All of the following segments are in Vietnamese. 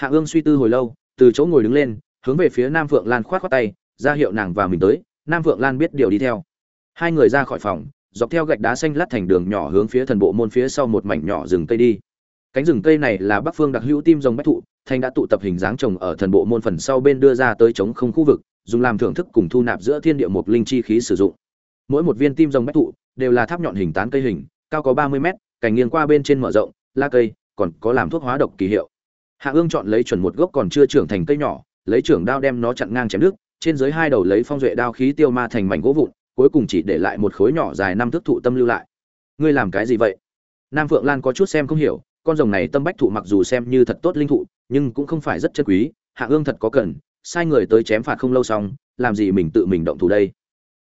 hạ ương suy tư hồi lâu, từ chỗ ngồi đứng lên, hướng về phía nam phượng lan khoát khoát tay, ra hiệu nàng và mình tới, nam phượng lan biết điều đi theo. Hai người ra khỏi phòng, dọc theo gạch đá xanh lát thành đường nhỏ hướng phía thần bộ môn phía sau một mảnh nhỏ rừng cây đi. Cánh rừng cây này là bắc phương đặc hữu tim rồng bách thụ thanh đã tụ tập hình dáng trồng ở thần bộ môn phần sau bên đưa ra tới chống không khu vực, dùng làm thưởng thức cùng thu nạp giữa thiên địa một linh chi khí sử dụng. Mỗi một viên tim rồng bách thụ đều là tháp nhọn hình tán cây hình, cao có ba mươi mét, cành nghiêng qua bên trên mở rộng la cây còn có làm thuốc hóa độc kỳ hiệu hạ ương chọn lấy chuẩn một gốc còn chưa trưởng thành cây nhỏ, lấy trưởng đao đem nó chặn ngang chém nước trên dưới hai đầu lấy phong duệ đao khí tiêu ma thành mảnh gỗ vụn, cuối cùng chỉ để lại một khối nhỏ dài năm thước thụ tâm lưu lại. Ngươi làm cái gì vậy? Nam phượng lan có chút xem không hiểu, con rồng này tâm bách thụ mặc dù xem như thật tốt linh thụ, nhưng cũng không phải rất chân quý, hạ ương thật có cần, sai người tới chém phạt không lâu xong, làm gì mình tự mình động thủ đây?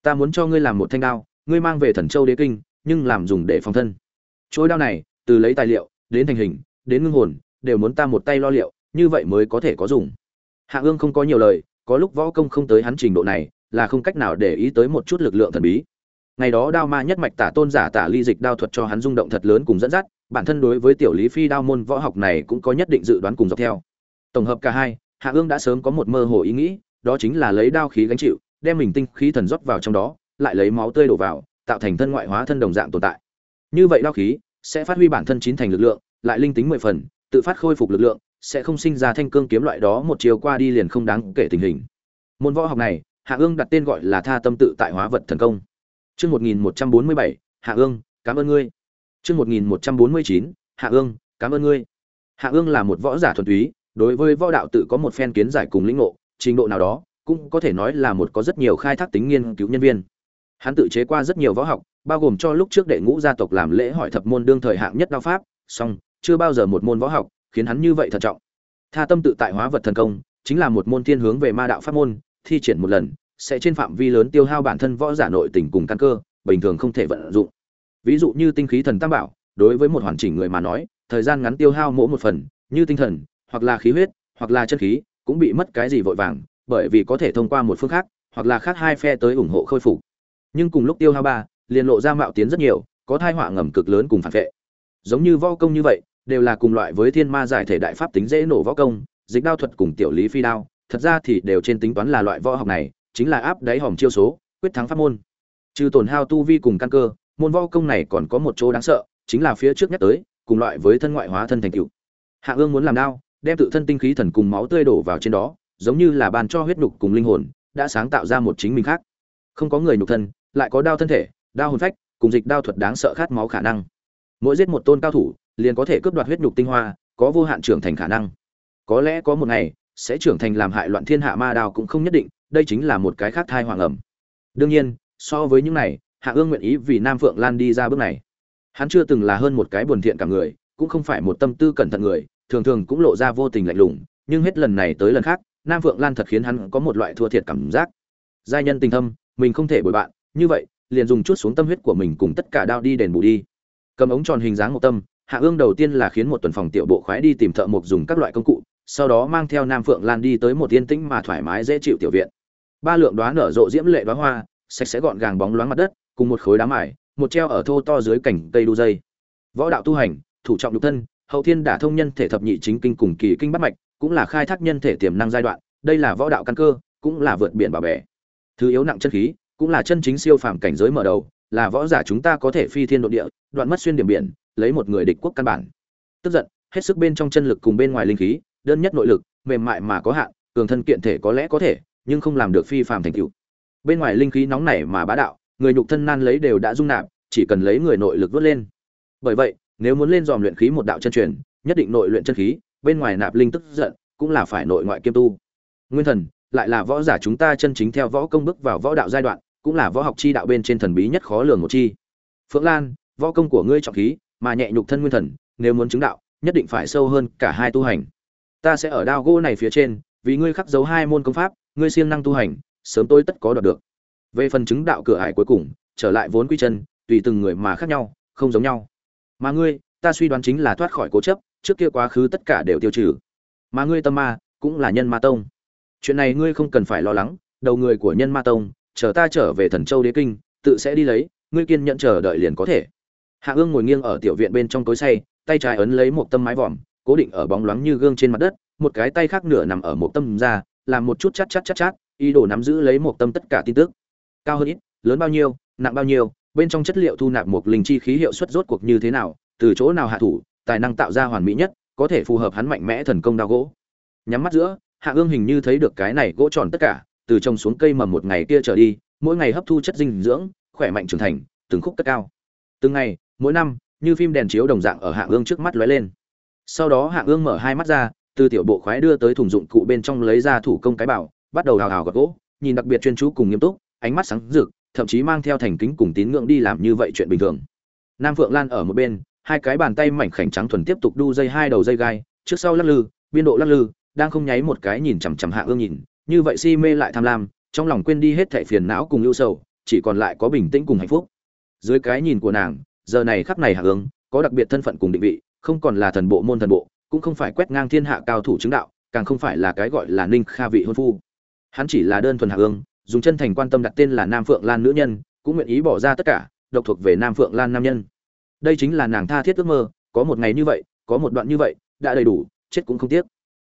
Ta muốn cho ngươi làm một thanh đao, ngươi mang về thần châu đế kinh, nhưng làm dùng để phòng thân. Trôi đao này, từ lấy tài liệu, đến thành hình, đến ngưng hồn đều muốn ta một tay lo liệu, như vậy mới có thể có dùng. Hạ ương không có nhiều lời, có lúc võ công không tới hắn trình độ này, là không cách nào để ý tới một chút lực lượng thần bí. Ngày đó đao ma nhất mạch tả tôn giả tả ly dịch đao thuật cho hắn rung động thật lớn cùng dẫn dắt, bản thân đối với tiểu lý phi đao môn võ học này cũng có nhất định dự đoán cùng dọc theo. Tổng hợp cả hai, hạ ương đã sớm có một mơ hồ ý nghĩ, đó chính là lấy đao khí gánh chịu, đem mình tinh khí thần rót vào trong đó, lại lấy máu tươi đổ vào, tạo thành thân ngoại hóa thân đồng dạng tồn tại. Như vậy đao khí sẽ phát huy bản thân chín thành lực lượng, lại linh tính mười phần tự phát khôi phục lực lượng sẽ không sinh ra thanh cương kiếm loại đó một chiều qua đi liền không đáng kể tình hình môn võ học này hạ ương đặt tên gọi là tha tâm tự tại hóa vật thần công Chương 1147, Hạ Ương, cảm ơn ngươi. Chương 1149, Hạ Ương, cảm ơn ngươi. Hạ Ương là một võ giả thuần túy, đối với võ đạo tự có một phen kiến giải cùng lĩnh ngộ, trình độ nào đó, cũng có thể nói là một có rất nhiều khai thác tính nghiên cứu nhân viên. Hắn tự chế qua rất nhiều võ học, bao gồm cho lúc trước đệ ngũ gia tộc làm lễ hỏi thập môn đương thời hạng nhất đao pháp, song chưa bao giờ một môn võ học khiến hắn như vậy thận trọng. Tha tâm tự tại hóa vật thần công, chính là một môn thiên hướng về ma đạo pháp môn, thi triển một lần, sẽ trên phạm vi lớn tiêu hao bản thân võ giả nội tình cùng căn cơ, bình thường không thể vận dụng. Ví dụ như tinh khí thần tam bảo, đối với một hoàn chỉnh người mà nói, thời gian ngắn tiêu hao mỗi một phần, như tinh thần, hoặc là khí huyết, hoặc là chân khí, cũng bị mất cái gì vội vàng, bởi vì có thể thông qua một phương khác, hoặc là khác hai phe tới ủng hộ khôi phục. Nhưng cùng lúc tiêu hao ba, liền lộ ra mạo tiến rất nhiều, có thai họa ngầm cực lớn cùng phản vệ. Giống như võ công như vậy, đều là cùng loại với thiên ma giải thể đại pháp tính dễ nổ võ công, dịch đao thuật cùng tiểu lý phi đao, thật ra thì đều trên tính toán là loại võ học này, chính là áp đáy hòm chiêu số, quyết thắng pháp môn. Trừ tổn hao tu vi cùng căn cơ, môn võ công này còn có một chỗ đáng sợ, chính là phía trước nhắc tới, cùng loại với thân ngoại hóa thân thành cựu. Hạ Ương muốn làm đao, đem tự thân tinh khí thần cùng máu tươi đổ vào trên đó, giống như là ban cho huyết nhục cùng linh hồn, đã sáng tạo ra một chính mình khác. Không có người nhục thân, lại có đao thân thể, đao hồn phách, cùng dịch đao thuật đáng sợ khát máu khả năng. Mỗi giết một tôn cao thủ, liền có thể cướp đoạt huyết nhục tinh hoa, có vô hạn trưởng thành khả năng. Có lẽ có một ngày, sẽ trưởng thành làm hại loạn thiên hạ ma đao cũng không nhất định, đây chính là một cái khác thai hoàng ẩm. Đương nhiên so với những này hạ ương nguyện ý vì nam phượng lan đi ra bước này. Hắn chưa từng là hơn một cái buồn thiện cả người cũng không phải một tâm tư cẩn thận người thường thường cũng lộ ra vô tình lạnh lùng nhưng hết lần này tới lần khác nam phượng lan thật khiến hắn có một loại thua thiệt cảm giác. Giai nhân tình thâm mình không thể bồi bạn như vậy liền dùng chút xuống tâm huyết của mình cùng tất cả đao đi đền bù đi. Cầm ống tròn hình dáng một tâm hạ ương đầu tiên là khiến một tuần phòng tiểu bộ khoái đi tìm thợ mộc dùng các loại công cụ, sau đó mang theo nam phượng lan đi tới một yên tĩnh mà thoải mái dễ chịu tiểu viện. Ba lượng đoá nở rộ diễm lệ đoá hoa, sạch sẽ gọn gàng bóng loáng mặt đất, cùng một khối đá mài, một treo ở thô to dưới cảnh cây đu dây. Võ đạo tu hành, thủ trọng nhục thân, hậu thiên đả thông nhân thể thập nhị chính kinh cùng kỳ kinh bắt mạch, cũng là khai thác nhân thể tiềm năng giai đoạn, đây là võ đạo căn cơ, cũng là vượt biển bảo bè. Thứ yếu nặng chân khí, cũng là chân chính siêu phàm cảnh giới mở đầu, là võ giả chúng ta có thể phi thiên độ địa, đoạn mất xuyên điểm biển lấy một người địch quốc căn bản. Tức giận, hết sức bên trong chân lực cùng bên ngoài linh khí, đơn nhất nội lực, mềm mại mà có hạn, cường thân kiện thể có lẽ có thể, nhưng không làm được phi phàm thành tựu. Bên ngoài linh khí nóng nảy mà bá đạo, người nhục thân nan lấy đều đã dung nạp, chỉ cần lấy người nội lực vớt lên. Bởi vậy, nếu muốn lên dòm luyện khí một đạo chân truyền, nhất định nội luyện chân khí, bên ngoài nạp linh tức giận, cũng là phải nội ngoại kiêm tu. Nguyên thần, lại là võ giả chúng ta chân chính theo võ công bước vào võ đạo giai đoạn, cũng là võ học chi đạo bên trên thần bí nhất khó lường một chi. Phượng lan, võ công của ngươi trọng khí mà nhẹ nhục thân nguyên thần, nếu muốn chứng đạo, nhất định phải sâu hơn cả hai tu hành. Ta sẽ ở đao gỗ này phía trên, vì ngươi khắc dấu hai môn công pháp, ngươi siêng năng tu hành, sớm tôi tất có đoạt được. Về phần chứng đạo cửa ải cuối cùng, trở lại vốn quy chân, tùy từng người mà khác nhau, không giống nhau. Mà ngươi, ta suy đoán chính là thoát khỏi cố chấp, trước kia quá khứ tất cả đều tiêu trừ. Mà ngươi tâm ma, cũng là nhân ma tông. Chuyện này ngươi không cần phải lo lắng, đầu người của nhân ma tông, chờ ta trở về thần châu đế kinh, tự sẽ đi lấy, ngươi kiên nhẫn chờ đợi liền có thể hạ ương ngồi nghiêng ở tiểu viện bên trong tối say tay trái ấn lấy một tâm mái vòm, cố định ở bóng loáng như gương trên mặt đất, một cái tay khác nửa nằm ở một tâm ra, làm một chút chát chát chát chát, ý đồ nắm giữ lấy một tâm tất cả tin tức. Cao hơn ít, lớn bao nhiêu, nặng bao nhiêu, bên trong chất liệu thu nạp một linh chi khí hiệu suất rốt cuộc như thế nào, từ chỗ nào hạ thủ, tài năng tạo ra hoàn mỹ nhất, có thể phù hợp hắn mạnh mẽ thần công đao gỗ. Nhắm mắt giữa, hạ ương hình như thấy được cái này gỗ tròn tất cả, từ trồng xuống cây mầm một ngày kia trở đi, mỗi ngày hấp thu chất dinh dưỡng, khỏe mạnh trưởng thành, từng khúc cất cao. Từng ngày mỗi năm, như phim đèn chiếu đồng dạng ở hạ ương trước mắt lóe lên. Sau đó hạ ương mở hai mắt ra, từ tiểu bộ khoái đưa tới thùng dụng cụ bên trong lấy ra thủ công cái bảo, bắt đầu hào hào gật gỗ, nhìn đặc biệt chuyên chú cùng nghiêm túc, ánh mắt sáng rực, thậm chí mang theo thành kính cùng tín ngưỡng đi làm như vậy chuyện bình thường. Nam phượng lan ở một bên, hai cái bàn tay mảnh khảnh trắng thuần tiếp tục đu dây hai đầu dây gai, trước sau lắc lư, biên độ lắc lư, đang không nháy một cái nhìn chằm chằm hạ ương nhìn, như vậy si mê lại tham lam, trong lòng quên đi hết thảy phiền não cùng ưu sầu, chỉ còn lại có bình tĩnh cùng hạnh phúc. Dưới cái nhìn của nàng giờ này khắc này hạ ương có đặc biệt thân phận cùng định vị, không còn là thần bộ môn thần bộ, cũng không phải quét ngang thiên hạ cao thủ chứng đạo, càng không phải là cái gọi là ninh kha vị hôn phu. Hắn chỉ là đơn thuần hạ ương dùng chân thành quan tâm đặt tên là nam phượng lan nữ nhân, cũng nguyện ý bỏ ra tất cả, độc thuộc về nam phượng lan nam nhân. Đây chính là nàng tha thiết ước mơ, có một ngày như vậy, có một đoạn như vậy, đã đầy đủ, chết cũng không tiếc.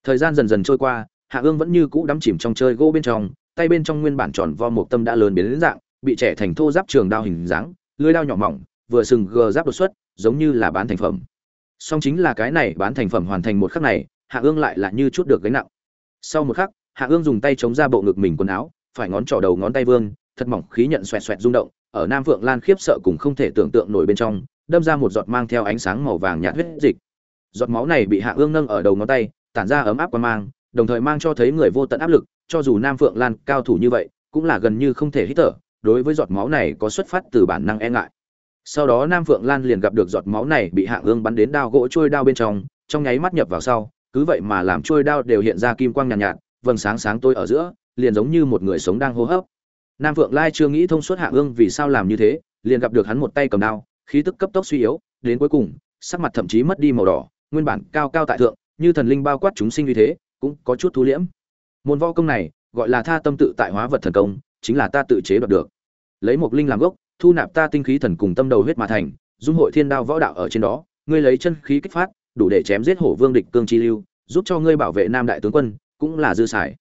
Thời gian dần dần trôi qua, hạ ương vẫn như cũ đắm chìm trong chơi gỗ bên trong, tay bên trong nguyên bản tròn vo một tâm đã lớn biến đến dạng, bị trẻ thành thô giáp trường đao hình dáng, lưỡi đao nhỏ mỏng vừa sừng gờ giáp đột xuất, giống như là bán thành phẩm. Song chính là cái này bán thành phẩm hoàn thành một khắc này, hạ ương lại là như chút được gánh nặng. Sau một khắc, hạ ương dùng tay chống ra bộ ngực mình quần áo, phải ngón trỏ đầu ngón tay vương, thật mỏng khí nhận xoẹt xoẹt rung động, ở nam vượng lan khiếp sợ cùng không thể tưởng tượng nổi bên trong, đâm ra một giọt mang theo ánh sáng màu vàng nhạt huyết dịch. Giọt máu này bị hạ ương nâng ở đầu ngón tay, tản ra ấm áp qua mang, đồng thời mang cho thấy người vô tận áp lực, cho dù nam phượng lan cao thủ như vậy, cũng là gần như không thể hít thở, đối với giọt máu này có xuất phát từ bản năng e ngại sau đó nam phượng lan liền gặp được giọt máu này bị hạ ương bắn đến đao gỗ trôi đao bên trong trong nháy mắt nhập vào sau cứ vậy mà làm trôi đao đều hiện ra kim quang nhàn nhạt, nhạt vầng sáng sáng tôi ở giữa liền giống như một người sống đang hô hấp. Nam phượng lai chưa nghĩ thông suốt hạ ương vì sao làm như thế liền gặp được hắn một tay cầm đao khí tức cấp tốc suy yếu đến cuối cùng sắc mặt thậm chí mất đi màu đỏ nguyên bản cao cao tại thượng như thần linh bao quát chúng sinh như thế cũng có chút thu liễm. Môn võ công này gọi là tha tâm tự tại hóa vật thần công chính là ta tự chế đoạt được. Lấy một linh làm gốc thu nạp ta tinh khí thần cùng tâm đầu huyết mà thành, dung hội thiên đao võ đạo ở trên đó, ngươi lấy chân khí kích phát, đủ để chém giết hổ vương địch cương chi lưu, giúp cho ngươi bảo vệ nam đại tướng quân, cũng là dư xài.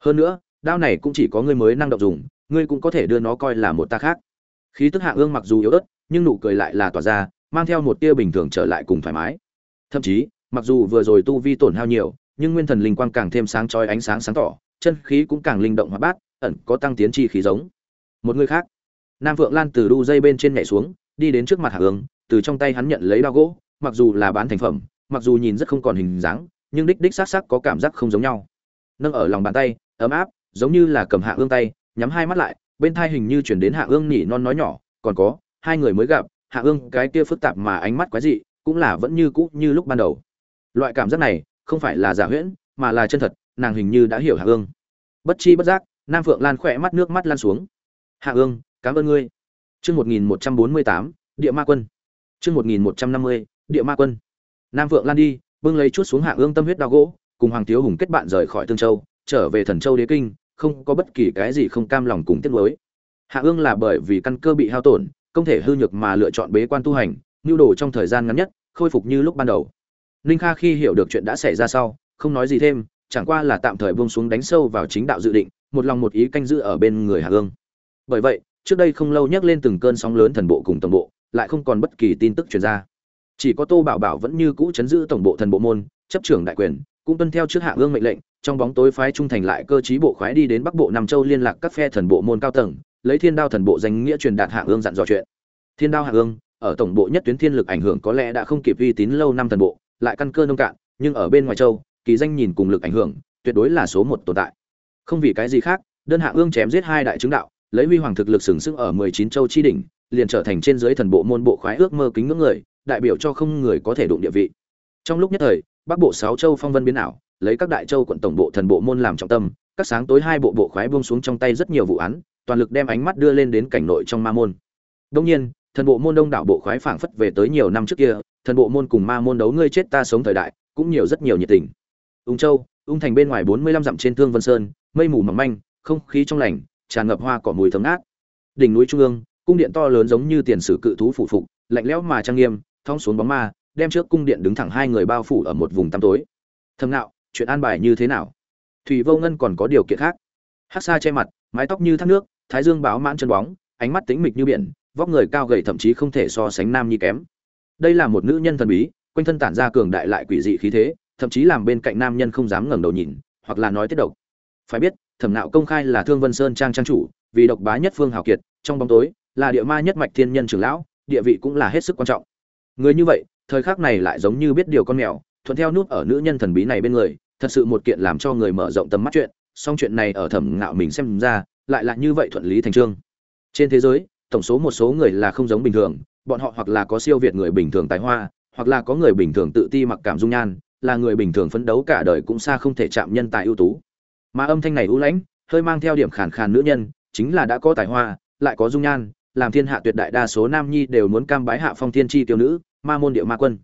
Hơn nữa, đao này cũng chỉ có ngươi mới năng động dùng, ngươi cũng có thể đưa nó coi là một ta khác. Khí tức hạ ương mặc dù yếu ớt, nhưng nụ cười lại là tỏa ra, mang theo một tia bình thường trở lại cùng thoải mái. Thậm chí, mặc dù vừa rồi tu vi tổn hao nhiều, nhưng nguyên thần linh quang càng thêm sáng chói ánh sáng sáng tỏ, chân khí cũng càng linh động hoạt bát, ẩn có tăng tiến chi khí giống. Một người khác nam vượng lan từ đu dây bên trên nhảy xuống, đi đến trước mặt hạ hướng từ trong tay hắn nhận lấy bao gỗ, mặc dù là bán thành phẩm, mặc dù nhìn rất không còn hình dáng, nhưng đích đích xác xác có cảm giác không giống nhau. Nâng ở lòng bàn tay, ấm áp, giống như là cầm hạ ương tay, nhắm hai mắt lại, bên thai hình như chuyển đến hạ ương nhỉ non nói nhỏ, còn có, hai người mới gặp, hạ ương cái kia phức tạp mà ánh mắt quái dị, cũng là vẫn như cũ như lúc ban đầu. Loại cảm giác này, không phải là giả huyễn, mà là chân thật, nàng hình như đã hiểu hạ ương bất chi bất giác, nam phượng lan khỏe mắt nước mắt lan xuống. Hạ ương cảm ơn ngươi. Chương một nghìn một trăm bốn mươi tám, địa ma quân. Chương một nghìn một trăm năm mươi, địa ma quân. Nam vượng lan đi, bưng lấy chút xuống hạ ương tâm huyết đao gỗ, cùng hoàng thiếu hùng kết bạn rời khỏi tương châu, trở về thần châu đế kinh, không có bất kỳ cái gì không cam lòng cùng tiếc nuối. Hạ ương là bởi vì căn cơ bị hao tổn, không thể hư nhược mà lựa chọn bế quan tu hành, nhu đồ trong thời gian ngắn nhất, khôi phục như lúc ban đầu. Ninh kha khi hiểu được chuyện đã xảy ra sau, không nói gì thêm, chẳng qua là tạm thời buông xuống đánh sâu vào chính đạo dự định, một lòng một ý canh giữ ở bên người hạ ương. Bởi vậy trước đây không lâu nhắc lên từng cơn sóng lớn thần bộ cùng tổng bộ, lại không còn bất kỳ tin tức truyền ra. Chỉ có tô bảo bảo vẫn như cũ chấn giữ tổng bộ thần bộ môn, chấp trưởng đại quyền, cũng tuân theo trước hạ ương mệnh lệnh, trong bóng tối phái trung thành lại cơ trí bộ khoái đi đến bắc bộ nam châu liên lạc các phe thần bộ môn cao tầng, lấy thiên đao thần bộ danh nghĩa truyền đạt hạ ương dặn dò chuyện. Thiên đao hạ ương, ở tổng bộ nhất tuyến thiên lực ảnh hưởng có lẽ đã không kịp uy tín lâu năm thần bộ, lại căn cơ nông cạn, nhưng ở bên ngoài châu, kỳ danh nhìn cùng lực ảnh hưởng, tuyệt đối là số một tồn tại. Không vì cái gì khác, đơn hạ ương chém giết hai đại chứng đạo lấy huy hoàng thực lực sừng sững ở mười chín châu chi đỉnh, liền trở thành trên dưới thần bộ môn bộ khoái ước mơ kính ngưỡng người, đại biểu cho không người có thể đụng địa vị. Trong lúc nhất thời, bắc bộ sáu châu phong vân biến ảo, lấy các đại châu quận tổng bộ thần bộ môn làm trọng tâm, các sáng tối hai bộ bộ khoái buông xuống trong tay rất nhiều vụ án, toàn lực đem ánh mắt đưa lên đến cảnh nội trong ma môn. Đương nhiên, thần bộ môn đông đảo bộ khoái phảng phất về tới nhiều năm trước kia, thần bộ môn cùng ma môn đấu ngươi chết ta sống thời đại, cũng nhiều rất nhiều nhiệt tình. Ung châu ung thành bên ngoài bốn mươi lăm dặm trên thương vân sơn, mây mù mỏng manh, không khí trong lành tràn ngập hoa cỏ mùi thơm ngát. Đỉnh núi trung ương, cung điện to lớn giống như tiền sử cự thú phụ phục, lạnh lẽo mà trang nghiêm, thong xuống bóng ma, đem trước cung điện đứng thẳng hai người bao phủ ở một vùng tăm tối. Thầm nạo chuyện an bài như thế nào? Thủy vô ngân còn có điều kiện khác. Hắc Sa che mặt, mái tóc như thác nước, thái dương báo mãn chân bóng, ánh mắt tĩnh mịch như biển, vóc người cao gầy thậm chí không thể so sánh nam nhi kém. Đây là một nữ nhân thần bí, quanh thân tản ra cường đại lại quỷ dị khí thế, thậm chí làm bên cạnh nam nhân không dám ngẩng đầu nhìn, hoặc là nói tiết độc. Phải biết thẩm nạo công khai là thương vân sơn trang trang chủ, vì độc bá nhất phương hào kiệt, trong bóng tối, là địa ma nhất mạch thiên nhân trưởng lão, địa vị cũng là hết sức quan trọng. Người như vậy, thời khắc này lại giống như biết điều con mèo, thuận theo nút ở nữ nhân thần bí này bên người, thật sự một kiện làm cho người mở rộng tầm mắt chuyện, song chuyện này ở thẩm ngạo mình xem ra, lại là như vậy thuận lý thành trương. Trên thế giới, tổng số một số người là không giống bình thường, bọn họ hoặc là có siêu việt người bình thường tài hoa, hoặc là có người bình thường tự ti mặc cảm dung nhan, là người bình thường phấn đấu cả đời cũng xa không thể chạm nhân tài ưu tú mà âm thanh này u lãnh, hơi mang theo điểm khàn khàn nữ nhân, chính là đã có tài hoa, lại có dung nhan, làm thiên hạ tuyệt đại đa số nam nhi đều muốn cam bái hạ phong thiên chi tiểu nữ, ma môn địa ma quân.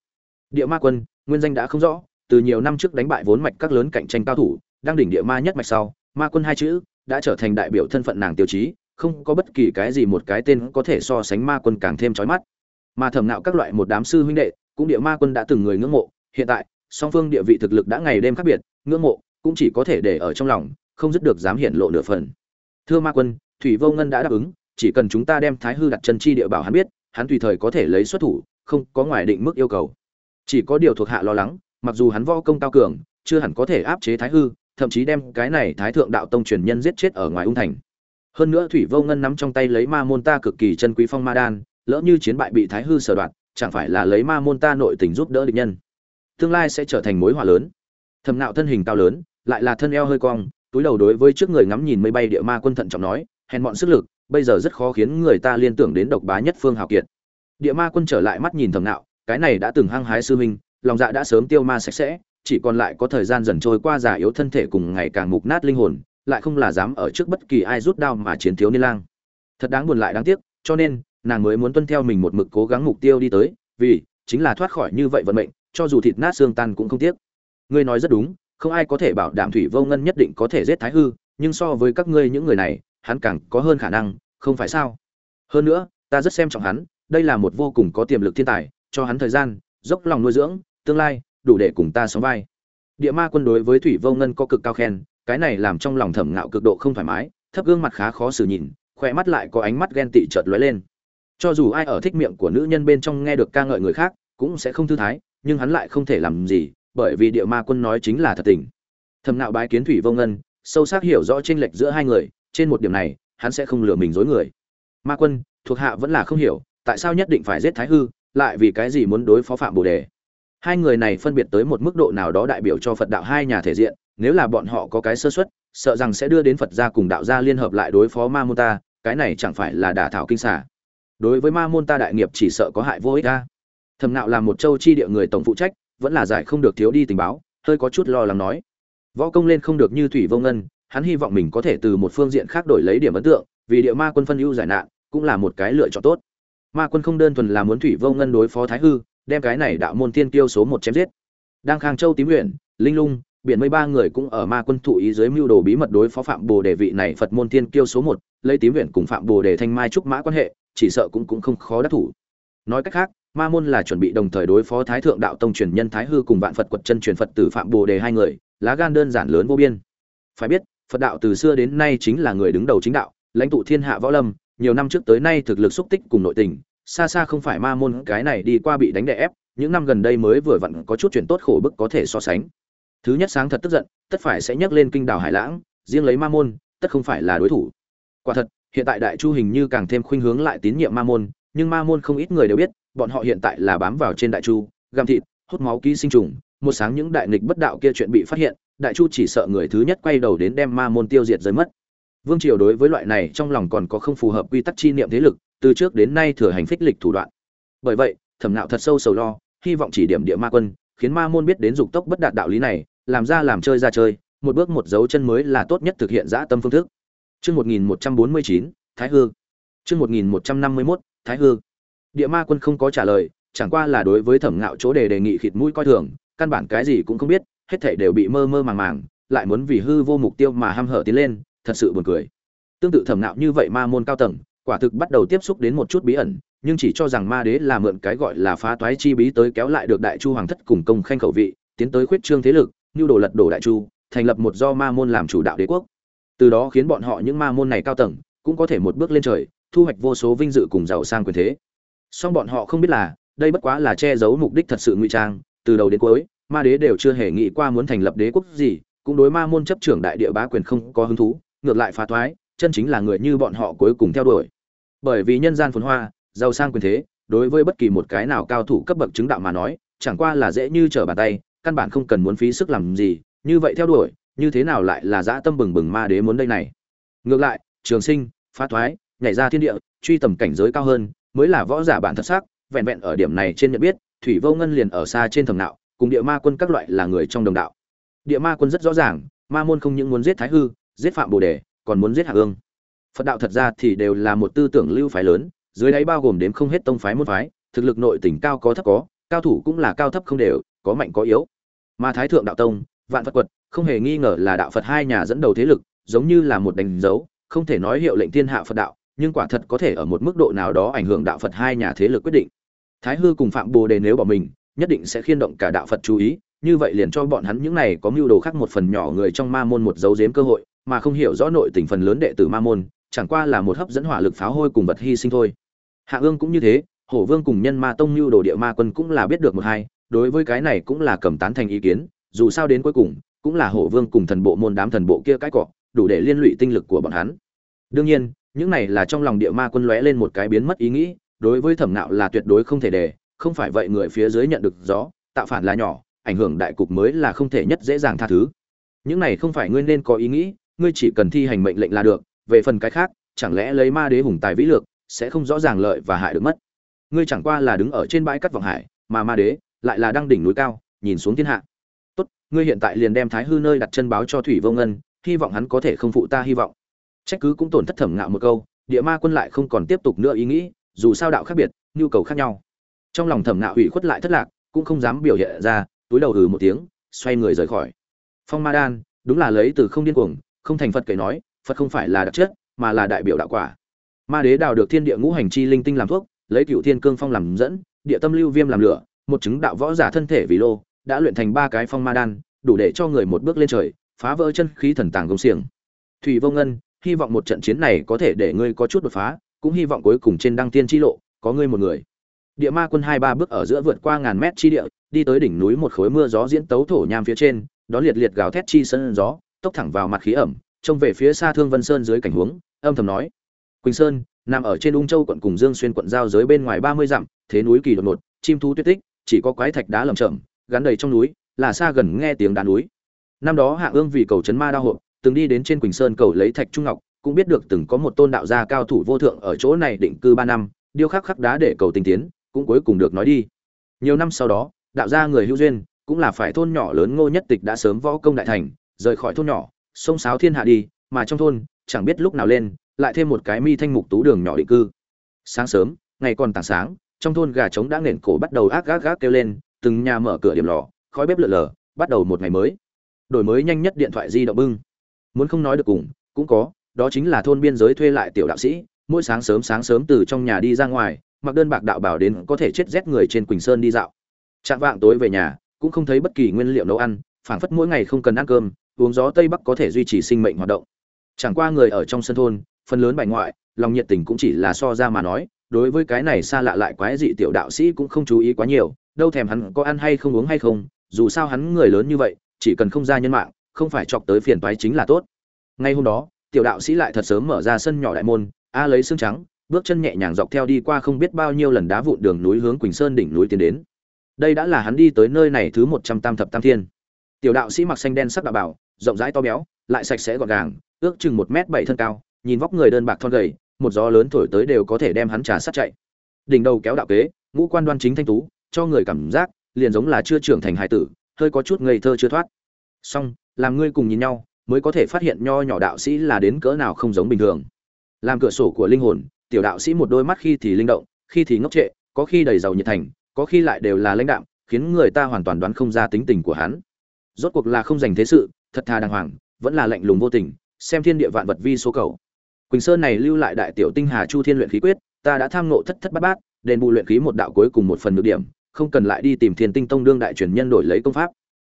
Địa ma quân, nguyên danh đã không rõ, từ nhiều năm trước đánh bại vốn mạch các lớn cạnh tranh cao thủ, đang đỉnh địa ma nhất mạch sau, ma quân hai chữ đã trở thành đại biểu thân phận nàng tiêu chí, không có bất kỳ cái gì một cái tên có thể so sánh ma quân càng thêm chói mắt. Mà thẩm nạo các loại một đám sư huynh đệ, cũng địa ma quân đã từng người ngưỡng mộ, hiện tại, song phương địa vị thực lực đã ngày đêm khác biệt, ngưỡng mộ cũng chỉ có thể để ở trong lòng, không dứt được dám hiện lộ nửa phần. Thưa ma quân, thủy vô ngân đã đáp ứng, chỉ cần chúng ta đem thái hư đặt chân chi địa bảo hắn biết, hắn tùy thời có thể lấy xuất thủ, không có ngoài định mức yêu cầu. Chỉ có điều thuộc hạ lo lắng, mặc dù hắn võ công cao cường, chưa hẳn có thể áp chế thái hư, thậm chí đem cái này thái thượng đạo tông truyền nhân giết chết ở ngoài ung thành. Hơn nữa thủy vô ngân nắm trong tay lấy ma môn ta cực kỳ chân quý phong ma đan, lỡ như chiến bại bị thái hư sở đoạt, chẳng phải là lấy ma môn ta nội tình giúp đỡ địch nhân. Tương lai sẽ trở thành mối họa lớn. Thầm nạo thân hình cao lớn lại là thân eo hơi cong, túi đầu đối với trước người ngắm nhìn mây bay địa ma quân thận trọng nói, hèn bọn sức lực, bây giờ rất khó khiến người ta liên tưởng đến độc bá nhất phương hào kiệt. Địa ma quân trở lại mắt nhìn thầm nạo, cái này đã từng hăng hái sư huynh, lòng dạ đã sớm tiêu ma sạch sẽ, chỉ còn lại có thời gian dần trôi qua già yếu thân thể cùng ngày càng mục nát linh hồn, lại không là dám ở trước bất kỳ ai rút đao mà chiến thiếu niên lang. Thật đáng buồn lại đáng tiếc, cho nên, nàng mới muốn tuân theo mình một mực cố gắng mục tiêu đi tới, vì, chính là thoát khỏi như vậy vận mệnh, cho dù thịt nát xương tan cũng không tiếc. Ngươi nói rất đúng không ai có thể bảo đảm thủy vô ngân nhất định có thể giết thái hư, nhưng so với các ngươi những người này, hắn càng có hơn khả năng, không phải sao? Hơn nữa, ta rất xem trọng hắn, đây là một vô cùng có tiềm lực thiên tài, cho hắn thời gian, dốc lòng nuôi dưỡng, tương lai, đủ để cùng ta sống vai. Địa ma quân đối với thủy vô ngân có cực cao khen, cái này làm trong lòng thẩm ngạo cực độ không thoải mái, thấp gương mặt khá khó xử nhìn, khỏe mắt lại có ánh mắt ghen tị chợt lóe lên. Cho dù ai ở thích miệng của nữ nhân bên trong nghe được ca ngợi người khác, cũng sẽ không thư thái, nhưng hắn lại không thể làm gì bởi vì địa ma quân nói chính là thật tình. Thầm nạo bái kiến thủy vô ngân, sâu sắc hiểu rõ chênh lệch giữa hai người, trên một điểm này, hắn sẽ không lừa mình dối người. Ma quân, thuộc hạ vẫn là không hiểu, tại sao nhất định phải giết thái hư, lại vì cái gì muốn đối phó phạm bồ đề? Hai người này phân biệt tới một mức độ nào đó đại biểu cho phật đạo hai nhà thể diện, nếu là bọn họ có cái sơ xuất sợ rằng sẽ đưa đến phật gia cùng đạo gia liên hợp lại đối phó ma môn ta, cái này chẳng phải là đả thảo kinh xả. Đối với ma môn ta đại nghiệp chỉ sợ có hại vô ích ta thầm nạo là một châu chi địa người tổng phụ trách vẫn là giải không được thiếu đi tình báo, hơi có chút lo lắng nói. Võ công lên không được như thủy vô ngân, hắn hy vọng mình có thể từ một phương diện khác đổi lấy điểm ấn tượng, vì địa ma quân phân ưu giải nạn, cũng là một cái lựa chọn tốt. Ma quân không đơn thuần là muốn thủy vô ngân đối phó thái hư, đem cái này đạo môn tiên tiêu số một chém giết. Đang khang châu tím huyện linh lung, biển mây ba người cũng ở ma quân thụ ý dưới mưu đồ bí mật đối phó phạm bồ đề vị này phật môn tiên kiêu số một, lấy tím huyện cùng phạm bồ đề thanh mai trúc mã quan hệ, chỉ sợ cũng cũng không khó đắc thủ. Nói cách khác ma môn là chuẩn bị đồng thời đối phó thái thượng đạo tông truyền nhân thái hư cùng vạn phật quật chân truyền phật tử phạm bồ đề hai người, lá gan đơn giản lớn vô biên. Phải biết, phật đạo từ xưa đến nay chính là người đứng đầu chính đạo, lãnh tụ thiên hạ võ lâm, nhiều năm trước tới nay thực lực xúc tích cùng nội tình, xa xa không phải ma môn cái này đi qua bị đánh đè ép, những năm gần đây mới vừa vặn có chút chuyện tốt khổ bức có thể so sánh. Thứ nhất sáng thật tức giận, tất phải sẽ nhắc lên kinh đảo hải lãng, riêng lấy ma môn, tất không phải là đối thủ. Quả thật, hiện tại đại chu hình như càng thêm khuynh hướng lại tín nhiệm ma môn, nhưng ma môn không ít người đều biết bọn họ hiện tại là bám vào trên đại chu găm thịt, hút máu ký sinh trùng, một sáng những đại nghịch bất đạo kia chuyện bị phát hiện, đại chu chỉ sợ người thứ nhất quay đầu đến đem ma môn tiêu diệt rơi mất. Vương triều đối với loại này trong lòng còn có không phù hợp quy tắc chi niệm thế lực, từ trước đến nay thừa hành phích lịch thủ đoạn. Bởi vậy, thẩm nạo thật sâu sầu lo, hy vọng chỉ điểm địa ma quân, khiến ma môn biết đến dục tốc bất đạt đạo lý này, làm ra làm chơi ra chơi, một bước một dấu chân mới là tốt nhất thực hiện dã tâm phương thức. Chương một nghìn một trăm bốn mươi chín, thái hư. Chương một nghìn một trăm năm mươi mốt, thái hư địa ma quân không có trả lời, chẳng qua là đối với thẩm ngạo chỗ đề đề nghị khịt mũi coi thường, căn bản cái gì cũng không biết, hết thảy đều bị mơ mơ màng màng, lại muốn vì hư vô mục tiêu mà ham hở tiến lên, thật sự buồn cười. Tương tự thẩm ngạo như vậy ma môn cao tầng, quả thực bắt đầu tiếp xúc đến một chút bí ẩn, nhưng chỉ cho rằng ma đế là mượn cái gọi là phá toái chi bí tới kéo lại được đại chu hoàng thất cùng công khanh khẩu vị, tiến tới khuyết trương thế lực nhu đồ lật đổ đại chu, thành lập một do ma môn làm chủ đạo đế quốc. Từ đó khiến bọn họ những ma môn này cao tầng, cũng có thể một bước lên trời, thu hoạch vô số vinh dự cùng giàu sang quyền thế song bọn họ không biết là, đây bất quá là che giấu mục đích thật sự ngụy trang, từ đầu đến cuối, ma đế đều chưa hề nghĩ qua muốn thành lập đế quốc gì, cũng đối ma môn chấp trưởng đại địa bá quyền không có hứng thú, ngược lại phá thoái, chân chính là người như bọn họ cuối cùng theo đuổi. Bởi vì nhân gian phồn hoa, giàu sang quyền thế, đối với bất kỳ một cái nào cao thủ cấp bậc chứng đạo mà nói, chẳng qua là dễ như trở bàn tay, căn bản không cần muốn phí sức làm gì, như vậy theo đuổi, như thế nào lại là dã tâm bừng bừng ma đế muốn đây này? Ngược lại, trường sinh, phá thoái, nhảy ra thiên địa, truy tầm cảnh giới cao hơn mới là võ giả bản thật sắc, vẹn vẹn ở điểm này trên nhận biết, thủy vô ngân liền ở xa trên thầm nạo, cùng địa ma quân các loại là người trong đồng đạo. Địa ma quân rất rõ ràng, ma môn không những muốn giết thái hư, giết phạm bồ đề, còn muốn giết hạ ương phật đạo thật ra thì đều là một tư tưởng lưu phái lớn, dưới đáy bao gồm đếm không hết tông phái môn phái, thực lực nội tỉnh cao có thấp có, cao thủ cũng là cao thấp không đều, có mạnh có yếu. Mà thái thượng đạo tông, vạn phật quật, không hề nghi ngờ là đạo phật hai nhà dẫn đầu thế lực, giống như là một đánh dấu, không thể nói hiệu lệnh thiên hạ phật đạo nhưng quả thật có thể ở một mức độ nào đó ảnh hưởng đạo phật hai nhà thế lực quyết định. Thái hư cùng phạm bồ đề nếu bỏ mình, nhất định sẽ khiên động cả đạo phật chú ý, như vậy liền cho bọn hắn những này có mưu đồ khác một phần nhỏ người trong ma môn một dấu giếm cơ hội, mà không hiểu rõ nội tình phần lớn đệ tử ma môn, chẳng qua là một hấp dẫn hỏa lực pháo hôi cùng vật hy sinh thôi. Hạ ương cũng như thế, hổ vương cùng nhân ma tông mưu đồ địa ma quân cũng là biết được một hai, đối với cái này cũng là cầm tán thành ý kiến, dù sao đến cuối cùng, cũng là hổ vương cùng thần bộ môn đám thần bộ kia cái cọ, đủ để liên lụy tinh lực của bọn hắn. Đương nhiên những này là trong lòng địa ma quân lóe lên một cái biến mất ý nghĩ, đối với thẩm nạo là tuyệt đối không thể để không phải vậy người phía dưới nhận được gió, tạo phản là nhỏ, ảnh hưởng đại cục mới là không thể nhất dễ dàng tha thứ. Những này không phải ngươi nên có ý nghĩ, ngươi chỉ cần thi hành mệnh lệnh là được, về phần cái khác, chẳng lẽ lấy ma đế hùng tài vĩ lược, sẽ không rõ ràng lợi và hại được mất. Ngươi chẳng qua là đứng ở trên bãi cắt vọng hải, mà ma đế lại là đang đỉnh núi cao, nhìn xuống thiên hạ. Tốt, ngươi hiện tại liền đem thái hư nơi đặt chân báo cho thủy vô ngân, hy vọng hắn có thể không phụ ta hy vọng trách cứ cũng tổn thất thẩm ngạo một câu, địa ma quân lại không còn tiếp tục nữa ý nghĩ, dù sao đạo khác biệt, nhu cầu khác nhau. Trong lòng thẩm ngạo ủy khuất lại thất lạc, cũng không dám biểu hiện ra, túi đầu hừ một tiếng, xoay người rời khỏi. Phong ma đan, đúng là lấy từ không điên cuồng, không thành phật kể nói, phật không phải là đặc chất, mà là đại biểu đạo quả. Ma đế đào được thiên địa ngũ hành chi linh tinh làm thuốc, lấy cựu thiên cương phong làm dẫn, địa tâm lưu viêm làm lửa, một chứng đạo võ giả thân thể vì lô, đã luyện thành ba cái phong ma đan, đủ để cho người một bước lên trời, phá vỡ chân khí thần tàng công xiềng. Thủy vô ngân hy vọng một trận chiến này có thể để ngươi có chút đột phá cũng hy vọng cuối cùng trên đăng tiên chi lộ có ngươi một người. Địa ma quân hai ba bước ở giữa vượt qua ngàn mét chi địa đi tới đỉnh núi một khối mưa gió diễn tấu thổ nham phía trên đón liệt liệt gào thét chi sân gió tốc thẳng vào mặt khí ẩm trông về phía xa thương vân sơn dưới cảnh huống âm thầm nói quỳnh sơn nằm ở trên ung châu quận cùng dương xuyên quận giao giới bên ngoài ba mươi dặm thế núi kỳ đột ngột chim thú tuyết tích chỉ có quái thạch đá lầm chởm, gắn đầy trong núi là xa gần nghe tiếng đá núi. Năm đó hạ ương vì cầu chấn ma đao hộ từng đi đến trên quỳnh sơn cầu lấy thạch trung ngọc, cũng biết được từng có một tôn đạo gia cao thủ vô thượng ở chỗ này định cư ba năm, điêu khắc khắc đá để cầu tình tiến, cũng cuối cùng được nói đi. Nhiều năm sau đó, đạo gia người hữu duyên, cũng là phải thôn nhỏ lớn ngô nhất tịch đã sớm võ công đại thành, rời khỏi thôn nhỏ, sông sáo thiên hạ đi, mà trong thôn, chẳng biết lúc nào lên, lại thêm một cái mi thanh mục tú đường nhỏ định cư. Sáng sớm, ngày còn tảng sáng, trong thôn gà trống đã nền cổ bắt đầu ác gác gác kêu lên, từng nhà mở cửa điểm lò, khói bếp lượn lờ bắt đầu một ngày mới. Đổi mới nhanh nhất điện thoại di động bưng muốn không nói được cùng, cũng có, đó chính là thôn biên giới thuê lại tiểu đạo sĩ, mỗi sáng sớm sáng sớm từ trong nhà đi ra ngoài, mặc đơn bạc đạo bảo đến có thể chết rét người trên quỳnh sơn đi dạo. Chạm vạng tối về nhà, cũng không thấy bất kỳ nguyên liệu nấu ăn, phảng phất mỗi ngày không cần ăn cơm, uống gió tây bắc có thể duy trì sinh mệnh hoạt động. Chẳng qua người ở trong sân thôn, phần lớn bài ngoại, lòng nhiệt tình cũng chỉ là so ra mà nói, đối với cái này xa lạ lại quái dị tiểu đạo sĩ cũng không chú ý quá nhiều, đâu thèm hắn có ăn hay không uống hay không, dù sao hắn người lớn như vậy, chỉ cần không ra nhân mạng không phải chọc tới phiền toái chính là tốt. Ngay hôm đó, tiểu đạo sĩ lại thật sớm mở ra sân nhỏ đại môn, a lấy xương trắng, bước chân nhẹ nhàng dọc theo đi qua không biết bao nhiêu lần đá vụn đường núi hướng quỳnh sơn đỉnh núi tiến đến. Đây đã là hắn đi tới nơi này thứ một trăm tam thập tam thiên. Tiểu đạo sĩ mặc xanh đen sắc đạo bảo, rộng rãi to béo, lại sạch sẽ gọn gàng, ước chừng một m bảy thân cao, nhìn vóc người đơn bạc thon gầy, một gió lớn thổi tới đều có thể đem hắn trà sát chạy. Đỉnh đầu kéo đạo kế, ngũ quan đoan chính thanh tú, cho người cảm giác, liền giống là chưa trưởng thành hải tử, hơi có chút ngây thơ chưa thoát. Song làm ngươi cùng nhìn nhau, mới có thể phát hiện nho nhỏ đạo sĩ là đến cỡ nào không giống bình thường. Làm cửa sổ của linh hồn, tiểu đạo sĩ một đôi mắt khi thì linh động, khi thì ngốc trệ, có khi đầy giàu nhiệt thành, có khi lại đều là lãnh đạm, khiến người ta hoàn toàn đoán không ra tính tình của hắn. Rốt cuộc là không dành thế sự, thật thà đàng hoàng, vẫn là lạnh lùng vô tình, xem thiên địa vạn vật vi số cầu. Quỳnh sơn này lưu lại đại tiểu tinh hà chu thiên luyện khí quyết, ta đã tham nộ thất thất bát bát, đền bù luyện khí một đạo cuối cùng một phần nhược điểm, không cần lại đi tìm thiên tinh tông đương đại truyền nhân đổi lấy công pháp.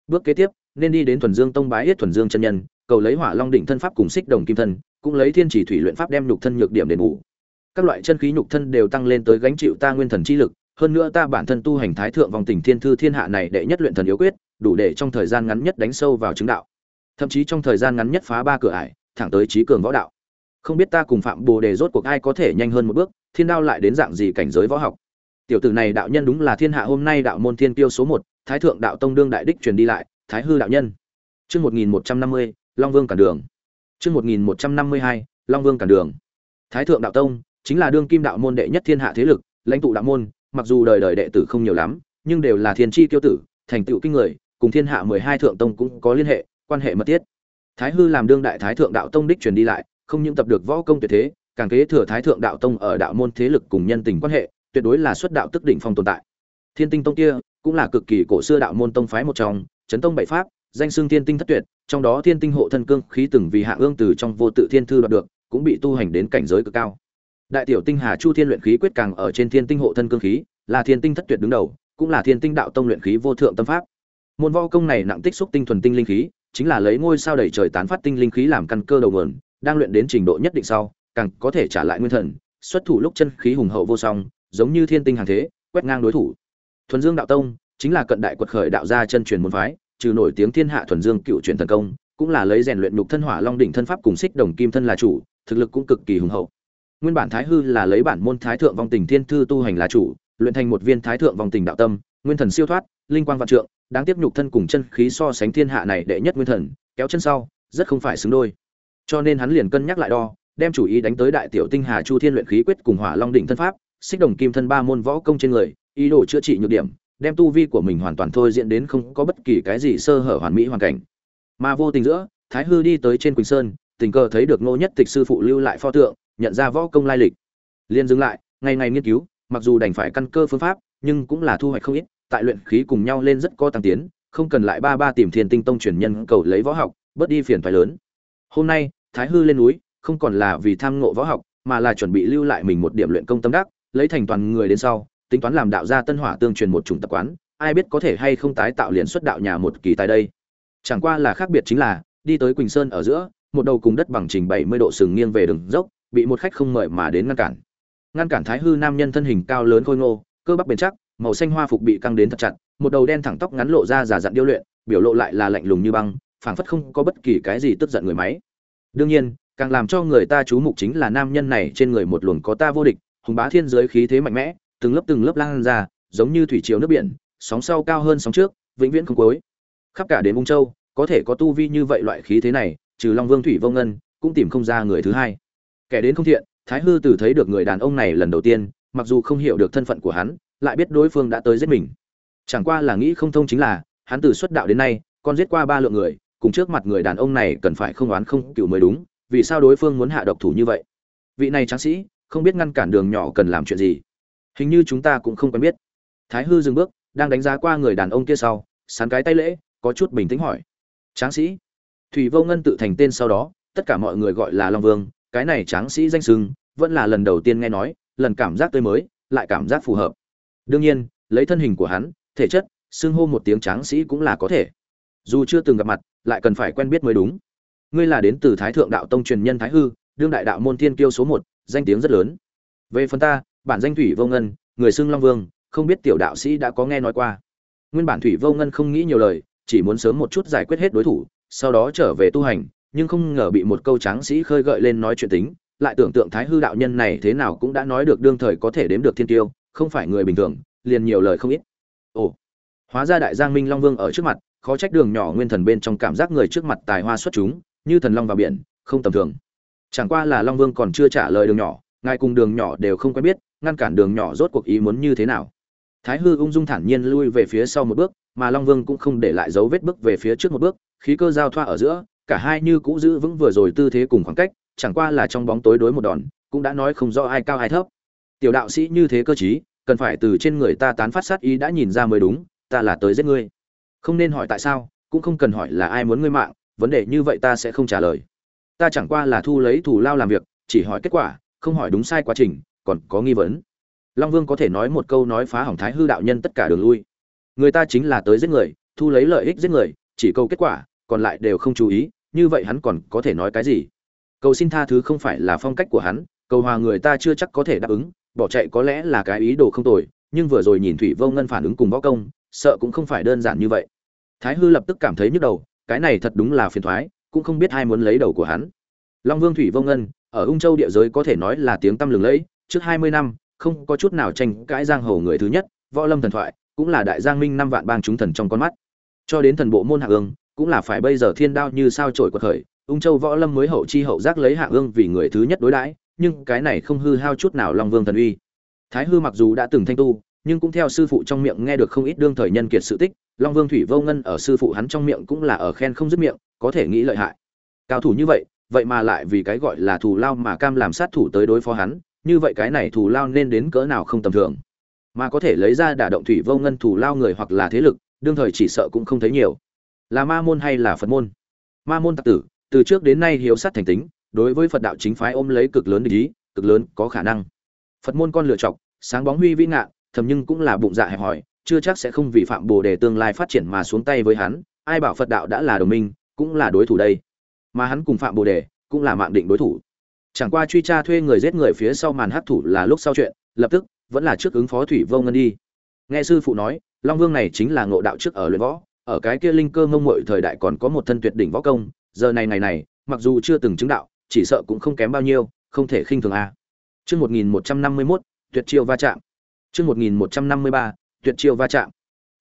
Bước kế tiếp nên đi đến thuần dương tông bái yết thuần dương chân nhân, cầu lấy hỏa long đỉnh thân pháp cùng xích đồng kim thân, cũng lấy thiên chỉ thủy luyện pháp đem nhục thân nhược điểm đền bù. Các loại chân khí nhục thân đều tăng lên tới gánh chịu ta nguyên thần chi lực, hơn nữa ta bản thân tu hành thái thượng vòng tình thiên thư thiên hạ này đệ nhất luyện thần yếu quyết, đủ để trong thời gian ngắn nhất đánh sâu vào chứng đạo. Thậm chí trong thời gian ngắn nhất phá ba cửa ải, thẳng tới trí cường võ đạo. Không biết ta cùng phạm bồ đề rốt cuộc ai có thể nhanh hơn một bước, thiên đao lại đến dạng gì cảnh giới võ học. Tiểu tử này đạo nhân đúng là thiên hạ hôm nay đạo môn thiên tiêu số một, thái thượng đạo tông đương đại đích truyền đi lại thái hư đạo nhân. Chương một nghìn một trăm năm mươi, long vương cản đường. Chương một nghìn một trăm năm mươi hai, long vương cản đường. Thái thượng đạo tông chính là đương kim đạo môn đệ nhất thiên hạ thế lực, lãnh tụ đạo môn, mặc dù đời đời đệ tử không nhiều lắm, nhưng đều là thiên chi tiêu tử, thành tựu kinh người, cùng thiên hạ mười hai thượng tông cũng có liên hệ, quan hệ mật thiết. Thái hư làm đương đại thái thượng đạo tông đích truyền đi lại, không những tập được võ công tuyệt thế, càng kế thừa thái thượng đạo tông ở đạo môn thế lực cùng nhân tình quan hệ, tuyệt đối là xuất đạo tức đỉnh phong tồn tại. Thiên tinh tông kia cũng là cực kỳ cổ xưa đạo môn tông phái một trong chấn tông bảy pháp, danh xương thiên tinh thất tuyệt, trong đó thiên tinh hộ thân cương khí từng vì hạ ương từ trong vô tự thiên thư đoạt được, cũng bị tu hành đến cảnh giới cực cao. Đại tiểu tinh hà chu thiên luyện khí quyết càng ở trên thiên tinh hộ thân cương khí, là thiên tinh thất tuyệt đứng đầu, cũng là thiên tinh đạo tông luyện khí vô thượng tâm pháp. Môn võ công này nặng tích xúc tinh thuần tinh linh khí, chính là lấy ngôi sao đầy trời tán phát tinh linh khí làm căn cơ đầu nguồn, đang luyện đến trình độ nhất định sau, càng có thể trả lại nguyên thần, xuất thủ lúc chân khí hùng hậu vô song, giống như thiên tinh hàng thế, quét ngang đối thủ. Thuần dương đạo tông chính là cận đại quật khởi đạo gia chân truyền môn phái, trừ nổi tiếng thiên hạ thuần dương cựu truyền thần công, cũng là lấy rèn luyện nhục thân hỏa long đỉnh thân pháp cùng xích đồng kim thân là chủ, thực lực cũng cực kỳ hùng hậu. Nguyên bản thái hư là lấy bản môn thái thượng vong tình thiên thư tu hành là chủ, luyện thành một viên thái thượng vong tình đạo tâm, nguyên thần siêu thoát, linh quang vạn trượng, đáng tiếp nhục thân cùng chân khí so sánh thiên hạ này đệ nhất nguyên thần, kéo chân sau, rất không phải xứng đôi. Cho nên hắn liền cân nhắc lại đo, đem chủ ý đánh tới đại tiểu tinh hà chu thiên luyện khí quyết cùng hỏa long đỉnh thân pháp, xích đồng kim thân ba môn võ công trên người, ý đồ chữa trị nhược điểm đem tu vi của mình hoàn toàn thôi diễn đến không có bất kỳ cái gì sơ hở hoàn mỹ hoàn cảnh. Mà vô tình giữa, thái hư đi tới trên quỳnh sơn, tình cờ thấy được ngô nhất tịch sư phụ lưu lại pho tượng, nhận ra võ công lai lịch. Liền dừng lại, ngày ngày nghiên cứu, mặc dù đành phải căn cơ phương pháp, nhưng cũng là thu hoạch không ít, tại luyện khí cùng nhau lên rất có tăng tiến, không cần lại ba ba tìm thiên tinh tông truyền nhân cầu lấy võ học, bớt đi phiền phải lớn. Hôm nay, thái hư lên núi, không còn là vì tham ngộ võ học, mà là chuẩn bị lưu lại mình một điểm luyện công tâm đắc, lấy thành toàn người đến sau tính toán làm đạo gia tân hỏa tương truyền một chủng tập quán, ai biết có thể hay không tái tạo liền xuất đạo nhà một kỳ tại đây. Chẳng qua là khác biệt chính là, đi tới quỳnh sơn ở giữa, một đầu cùng đất bằng trình bảy mươi độ sừng nghiêng về đường dốc, bị một khách không mời mà đến ngăn cản. Ngăn cản thái hư nam nhân thân hình cao lớn khôi ngô, cơ bắp bền chắc, màu xanh hoa phục bị căng đến thật chặt, một đầu đen thẳng tóc ngắn lộ ra giả dặn điêu luyện, biểu lộ lại là lạnh lùng như băng, phảng phất không có bất kỳ cái gì tức giận người máy. Đương nhiên, càng làm cho người ta chú mục chính là nam nhân này trên người một luồng có ta vô địch, hùng bá thiên giới khí thế mạnh mẽ từng lớp từng lớp lan ra, giống như thủy triều nước biển, sóng sau cao hơn sóng trước, vĩnh viễn không cuối. Khắp cả đến ung châu, có thể có tu vi như vậy loại khí thế này, trừ long vương thủy vô ngân, cũng tìm không ra người thứ hai. Kẻ đến không thiện, thái hư Tử thấy được người đàn ông này lần đầu tiên, mặc dù không hiểu được thân phận của hắn, lại biết đối phương đã tới giết mình. Chẳng qua là nghĩ không thông chính là, hắn từ xuất đạo đến nay, còn giết qua ba lượng người, cùng trước mặt người đàn ông này cần phải không oán không cựu mới đúng, vì sao đối phương muốn hạ độc thủ như vậy? Vị này tráng sĩ, không biết ngăn cản đường nhỏ cần làm chuyện gì hình như chúng ta cũng không quen biết. Thái hư dừng bước, đang đánh giá qua người đàn ông kia sau, sán cái tay lễ, có chút bình tĩnh hỏi. Tráng sĩ. Thủy vô ngân tự thành tên sau đó, tất cả mọi người gọi là long vương, cái này tráng sĩ danh sưng, vẫn là lần đầu tiên nghe nói, lần cảm giác tươi mới, lại cảm giác phù hợp. Đương nhiên, lấy thân hình của hắn, thể chất, xưng hô một tiếng tráng sĩ cũng là có thể. Dù chưa từng gặp mặt, lại cần phải quen biết mới đúng. Ngươi là đến từ thái thượng đạo tông truyền nhân thái hư, đương đại đạo môn thiên kiêu số một, danh tiếng rất lớn. Về phần ta bản danh thủy vô ngân, người xưng long vương, không biết tiểu đạo sĩ đã có nghe nói qua. Nguyên bản thủy vô ngân không nghĩ nhiều lời, chỉ muốn sớm một chút giải quyết hết đối thủ, sau đó trở về tu hành, nhưng không ngờ bị một câu tráng sĩ khơi gợi lên nói chuyện tính, lại tưởng tượng thái hư đạo nhân này thế nào cũng đã nói được đương thời có thể đếm được thiên tiêu, không phải người bình thường, liền nhiều lời không ít. Ồ, hóa ra đại giang minh long vương ở trước mặt, khó trách đường nhỏ nguyên thần bên trong cảm giác người trước mặt tài hoa xuất chúng, như thần long vào biển, không tầm thường. Chẳng qua là long vương còn chưa trả lời đường nhỏ ngài cùng đường nhỏ đều không quen biết, ngăn cản đường nhỏ rốt cuộc ý muốn như thế nào. Thái hư ung dung thản nhiên lui về phía sau một bước, mà long vương cũng không để lại dấu vết bước về phía trước một bước, khí cơ giao thoa ở giữa, cả hai như cũ giữ vững vừa rồi tư thế cùng khoảng cách, chẳng qua là trong bóng tối đối một đòn, cũng đã nói không rõ ai cao ai thấp. Tiểu đạo sĩ như thế cơ chí cần phải từ trên người ta tán phát sát ý đã nhìn ra mới đúng, ta là tới giết ngươi. Không nên hỏi tại sao, cũng không cần hỏi là ai muốn ngươi mạng, vấn đề như vậy ta sẽ không trả lời. Ta chẳng qua là thu lấy thủ lao làm việc, chỉ hỏi kết quả không hỏi đúng sai quá trình, còn có nghi vấn. Long vương có thể nói một câu nói phá hỏng thái hư đạo nhân tất cả đường lui. Người ta chính là tới giết người, thu lấy lợi ích giết người, chỉ câu kết quả, còn lại đều không chú ý, như vậy hắn còn có thể nói cái gì? Cầu xin tha thứ không phải là phong cách của hắn, cầu hòa người ta chưa chắc có thể đáp ứng, bỏ chạy có lẽ là cái ý đồ không tồi, nhưng vừa rồi nhìn thủy vô ngân phản ứng cùng võ công, sợ cũng không phải đơn giản như vậy. Thái hư lập tức cảm thấy nhức đầu, cái này thật đúng là phiền thoái, cũng không biết ai muốn lấy đầu của hắn. Long vương thủy vô ngân ở ung châu địa giới có thể nói là tiếng tăm lừng lẫy, trước hai mươi năm, không có chút nào tranh cãi giang hồ người thứ nhất, võ lâm thần thoại, cũng là đại giang minh năm vạn bang chúng thần trong con mắt. Cho đến thần bộ môn hạ ương, cũng là phải bây giờ thiên đao như sao trổi quật khởi, ung châu võ lâm mới hậu chi hậu giác lấy hạ ương vì người thứ nhất đối đãi, nhưng cái này không hư hao chút nào long vương thần uy. Thái hư mặc dù đã từng thanh tu, nhưng cũng theo sư phụ trong miệng nghe được không ít đương thời nhân kiệt sự tích, long vương thủy vô ngân ở sư phụ hắn trong miệng cũng là ở khen không dứt miệng, có thể nghĩ lợi hại. Cao thủ như vậy vậy mà lại vì cái gọi là thù lao mà cam làm sát thủ tới đối phó hắn, như vậy cái này thù lao nên đến cỡ nào không tầm thường. Mà có thể lấy ra đả động thủy vô ngân thù lao người hoặc là thế lực, đương thời chỉ sợ cũng không thấy nhiều. Là ma môn hay là phật môn? Ma môn tặc tử, từ trước đến nay hiếu sát thành tính, đối với phật đạo chính phái ôm lấy cực lớn ý, cực lớn có khả năng. Phật môn con lựa chọc, sáng bóng huy vĩ ngạ, thầm nhưng cũng là bụng dạ hẹp hòi, chưa chắc sẽ không vì phạm bồ đề tương lai phát triển mà xuống tay với hắn, ai bảo phật đạo đã là đồng minh, cũng là đối thủ đây mà hắn cùng phạm bồ đề cũng là mạng định đối thủ. Chẳng qua truy tra thuê người giết người phía sau màn hấp thủ là lúc sau chuyện, lập tức vẫn là trước ứng phó thủy vô ngân đi. Nghe sư phụ nói, long vương này chính là ngộ đạo trước ở luyện võ, ở cái kia linh cơ mông muội thời đại còn có một thân tuyệt đỉnh võ công, giờ này ngày này, mặc dù chưa từng chứng đạo, chỉ sợ cũng không kém bao nhiêu, không thể khinh thường a. Chương một nghìn một trăm năm mươi mốt, tuyệt chiêu va chạm. Chương một nghìn một trăm năm mươi ba, tuyệt chiêu va chạm.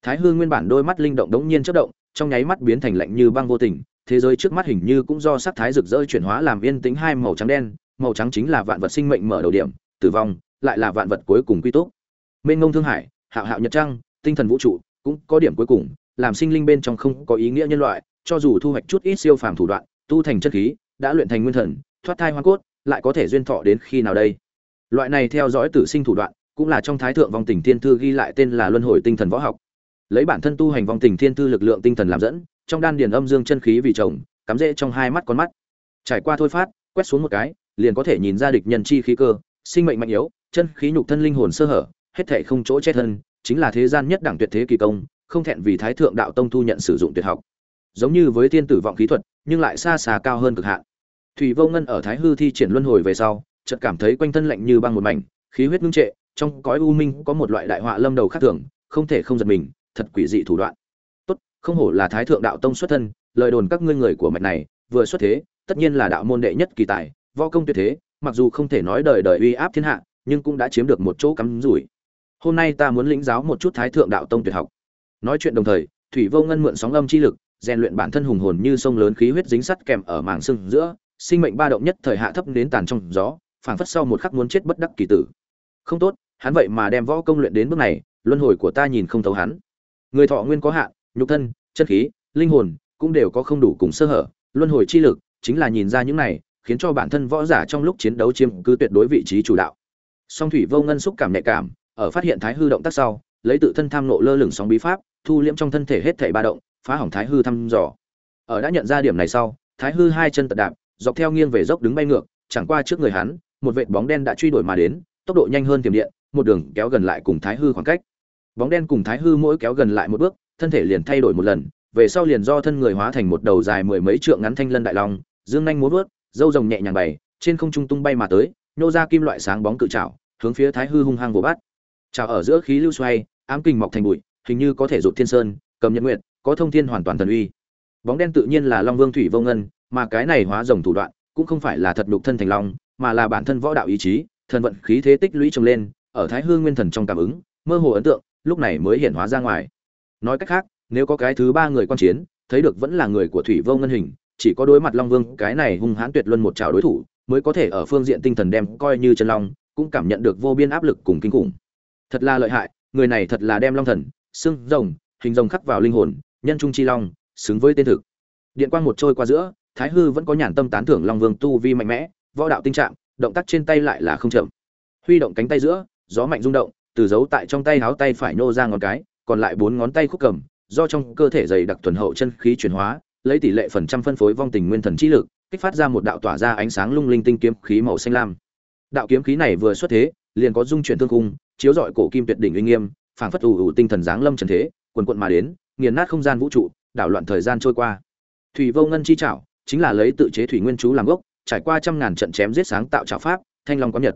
Thái Hương nguyên bản đôi mắt linh động đống nhiên chất động, trong nháy mắt biến thành lạnh như băng vô tình thế giới trước mắt hình như cũng do sắc thái rực rỡ chuyển hóa làm yên tĩnh hai màu trắng đen, màu trắng chính là vạn vật sinh mệnh mở đầu điểm, tử vong, lại là vạn vật cuối cùng quy tụ. mênh ngông thương hải, hạo hạo nhật trăng, tinh thần vũ trụ, cũng có điểm cuối cùng, làm sinh linh bên trong không có ý nghĩa nhân loại, cho dù thu hoạch chút ít siêu phàm thủ đoạn, tu thành chất khí, đã luyện thành nguyên thần, thoát thai hoang cốt, lại có thể duyên thọ đến khi nào đây loại này theo dõi tử sinh thủ đoạn, cũng là trong thái thượng vong tình thiên thư ghi lại tên là luân hồi tinh thần võ học lấy bản thân tu hành vong tình thiên thư lực lượng tinh thần làm dẫn trong đan điền âm dương chân khí vì chồng, cắm rễ trong hai mắt con mắt. Trải qua thôi phát, quét xuống một cái, liền có thể nhìn ra địch nhân chi khí cơ, sinh mệnh mạnh yếu, chân khí nhục thân linh hồn sơ hở, hết thảy không chỗ chết thân, chính là thế gian nhất đẳng tuyệt thế kỳ công, không thẹn vì thái thượng đạo tông thu nhận sử dụng tuyệt học. Giống như với tiên tử vọng khí thuật, nhưng lại xa xa cao hơn cực hạn. Thủy vô ngân ở thái hư thi triển luân hồi về sau, chợt cảm thấy quanh thân lạnh như băng một mảnh, khí huyết ngưng trệ, trong cõi u minh có một loại đại họa lâm đầu khác thường, không thể không giật mình, thật quỷ dị thủ đoạn không hổ là thái thượng đạo tông xuất thân, lời đồn các ngươi người của mạch này, vừa xuất thế, tất nhiên là đạo môn đệ nhất kỳ tài, võ công tuyệt thế, mặc dù không thể nói đời đời uy áp thiên hạ, nhưng cũng đã chiếm được một chỗ cắm rủi. Hôm nay ta muốn lĩnh giáo một chút thái thượng đạo tông tuyệt học. Nói chuyện đồng thời, thủy vô ngân mượn sóng âm chi lực, rèn luyện bản thân hùng hồn như sông lớn khí huyết dính sắt kèm ở màng xương giữa, sinh mệnh ba động nhất thời hạ thấp đến tàn trong gió, phảng phất sau một khắc muốn chết bất đắc kỳ tử. Không tốt, hắn vậy mà đem võ công luyện đến bước này, luân hồi của ta nhìn không thấu hắn. Người thọ nguyên có hạn nhục thân, chân khí, linh hồn cũng đều có không đủ cùng sơ hở. Luân hồi chi lực chính là nhìn ra những này, khiến cho bản thân võ giả trong lúc chiến đấu chiếm cứ tuyệt đối vị trí chủ đạo. Song thủy vô ngân xúc cảm nhạy cảm, ở phát hiện thái hư động tác sau, lấy tự thân tham nộ lơ lửng sóng bí pháp, thu liễm trong thân thể hết thảy ba động, phá hỏng thái hư thăm dò. Ở đã nhận ra điểm này sau, thái hư hai chân tật đạp, dọc theo nghiêng về dốc đứng bay ngược, chẳng qua trước người hắn, một vệt bóng đen đã truy đuổi mà đến, tốc độ nhanh hơn tiềm điện, một đường kéo gần lại cùng thái hư khoảng cách. Bóng đen cùng thái hư mỗi kéo gần lại một bước thân thể liền thay đổi một lần, về sau liền do thân người hóa thành một đầu dài mười mấy trượng ngắn thanh lân đại long, dương nhanh múa vớt, dâu rồng nhẹ nhàng bày, trên không trung tung bay mà tới nhô ra kim loại sáng bóng cự trảo, hướng phía thái hư hung hăng vồ bắt. Trào ở giữa khí lưu xoay, ám kình mọc thành bụi, hình như có thể rụt thiên sơn, cầm nhật nguyện có thông thiên hoàn toàn thần uy. Bóng đen tự nhiên là long vương thủy vô ngân, mà cái này hóa rồng thủ đoạn, cũng không phải là thật đục thân thành long, mà là bản thân võ đạo ý chí, thần vận khí thế tích lũy trồng lên, ở thái hư nguyên thần trong cảm ứng, mơ hồ ấn tượng, lúc này mới hiện hóa ra ngoài nói cách khác, nếu có cái thứ ba người quan chiến, thấy được vẫn là người của thủy vô ngân hình, chỉ có đối mặt long vương, cái này hung hãn tuyệt luân một trào đối thủ, mới có thể ở phương diện tinh thần đem coi như chân long, cũng cảm nhận được vô biên áp lực cùng kinh khủng. Thật là lợi hại, người này thật là đem long thần, xương rồng, hình rồng khắc vào linh hồn, nhân trung chi long, xứng với tên thực. Điện quang một trôi qua giữa, thái hư vẫn có nhàn tâm tán thưởng long vương tu vi mạnh mẽ, võ đạo tinh trạng, động tác trên tay lại là không chậm. Huy động cánh tay giữa, gió mạnh rung động, từ dấu tại trong tay háo tay phải nô ra ngón cái còn lại bốn ngón tay khúc cầm, do trong cơ thể dày đặc thuần hậu chân khí chuyển hóa, lấy tỷ lệ phần trăm phân phối vong tình nguyên thần trí lực, kích phát ra một đạo tỏa ra ánh sáng lung linh tinh kiếm khí màu xanh lam. Đạo kiếm khí này vừa xuất thế, liền có dung chuyển thương cung chiếu rọi cổ kim tuyệt đỉnh uy nghiêm, phảng phất ủ ủ tinh thần giáng lâm trần thế quần quận mà đến, nghiền nát không gian vũ trụ, đảo loạn thời gian trôi qua. Thủy vô ngân chi trảo, chính là lấy tự chế thủy nguyên chú làm gốc, trải qua trăm ngàn trận chém giết sáng tạo trảo pháp, thanh long quán nhật.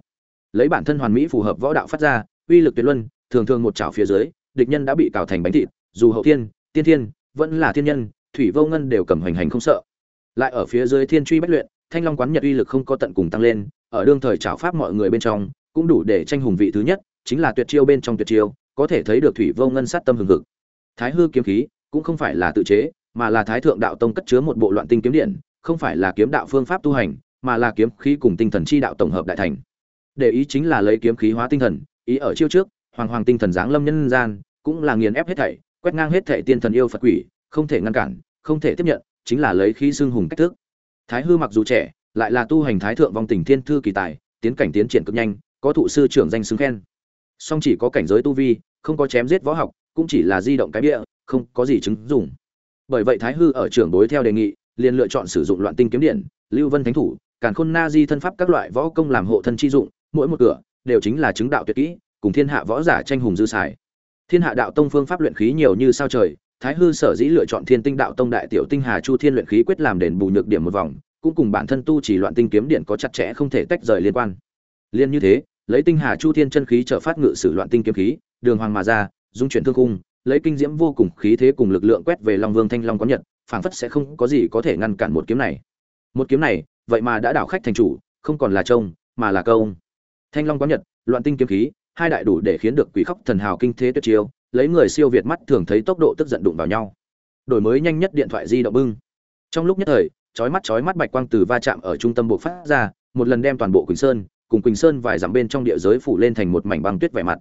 Lấy bản thân hoàn mỹ phù hợp võ đạo phát ra, uy lực tuyệt luân, thường thường một chảo phía dưới địch nhân đã bị cào thành bánh thịt, dù hậu thiên, tiên thiên, vẫn là thiên nhân, thủy vô ngân đều cầm hoành hành không sợ. Lại ở phía dưới thiên truy bách luyện, thanh long quán nhật uy lực không có tận cùng tăng lên, ở đương thời trảo pháp mọi người bên trong, cũng đủ để tranh hùng vị thứ nhất, chính là tuyệt chiêu bên trong tuyệt chiêu, có thể thấy được thủy vô ngân sát tâm hừng hực. Thái hư kiếm khí, cũng không phải là tự chế, mà là thái thượng đạo tông cất chứa một bộ loạn tinh kiếm điện, không phải là kiếm đạo phương pháp tu hành, mà là kiếm khí cùng tinh thần chi đạo tổng hợp đại thành. Để ý chính là lấy kiếm khí hóa tinh thần, ý ở chiêu trước hoàng hoàng tinh thần giáng lâm nhân gian, cũng là nghiền ép hết thảy, quét ngang hết thảy tiên thần yêu phật quỷ, không thể ngăn cản, không thể tiếp nhận, chính là lấy khí xương hùng cách thức. Thái hư mặc dù trẻ, lại là tu hành thái thượng vong tình thiên thư kỳ tài, tiến cảnh tiến triển cực nhanh, có thụ sư trưởng danh xứng khen. Song chỉ có cảnh giới tu vi, không có chém giết võ học, cũng chỉ là di động cái bịa, không có gì chứng dùng bởi vậy thái hư ở trưởng đối theo đề nghị, liền lựa chọn sử dụng loạn tinh kiếm điện, lưu vân thánh thủ, càn khôn na di thân pháp các loại võ công làm hộ thân chi dụng, mỗi một cửa, đều chính là chứng đạo tuyệt kỹ cùng thiên hạ võ giả tranh hùng dư xài thiên hạ đạo tông phương pháp luyện khí nhiều như sao trời, thái hư sở dĩ lựa chọn thiên tinh đạo tông đại tiểu tinh hà chu thiên luyện khí quyết làm đền bù nhược điểm một vòng, cũng cùng bản thân tu chỉ loạn tinh kiếm điện có chặt chẽ không thể tách rời liên quan. Liên như thế, lấy tinh hà chu thiên chân khí trợ phát ngự sử loạn tinh kiếm khí, đường hoàng mà ra, dung chuyển thương cung lấy kinh diễm vô cùng khí thế cùng lực lượng quét về long vương thanh long có nhật, phảng phất sẽ không có gì có thể ngăn cản một kiếm này. Một kiếm này, vậy mà đã đảo khách thành chủ, không còn là trông, mà là công thanh long có nhật, loạn tinh kiếm khí hai đại đủ để khiến được quỷ khóc thần hào kinh thế tuyệt chiêu, lấy người siêu việt mắt thường thấy tốc độ tức giận đụng vào nhau. Đổi mới nhanh nhất điện thoại di động bưng. Trong lúc nhất thời, chói mắt chói mắt bạch quang từ va chạm ở trung tâm bộ phát ra, một lần đem toàn bộ quỳnh sơn, cùng quỳnh sơn vài dặm bên trong địa giới phủ lên thành một mảnh băng tuyết vẻ mặt.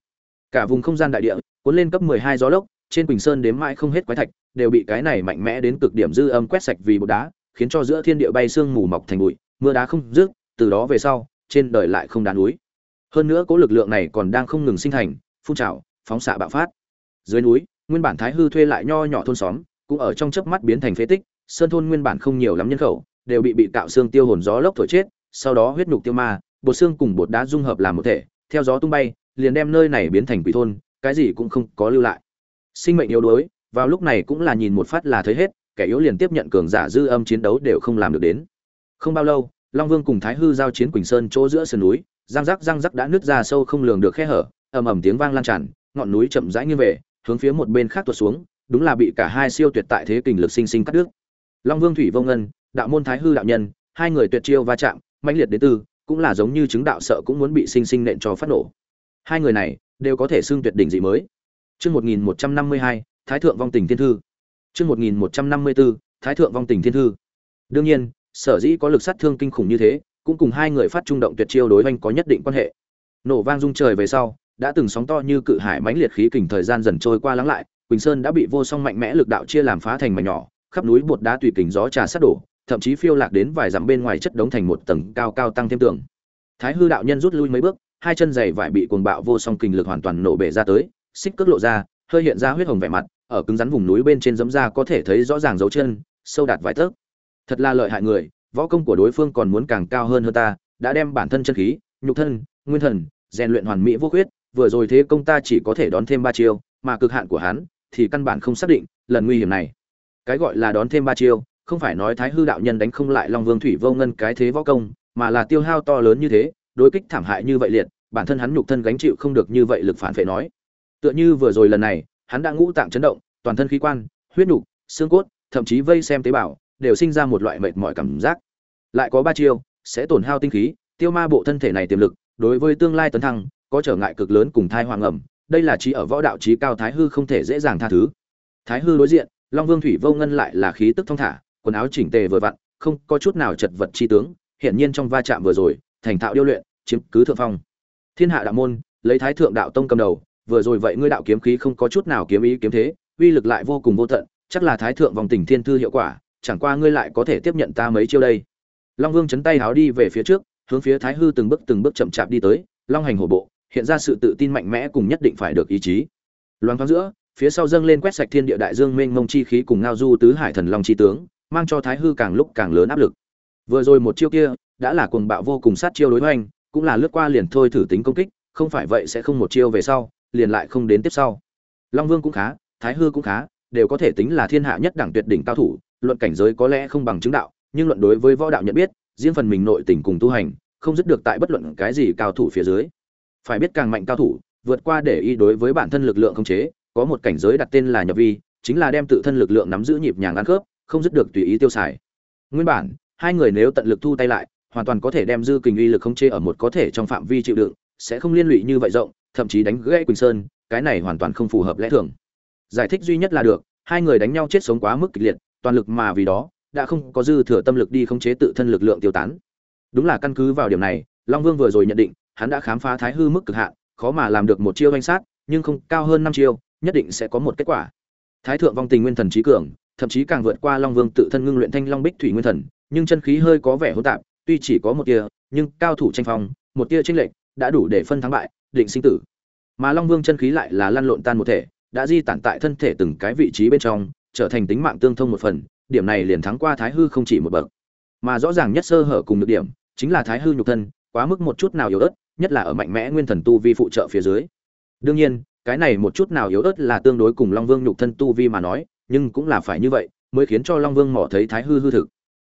Cả vùng không gian đại địa, cuốn lên cấp 12 gió lốc, trên quỳnh sơn đếm mãi không hết quái thạch, đều bị cái này mạnh mẽ đến cực điểm dư âm quét sạch vì bột đá, khiến cho giữa thiên địa bay sương mù mọc thành bụi, mưa đá không dứt, từ đó về sau, trên đời lại không đá núi hơn nữa cố lực lượng này còn đang không ngừng sinh thành, phun trào, phóng xạ bạo phát. Dưới núi, nguyên bản thái hư thuê lại nho nhỏ thôn xóm, cũng ở trong chớp mắt biến thành phế tích, sơn thôn nguyên bản không nhiều lắm nhân khẩu, đều bị bị cạo xương tiêu hồn gió lốc thổi chết, sau đó huyết nhục tiêu ma, bột xương cùng bột đá dung hợp làm một thể, theo gió tung bay, liền đem nơi này biến thành quỷ thôn, cái gì cũng không có lưu lại. Sinh mệnh yếu đuối, vào lúc này cũng là nhìn một phát là thấy hết, kẻ yếu liền tiếp nhận cường giả dư âm chiến đấu đều không làm được đến. Không bao lâu long vương cùng thái hư giao chiến quỳnh sơn chỗ giữa sườn núi, răng rắc răng rắc đã nứt ra sâu không lường được khe hở, ầm ầm tiếng vang lan tràn, ngọn núi chậm rãi nghiêng về, hướng phía một bên khác tuột xuống, đúng là bị cả hai siêu tuyệt tại thế kình lực sinh sinh cắt đứt. Long vương thủy vô ngân, đạo môn thái hư đạo nhân, hai người tuyệt chiêu va chạm, mãnh liệt đến từ, cũng là giống như chứng đạo sợ cũng muốn bị sinh sinh nện cho phát nổ. Hai người này đều có thể xưng tuyệt đỉnh dị mới. Chương một nghìn một trăm năm mươi hai, thái thượng vong tình thiên thư. Chương một nghìn một trăm năm mươi bốn thái thượng vong tình thiên thư. Đương nhiên sở dĩ có lực sát thương kinh khủng như thế, cũng cùng hai người phát trung động tuyệt chiêu đối oanh có nhất định quan hệ. Nổ vang rung trời về sau, đã từng sóng to như cự hải mãnh liệt khí kình thời gian dần trôi qua lắng lại, quỳnh sơn đã bị vô song mạnh mẽ lực đạo chia làm phá thành mảnh nhỏ, khắp núi bột đá tùy kình gió trà sát đổ, thậm chí phiêu lạc đến vài dặm bên ngoài chất đống thành một tầng cao cao tăng thêm tường. Thái hư đạo nhân rút lui mấy bước, hai chân giày vải bị cuồng bạo vô song kình lực hoàn toàn nổ bể ra tới, xích cước lộ ra, hơi hiện ra huyết hồng vẻ mặt, ở cứng rắn vùng núi bên trên dẫm ra có thể thấy rõ ràng dấu chân, sâu đạt vài tấc thật là lợi hại người, võ công của đối phương còn muốn càng cao hơn hơn ta, đã đem bản thân chân khí, nhục thân, nguyên thần, rèn luyện hoàn mỹ vô khuyết, vừa rồi thế công ta chỉ có thể đón thêm ba chiêu, mà cực hạn của hắn thì căn bản không xác định lần nguy hiểm này. Cái gọi là đón thêm ba chiêu, không phải nói thái hư đạo nhân đánh không lại long vương thủy vô ngân cái thế võ công, mà là tiêu hao to lớn như thế, đối kích thảm hại như vậy liệt, bản thân hắn nhục thân gánh chịu không được như vậy lực phản phệ nói. Tựa như vừa rồi lần này, hắn đã ngũ tạng chấn động, toàn thân khí quan, huyết nhục, xương cốt, thậm chí vây xem tế bào đều sinh ra một loại mệt mỏi cảm giác. Lại có ba chiêu, sẽ tổn hao tinh khí, tiêu ma bộ thân thể này tiềm lực, đối với tương lai tấn thăng, có trở ngại cực lớn cùng thai hoàng ẩm. Đây là trí ở võ đạo trí cao thái hư không thể dễ dàng tha thứ. Thái hư đối diện, long vương thủy vô ngân lại là khí tức thong thả, quần áo chỉnh tề vừa vặn, không có chút nào chật vật chi tướng, hiển nhiên trong va chạm vừa rồi, thành thạo điêu luyện, chiếm cứ thượng phong. Thiên hạ đạo môn, lấy thái thượng đạo tông cầm đầu, vừa rồi vậy ngươi đạo kiếm khí không có chút nào kiếm ý kiếm thế, uy lực lại vô cùng vô tận, chắc là thái thượng vòng tình thiên thư hiệu quả chẳng qua ngươi lại có thể tiếp nhận ta mấy chiêu đây. Long vương chấn tay háo đi về phía trước, hướng phía thái hư từng bước từng bước chậm chạp đi tới, long hành hổ bộ, hiện ra sự tự tin mạnh mẽ cùng nhất định phải được ý chí. Loáng thoáng giữa, phía sau dâng lên quét sạch thiên địa đại dương mênh mông chi khí cùng ngao du tứ hải thần long chi tướng, mang cho thái hư càng lúc càng lớn áp lực. Vừa rồi một chiêu kia, đã là cuồng bạo vô cùng sát chiêu đối hoành, cũng là lướt qua liền thôi thử tính công kích, không phải vậy sẽ không một chiêu về sau, liền lại không đến tiếp sau. Long vương cũng khá, thái hư cũng khá, đều có thể tính là thiên hạ nhất đẳng tuyệt đỉnh cao thủ luận cảnh giới có lẽ không bằng chứng đạo, nhưng luận đối với võ đạo nhận biết, riêng phần mình nội tình cùng tu hành, không dứt được tại bất luận cái gì cao thủ phía dưới. Phải biết càng mạnh cao thủ, vượt qua để ý đối với bản thân lực lượng không chế, có một cảnh giới đặt tên là nhập vi, chính là đem tự thân lực lượng nắm giữ nhịp nhàng ăn khớp, không dứt được tùy ý tiêu xài. Nguyên bản, hai người nếu tận lực thu tay lại, hoàn toàn có thể đem dư kình uy lực không chế ở một có thể trong phạm vi chịu đựng, sẽ không liên lụy như vậy rộng, thậm chí đánh gãy quỳnh sơn, cái này hoàn toàn không phù hợp lẽ thường. Giải thích duy nhất là được, hai người đánh nhau chết sống quá mức kịch liệt toàn lực mà vì đó, đã không có dư thừa tâm lực đi khống chế tự thân lực lượng tiêu tán. Đúng là căn cứ vào điểm này, long vương vừa rồi nhận định, hắn đã khám phá thái hư mức cực hạn, khó mà làm được một chiêu danh sát, nhưng không, cao hơn năm chiêu, nhất định sẽ có một kết quả. Thái thượng vong tình nguyên thần trí cường, thậm chí càng vượt qua long vương tự thân ngưng luyện thanh long bích thủy nguyên thần, nhưng chân khí hơi có vẻ hỗn tạp, tuy chỉ có một tia, nhưng cao thủ tranh phong, một tia tranh lệch, đã đủ để phân thắng bại, định sinh tử. Mà long vương chân khí lại là lăn lộn tan một thể, đã di tản tại thân thể từng cái vị trí bên trong trở thành tính mạng tương thông một phần, điểm này liền thắng qua thái hư không chỉ một bậc. Mà rõ ràng nhất sơ hở cùng nhược điểm, chính là thái hư nhục thân, quá mức một chút nào yếu ớt, nhất là ở mạnh mẽ nguyên thần tu vi phụ trợ phía dưới. Đương nhiên, cái này một chút nào yếu ớt là tương đối cùng long vương nhục thân tu vi mà nói, nhưng cũng là phải như vậy, mới khiến cho long vương mỏ thấy thái hư hư thực.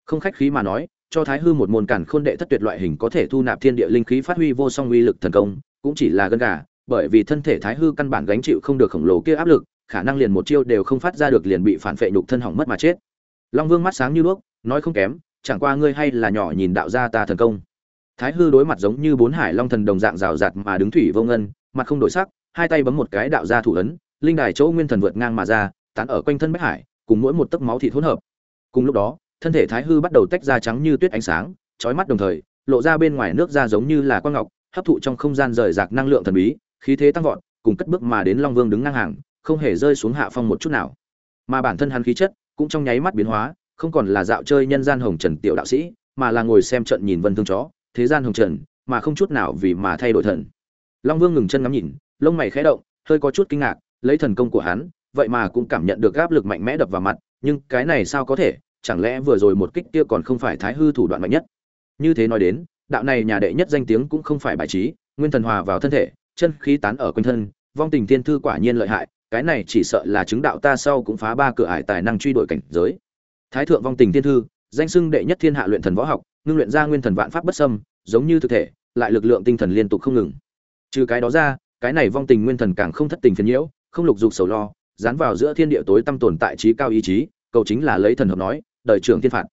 Không khách khí mà nói, cho thái hư một môn cản khôn đệ thất tuyệt loại hình có thể thu nạp thiên địa linh khí phát huy vô song uy lực thần công, cũng chỉ là gân gà, bởi vì thân thể thái hư căn bản gánh chịu không được khổng lồ kia áp lực khả năng liền một chiêu đều không phát ra được liền bị phản phệ nhục thân hỏng mất mà chết. Long vương mắt sáng như đuốc, nói không kém, chẳng qua ngươi hay là nhỏ nhìn đạo gia ta thần công. Thái hư đối mặt giống như bốn hải long thần đồng dạng rào rạt mà đứng thủy vô ngân, mặt không đổi sắc, hai tay bấm một cái đạo gia thủ ấn, linh đài chỗ nguyên thần vượt ngang mà ra, tán ở quanh thân bách hải, cùng mỗi một tấc máu thịt hỗn hợp. Cùng lúc đó, thân thể thái hư bắt đầu tách ra trắng như tuyết ánh sáng, chói mắt đồng thời, lộ ra bên ngoài nước ra giống như là quang ngọc, hấp thụ trong không gian rời rạc năng lượng thần bí, khí thế tăng vọt, cùng cất bước mà đến long vương đứng ngang hàng không hề rơi xuống hạ phong một chút nào. Mà bản thân hắn khí chất cũng trong nháy mắt biến hóa, không còn là dạo chơi nhân gian hồng trần tiểu đạo sĩ, mà là ngồi xem trận nhìn vân thương chó, thế gian hồng trần, mà không chút nào vì mà thay đổi thần. Long vương ngừng chân ngắm nhìn, lông mày khẽ động, hơi có chút kinh ngạc, lấy thần công của hắn, vậy mà cũng cảm nhận được áp lực mạnh mẽ đập vào mặt, nhưng cái này sao có thể, chẳng lẽ vừa rồi một kích kia còn không phải thái hư thủ đoạn mạnh nhất? Như thế nói đến, đạo này nhà đệ nhất danh tiếng cũng không phải bài trí, nguyên thần hòa vào thân thể, chân khí tán ở quanh thân, vong tình thiên thư quả nhiên lợi hại cái này chỉ sợ là chứng đạo ta sau cũng phá ba cửa ải tài năng truy đuổi cảnh giới. Thái thượng vong tình thiên thư, danh xưng đệ nhất thiên hạ luyện thần võ học, ngưng luyện ra nguyên thần vạn pháp bất xâm, giống như thực thể, lại lực lượng tinh thần liên tục không ngừng. Trừ cái đó ra, cái này vong tình nguyên thần càng không thất tình phiền nhiễu, không lục dục sầu lo, dán vào giữa thiên địa tối tâm tồn tại trí cao ý chí, cầu chính là lấy thần hợp nói, đời trưởng thiên phạt.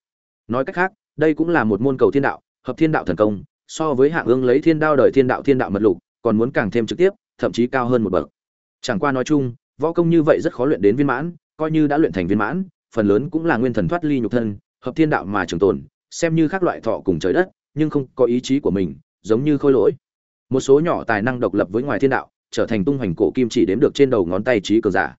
Nói cách khác, đây cũng là một môn cầu thiên đạo, hợp thiên đạo thần công, so với hạng ương lấy thiên đao đời thiên đạo thiên đạo mật lục, còn muốn càng thêm trực tiếp, thậm chí cao hơn một bậc. Chẳng qua nói chung võ công như vậy rất khó luyện đến viên mãn, coi như đã luyện thành viên mãn, phần lớn cũng là nguyên thần thoát ly nhục thân, hợp thiên đạo mà trường tồn, xem như các loại thọ cùng trời đất, nhưng không có ý chí của mình, giống như khôi lỗi. Một số nhỏ tài năng độc lập với ngoài thiên đạo, trở thành tung hoành cổ kim chỉ đếm được trên đầu ngón tay trí cường giả.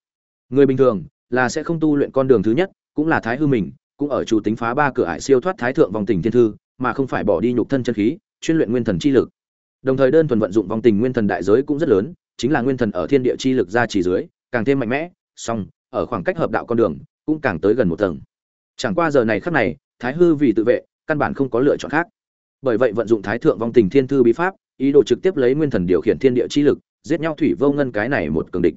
Người bình thường là sẽ không tu luyện con đường thứ nhất, cũng là thái hư mình, cũng ở chủ tính phá ba cửa ải siêu thoát thái thượng vòng tình thiên thư, mà không phải bỏ đi nhục thân chân khí, chuyên luyện nguyên thần chi lực. Đồng thời đơn thuần vận dụng vòng tình nguyên thần đại giới cũng rất lớn, chính là nguyên thần ở thiên địa chi lực ra chỉ dưới càng thêm mạnh mẽ, song, ở khoảng cách hợp đạo con đường, cũng càng tới gần một tầng. Chẳng qua giờ này khắc này, thái hư vì tự vệ, căn bản không có lựa chọn khác. Bởi vậy vận dụng thái thượng vong tình thiên thư bí pháp, ý đồ trực tiếp lấy nguyên thần điều khiển thiên địa chi lực, giết nhau thủy vô ngân cái này một cường địch.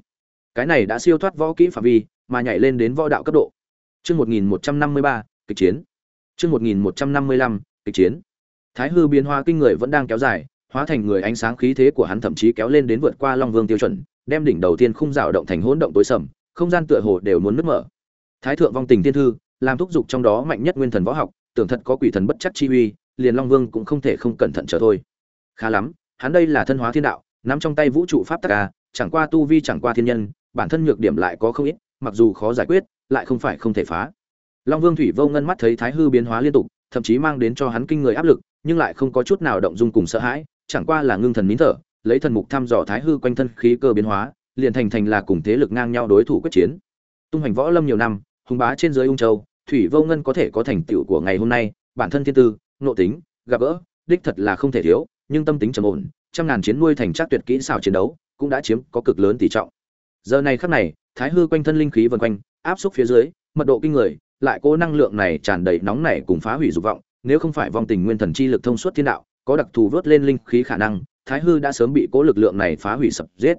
Cái này đã siêu thoát võ kỹ phạm vi, mà nhảy lên đến võ đạo cấp độ. Chương một nghìn một trăm năm mươi ba, kịch chiến. Chương một nghìn một trăm năm mươi lăm, kịch chiến. Thái hư biến hóa kinh người vẫn đang kéo dài, hóa thành người ánh sáng khí thế của hắn thậm chí kéo lên đến vượt qua long vương tiêu chuẩn đem đỉnh đầu tiên khung rào động thành hỗn động tối sầm, không gian tựa hồ đều muốn nứt mở. Thái thượng vong tình thiên thư, làm thúc giục trong đó mạnh nhất nguyên thần võ học, tưởng thật có quỷ thần bất chắc chi uy, liền long vương cũng không thể không cẩn thận trở thôi. Khá lắm, hắn đây là thân hóa thiên đạo, nắm trong tay vũ trụ pháp tắc ca chẳng qua tu vi chẳng qua thiên nhân, bản thân nhược điểm lại có không ít, mặc dù khó giải quyết, lại không phải không thể phá. Long vương thủy vô ngân mắt thấy thái hư biến hóa liên tục, thậm chí mang đến cho hắn kinh người áp lực, nhưng lại không có chút nào động dung cùng sợ hãi, chẳng qua là ngưng thần nín thở lấy thần mục thăm dò thái hư quanh thân khí cơ biến hóa, liền thành thành là cùng thế lực ngang nhau đối thủ quyết chiến. Tung hành võ lâm nhiều năm, hùng bá trên dưới ung châu, thủy vô ngân có thể có thành tựu của ngày hôm nay, bản thân thiên tư, nội tính, gặp gỡ, đích thật là không thể thiếu, nhưng tâm tính trầm ổn, trăm ngàn chiến nuôi thành chắc tuyệt kỹ xảo chiến đấu, cũng đã chiếm có cực lớn tỷ trọng. Giờ này khắc này, thái hư quanh thân linh khí vần quanh, áp xúc phía dưới, mật độ kinh người, lại cố năng lượng này tràn đầy nóng nảy cùng phá hủy dục vọng, nếu không phải vong tình nguyên thần chi lực thông suốt thiên đạo, có đặc thù vớt lên linh khí khả năng thái hư đã sớm bị cố lực lượng này phá hủy sập giết.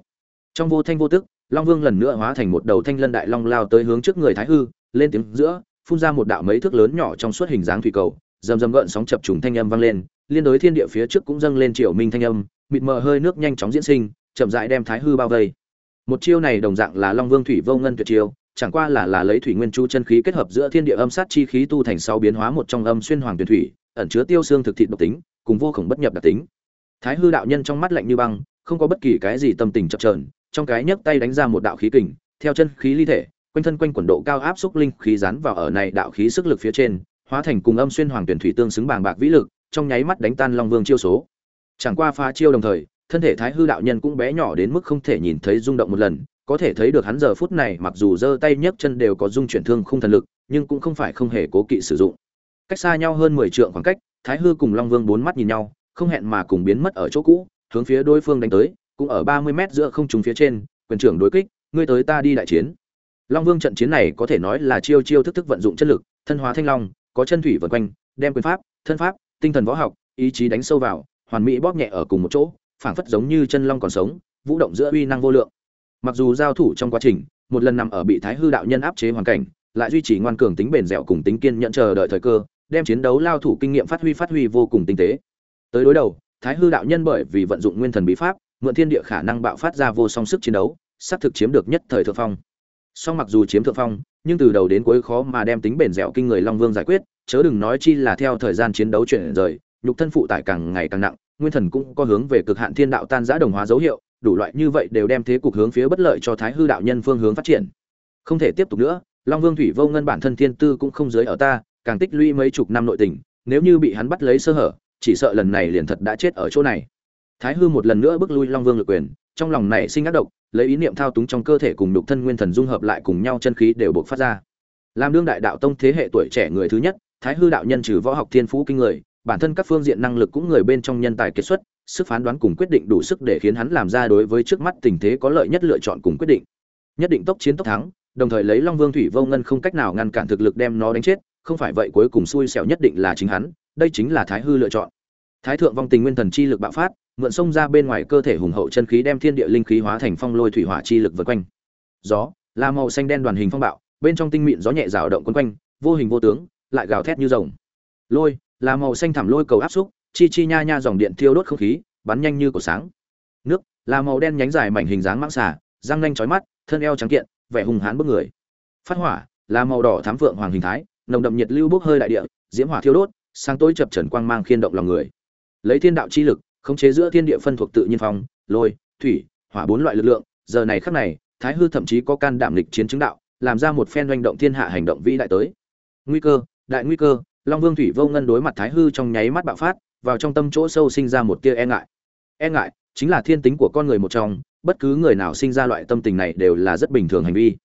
Trong vô thanh vô tức, long vương lần nữa hóa thành một đầu thanh lân đại long lao tới hướng trước người thái hư, lên tiếng giữa, phun ra một đạo mấy thước lớn nhỏ trong suốt hình dáng thủy cầu, rầm rầm gợn sóng chập trùng thanh âm vang lên, liên đối thiên địa phía trước cũng dâng lên triều minh thanh âm, mịt mờ hơi nước nhanh chóng diễn sinh, chậm rãi đem thái hư bao vây. Một chiêu này đồng dạng là long vương thủy vô ngân tuyệt chiêu, chẳng qua là là lấy thủy nguyên chu chân khí kết hợp giữa thiên địa âm sát chi khí tu thành sau biến hóa một trong âm xuyên hoàng tuyển thủy, ẩn chứa tiêu xương thực thịt độc tính, cùng vô khổng bất nhập đặc tính thái hư đạo nhân trong mắt lạnh như băng, không có bất kỳ cái gì tâm tình chập chờn, trong cái nhấc tay đánh ra một đạo khí kình, theo chân khí ly thể, quanh thân quanh quần độ cao áp xúc linh khí rán vào ở này đạo khí sức lực phía trên, hóa thành cùng âm xuyên hoàng tuyển thủy tương xứng bàng bạc vĩ lực, trong nháy mắt đánh tan long vương chiêu số. Chẳng qua phá chiêu đồng thời, thân thể thái hư đạo nhân cũng bé nhỏ đến mức không thể nhìn thấy rung động một lần, có thể thấy được hắn giờ phút này mặc dù giơ tay nhấc chân đều có dung chuyển thương không thần lực, nhưng cũng không phải không hề cố kỵ sử dụng. Cách xa nhau hơn mười trượng khoảng cách, thái hư cùng long vương bốn mắt nhìn nhau không hẹn mà cùng biến mất ở chỗ cũ, hướng phía đối phương đánh tới, cũng ở ba mươi mét giữa không trung phía trên, quyền trưởng đối kích, ngươi tới ta đi đại chiến. Long vương trận chiến này có thể nói là chiêu chiêu thức thức vận dụng chất lực, thân hóa thanh long, có chân thủy vần quanh, đem quyền pháp, thân pháp, tinh thần võ học, ý chí đánh sâu vào, hoàn mỹ bóp nhẹ ở cùng một chỗ, phảng phất giống như chân long còn sống, vũ động giữa uy năng vô lượng. Mặc dù giao thủ trong quá trình, một lần nằm ở bị thái hư đạo nhân áp chế hoàn cảnh, lại duy trì ngoan cường tính bền dẻo cùng tính kiên nhẫn chờ đợi thời cơ, đem chiến đấu lao thủ kinh nghiệm phát huy phát huy vô cùng tinh tế tới đối đầu, thái hư đạo nhân bởi vì vận dụng nguyên thần bí pháp, mượn thiên địa khả năng bạo phát ra vô song sức chiến đấu xác thực chiếm được nhất thời thượng phong. Song mặc dù chiếm thượng phong, nhưng từ đầu đến cuối khó mà đem tính bền dẻo kinh người long vương giải quyết, chớ đừng nói chi là theo thời gian chiến đấu chuyển rời, nhục thân phụ tải càng ngày càng nặng, nguyên thần cũng có hướng về cực hạn thiên đạo tan giã đồng hóa dấu hiệu, đủ loại như vậy đều đem thế cục hướng phía bất lợi cho thái hư đạo nhân phương hướng phát triển. Không thể tiếp tục nữa, long vương thủy vô ngân bản thân thiên tư cũng không dưới ở ta, càng tích lũy mấy chục năm nội tình, nếu như bị hắn bắt lấy sơ hở chỉ sợ lần này liền thật đã chết ở chỗ này. Thái hư một lần nữa bước lui long vương lực quyền, trong lòng này sinh ác độc, lấy ý niệm thao túng trong cơ thể cùng đục thân nguyên thần dung hợp lại cùng nhau chân khí đều buộc phát ra. Làm đương đại đạo tông thế hệ tuổi trẻ người thứ nhất, thái hư đạo nhân trừ võ học thiên phú kinh người, bản thân các phương diện năng lực cũng người bên trong nhân tài kết xuất, sức phán đoán cùng quyết định đủ sức để khiến hắn làm ra đối với trước mắt tình thế có lợi nhất lựa chọn cùng quyết định. Nhất định tốc chiến tốc thắng, đồng thời lấy long vương thủy vô ngân không cách nào ngăn cản thực lực đem nó đánh chết, không phải vậy cuối cùng xui xẻo nhất định là chính hắn đây chính là thái hư lựa chọn. Thái thượng vong tình nguyên thần chi lực bạo phát, mượn sông ra bên ngoài cơ thể hùng hậu chân khí đem thiên địa linh khí hóa thành phong lôi thủy hỏa chi lực vượt quanh. Gió, là màu xanh đen đoàn hình phong bạo, bên trong tinh mịn gió nhẹ rào động quấn quanh, vô hình vô tướng, lại gào thét như rồng. Lôi, là màu xanh thảm lôi cầu áp xúc, chi chi nha nha dòng điện thiêu đốt không khí, bắn nhanh như cổ sáng. Nước, là màu đen nhánh dài mảnh hình dáng mãng xà, răng nanh chói mắt, thân eo trắng kiện, vẻ hùng hán bức người. Phát hỏa, là màu đỏ thám phượng hoàng hình thái, nồng đậm nhiệt lưu bốc hơi đại địa, diễm hỏa thiêu đốt sang tối chập trần quang mang khiên động lòng người. Lấy thiên đạo chi lực, khống chế giữa thiên địa phân thuộc tự nhiên phong, lôi, thủy, hỏa bốn loại lực lượng, giờ này khắc này, thái hư thậm chí có can đảm lịch chiến chứng đạo, làm ra một phen doanh động thiên hạ hành động vĩ đại tới. Nguy cơ, đại nguy cơ, long vương thủy vô ngân đối mặt thái hư trong nháy mắt bạo phát, vào trong tâm chỗ sâu sinh ra một tia e ngại. E ngại, chính là thiên tính của con người một trong, bất cứ người nào sinh ra loại tâm tình này đều là rất bình thường hành vi.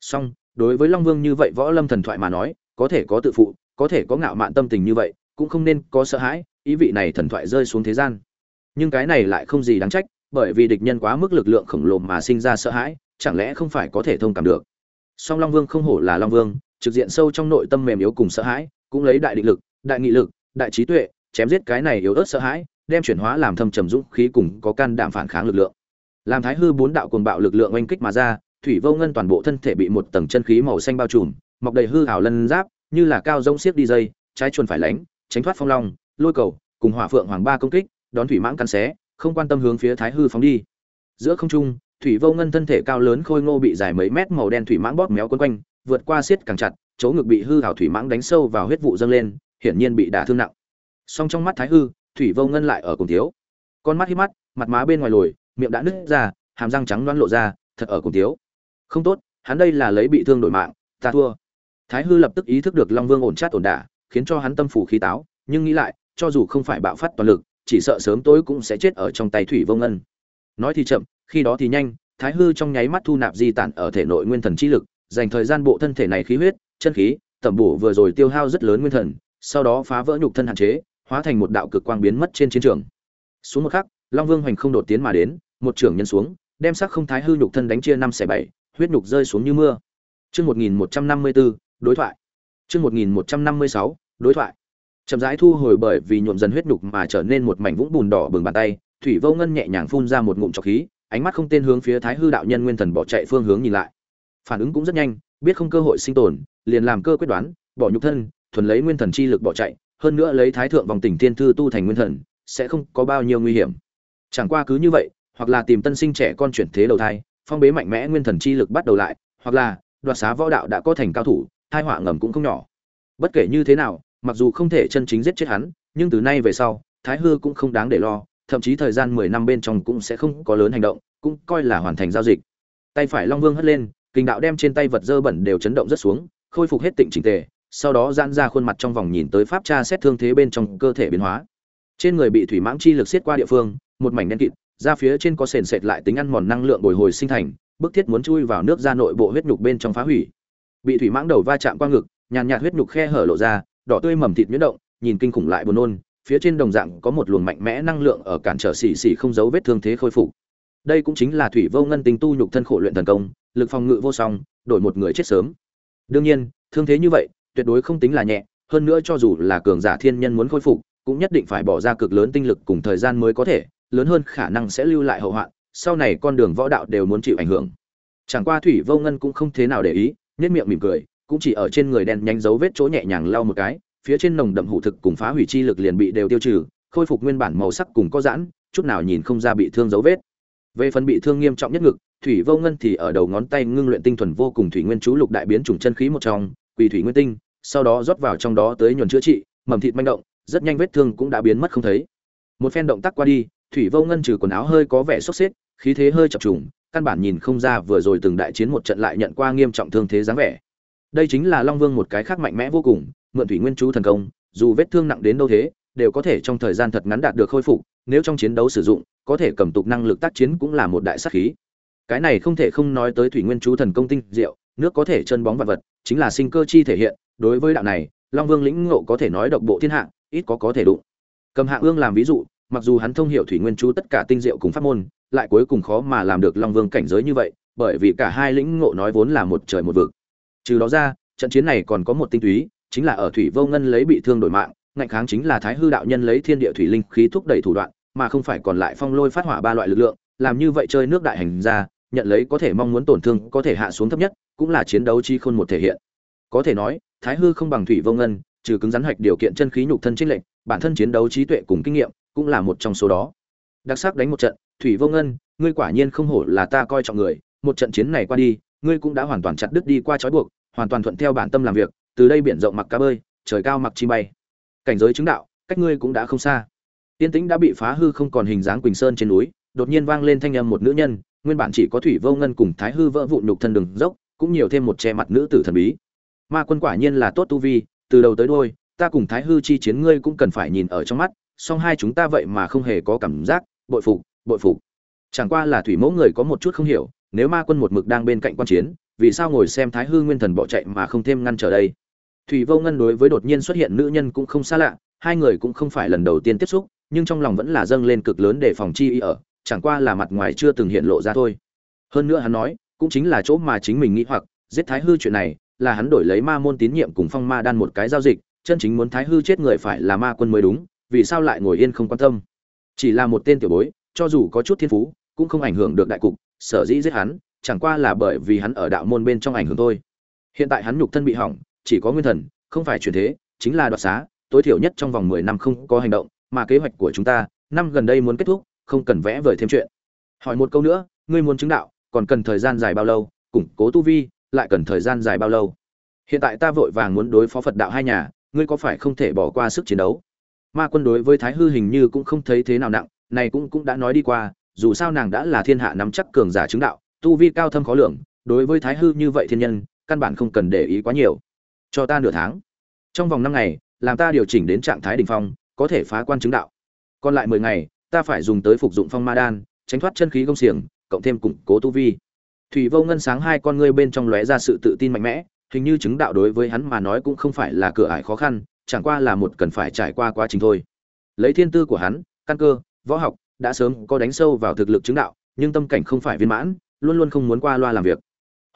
Song, đối với long vương như vậy võ lâm thần thoại mà nói, có thể có tự phụ, có thể có ngạo mạn tâm tình như vậy cũng không nên có sợ hãi, ý vị này thần thoại rơi xuống thế gian. Nhưng cái này lại không gì đáng trách, bởi vì địch nhân quá mức lực lượng khổng lồ mà sinh ra sợ hãi, chẳng lẽ không phải có thể thông cảm được? Song long vương không hổ là long vương, trực diện sâu trong nội tâm mềm yếu cùng sợ hãi, cũng lấy đại định lực, đại nghị lực, đại trí tuệ, chém giết cái này yếu ớt sợ hãi, đem chuyển hóa làm thâm trầm dũng khí cùng có can đảm phản kháng lực lượng. Làm thái hư bốn đạo cuồng bạo lực lượng oanh kích mà ra, thủy vô ngân toàn bộ thân thể bị một tầng chân khí màu xanh bao trùm, mọc đầy hư hào lân giáp, như là cao rông xiếc đi dây, trái chuồn phải lánh tránh thoát phong long, lôi cầu, cùng hỏa phượng hoàng ba công kích, đón thủy mãng cắn xé, không quan tâm hướng phía thái hư phóng đi. Giữa không trung, thủy vô ngân thân thể cao lớn khôi ngô bị dài mấy mét màu đen thủy mãng bóp méo quấn quanh, vượt qua xiết càng chặt, chỗ ngực bị hư hào thủy mãng đánh sâu vào huyết vụ dâng lên, hiển nhiên bị đả thương nặng. Song trong mắt thái hư, thủy vô ngân lại ở cùng thiếu. Con mắt hít mắt, mặt má bên ngoài lồi, miệng đã nứt ra, hàm răng trắng đoán lộ ra, thật ở cùng thiếu. Không tốt, hắn đây là lấy bị thương đổi mạng, ta thua. Thái hư lập tức ý thức được long vương ổn chát ổn đả khiến cho hắn tâm phủ khí táo, nhưng nghĩ lại, cho dù không phải bạo phát toàn lực, chỉ sợ sớm tối cũng sẽ chết ở trong tay thủy vô ngân. Nói thì chậm, khi đó thì nhanh, thái hư trong nháy mắt thu nạp di tản ở thể nội nguyên thần chi lực, dành thời gian bộ thân thể này khí huyết, chân khí, tẩm bổ vừa rồi tiêu hao rất lớn nguyên thần, sau đó phá vỡ nhục thân hạn chế, hóa thành một đạo cực quang biến mất trên chiến trường. Xuống một khắc, long vương hoành không đột tiến mà đến, một trưởng nhân xuống, đem sắc không thái hư nhục thân đánh chia năm xẻ bảy, huyết nhục rơi xuống như mưa. Chương một nghìn một trăm năm mươi bốn, đối thoại chương một nghìn một trăm năm mươi sáu, đối thoại. Chậm rãi thu hồi bởi vì nhuộm dần huyết nhục mà trở nên một mảnh vũng bùn đỏ bừng bàn tay, thủy vô ngân nhẹ nhàng phun ra một ngụm trọc khí, ánh mắt không tên hướng phía thái hư đạo nhân nguyên thần bỏ chạy phương hướng nhìn lại. Phản ứng cũng rất nhanh, biết không cơ hội sinh tồn, liền làm cơ quyết đoán, bỏ nhục thân, thuần lấy nguyên thần chi lực bỏ chạy, hơn nữa lấy thái thượng vòng tỉnh thiên thư tu thành nguyên thần, sẽ không có bao nhiêu nguy hiểm. Chẳng qua cứ như vậy, hoặc là tìm tân sinh trẻ con chuyển thế đầu thai, phong bế mạnh mẽ nguyên thần chi lực bắt đầu lại, hoặc là đoạt xá võ đạo đã có thành cao thủ hai họa ngầm cũng không nhỏ. Bất kể như thế nào, mặc dù không thể chân chính giết chết hắn, nhưng từ nay về sau, thái hư cũng không đáng để lo, thậm chí thời gian mười năm bên trong cũng sẽ không có lớn hành động, cũng coi là hoàn thành giao dịch. Tay phải long vương hất lên kinh đạo đem trên tay vật dơ bẩn đều chấn động rất xuống, khôi phục hết tịnh chỉnh tề, sau đó giãn ra khuôn mặt trong vòng nhìn tới pháp tra xét thương thế bên trong cơ thể biến hóa. Trên người bị thủy mãng chi lực xiết qua địa phương, một mảnh đen kịt ra phía trên có sền sệt lại tính ăn mòn năng lượng bồi hồi sinh thành, bức thiết muốn chui vào nước ra nội bộ huyết nhục bên trong phá hủy bị thủy mãng đầu va chạm qua ngực, nhàn nhạt huyết nhục khe hở lộ ra, đỏ tươi mầm thịt nhuyễn động, nhìn kinh khủng lại buồn nôn, phía trên đồng dạng có một luồng mạnh mẽ năng lượng ở cản trở xì xì không giấu vết thương thế khôi phục. Đây cũng chính là thủy vô ngân tinh tu nhục thân khổ luyện thần công, lực phòng ngự vô song, đổi một người chết sớm. Đương nhiên, thương thế như vậy, tuyệt đối không tính là nhẹ, hơn nữa cho dù là cường giả thiên nhân muốn khôi phục, cũng nhất định phải bỏ ra cực lớn tinh lực cùng thời gian mới có thể, lớn hơn khả năng sẽ lưu lại hậu hoạn, sau này con đường võ đạo đều muốn chịu ảnh hưởng. Chẳng qua thủy vô ngân cũng không thế nào để ý nhất miệng mỉm cười, cũng chỉ ở trên người đen nhanh dấu vết chỗ nhẹ nhàng lau một cái, phía trên nồng đậm hủ thực cùng phá hủy chi lực liền bị đều tiêu trừ, khôi phục nguyên bản màu sắc cùng có giãn, chút nào nhìn không ra bị thương dấu vết. Về phần bị thương nghiêm trọng nhất ngực, thủy vô ngân thì ở đầu ngón tay ngưng luyện tinh thuần vô cùng thủy nguyên chú lục đại biến chủng chân khí một trong, quỳ thủy nguyên tinh, sau đó rót vào trong đó tới nhuần chữa trị, mầm thịt manh động, rất nhanh vết thương cũng đã biến mất không thấy. Một phen động tác qua đi, thủy vô ngân trừ quần áo hơi có vẻ sốc xếp, khí thế hơi chập trùng căn bản nhìn không ra vừa rồi từng đại chiến một trận lại nhận qua nghiêm trọng thương thế dáng vẻ. Đây chính là long vương một cái khác mạnh mẽ vô cùng, mượn thủy nguyên chú thần công, dù vết thương nặng đến đâu thế, đều có thể trong thời gian thật ngắn đạt được khôi phục, nếu trong chiến đấu sử dụng, có thể cầm tục năng lực tác chiến cũng là một đại sát khí. Cái này không thể không nói tới thủy nguyên chú thần công tinh diệu, nước có thể chân bóng vật vật, chính là sinh cơ chi thể hiện, đối với đạo này, long vương lĩnh ngộ có thể nói độc bộ thiên hạ, ít có có thể đụng. Cầm hạ ương làm ví dụ mặc dù hắn thông hiểu thủy nguyên chú tất cả tinh diệu cùng pháp môn, lại cuối cùng khó mà làm được long vương cảnh giới như vậy, bởi vì cả hai lĩnh ngộ nói vốn là một trời một vực. Trừ đó ra, trận chiến này còn có một tinh túy, chính là ở thủy vô ngân lấy bị thương đổi mạng, ngạnh kháng chính là thái hư đạo nhân lấy thiên địa thủy linh khí thúc đẩy thủ đoạn, mà không phải còn lại phong lôi phát hỏa ba loại lực lượng, làm như vậy chơi nước đại hành ra, nhận lấy có thể mong muốn tổn thương, có thể hạ xuống thấp nhất, cũng là chiến đấu chi khôn một thể hiện. Có thể nói, thái hư không bằng thủy vô ngân trừ cứng rắn hạch điều kiện chân khí nhục thân trinh lệnh bản thân chiến đấu trí tuệ cùng kinh nghiệm cũng là một trong số đó. Đặc sắc đánh một trận, thủy vô ngân, ngươi quả nhiên không hổ là ta coi trọng người, một trận chiến này qua đi, ngươi cũng đã hoàn toàn chặt đứt đi qua trói buộc, hoàn toàn thuận theo bản tâm làm việc, từ đây biển rộng mặc cá bơi, trời cao mặc chi bay. Cảnh giới chứng đạo, cách ngươi cũng đã không xa. Tiên tĩnh đã bị phá hư không còn hình dáng quỳnh sơn trên núi, đột nhiên vang lên thanh âm một nữ nhân, nguyên bản chỉ có thủy vô ngân cùng thái hư vỡ vụn nhục thân đường dốc, cũng nhiều thêm một che mặt nữ tử thần bí. Ma quân quả nhiên là tốt tu vi từ đầu tới đôi ta cùng thái hư chi chiến ngươi cũng cần phải nhìn ở trong mắt, song hai chúng ta vậy mà không hề có cảm giác, bội phục bội phục. Chẳng qua là thủy mẫu người có một chút không hiểu, nếu ma quân một mực đang bên cạnh quan chiến, vì sao ngồi xem thái hư nguyên thần bỏ chạy mà không thêm ngăn trở đây? Thủy vô ngân đối với đột nhiên xuất hiện nữ nhân cũng không xa lạ, hai người cũng không phải lần đầu tiên tiếp xúc, nhưng trong lòng vẫn là dâng lên cực lớn để phòng chi y ở, chẳng qua là mặt ngoài chưa từng hiện lộ ra thôi. Hơn nữa hắn nói, cũng chính là chỗ mà chính mình nghĩ hoặc, giết thái hư chuyện này là hắn đổi lấy ma môn tín nhiệm cùng phong ma đan một cái giao dịch, chân chính muốn thái hư chết người phải là ma quân mới đúng, vì sao lại ngồi yên không quan tâm? Chỉ là một tên tiểu bối, cho dù có chút thiên phú, cũng không ảnh hưởng được đại cục, sở dĩ giết hắn, chẳng qua là bởi vì hắn ở đạo môn bên trong ảnh hưởng thôi. Hiện tại hắn nhục thân bị hỏng, chỉ có nguyên thần, không phải chuyển thế, chính là đoạt xá, tối thiểu nhất trong vòng mười năm không có hành động, mà kế hoạch của chúng ta, năm gần đây muốn kết thúc, không cần vẽ vời thêm chuyện. Hỏi một câu nữa, ngươi muốn chứng đạo, còn cần thời gian dài bao lâu, củng cố tu vi lại cần thời gian dài bao lâu? Hiện tại ta vội vàng muốn đối phó phật đạo hai nhà, ngươi có phải không thể bỏ qua sức chiến đấu? Ma quân đối với thái hư hình như cũng không thấy thế nào nặng, này cũng cũng đã nói đi qua, dù sao nàng đã là thiên hạ nắm chắc cường giả chứng đạo, tu vi cao thâm khó lường, đối với thái hư như vậy thiên nhân, căn bản không cần để ý quá nhiều. Cho ta nửa tháng. Trong vòng năm ngày, làm ta điều chỉnh đến trạng thái đ ỉ n h phong, có thể phá quan chứng đạo. Còn lại mười ngày, ta phải dùng tới phục dụng phong ma đan, tránh thoát chân khí công xiềng, cộng thêm củng cố tu vi thủy vô ngân sáng hai con ngươi bên trong lóe ra sự tự tin mạnh mẽ hình như chứng đạo đối với hắn mà nói cũng không phải là cửa ải khó khăn chẳng qua là một cần phải trải qua quá trình thôi. Lấy thiên tư của hắn căn cơ võ học đã sớm có đánh sâu vào thực lực chứng đạo nhưng tâm cảnh không phải viên mãn luôn luôn không muốn qua loa làm việc.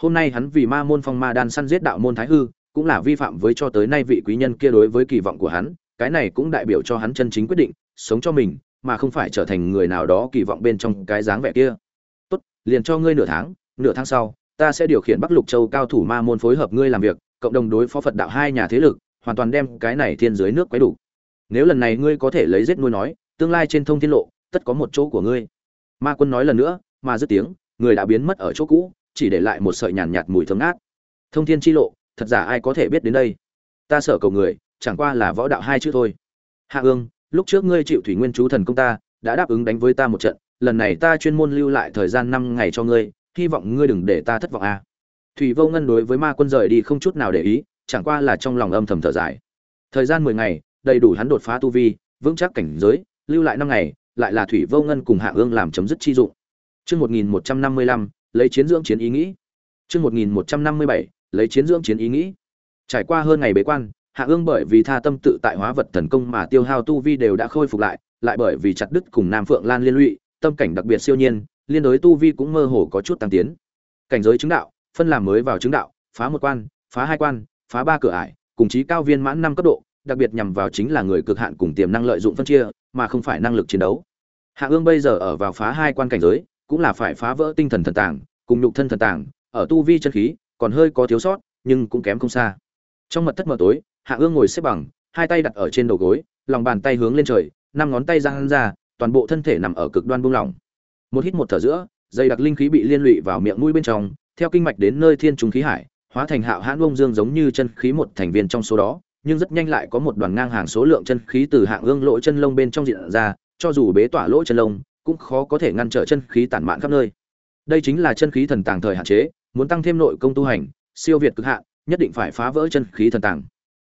Hôm nay hắn vì ma môn phong ma đan săn giết đạo môn thái hư cũng là vi phạm với cho tới nay vị quý nhân kia đối với kỳ vọng của hắn cái này cũng đại biểu cho hắn chân chính quyết định sống cho mình mà không phải trở thành người nào đó kỳ vọng bên trong cái dáng vẻ kia. Tốt, liền cho ngươi nửa tháng nửa tháng sau ta sẽ điều khiển bắc lục châu cao thủ ma môn phối hợp ngươi làm việc cộng đồng đối phó phật đạo hai nhà thế lực hoàn toàn đem cái này thiên dưới nước quấy đủ. Nếu lần này ngươi có thể lấy giết nuôi nói tương lai trên thông thiên lộ tất có một chỗ của ngươi. Ma quân nói lần nữa mà dứt tiếng người đã biến mất ở chỗ cũ chỉ để lại một sợi nhàn nhạt, nhạt mùi thơm ngát. Thông thiên chi lộ thật giả ai có thể biết đến đây? Ta sợ cầu người chẳng qua là võ đạo hai chữ thôi. Hạ ương lúc trước ngươi chịu thủy nguyên chú thần công ta đã đáp ứng đánh với ta một trận lần này ta chuyên môn lưu lại thời gian năm ngày cho ngươi hy vọng ngươi đừng để ta thất vọng a à. thủy vô ngân đối với ma quân rời đi không chút nào để ý chẳng qua là trong lòng âm thầm thở dài thời gian mười ngày đầy đủ hắn đột phá tu vi vững chắc cảnh giới lưu lại năm ngày lại là thủy vô ngân cùng hạ ương làm chấm dứt chi dụng Chương 1155, lấy chiến dưỡng chiến ý nghĩ. Chương 1157, lấy chiến dưỡng chiến ý nghĩ. Trải qua hơn ngày bế quan, Hạ Ương bởi vì tha tâm tự tại hóa vật thần công mà tiêu hao tu vi đều đã khôi phục lại, lại bởi vì chặt đứt cùng Nam Phượng Lan liên lụy, tâm cảnh đặc biệt siêu nhiên, liên đối tu vi cũng mơ hồ có chút tăng tiến. Cảnh giới chứng đạo, phân làm mới vào chứng đạo, phá một quan, phá hai quan, phá ba cửa ải, cùng chí cao viên mãn năm cấp độ, đặc biệt nhằm vào chính là người cực hạn cùng tiềm năng lợi dụng phân chia, mà không phải năng lực chiến đấu. Hạ Ương bây giờ ở vào phá hai quan cảnh giới, cũng là phải phá vỡ tinh thần thần tàng, cùng nhục thân thần tàng, ở tu vi chân khí, còn hơi có thiếu sót, nhưng cũng kém không xa. Trong mật thất mờ tối, Hạ Ương ngồi xếp bằng, hai tay đặt ở trên đầu gối, lòng bàn tay hướng lên trời, năm ngón tay giang ra, toàn bộ thân thể nằm ở cực đoan buông lỏng. Một hít một thở giữa, dây đặc linh khí bị liên lụy vào miệng mũi bên trong, theo kinh mạch đến nơi thiên trùng khí hải, hóa thành hạo hãn ông dương giống như chân khí một thành viên trong số đó, nhưng rất nhanh lại có một đoàn ngang hàng số lượng chân khí từ hạng Ương lỗ chân lông bên trong diện ra, cho dù bế tỏa lỗ chân lông, cũng khó có thể ngăn trở chân khí tản mạn khắp nơi. Đây chính là chân khí thần tàng thời hạn chế, muốn tăng thêm nội công tu hành, siêu việt cực hạn, nhất định phải phá vỡ chân khí thần tàng.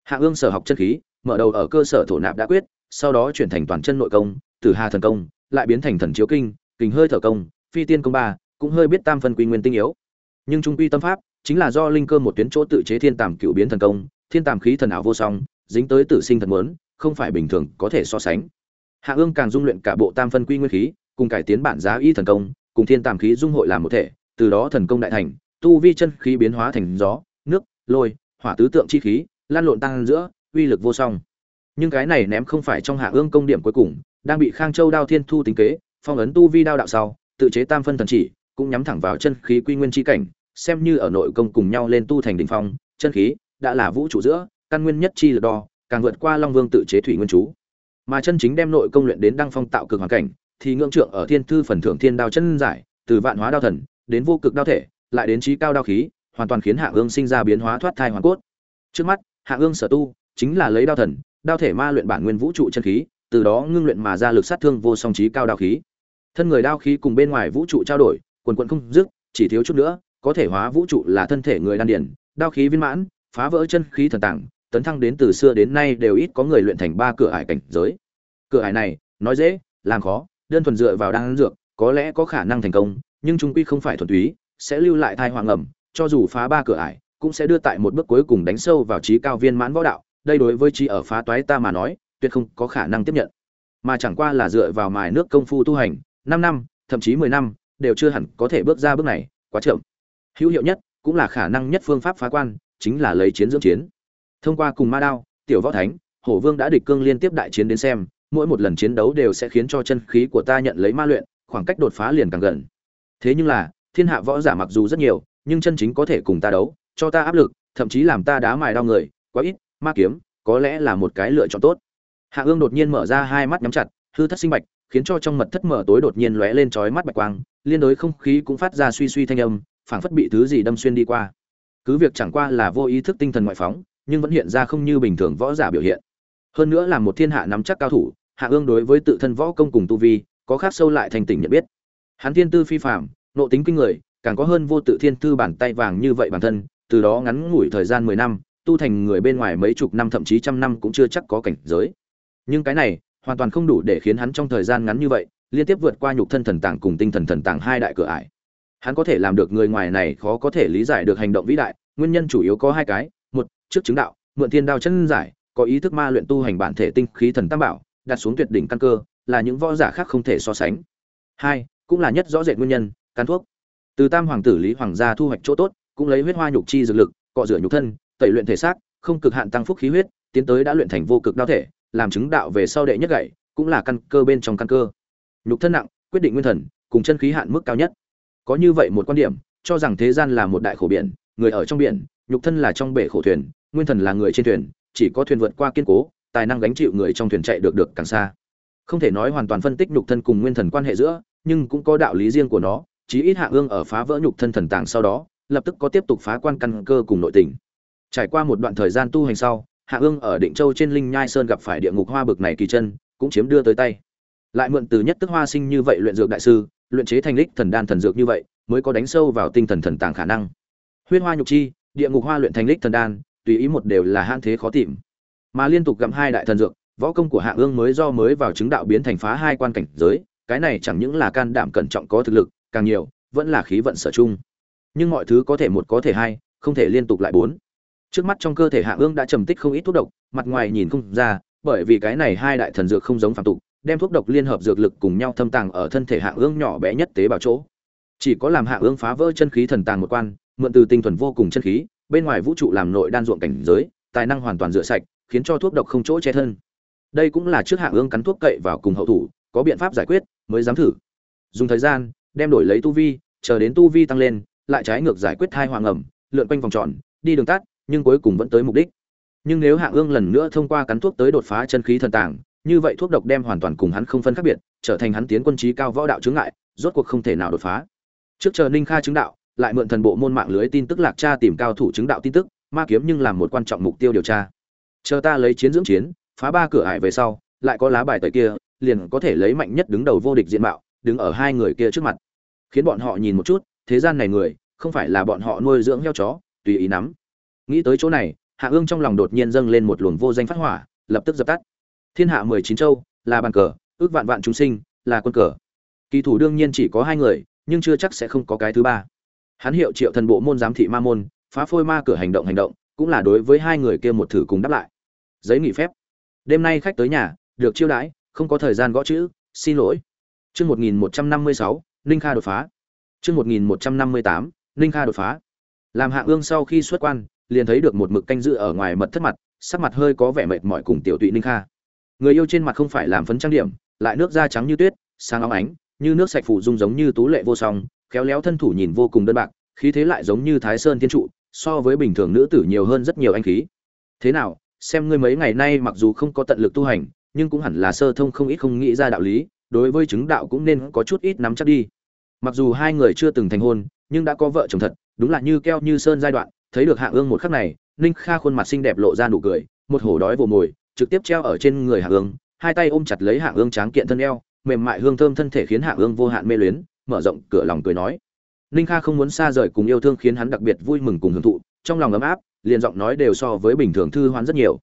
Hạ Ương sở học chân khí, mở đầu ở cơ sở thổ nạp đã quyết, sau đó chuyển thành toàn chân nội công, từ Hà thần công, lại biến thành thần chiếu kinh, kình hơi thở công, phi tiên công ba, cũng hơi biết tam phân quy nguyên tinh yếu. Nhưng trung quy tâm pháp, chính là do linh cơ một tuyến chỗ tự chế thiên tàm cựu biến thần công, thiên tàm khí thần ảo vô song, dính tới tử sinh thần muốn, không phải bình thường có thể so sánh. Hạ Ương càng dung luyện cả bộ tam phân quy nguyên khí, cùng cải tiến bản giá y thần công, cùng thiên tàm khí dung hội làm một thể, từ đó thần công đại thành, tu vi chân khí biến hóa thành gió, nước, lôi, hỏa tứ tượng chi khí, lan lộn tăng giữa, uy lực vô song. Nhưng cái này ném không phải trong hạ ương công điểm cuối cùng, đang bị Khang Châu Đao Thiên Thu tính kế, phong ấn tu vi đao đạo sau, tự chế tam phân thần chỉ, cũng nhắm thẳng vào chân khí quy nguyên chi cảnh, xem như ở nội công cùng nhau lên tu thành đỉnh phong, chân khí đã là vũ trụ giữa, căn nguyên nhất chi lực đo, càng vượt qua Long Vương tự chế thủy nguyên chú. Mà chân chính đem nội công luyện đến đăng phong tạo cực hoàn cảnh, thì ngưỡng trượng ở thiên thư phần thưởng thiên đao chân giải, từ vạn hóa đao thần đến vô cực đao thể, lại đến trí cao đao khí, hoàn toàn khiến Hạ Ương sinh ra biến hóa thoát thai hoàn cốt. Trước mắt, Hạ Ương sở tu chính là lấy đao thần, đao thể ma luyện bản nguyên vũ trụ chân khí, từ đó ngưng luyện mà ra lực sát thương vô song trí cao đao khí. Thân người đao khí cùng bên ngoài vũ trụ trao đổi, quần quần không dứt, chỉ thiếu chút nữa, có thể hóa vũ trụ là thân thể người đan điển, đao khí viên mãn, phá vỡ chân khí thần tàng, tấn thăng đến từ xưa đến nay đều ít có người luyện thành ba cửa ải cảnh giới. Cửa ải này, nói dễ, làm khó, đơn thuần dựa vào đan dược, có lẽ có khả năng thành công, nhưng trung quy không phải thuần túy, sẽ lưu lại thai hoàng ẩm, cho dù phá ba cửa ải, cũng sẽ đưa tại một bước cuối cùng đánh sâu vào trí cao viên mãn võ đạo, đây đối với trí ở phá toái ta mà nói, tuyệt không có khả năng tiếp nhận. Mà chẳng qua là dựa vào mài nước công phu tu hành, 5 năm, thậm chí 10 năm, đều chưa hẳn có thể bước ra bước này, quá chậm. Hữu hiệu nhất, cũng là khả năng nhất phương pháp phá quan, chính là lấy chiến dưỡng chiến. Thông qua cùng Ma Đao, Tiểu Võ Thánh, Hổ Vương đã địch cương liên tiếp đại chiến đến xem, mỗi một lần chiến đấu đều sẽ khiến cho chân khí của ta nhận lấy ma luyện, khoảng cách đột phá liền càng gần. Thế nhưng là, thiên hạ võ giả mặc dù rất nhiều, nhưng chân chính có thể cùng ta đấu, cho ta áp lực, thậm chí làm ta đá mài đau người, quá ít, ma kiếm, có lẽ là một cái lựa chọn tốt. Hạ Ương đột nhiên mở ra hai mắt nhắm chặt, hư thất sinh bạch, khiến cho trong mật thất mở tối đột nhiên lóe lên chói mắt bạch quang, liên đối không khí cũng phát ra suy suy thanh âm, phảng phất bị thứ gì đâm xuyên đi qua. Cứ việc chẳng qua là vô ý thức tinh thần ngoại phóng, nhưng vẫn hiện ra không như bình thường võ giả biểu hiện. Hơn nữa là một thiên hạ nắm chắc cao thủ, Hạ Ương đối với tự thân võ công cùng tu vi, có khác sâu lại thành tỉnh nhận biết. Hắn thiên tư phi phàm, nộ tính kinh người, càng có hơn vô tự thiên tư bản tay vàng như vậy bản thân, từ đó ngắn ngủi thời gian 10 năm, tu thành người bên ngoài mấy chục năm thậm chí trăm năm cũng chưa chắc có cảnh giới. Nhưng cái này, hoàn toàn không đủ để khiến hắn trong thời gian ngắn như vậy, liên tiếp vượt qua nhục thân thần tàng cùng tinh thần thần tàng hai đại cửa ải. Hắn có thể làm được người ngoài này khó có thể lý giải được hành động vĩ đại, nguyên nhân chủ yếu có hai cái, một, trước chứng đạo, mượn thiên đao chân giải, có ý thức ma luyện tu hành bản thể tinh khí thần tam bảo, đặt xuống tuyệt đỉnh căn cơ, là những võ giả khác không thể so sánh. Hai, cũng là nhất rõ rệt nguyên nhân, căn thuốc. Từ Tam hoàng tử Lý Hoàng gia thu hoạch chỗ tốt, cũng lấy huyết hoa nhục chi dược lực, cọ rửa nhục thân, tẩy luyện thể xác, không cực hạn tăng phúc khí huyết, tiến tới đã luyện thành vô cực đao thể, làm chứng đạo về sau đệ nhất gậy, cũng là căn cơ bên trong căn cơ. Nhục thân nặng, quyết định nguyên thần, cùng chân khí hạn mức cao nhất. có như vậy một quan điểm cho rằng thế gian là một đại khổ biển người ở trong biển nhục thân là trong bể khổ thuyền nguyên thần là người trên thuyền chỉ có thuyền vượt qua kiên cố tài năng gánh chịu người trong thuyền chạy được được càng xa không thể nói hoàn toàn phân tích nhục thân cùng nguyên thần quan hệ giữa nhưng cũng có đạo lý riêng của nó chí ít hạ ương ở phá vỡ nhục thân thần tàng sau đó lập tức có tiếp tục phá quan căn cơ cùng nội tình trải qua một đoạn thời gian tu hành sau hạ ương ở định châu trên linh nhai sơn gặp phải địa ngục hoa bực này kỳ chân, cũng chiếm đưa tới tay. Lại mượn từ nhất tức hoa sinh như vậy luyện dược đại sư, luyện chế thành lích thần đan thần dược như vậy, mới có đánh sâu vào tinh thần thần tàng khả năng. Huyết hoa nhục chi, địa ngục hoa luyện thành lích thần đan, tùy ý một đều là hạn thế khó tìm. Mà liên tục gặm hai đại thần dược, võ công của hạ ương mới do mới vào chứng đạo biến thành phá hai quan cảnh giới, cái này chẳng những là can đảm cẩn trọng có thực lực, càng nhiều, vẫn là khí vận sở chung nhưng mọi thứ có thể một có thể hai, không thể liên tục lại bốn trước mắt trong cơ thể hạ ương đã trầm tích không ít thuốc độc, mặt ngoài nhìn không ra, bởi vì cái này hai đại thần dược không giống phạm tục, đem thuốc độc liên hợp dược lực cùng nhau thâm tàng ở thân thể hạ ương nhỏ bé nhất tế bào chỗ. Chỉ có làm hạ ương phá vỡ chân khí thần tàng một quan, mượn từ tinh thuần vô cùng chân khí, bên ngoài vũ trụ làm nội đan ruộng cảnh giới, tài năng hoàn toàn rửa sạch, khiến cho thuốc độc không chỗ che thân. Đây cũng là trước hạ ương cắn thuốc cậy vào cùng hậu thủ, có biện pháp giải quyết, mới dám thử. Dùng thời gian, đem đổi lấy tu vi, chờ đến tu vi tăng lên, lại trái ngược giải quyết thai hoàng ẩm, lượn quanh vòng tròn, đi đường tắt nhưng cuối cùng vẫn tới mục đích. Nhưng nếu hạ ương lần nữa thông qua cắn thuốc tới đột phá chân khí thần tàng, như vậy thuốc độc đem hoàn toàn cùng hắn không phân khác biệt, trở thành hắn tiến quân trí cao võ đạo chứng ngại, rốt cuộc không thể nào đột phá. Trước chờ ninh kha chứng đạo, lại mượn thần bộ môn mạng lưới tin tức lạc tra tìm cao thủ chứng đạo tin tức, ma kiếm nhưng làm một quan trọng mục tiêu điều tra. Chờ ta lấy chiến dưỡng chiến, phá ba cửa ải về sau, lại có lá bài tẩy kia, liền có thể lấy mạnh nhất đứng đầu vô địch diện mạo, đứng ở hai người kia trước mặt. Khiến bọn họ nhìn một chút, thế gian này người, không phải là bọn họ nuôi dưỡng heo chó, tùy ý nắm nghĩ tới chỗ này, hạ ương trong lòng đột nhiên dâng lên một luồng vô danh phát hỏa, lập tức dập tắt. Thiên hạ mười chín châu, là bàn cờ, ước vạn vạn chúng sinh, là quân cờ. Kỳ thủ đương nhiên chỉ có hai người, nhưng chưa chắc sẽ không có cái thứ ba. Hắn hiệu triệu thần bộ môn giám thị ma môn, phá phôi ma cửa hành động hành động, cũng là đối với hai người kia một thử cùng đáp lại. Giấy nghỉ phép. Đêm nay khách tới nhà, được chiêu đãi, không có thời gian gõ chữ, xin lỗi. Chương một nghìn một trăm năm mươi sáu, ninh kha đột phá. Chương một nghìn một trăm năm mươi tám, ninh kha đột phá. Làm hạ ương sau khi xuất quan liền thấy được một mực canh dự ở ngoài mật thất mặt, sắc mặt hơi có vẻ mệt mỏi cùng tiểu tụy ninh kha. Người yêu trên mặt không phải làm phấn trang điểm, lại nước da trắng như tuyết, sáng óng ánh, như nước sạch phủ dung giống như tú lệ vô song, khéo léo thân thủ nhìn vô cùng đơn bạc, khí thế lại giống như thái sơn thiên trụ, so với bình thường nữ tử nhiều hơn rất nhiều anh khí. Thế nào, xem ngươi mấy ngày nay mặc dù không có tận lực tu hành, nhưng cũng hẳn là sơ thông không ít không nghĩ ra đạo lý, đối với chứng đạo cũng nên có chút ít nắm chắc đi. Mặc dù hai người chưa từng thành hôn, nhưng đã có vợ chồng thật, đúng là như keo như sơn giai đoạn thấy được hạ ương một khắc này, ninh kha khuôn mặt xinh đẹp lộ ra nụ cười, một hổ đói vồ mồi, trực tiếp treo ở trên người hạ ương, hai tay ôm chặt lấy hạ ương tráng kiện thân eo, mềm mại hương thơm thân thể khiến hạ ương vô hạn mê luyến, mở rộng cửa lòng cười nói. Ninh kha không muốn xa rời cùng yêu thương khiến hắn đặc biệt vui mừng cùng hưởng thụ, trong lòng ấm áp, liền giọng nói đều so với bình thường thư hoán rất nhiều.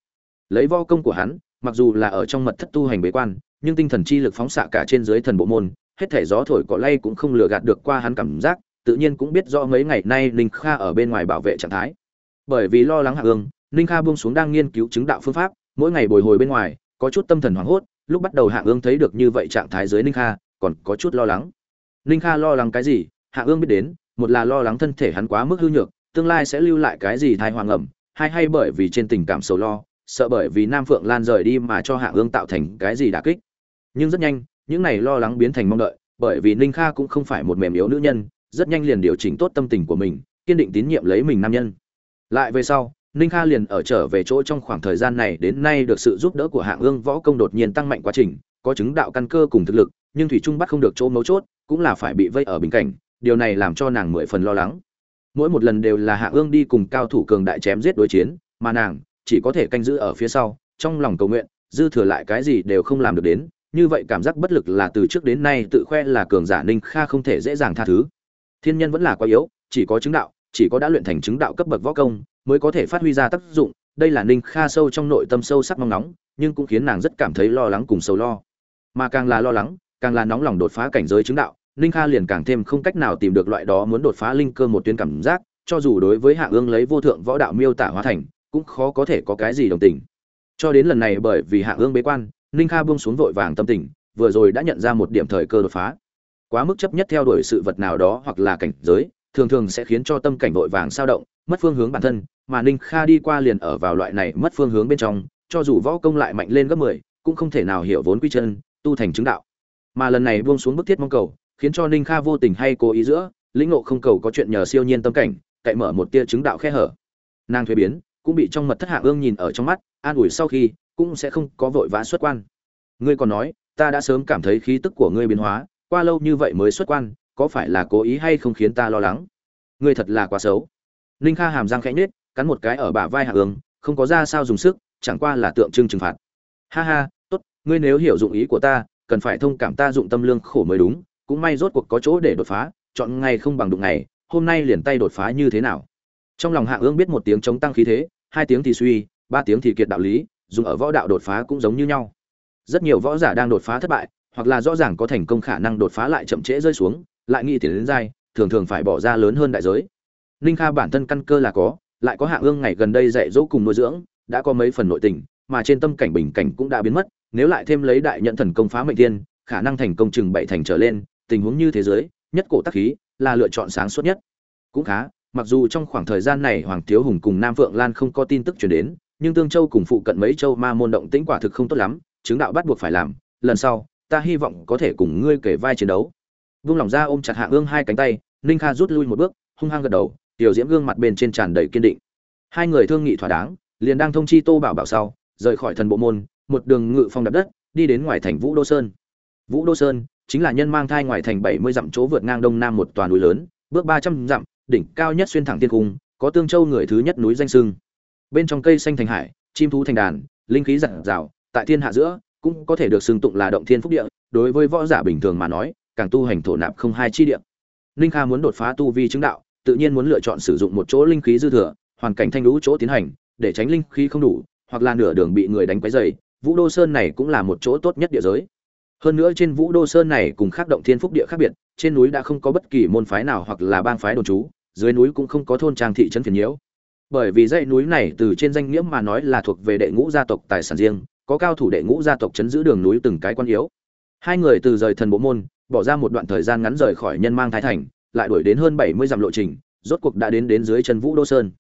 Lấy vo công của hắn, mặc dù là ở trong mật thất tu hành bế quan, nhưng tinh thần chi lực phóng xạ cả trên dưới thần bộ môn, hết thể gió thổi cỏ lay cũng không lừa gạt được qua hắn cảm giác tự nhiên cũng biết rõ mấy ngày nay ninh kha ở bên ngoài bảo vệ trạng thái. Bởi vì lo lắng hạ ương ninh kha buông xuống đang nghiên cứu chứng đạo phương pháp, mỗi ngày bồi hồi bên ngoài, có chút tâm thần hoảng hốt, lúc bắt đầu hạ ương thấy được như vậy trạng thái dưới ninh kha, còn có chút lo lắng. Ninh kha lo lắng cái gì? Hạ ương biết đến, một là lo lắng thân thể hắn quá mức hư nhược, tương lai sẽ lưu lại cái gì thai hoàng ẩm hay hay bởi vì trên tình cảm sầu lo, sợ bởi vì nam phượng lan rời đi mà cho hạ ương tạo thành cái gì đả kích. Nhưng rất nhanh, những này lo lắng biến thành mong đợi, bởi vì ninh kha cũng không phải một mềm yếu nữ nhân rất nhanh liền điều chỉnh tốt tâm tình của mình, kiên định tín nhiệm lấy mình nam nhân. Lại về sau, ninh kha liền ở trở về chỗ trong khoảng thời gian này đến nay được sự giúp đỡ của hạng ương võ công đột nhiên tăng mạnh quá trình, có chứng đạo căn cơ cùng thực lực, nhưng thủy trung bắt không được chỗ mấu chốt, cũng là phải bị vây ở bình cảnh, điều này làm cho nàng mười phần lo lắng. Mỗi một lần đều là hạng ương đi cùng cao thủ cường đại chém giết đối chiến, mà nàng chỉ có thể canh giữ ở phía sau, trong lòng cầu nguyện, dư thừa lại cái gì đều không làm được đến, như vậy cảm giác bất lực là từ trước đến nay tự khoe là cường giả ninh kha không thể dễ dàng tha thứ thiên nhân vẫn là quá yếu, chỉ có chứng đạo, chỉ có đã luyện thành chứng đạo cấp bậc võ công, mới có thể phát huy ra tác dụng. Đây là ninh kha sâu trong nội tâm sâu sắc mong nóng nhưng cũng khiến nàng rất cảm thấy lo lắng cùng sâu lo. Mà càng là lo lắng, càng là nóng lòng đột phá cảnh giới chứng đạo, ninh kha liền càng thêm không cách nào tìm được loại đó muốn đột phá linh cơ một tuyến cảm giác, cho dù đối với hạ ương lấy vô thượng võ đạo miêu tả hóa thành, cũng khó có thể có cái gì đồng tình. Cho đến lần này bởi vì hạ ương bế quan, ninh kha buông xuống vội vàng tâm tình, vừa rồi đã nhận ra một điểm thời cơ đột phá quá mức chấp nhất theo đuổi sự vật nào đó hoặc là cảnh giới, thường thường sẽ khiến cho tâm cảnh vội vàng sao động, mất phương hướng bản thân, mà ninh kha đi qua liền ở vào loại này mất phương hướng bên trong, cho dù võ công lại mạnh lên gấp mười, cũng không thể nào hiểu vốn quy chân, tu thành chứng đạo. Mà lần này buông xuống bức thiết mong cầu, khiến cho ninh kha vô tình hay cố ý giữa, lĩnh ngộ không cầu có chuyện nhờ siêu nhiên tâm cảnh, cậy mở một tia chứng đạo khe hở. Nàng thuế biến, cũng bị trong mật thất hạ ương nhìn ở trong mắt, an ủi sau khi, cũng sẽ không có vội vã xuất quan. Ngươi còn nói, ta đã sớm cảm thấy khí tức của ngươi biến hóa qua lâu như vậy mới xuất quan, có phải là cố ý hay không khiến ta lo lắng? Ngươi thật là quá xấu. Ninh kha hàm răng khẽ nhết cắn một cái ở bả vai hạ ương không có ra sao dùng sức, chẳng qua là tượng trưng trừng phạt. Ha ha, tốt, ngươi nếu hiểu dụng ý của ta, cần phải thông cảm ta dụng tâm lương khổ mới đúng, cũng may rốt cuộc có chỗ để đột phá, chọn ngày không bằng đụng ngày, hôm nay liền tay đột phá như thế nào? Trong lòng hạ ương biết một tiếng chống tăng khí thế, hai tiếng thì suy, ba tiếng thì kiệt đạo lý, dùng ở võ đạo đột phá cũng giống như nhau. Rất nhiều võ giả đang đột phá thất bại hoặc là rõ ràng có thành công khả năng đột phá lại chậm trễ rơi xuống, lại nghĩ tiền đến dai, thường thường phải bỏ ra lớn hơn đại giới. Ninh kha bản thân căn cơ là có, lại có hạ ương ngày gần đây dạy dỗ cùng nuôi dưỡng, đã có mấy phần nội tình, mà trên tâm cảnh bình cảnh cũng đã biến mất, nếu lại thêm lấy đại nhận thần công phá mệnh tiên khả năng thành công chừng bảy thành trở lên, tình huống như thế giới, nhất cổ tác khí, là lựa chọn sáng suốt nhất. Cũng khá, mặc dù trong khoảng thời gian này hoàng thiếu hùng cùng nam phượng lan không có tin tức chuyển đến, nhưng tương châu cùng phụ cận mấy châu ma môn động tĩnh quả thực không tốt lắm, chứng đạo bắt buộc phải làm, lần sau ta hy vọng có thể cùng ngươi kể vai chiến đấu. Vung lòng ra ôm chặt hạ ương hai cánh tay, ninh kha rút lui một bước, hung hăng gật đầu, tiểu diễm gương mặt bên trên tràn đầy kiên định. Hai người thương nghị thỏa đáng, liền đang thông chi tô bảo bảo sau, rời khỏi thần bộ môn, một đường ngự phong đập đất, đi đến ngoài thành vũ đô sơn. Vũ đô sơn chính là nhân mang thai ngoài thành bảy mươi dặm chỗ vượt ngang đông nam một toàn núi lớn, bước ba trăm dặm, đỉnh cao nhất xuyên thẳng tiên cung, có tương châu người thứ nhất núi danh sưng. Bên trong cây xanh thành hải, chim thú thành đàn, linh khí giặt rào tại thiên hạ giữa cũng có thể được xưng tụng là động thiên phúc địa, đối với võ giả bình thường mà nói, càng tu hành thổ nạp không hai chi địa. Linh kha muốn đột phá tu vi chứng đạo, tự nhiên muốn lựa chọn sử dụng một chỗ linh khí dư thừa, hoàn cảnh thanh lũ chỗ tiến hành, để tránh linh khí không đủ, hoặc là nửa đường bị người đánh quấy dày vũ đô sơn này cũng là một chỗ tốt nhất địa giới. Hơn nữa trên vũ đô sơn này cùng khác động thiên phúc địa khác biệt, trên núi đã không có bất kỳ môn phái nào hoặc là bang phái đồn trú, dưới núi cũng không có thôn trang thị trấn phiền nhiễu. Bởi vì dãy núi này từ trên danh nghĩa mà nói là thuộc về đệ ngũ gia tộc tài sản riêng có cao thủ đệ ngũ gia tộc chấn giữ đường núi từng cái quan yếu. Hai người từ rời thần bộ môn, bỏ ra một đoạn thời gian ngắn rời khỏi nhân mang thái thành, lại đuổi đến hơn bảy mươi dặm lộ trình, rốt cuộc đã đến đến dưới chân vũ đô sơn.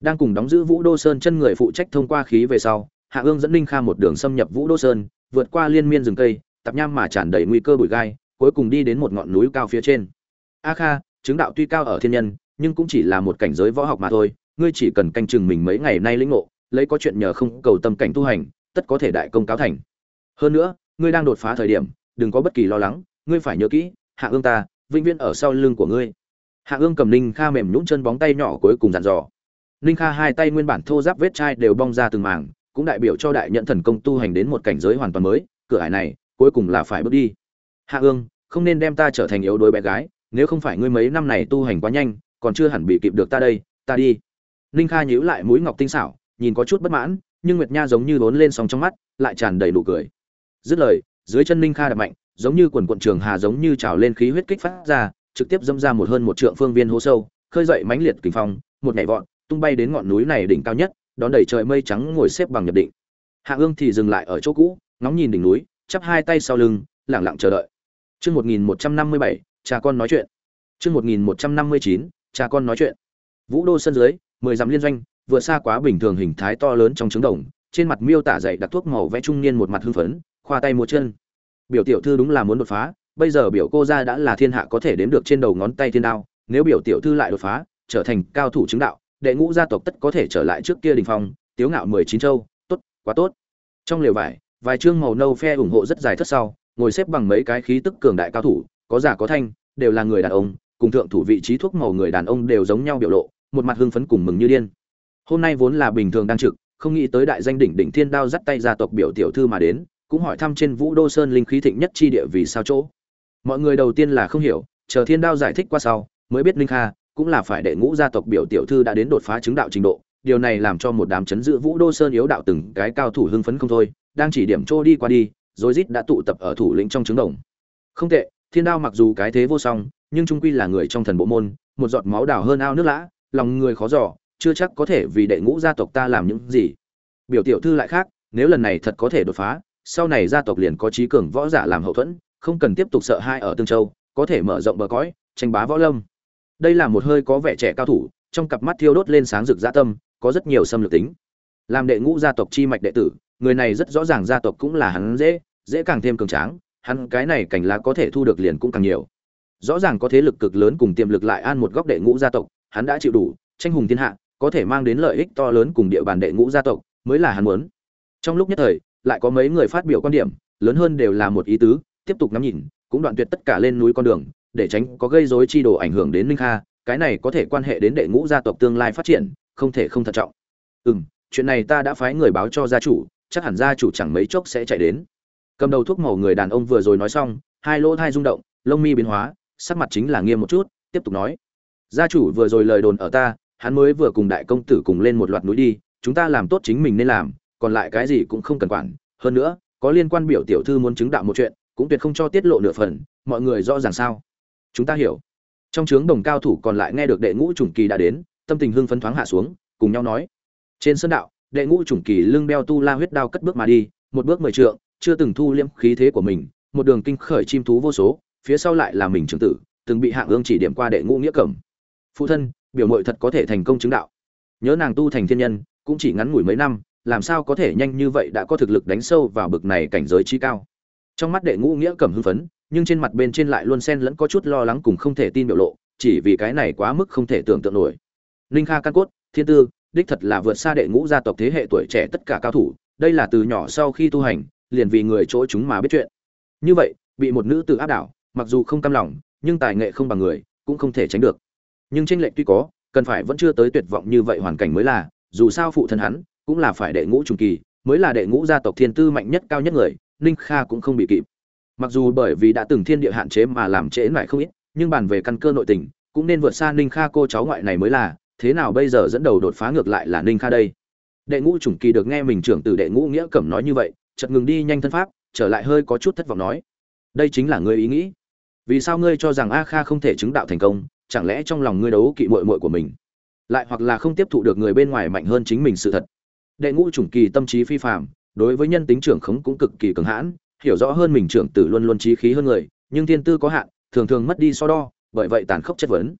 Đang cùng đóng giữ vũ đô sơn chân người phụ trách thông qua khí về sau, hạ ương dẫn ninh kha một đường xâm nhập vũ đô sơn, vượt qua liên miên rừng cây tập nham mà tràn đầy nguy cơ bụi gai, cuối cùng đi đến một ngọn núi cao phía trên. A kha, chứng đạo tuy cao ở thiên nhân, nhưng cũng chỉ là một cảnh giới võ học mà thôi, ngươi chỉ cần canh chừng mình mấy ngày nay lĩnh ngộ, lấy có chuyện nhờ không cầu tâm cảnh tu hành tất có thể đại công cáo thành. Hơn nữa, ngươi đang đột phá thời điểm, đừng có bất kỳ lo lắng, ngươi phải nhớ kỹ, hạ ương ta, vĩnh viễn ở sau lưng của ngươi. Hạ ương cầm ninh kha mềm nhũng chân bóng tay nhỏ cuối cùng dặn dò. Ninh kha hai tay nguyên bản thô giáp vết chai đều bong ra từng mảng, cũng đại biểu cho đại nhận thần công tu hành đến một cảnh giới hoàn toàn mới, cửa ải này, cuối cùng là phải bước đi. Hạ ương, không nên đem ta trở thành yếu đuối bé gái, nếu không phải ngươi mấy năm này tu hành quá nhanh, còn chưa hẳn bị kịp được ta đây, ta đi. Ninh kha nhíu lại mũi ngọc tinh xảo, nhìn có chút bất mãn nhưng nguyệt nha giống như bốn lên sóng trong mắt lại tràn đầy nụ cười dứt lời dưới chân ninh kha đập mạnh giống như quần quận trường hà giống như trào lên khí huyết kích phát ra trực tiếp dâm ra một hơn một trượng phương viên hố sâu khơi dậy mãnh liệt kình phong một nhảy vọt tung bay đến ngọn núi này đỉnh cao nhất đón đầy trời mây trắng ngồi xếp bằng nhập định hạ ương thì dừng lại ở chỗ cũ ngóng nhìn đỉnh núi chắp hai tay sau lưng lẳng lặng chờ đợi Chương 1157, cha con nói chuyện. Chương 1159, cha con nói chuyện. Vũ Đô sân dưới, mười dặm liên doanh, vừa xa quá bình thường hình thái to lớn trong trứng đồng, trên mặt miêu tả dậy đặt thuốc màu vẽ trung niên một mặt hưng phấn, khoa tay múa chân. Biểu tiểu thư đúng là muốn đột phá, bây giờ biểu cô gia đã là thiên hạ có thể đếm được trên đầu ngón tay thiên đao, nếu biểu tiểu thư lại đột phá, trở thành cao thủ chứng đạo, đệ ngũ gia tộc tất có thể trở lại trước kia đình phong, tiếu ngạo 19 châu, tốt, quá tốt. Trong lều vải, vài chương màu nâu phe ủng hộ rất dài thất sau, ngồi xếp bằng mấy cái khí tức cường đại cao thủ, có giả có thanh, đều là người đàn ông, cùng thượng thủ vị trí thuốc màu người đàn ông đều giống nhau biểu lộ, một mặt hưng phấn cùng mừng như điên. Hôm nay vốn là bình thường đang trực, không nghĩ tới đại danh đỉnh đỉnh thiên đao dắt tay gia tộc biểu tiểu thư mà đến, cũng hỏi thăm trên Vũ Đô Sơn linh khí thịnh nhất chi địa vì sao chỗ. Mọi người đầu tiên là không hiểu, chờ thiên đao giải thích qua sau, mới biết linh kha cũng là phải đệ ngũ gia tộc biểu tiểu thư đã đến đột phá chứng đạo trình độ, điều này làm cho một đám chấn giữ Vũ Đô Sơn yếu đạo từng cái cao thủ hưng phấn không thôi, đang chỉ điểm trô đi qua đi, rồi rít đã tụ tập ở thủ lĩnh trong trứng đồng. Không tệ, Thiên Đao mặc dù cái thế vô song, nhưng trung quy là người trong thần bộ môn, một giọt máu đào hơn ao nước lã, lòng người khó giỏ chưa chắc có thể vì đệ ngũ gia tộc ta làm những gì. Biểu tiểu thư lại khác, nếu lần này thật có thể đột phá, sau này gia tộc liền có trí cường võ giả làm hậu thuẫn, không cần tiếp tục sợ hai ở Tương Châu, có thể mở rộng bờ cõi, tranh bá võ lâm. Đây là một hơi có vẻ trẻ cao thủ, trong cặp mắt thiêu đốt lên sáng rực dạ tâm, có rất nhiều xâm lược tính. Làm đệ ngũ gia tộc chi mạch đệ tử, người này rất rõ ràng gia tộc cũng là hắn dễ, dễ càng thêm cường tráng, hắn cái này cảnh lá có thể thu được liền cũng càng nhiều. rõ ràng có thế lực cực lớn cùng tiềm lực lại an một góc đệ ngũ gia tộc hắn đã chịu đủ tranh hùng thiên hạ có thể mang đến lợi ích to lớn cùng địa bàn đệ ngũ gia tộc, mới là hắn muốn. Trong lúc nhất thời, lại có mấy người phát biểu quan điểm, lớn hơn đều là một ý tứ, tiếp tục ngắm nhìn, cũng đoạn tuyệt tất cả lên núi con đường, để tránh có gây rối chi đồ ảnh hưởng đến minh kha, cái này có thể quan hệ đến đệ ngũ gia tộc tương lai phát triển, không thể không thận trọng. Ừ chuyện này ta đã phái người báo cho gia chủ, chắc hẳn gia chủ chẳng mấy chốc sẽ chạy đến. Cầm đầu thuốc màu người đàn ông vừa rồi nói xong, hai lỗ thai rung động, lông mi biến hóa, sắc mặt chính là nghiêm một chút, tiếp tục nói. Gia chủ vừa rồi lời đồn ở ta hắn mới vừa cùng đại công tử cùng lên một loạt núi đi, chúng ta làm tốt chính mình nên làm, còn lại cái gì cũng không cần quản. Hơn nữa, có liên quan biểu tiểu thư muốn chứng đạo một chuyện, cũng tuyệt không cho tiết lộ nửa phần, mọi người rõ ràng sao? Chúng ta hiểu. Trong trướng đồng cao thủ còn lại nghe được đệ ngũ trùng kỳ đã đến, tâm tình hưng phấn thoáng hạ xuống, cùng nhau nói. Trên sân đạo, đệ ngũ trùng kỳ lưng đeo tu la huyết đao cất bước mà đi, một bước mười trượng, chưa từng thu liêm khí thế của mình, một đường kinh khởi chim thú vô số, phía sau lại là mình trưởng tử, từng bị hạng ương chỉ điểm qua đệ ngũ nghĩa cẩm. Phụ thân biểu mội thật có thể thành công chứng đạo. Nhớ nàng tu thành thiên nhân, cũng chỉ ngắn ngủi mấy năm, làm sao có thể nhanh như vậy đã có thực lực đánh sâu vào bực này cảnh giới chi cao. Trong mắt đệ ngũ nghĩa cẩm hưng phấn, nhưng trên mặt bên trên lại luôn xen lẫn có chút lo lắng cùng không thể tin biểu lộ, chỉ vì cái này quá mức không thể tưởng tượng nổi. Ninh kha căn cốt, thiên tư, đích thật là vượt xa đệ ngũ gia tộc thế hệ tuổi trẻ tất cả cao thủ, đây là từ nhỏ sau khi tu hành, liền vì người chỗ chúng mà biết chuyện. Như vậy, bị một nữ tử áp đảo, mặc dù không cam lòng, nhưng tài nghệ không bằng người, cũng không thể tránh được nhưng tranh lệch tuy có, cần phải vẫn chưa tới tuyệt vọng như vậy hoàn cảnh mới là, dù sao phụ thân hắn cũng là phải đệ ngũ trùng kỳ, mới là đệ ngũ gia tộc thiên tư mạnh nhất cao nhất người, ninh kha cũng không bị kịp. Mặc dù bởi vì đã từng thiên địa hạn chế mà làm trễ lại không ít, nhưng bàn về căn cơ nội tình, cũng nên vượt xa ninh kha cô cháu ngoại này mới là, thế nào bây giờ dẫn đầu đột phá ngược lại là ninh kha đây? Đệ ngũ trùng kỳ được nghe mình trưởng từ đệ ngũ nghĩa cẩm nói như vậy, chợt ngừng đi nhanh thân pháp, trở lại hơi có chút thất vọng nói, đây chính là ngươi ý nghĩ. Vì sao ngươi cho rằng a kha không thể chứng đạo thành công chẳng lẽ trong lòng ngươi đấu kỵ muội muội của mình? Lại hoặc là không tiếp thụ được người bên ngoài mạnh hơn chính mình sự thật? Đệ ngũ chủng kỳ tâm trí phi phàm, đối với nhân tính trưởng khống cũng cực kỳ cường hãn, hiểu rõ hơn mình trưởng tử luôn luôn trí khí hơn người, nhưng thiên tư có hạn, thường thường mất đi so đo, bởi vậy tàn khốc chất vấn.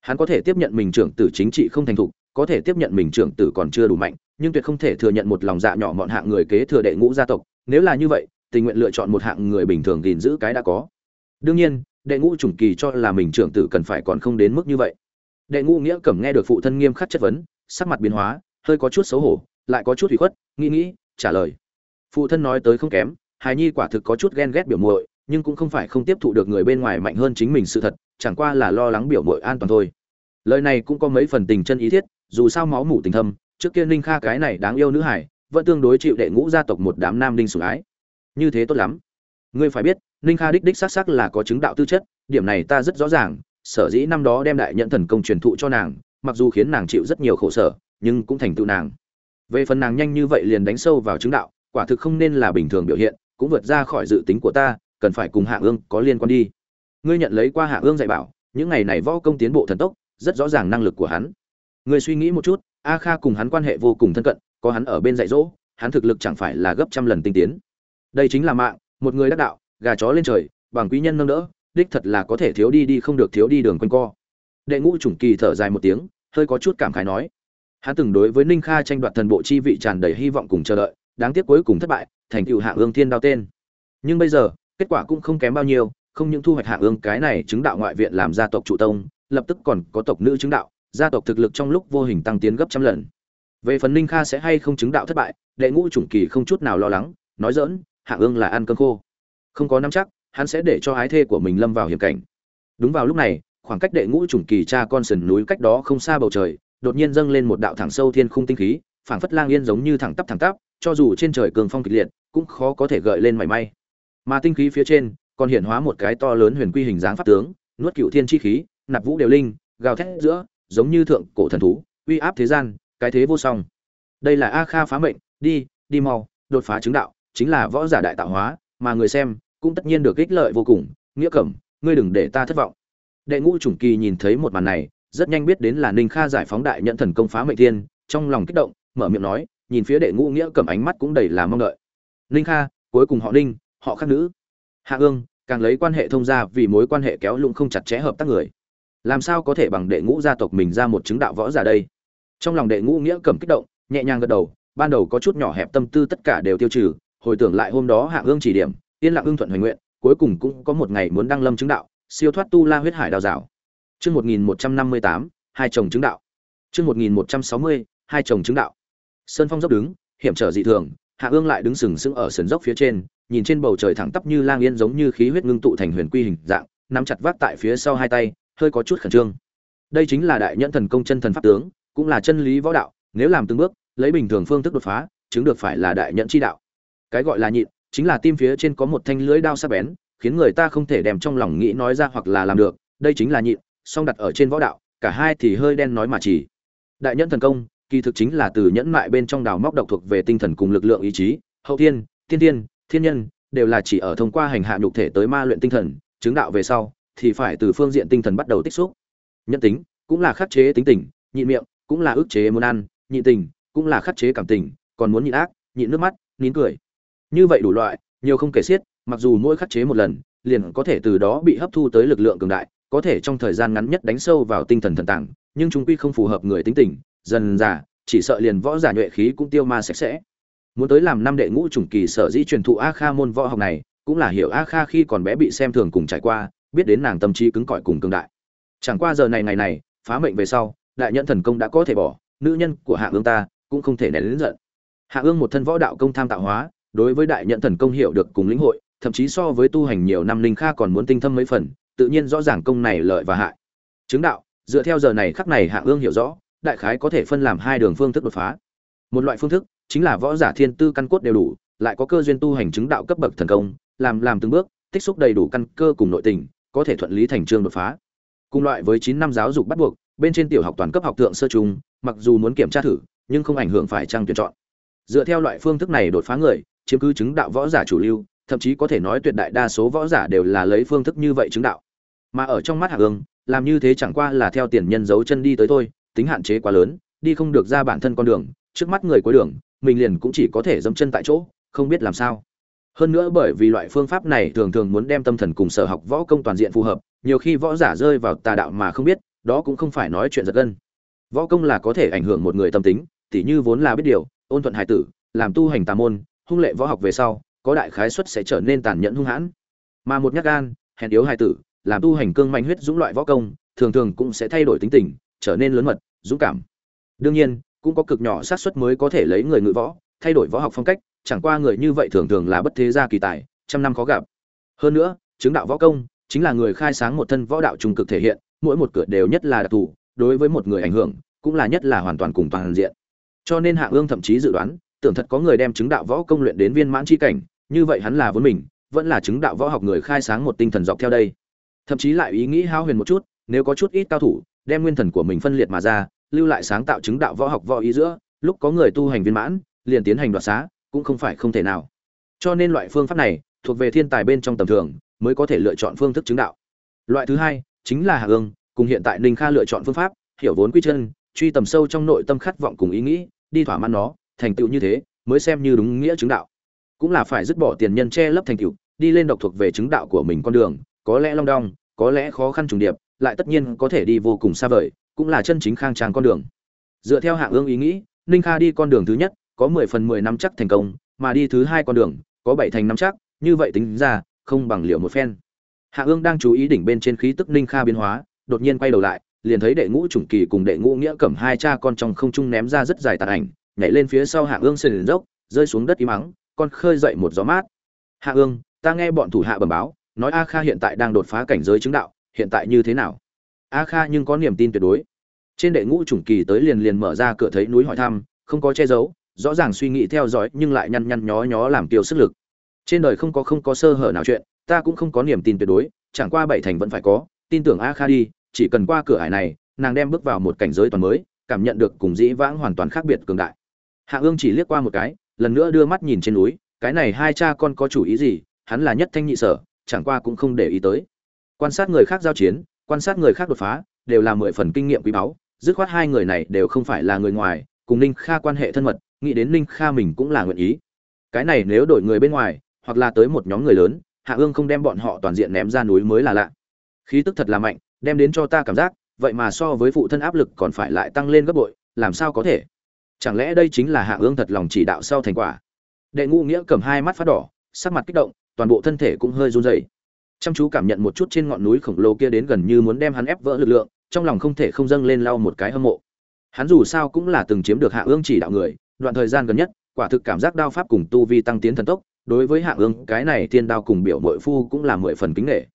Hắn có thể tiếp nhận mình trưởng tử chính trị không thành thục, có thể tiếp nhận mình trưởng tử còn chưa đủ mạnh, nhưng tuyệt không thể thừa nhận một lòng dạ nhỏ mọn hạng người kế thừa đệ ngũ gia tộc. Nếu là như vậy, tình nguyện lựa chọn một hạng người bình thường gìn giữ cái đã có. Đương nhiên đệ ngũ chủng kỳ cho là mình trưởng tử cần phải còn không đến mức như vậy. Đệ ngũ nghĩa cẩm nghe được phụ thân nghiêm khắc chất vấn, sắc mặt biến hóa, hơi có chút xấu hổ, lại có chút ủy khuất, nghĩ nghĩ, trả lời. Phụ thân nói tới không kém, hài nhi quả thực có chút ghen ghét biểu muội, nhưng cũng không phải không tiếp thụ được người bên ngoài mạnh hơn chính mình sự thật, chẳng qua là lo lắng biểu muội an toàn thôi. Lời này cũng có mấy phần tình chân ý thiết, dù sao máu mủ tình thâm, trước kia ninh kha cái này đáng yêu nữ hải vẫn tương đối chịu đệ ngũ gia tộc một đám nam đinh sủng ái. Như thế tốt lắm ngươi phải biết, ninh kha đích đích xác xác là có chứng đạo tư chất, điểm này ta rất rõ ràng, sở dĩ năm đó đem đại nhận thần công truyền thụ cho nàng, mặc dù khiến nàng chịu rất nhiều khổ sở, nhưng cũng thành tựu nàng. Về phần nàng nhanh như vậy liền đánh sâu vào chứng đạo, quả thực không nên là bình thường biểu hiện, cũng vượt ra khỏi dự tính của ta, cần phải cùng hạ ương có liên quan đi. Ngươi nhận lấy qua hạ ương dạy bảo, những ngày này võ công tiến bộ thần tốc, rất rõ ràng năng lực của hắn. Ngươi suy nghĩ một chút, a kha cùng hắn quan hệ vô cùng thân cận, có hắn ở bên dạy dỗ, hắn thực lực chẳng phải là gấp trăm lần tinh tiến. Đây chính là mạng một người đắc đạo, gà chó lên trời, bằng quý nhân nâng đỡ, đích thật là có thể thiếu đi đi không được thiếu đi đường quanh co. Đệ ngũ chủng kỳ thở dài một tiếng, hơi có chút cảm khái nói. Hắn từng đối với ninh kha tranh đoạt thần bộ chi vị tràn đầy hy vọng cùng chờ đợi, đáng tiếc cuối cùng thất bại, thành cựu hạ ương thiên đao tên. Nhưng bây giờ, kết quả cũng không kém bao nhiêu, không những thu hoạch hạ ương cái này chứng đạo ngoại viện làm gia tộc trụ tông, lập tức còn có tộc nữ chứng đạo, gia tộc thực lực trong lúc vô hình tăng tiến gấp trăm lần. Về phần ninh kha sẽ hay không chứng đạo thất bại, đệ ngũ chủng kỳ không chút nào lo lắng, nói dỡn hạ ương là ăn cơm khô. Không có nắm chắc, hắn sẽ để cho ái thê của mình lâm vào hiểm cảnh. Đúng vào lúc này, khoảng cách đệ ngũ trùng kỳ cha con sườn núi cách đó không xa bầu trời, đột nhiên dâng lên một đạo thẳng sâu thiên khung tinh khí, phảng phất lang yên giống như thẳng tắp thẳng tắp, cho dù trên trời cường phong kịch liệt, cũng khó có thể gợi lên mảy may. Mà tinh khí phía trên, còn hiện hóa một cái to lớn huyền quy hình dáng pháp tướng, nuốt cựu thiên chi khí, nạp vũ đều linh, gào thét giữa, giống như thượng cổ thần thú, uy áp thế gian, cái thế vô song. Đây là a kha phá mệnh, đi đi mau, đột phá chứng đạo chính là võ giả đại tạo hóa, mà người xem cũng tất nhiên được ích lợi vô cùng. Nghĩa cẩm, ngươi đừng để ta thất vọng. Đệ ngũ chủng kỳ nhìn thấy một màn này, rất nhanh biết đến là ninh kha giải phóng đại nhận thần công phá mệnh thiên, trong lòng kích động, mở miệng nói, nhìn phía đệ ngũ nghĩa cẩm ánh mắt cũng đầy là mong đợi. Ninh kha, cuối cùng họ ninh, họ khác nữ. Hạ ương, càng lấy quan hệ thông gia vì mối quan hệ kéo lũng không chặt chẽ hợp tác người. Làm sao có thể bằng đệ ngũ gia tộc mình ra một chứng đạo võ giả đây? Trong lòng đệ ngũ nghĩa cẩm kích động, nhẹ nhàng gật đầu, ban đầu có chút nhỏ hẹp tâm tư tất cả đều tiêu trừ hồi tưởng lại hôm đó hạ ương chỉ điểm, yên lặng ưng thuận hoành nguyện, cuối cùng cũng có một ngày muốn đăng lâm chứng đạo, siêu thoát tu la huyết hải đào rào. Chương một nghìn một trăm năm mươi tám, hai chồng chứng đạo. Chương một nghìn một trăm sáu mươi, hai chồng chứng đạo. Sơn phong dốc đứng, hiểm trở dị thường, hạ ương lại đứng sừng sững ở sườn dốc phía trên, nhìn trên bầu trời thẳng tắp như lang yên giống như khí huyết ngưng tụ thành huyền quy hình dạng, nắm chặt vác tại phía sau hai tay, hơi có chút khẩn trương. Đây chính là đại nhẫn thần công chân thần pháp tướng, cũng là chân lý võ đạo, nếu làm từng bước, lấy bình thường phương thức đột phá, chứng được phải là đại nhẫn chi đạo cái gọi là nhịn, chính là tim phía trên có một thanh lưỡi đao sắc bén, khiến người ta không thể đem trong lòng nghĩ nói ra hoặc là làm được, đây chính là nhịn, song đặt ở trên võ đạo, cả hai thì hơi đen nói mà chỉ. Đại nhẫn thần công, kỳ thực chính là từ nhẫn mại bên trong đào móc độc thuộc về tinh thần cùng lực lượng ý chí, hậu thiên thiên thiên thiên nhân, đều là chỉ ở thông qua hành hạ nhục thể tới ma luyện tinh thần, chứng đạo về sau, thì phải từ phương diện tinh thần bắt đầu tích xúc. Nhân tính, cũng là khắc chế tính tình, nhịn miệng, cũng là ức chế muốn ăn, nhịn tình, cũng là khắc chế cảm tình, còn muốn nhịn ác, nhịn nước mắt, nín cười như vậy đủ loại, nhiều không kể xiết, mặc dù mỗi khắc chế một lần, liền có thể từ đó bị hấp thu tới lực lượng cường đại, có thể trong thời gian ngắn nhất đánh sâu vào tinh thần thần tàng nhưng chúng quy không phù hợp người tính tình, dần già chỉ sợ liền võ giả nhuệ khí cũng tiêu ma sạch sẽ. Muốn tới làm năm đệ ngũ chủng kỳ sở dĩ truyền thụ a kha môn võ học này, cũng là hiểu a kha khi còn bé bị xem thường cùng trải qua, biết đến nàng tâm trí cứng cỏi cùng cường đại. Chẳng qua giờ này ngày này, phá mệnh về sau, đại nhận thần công đã có thể bỏ, nữ nhân của hạ ương ta cũng không thể nén lớn giận. Hạ ương một thân võ đạo công tham tạo hóa đối với đại nhận thần công hiểu được cùng lĩnh hội, thậm chí so với tu hành nhiều năm linh kha còn muốn tinh thâm mấy phần, tự nhiên rõ ràng công này lợi và hại. Chứng đạo, dựa theo giờ này khắc này hạ ương hiểu rõ, đại khái có thể phân làm hai đường phương thức đột phá. Một loại phương thức chính là võ giả thiên tư căn cốt đều đủ, lại có cơ duyên tu hành chứng đạo cấp bậc thần công, làm làm từng bước, tích xúc đầy đủ căn cơ cùng nội tình, có thể thuận lý thành trương đột phá. Cùng loại với chín năm giáo dục bắt buộc, bên trên tiểu học toàn cấp học thượng sơ trung, mặc dù muốn kiểm tra thử, nhưng không ảnh hưởng phải trang tuyển chọn. Dựa theo loại phương thức này đột phá người chiếm cứ chứng đạo võ giả chủ lưu, thậm chí có thể nói tuyệt đại đa số võ giả đều là lấy phương thức như vậy chứng đạo. Mà ở trong mắt hạ ương làm như thế chẳng qua là theo tiền nhân giấu chân đi tới thôi, tính hạn chế quá lớn, đi không được ra bản thân con đường, trước mắt người cuối đường, mình liền cũng chỉ có thể dẫm chân tại chỗ, không biết làm sao. Hơn nữa bởi vì loại phương pháp này thường thường muốn đem tâm thần cùng sở học võ công toàn diện phù hợp, nhiều khi võ giả rơi vào tà đạo mà không biết, đó cũng không phải nói chuyện giật gân. Võ công là có thể ảnh hưởng một người tâm tính, tỉ như vốn là biết điều, ôn thuận hải tử, làm tu hành tà môn hung lệ võ học về sau, có đại khái suất sẽ trở nên tàn nhẫn hung hãn. Mà một nhát gan, hèn yếu hải tử, làm tu hành cương mạnh huyết dũng loại võ công, thường thường cũng sẽ thay đổi tính tình, trở nên lớn mật, dũng cảm. Đương nhiên, cũng có cực nhỏ xác suất mới có thể lấy người ngự võ, thay đổi võ học phong cách, chẳng qua người như vậy thường thường là bất thế gia kỳ tài, trăm năm khó gặp. Hơn nữa, chứng đạo võ công chính là người khai sáng một thân võ đạo trung cực thể hiện, mỗi một cửa đều nhất là đặc thù, đối với một người ảnh hưởng, cũng là nhất là hoàn toàn cùng toàn diện. Cho nên hạ ương thậm chí dự đoán tưởng thật có người đem chứng đạo võ công luyện đến viên mãn chi cảnh, như vậy hắn là vốn mình, vẫn là chứng đạo võ học người khai sáng một tinh thần dọc theo đây. Thậm chí lại ý nghĩ hao huyền một chút, nếu có chút ít cao thủ, đem nguyên thần của mình phân liệt mà ra, lưu lại sáng tạo chứng đạo võ học võ ý giữa, lúc có người tu hành viên mãn, liền tiến hành đoạt xá, cũng không phải không thể nào. Cho nên loại phương pháp này, thuộc về thiên tài bên trong tầm thường, mới có thể lựa chọn phương thức chứng đạo. Loại thứ hai, chính là hà ương cùng hiện tại ninh kha lựa chọn phương pháp, hiểu vốn quy chân, truy tầm sâu trong nội tâm khát vọng cùng ý nghĩ, đi thỏa mãn nó thành tựu như thế, mới xem như đúng nghĩa chứng đạo. Cũng là phải dứt bỏ tiền nhân che lấp thành tựu, đi lên độc thuộc về chứng đạo của mình con đường, có lẽ long đong, có lẽ khó khăn trùng điệp, lại tất nhiên có thể đi vô cùng xa vời, cũng là chân chính khang trang con đường. Dựa theo hạng ương ý nghĩ, ninh kha đi con đường thứ nhất, có mười phần mười năm chắc thành công, mà đi thứ hai con đường, có bảy thành năm chắc, như vậy tính ra, không bằng liệu một phen. Hạ ương đang chú ý đỉnh bên trên khí tức ninh kha biến hóa, đột nhiên quay đầu lại, liền thấy đệ ngũ chủng kỳ cùng đệ ngũ nghĩa cầm hai cha con trong không trung ném ra rất dài tàn ảnh nhảy lên phía sau hạ ương sườn dốc, rơi xuống đất im mắng con khơi dậy một gió mát. Hạ ương, ta nghe bọn thủ hạ bẩm báo, nói a kha hiện tại đang đột phá cảnh giới chứng đạo, hiện tại như thế nào? A kha nhưng có niềm tin tuyệt đối. Trên đệ ngũ chủng kỳ tới liền liền mở ra cửa thấy núi hỏi thăm, không có che giấu, rõ ràng suy nghĩ theo dõi nhưng lại nhăn nhăn nhó nhó làm tiêu sức lực. Trên đời không có không có sơ hở nào chuyện, ta cũng không có niềm tin tuyệt đối, chẳng qua bảy thành vẫn phải có, tin tưởng a kha đi, chỉ cần qua cửa hải này, nàng đem bước vào một cảnh giới toàn mới, cảm nhận được cùng dĩ vãng hoàn toàn khác biệt cường đại hạ ương chỉ liếc qua một cái, lần nữa đưa mắt nhìn trên núi, cái này hai cha con có chủ ý gì, hắn là nhất thanh nhị sở, chẳng qua cũng không để ý tới. Quan sát người khác giao chiến, quan sát người khác đột phá, đều là mười phần kinh nghiệm quý báu, dứt khoát hai người này đều không phải là người ngoài, cùng ninh kha quan hệ thân mật, nghĩ đến ninh kha mình cũng là nguyện ý. Cái này nếu đổi người bên ngoài, hoặc là tới một nhóm người lớn, hạ ương không đem bọn họ toàn diện ném ra núi mới là lạ. Khí tức thật là mạnh, đem đến cho ta cảm giác, vậy mà so với phụ thân áp lực còn phải lại tăng lên gấp bội, làm sao có thể? Chẳng lẽ đây chính là hạ ương thật lòng chỉ đạo sau thành quả? Đệ ngũ nghĩa cầm hai mắt phát đỏ, sắc mặt kích động, toàn bộ thân thể cũng hơi run rẩy. Chăm chú cảm nhận một chút trên ngọn núi khổng lồ kia đến gần như muốn đem hắn ép vỡ lực lượng, trong lòng không thể không dâng lên lau một cái hâm mộ. Hắn dù sao cũng là từng chiếm được hạ ương chỉ đạo người, đoạn thời gian gần nhất, quả thực cảm giác đao pháp cùng tu vi tăng tiến thần tốc, đối với hạ ương, cái này thiên đao cùng biểu mội phu cũng là mười phần kính nghệ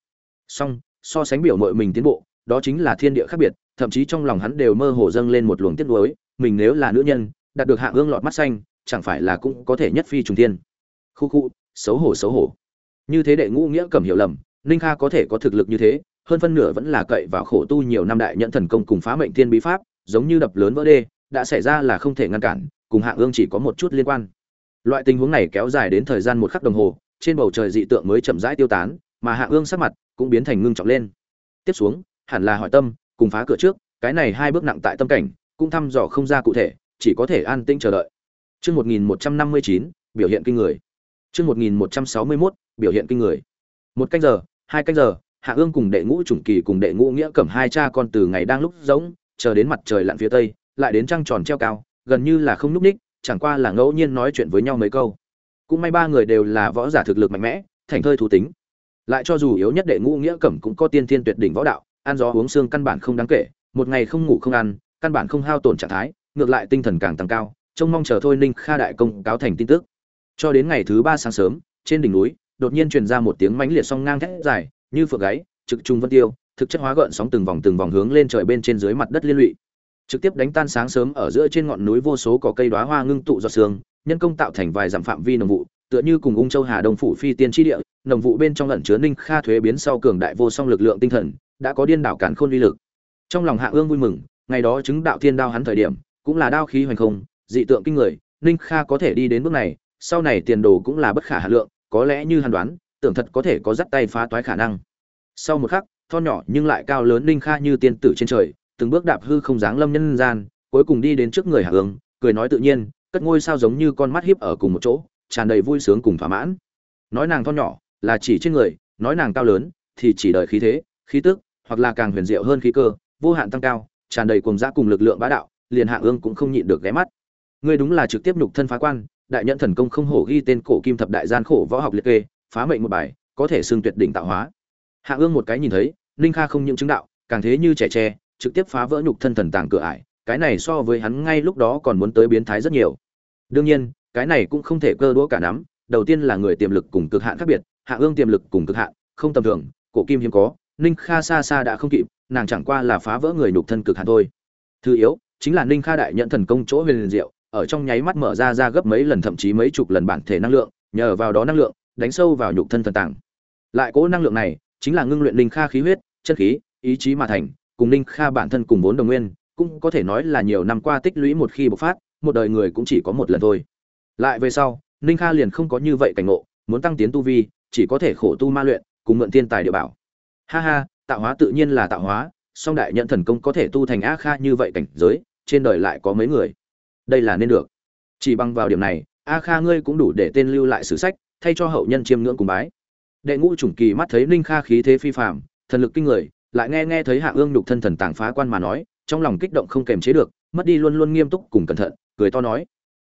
song, so sánh biểu mội mình tiến bộ, đó chính là thiên địa khác biệt, thậm chí trong lòng hắn đều mơ hồ dâng lên một luồng tiếc nuối, mình nếu là nữ nhân đạt được hạ ương lọt mắt xanh, chẳng phải là cũng có thể nhất phi trùng thiên. Khu khu, xấu hổ xấu hổ. Như thế đệ ngũ nghĩa cầm hiểu lầm, ninh kha có thể có thực lực như thế, hơn phân nửa vẫn là cậy vào khổ tu nhiều năm đại nhận thần công cùng phá mệnh thiên bí pháp, giống như đập lớn vỡ đê, đã xảy ra là không thể ngăn cản, cùng hạ ương chỉ có một chút liên quan. Loại tình huống này kéo dài đến thời gian một khắc đồng hồ, trên bầu trời dị tượng mới chậm rãi tiêu tán, mà hạ ương sắc mặt cũng biến thành ngưng trọng lên. Tiếp xuống, hẳn là hỏi tâm, cùng phá cửa trước, cái này hai bước nặng tại tâm cảnh, cũng thăm dò không ra cụ thể chỉ có thể an tĩnh chờ đợi Chương 1159, biểu hiện kinh người. Chương 1161, biểu hiện kinh người. Một canh giờ, hai canh giờ, Hạ Ương cùng đệ ngũ trùng kỳ cùng đệ ngũ nghĩa cầm hai cha con từ ngày đang lúc giống, chờ đến mặt trời lặn phía tây, lại đến trăng tròn treo cao, gần như là không lúc ních, chẳng qua là ngẫu nhiên nói chuyện với nhau mấy câu. Cũng may ba người đều là võ giả thực lực mạnh mẽ, thành thơi thú tính. Lại cho dù yếu nhất đệ ngũ nghĩa cẩm cũng có tiên thiên tuyệt đỉnh võ đạo, ăn gió uống xương căn bản không đáng kể, một ngày không ngủ không ăn, căn bản không hao tổn trạng thái, ngược lại tinh thần càng tăng cao, trông mong chờ thôi ninh kha đại công cáo thành tin tức. Cho đến ngày thứ ba sáng sớm trên đỉnh núi đột nhiên truyền ra một tiếng mãnh liệt song ngang thét dài như phượng gáy trực trung vân tiêu thực chất hóa gợn sóng từng vòng từng vòng hướng lên trời bên trên dưới mặt đất liên lụy. Trực tiếp đánh tan sáng sớm ở giữa trên ngọn núi vô số cỏ cây đóa hoa ngưng tụ giọt sương nhân công tạo thành vài dặm phạm vi nồng vụ tựa như cùng ung châu hà đông phủ phi tiên tri địa nồng vụ bên trong lẩn chứa ninh kha thuế biến sau cường đại vô song lực lượng tinh thần đã có điên đảo cản khôn uy lực. Trong lòng hạ ương vui mừng ngày đó chứng đạo thiên đao hắn thời điểm cũng là đao khí hoành không dị tượng kinh người, Ninh Kha có thể đi đến bước này, sau này tiền đồ cũng là bất khả hà lượng, có lẽ như hắn đoán, tưởng thật có thể có dắt tay phá toái khả năng. Sau một khắc, thon nhỏ nhưng lại cao lớn Ninh Kha như tiên tử trên trời, từng bước đạp hư không dáng lâm nhân gian, cuối cùng đi đến trước người Hạ Ương, cười nói tự nhiên, cất ngôi sao giống như con mắt hiếp ở cùng một chỗ, tràn đầy vui sướng cùng thỏa mãn. Nói nàng thon nhỏ, là chỉ trên người, nói nàng cao lớn, thì chỉ đời khí thế, khí tức, hoặc là càng huyền diệu hơn khí cơ, vô hạn tăng cao, tràn đầy cuồng dã cùng lực lượng bá đạo, liền Hạ Ương cũng không nhịn được ghé mắt. Ngươi đúng là trực tiếp nhục thân phá quan, đại nhận thần công không hổ ghi tên cổ kim thập đại gian khổ võ học liệt kê, phá mệnh một bài, có thể xưng tuyệt đỉnh tạo hóa. Hạ ương một cái nhìn thấy, ninh kha không những chứng đạo, càng thế như trẻ tre, trực tiếp phá vỡ nhục thân thần tàng cửa ải, cái này so với hắn ngay lúc đó còn muốn tới biến thái rất nhiều. Đương nhiên, cái này cũng không thể cơ đũa cả nắm, đầu tiên là người tiềm lực cùng cực hạn khác biệt, hạ ương tiềm lực cùng cực hạn, không tầm thường, cổ kim hiếm có, ninh kha xa xa đã không kịp, nàng chẳng qua là phá vỡ người nhục thân cực hạn thôi. Thứ yếu chính là ninh kha đại nhận thần công chỗ huyền diệu ở trong nháy mắt mở ra ra gấp mấy lần thậm chí mấy chục lần bản thể năng lượng, nhờ vào đó năng lượng đánh sâu vào nhục thân thần tàng. Lại cố năng lượng này chính là ngưng luyện linh kha khí huyết, chân khí, ý chí mà thành, cùng linh kha bản thân cùng vốn đồng nguyên, cũng có thể nói là nhiều năm qua tích lũy một khi bộc phát, một đời người cũng chỉ có một lần thôi. Lại về sau, linh kha liền không có như vậy cảnh ngộ, muốn tăng tiến tu vi, chỉ có thể khổ tu ma luyện, cùng mượn thiên tài địa bảo. Ha ha, tạo hóa tự nhiên là tạo hóa, song đại nhận thần công có thể tu thành a kha như vậy cảnh giới, trên đời lại có mấy người? Đây là nên được. Chỉ bằng vào điểm này a kha ngươi cũng đủ để tên lưu lại sử sách thay cho hậu nhân chiêm ngưỡng cùng bái. Đệ ngũ chủng kỳ mắt thấy ninh kha khí thế phi phạm thần lực kinh người lại nghe nghe thấy hạ ương nhục thân thần tàng phá quan mà nói trong lòng kích động không kềm chế được mất đi luôn luôn nghiêm túc cùng cẩn thận cười to nói.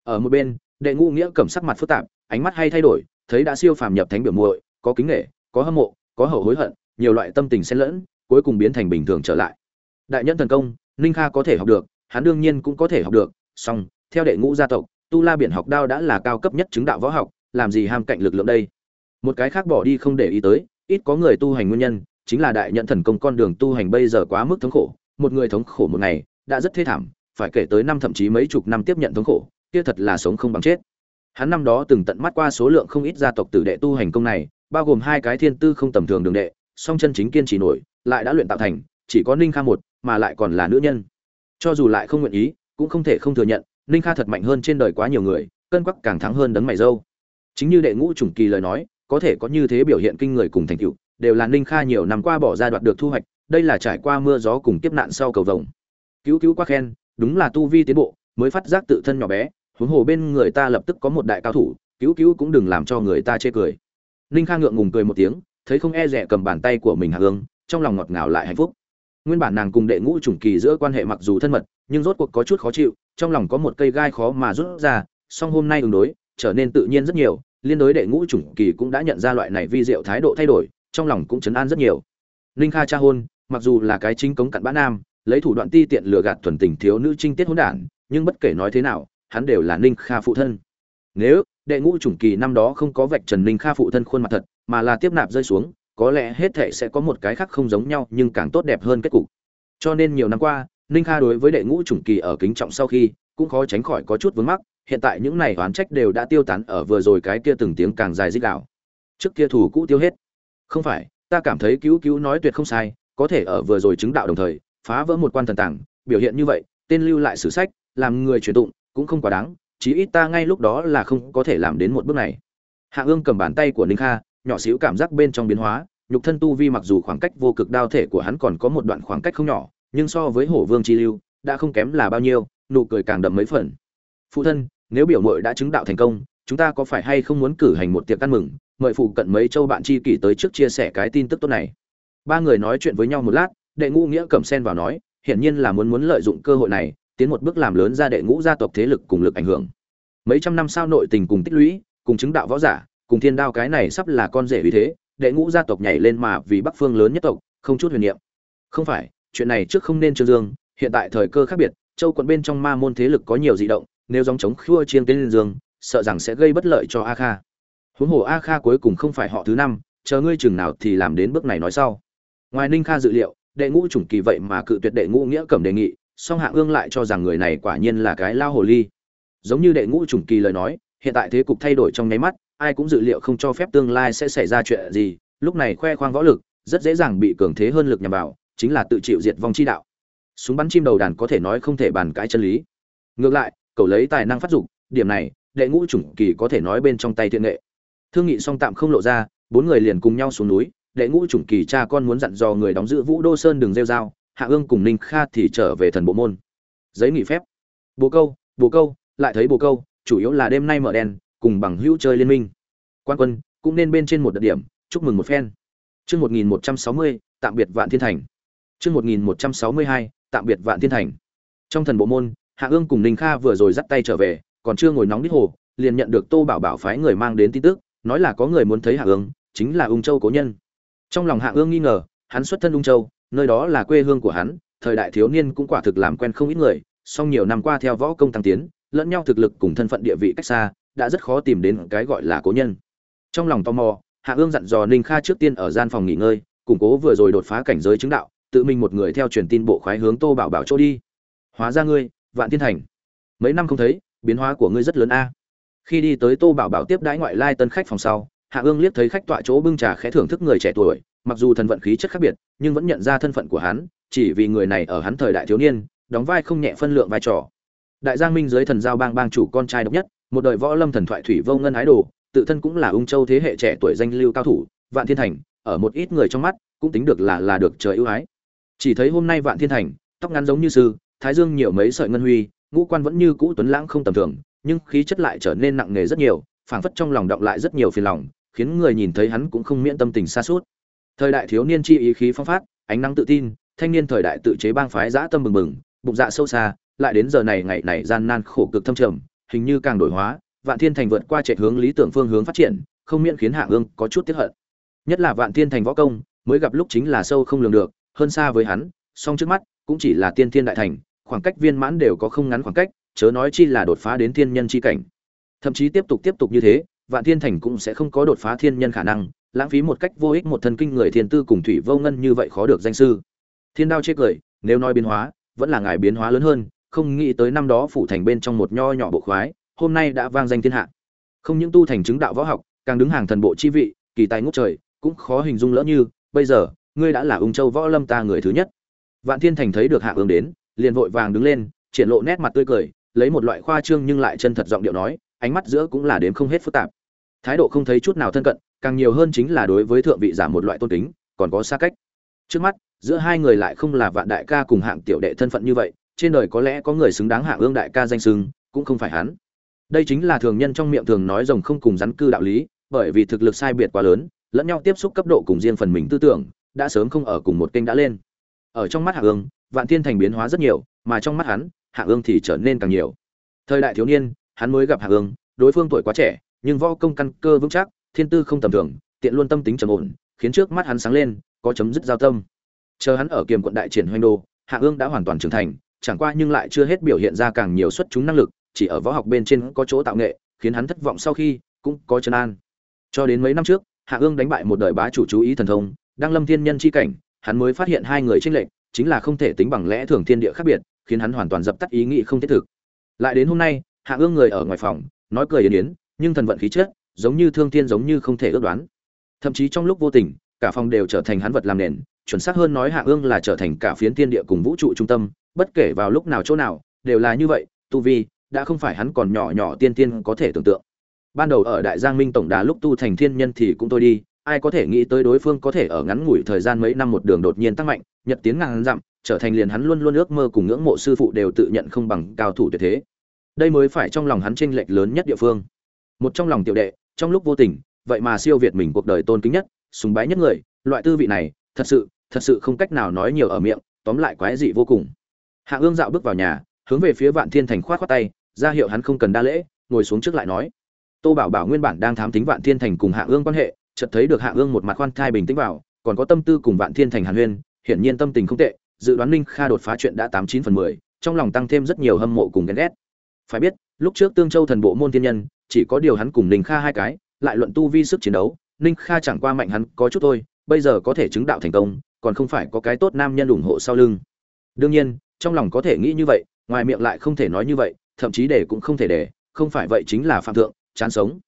Ở một bên đệ ngũ nghĩa cầm sắc mặt phức tạp ánh mắt hay thay đổi thấy đã siêu phàm nhập thánh biểu muội có kính nghệ có hâm mộ có hậu hối hận nhiều loại tâm tình xen lẫn cuối cùng biến thành bình thường trở lại. Đại nhân thần công, ninh kha có thể học được, hắn đương nhiên cũng có thể học được. Song, theo đệ ngũ gia tộc, tu la biển học đao đã là cao cấp nhất chứng đạo võ học, làm gì ham cạnh lực lượng đây? Một cái khác bỏ đi không để ý tới, ít có người tu hành nguyên nhân, chính là đại nhận thần công con đường tu hành bây giờ quá mức thống khổ. Một người thống khổ một ngày, đã rất thê thảm, phải kể tới năm thậm chí mấy chục năm tiếp nhận thống khổ, kia thật là sống không bằng chết. Hắn năm đó từng tận mắt qua số lượng không ít gia tộc tử đệ tu hành công này, bao gồm hai cái thiên tư không tầm thường đường đệ song chân chính kiên trì nổi, lại đã luyện tạo thành, chỉ có ninh kha một, mà lại còn là nữ nhân. Cho dù lại không nguyện ý, cũng không thể không thừa nhận, ninh kha thật mạnh hơn trên đời quá nhiều người, cân quắc càng thắng hơn đấng mày dâu. Chính như đệ ngũ chủng kỳ lời nói, có thể có như thế biểu hiện kinh người cùng thành tựu, đều là ninh kha nhiều năm qua bỏ ra đoạt được thu hoạch, đây là trải qua mưa gió cùng kiếp nạn sau cầu vồng. Cứu cứu quá khen, đúng là tu vi tiến bộ, mới phát giác tự thân nhỏ bé, huống hồ bên người ta lập tức có một đại cao thủ, cứu cứu cũng đừng làm cho người ta chê cười. Ninh kha ngượng ngùng cười một tiếng thấy không e rẻ cầm bàn tay của mình hạ hương trong lòng ngọt ngào lại hạnh phúc. Nguyên bản nàng cùng đệ ngũ chủng kỳ giữa quan hệ mặc dù thân mật, nhưng rốt cuộc có chút khó chịu, trong lòng có một cây gai khó mà rút ra, song hôm nay ứng đối, trở nên tự nhiên rất nhiều, liên đối đệ ngũ chủng kỳ cũng đã nhận ra loại này vi diệu thái độ thay đổi, trong lòng cũng chấn an rất nhiều. Ninh kha cha hôn, mặc dù là cái chính cống cặn bã nam, lấy thủ đoạn ti tiện lừa gạt thuần tình thiếu nữ trinh tiết hỗn đản, nhưng bất kể nói thế nào, hắn đều là ninh kha phụ thân. Nếu đệ ngũ chủng kỳ năm đó không có vạch trần ninh kha phụ thân khuôn mặt thật, mà là tiếp nạp rơi xuống, có lẽ hết thệ sẽ có một cái khác không giống nhau, nhưng càng tốt đẹp hơn kết cục. Cho nên nhiều năm qua, ninh kha đối với đệ ngũ chủng kỳ ở kính trọng sau khi, cũng khó tránh khỏi có chút vướng mắc, hiện tại những này oán trách đều đã tiêu tán ở vừa rồi cái kia từng tiếng càng dài dích đạo trước kia thủ cũ tiêu hết. Không phải, ta cảm thấy cứu cứu nói tuyệt không sai, có thể ở vừa rồi chứng đạo đồng thời, phá vỡ một quan thần tàng, biểu hiện như vậy, tên lưu lại sử sách, làm người truyền tụng, cũng không quá đáng chí ít ta ngay lúc đó là không có thể làm đến một bước này. Hạ ương cầm bàn tay của ninh kha, nhỏ xíu cảm giác bên trong biến hóa, nhục thân tu vi mặc dù khoảng cách vô cực đao thể của hắn còn có một đoạn khoảng cách không nhỏ, nhưng so với hổ vương chi lưu, đã không kém là bao nhiêu, nụ cười càng đậm mấy phần. Phụ thân, nếu biểu mội đã chứng đạo thành công, chúng ta có phải hay không muốn cử hành một tiệc ăn mừng, mời phụ cận mấy châu bạn chi kỷ tới trước chia sẻ cái tin tức tốt này? Ba người nói chuyện với nhau một lát, đệ ngũ nghĩa cầm sen vào nói, hiển nhiên là muốn muốn lợi dụng cơ hội này, tiến một bước làm lớn ra đệ ngũ gia tộc thế lực cùng lực ảnh hưởng mấy trăm năm sao nội tình cùng tích lũy, cùng chứng đạo võ giả, cùng thiên đao cái này sắp là con rể vì thế, đệ ngũ gia tộc nhảy lên mà vì bắc phương lớn nhất tộc, không chút huyền niệm. Không phải, chuyện này trước không nên trương dương, hiện tại thời cơ khác biệt, châu quận bên trong ma môn thế lực có nhiều dị động, nếu dòng chống khua chiên tên dương, sợ rằng sẽ gây bất lợi cho a kha. Huống hồ a kha cuối cùng không phải họ thứ năm, chờ ngươi chừng nào thì làm đến bước này nói sau. Ngoài ninh kha dự liệu, đệ ngũ chủng kỳ vậy mà cự tuyệt đệ ngũ nghĩa cẩm đề nghị, song hạ ương lại cho rằng người này quả nhiên là cái lao hồ ly giống như đệ ngũ trùng kỳ lời nói, hiện tại thế cục thay đổi trong nháy mắt, ai cũng dự liệu không cho phép tương lai sẽ xảy ra chuyện gì, lúc này khoe khoang võ lực rất dễ dàng bị cường thế hơn lực nhằm vào, chính là tự chịu diệt vong chi đạo. Súng bắn chim đầu đàn có thể nói không thể bàn cãi chân lý. Ngược lại, cậu lấy tài năng phát dục, điểm này, đệ ngũ chủng kỳ có thể nói bên trong tay thiện nghệ. Thương nghị song tạm không lộ ra, bốn người liền cùng nhau xuống núi, đệ ngũ chủng kỳ cha con muốn dặn dò người đóng giữ vũ đô sơn đừng rêu dao hạ ương cùng ninh kha thì trở về thần bộ môn. Giấy nghỉ phép. Bồ câu bồ câu lại thấy bồ câu, chủ yếu là đêm nay mở đèn, cùng bằng hữu chơi liên minh. Quan quân, cũng nên bên trên một đợt điểm, chúc mừng một phen. Chương một nghìn một trăm sáu mươi, tạm biệt vạn thiên thành. Chương một nghìn một trăm sáu mươi hai, tạm biệt vạn thiên thành. Trong thần bộ môn, hạ ương cùng ninh kha vừa rồi dắt tay trở về, còn chưa ngồi nóng đít hồ, liền nhận được tô bảo bảo phái người mang đến tin tức, nói là có người muốn thấy hạ ương, chính là ung châu cố nhân. Trong lòng hạ ương nghi ngờ, hắn xuất thân ung châu, nơi đó là quê hương của hắn, thời đại thiếu niên cũng quả thực làm quen không ít người, song nhiều năm qua theo võ công tăng tiến lẫn nhau thực lực cùng thân phận địa vị cách xa, đã rất khó tìm đến cái gọi là cố nhân. Trong lòng tò mò, hạ ương dặn dò ninh kha trước tiên ở gian phòng nghỉ ngơi, củng cố vừa rồi đột phá cảnh giới chứng đạo, tự mình một người theo truyền tin bộ khoái hướng tô bảo bảo chỗ đi. Hóa ra ngươi, vạn thiên thành. Mấy năm không thấy, biến hóa của ngươi rất lớn a. Khi đi tới tô bảo bảo tiếp đãi ngoại lai tân khách phòng sau, hạ ương liếc thấy khách tọa chỗ bưng trà khẽ thưởng thức người trẻ tuổi, mặc dù thần vận khí chất khác biệt, nhưng vẫn nhận ra thân phận của hắn, chỉ vì người này ở hắn thời đại thiếu niên, đóng vai không nhẹ phân lượng vai trò đại giang minh dưới thần giao bang bang chủ con trai độc nhất, một đời võ lâm thần thoại thủy vô ngân ái đồ, tự thân cũng là ung châu thế hệ trẻ tuổi danh lưu cao thủ, vạn thiên thành, ở một ít người trong mắt, cũng tính được là là được trời ưu ái. Chỉ thấy hôm nay vạn thiên thành, tóc ngắn giống như sư, thái dương nhiều mấy sợi ngân huy, ngũ quan vẫn như cũ tuấn lãng không tầm thường, nhưng khí chất lại trở nên nặng nề rất nhiều, phảng phất trong lòng động lại rất nhiều phiền lòng, khiến người nhìn thấy hắn cũng không miễn tâm tình xa suốt. Thời đại thiếu niên chi ý khí phong phát, ánh nắng tự tin, thanh niên thời đại tự chế bang phái dã tâm bừng bừng, bụng dạ sâu xa lại đến giờ này ngày này gian nan khổ cực thâm trầm, hình như càng đổi hóa, vạn thiên thành vượt qua trệ hướng lý tưởng phương hướng phát triển, không miễn khiến hạ ương có chút tiếc hận. Nhất là vạn thiên thành võ công, mới gặp lúc chính là sâu không lường được, hơn xa với hắn, song trước mắt, cũng chỉ là tiên thiên đại thành, khoảng cách viên mãn đều có không ngắn khoảng cách, chớ nói chi là đột phá đến thiên nhân chi cảnh. Thậm chí tiếp tục tiếp tục như thế, vạn thiên thành cũng sẽ không có đột phá thiên nhân khả năng, lãng phí một cách vô ích một thân kinh người thiên tư cùng thủy vô ngân như vậy khó được danh sư. Thiên đao chết cười, nếu nói biến hóa, vẫn là ngài biến hóa lớn hơn không nghĩ tới năm đó phủ thành bên trong một nho nhỏ bộ khoái, hôm nay đã vang danh thiên hạ. Không những tu thành chứng đạo võ học, càng đứng hàng thần bộ chi vị, kỳ tài ngút trời, cũng khó hình dung lỡ như, bây giờ, ngươi đã là ung châu võ lâm ta người thứ nhất. Vạn thiên thành thấy được hạ ương đến, liền vội vàng đứng lên, triển lộ nét mặt tươi cười, lấy một loại khoa trương nhưng lại chân thật giọng điệu nói, ánh mắt giữa cũng là đến không hết phức tạp. Thái độ không thấy chút nào thân cận, càng nhiều hơn chính là đối với thượng vị giả một loại tôn kính, còn có xa cách. Trước mắt, giữa hai người lại không là vạn đại ca cùng hạng tiểu đệ thân phận như vậy trên đời có lẽ có người xứng đáng hạ ương đại ca danh xưng, cũng không phải hắn. Đây chính là thường nhân trong miệng thường nói rồng không cùng rắn cư đạo lý, bởi vì thực lực sai biệt quá lớn, lẫn nhau tiếp xúc cấp độ cùng riêng phần mình tư tưởng, đã sớm không ở cùng một kênh đã lên. Ở trong mắt hạ ương, vạn thiên thành biến hóa rất nhiều, mà trong mắt hắn, hạ ương thì trở nên càng nhiều. Thời đại thiếu niên, hắn mới gặp hạ ương, đối phương tuổi quá trẻ, nhưng võ công căn cơ vững chắc, thiên tư không tầm thường, tiện luôn tâm tính trầm ổn, khiến trước mắt hắn sáng lên, có chấm dứt giao tâm. Chờ hắn ở kiềm quận đại triển hoành đô, hạ ương đã hoàn toàn trưởng thành chẳng qua nhưng lại chưa hết biểu hiện ra càng nhiều xuất chúng năng lực, chỉ ở võ học bên trên có chỗ tạo nghệ, khiến hắn thất vọng sau khi cũng có chân an. Cho đến mấy năm trước, hạ ương đánh bại một đời bá chủ chú ý thần thông, đăng lâm thiên nhân chi cảnh, hắn mới phát hiện hai người chênh lệch, chính là không thể tính bằng lẽ thường thiên địa khác biệt, khiến hắn hoàn toàn dập tắt ý nghĩ không thiết thực. Lại đến hôm nay, hạ ương người ở ngoài phòng, nói cười yến yến, nhưng thần vận khí chất giống như thương thiên giống như không thể ước đoán. Thậm chí trong lúc vô tình, cả phòng đều trở thành hắn vật làm nền chuẩn xác hơn nói hạ ương là trở thành cả phiến thiên địa cùng vũ trụ trung tâm, bất kể vào lúc nào chỗ nào, đều là như vậy, tu vi, đã không phải hắn còn nhỏ nhỏ tiên tiên có thể tưởng tượng. Ban đầu ở đại giang minh tổng đà lúc tu thành thiên nhân thì cũng tôi đi, ai có thể nghĩ tới đối phương có thể ở ngắn ngủi thời gian mấy năm một đường đột nhiên tăng mạnh, nhật tiến ngàn dặm, trở thành liền hắn luôn luôn ước mơ cùng ngưỡng mộ sư phụ đều tự nhận không bằng cao thủ tuyệt thế. Đây mới phải trong lòng hắn chênh lệch lớn nhất địa phương. Một trong lòng tiểu đệ, trong lúc vô tình, vậy mà siêu việt mình cuộc đời tôn kính nhất, sùng bái nhất người, loại tư vị này, thật sự thật sự không cách nào nói nhiều ở miệng, tóm lại quái dị vô cùng. Hạ ương dạo bước vào nhà, hướng về phía vạn thiên thành khoát khoát tay, ra hiệu hắn không cần đa lễ, ngồi xuống trước lại nói. Tô bảo bảo nguyên bản đang thám tính vạn thiên thành cùng hạ ương quan hệ, chợt thấy được hạ ương một mặt khoan thai bình tĩnh vào, còn có tâm tư cùng vạn thiên thành hàn huyên, hiển nhiên tâm tình không tệ, dự đoán ninh kha đột phá chuyện đã tám chín phần mười, trong lòng tăng thêm rất nhiều hâm mộ cùng ghen ghét. Phải biết, lúc trước tương châu thần bộ môn thiên nhân, chỉ có điều hắn cùng ninh kha hai cái, lại luận tu vi sức chiến đấu, ninh kha chẳng qua mạnh hắn có chút thôi, bây giờ có thể chứng đạo thành công còn không phải có cái tốt nam nhân ủng hộ sau lưng. Đương nhiên, trong lòng có thể nghĩ như vậy, ngoài miệng lại không thể nói như vậy, thậm chí để cũng không thể để, không phải vậy chính là phạm thượng, chán sống.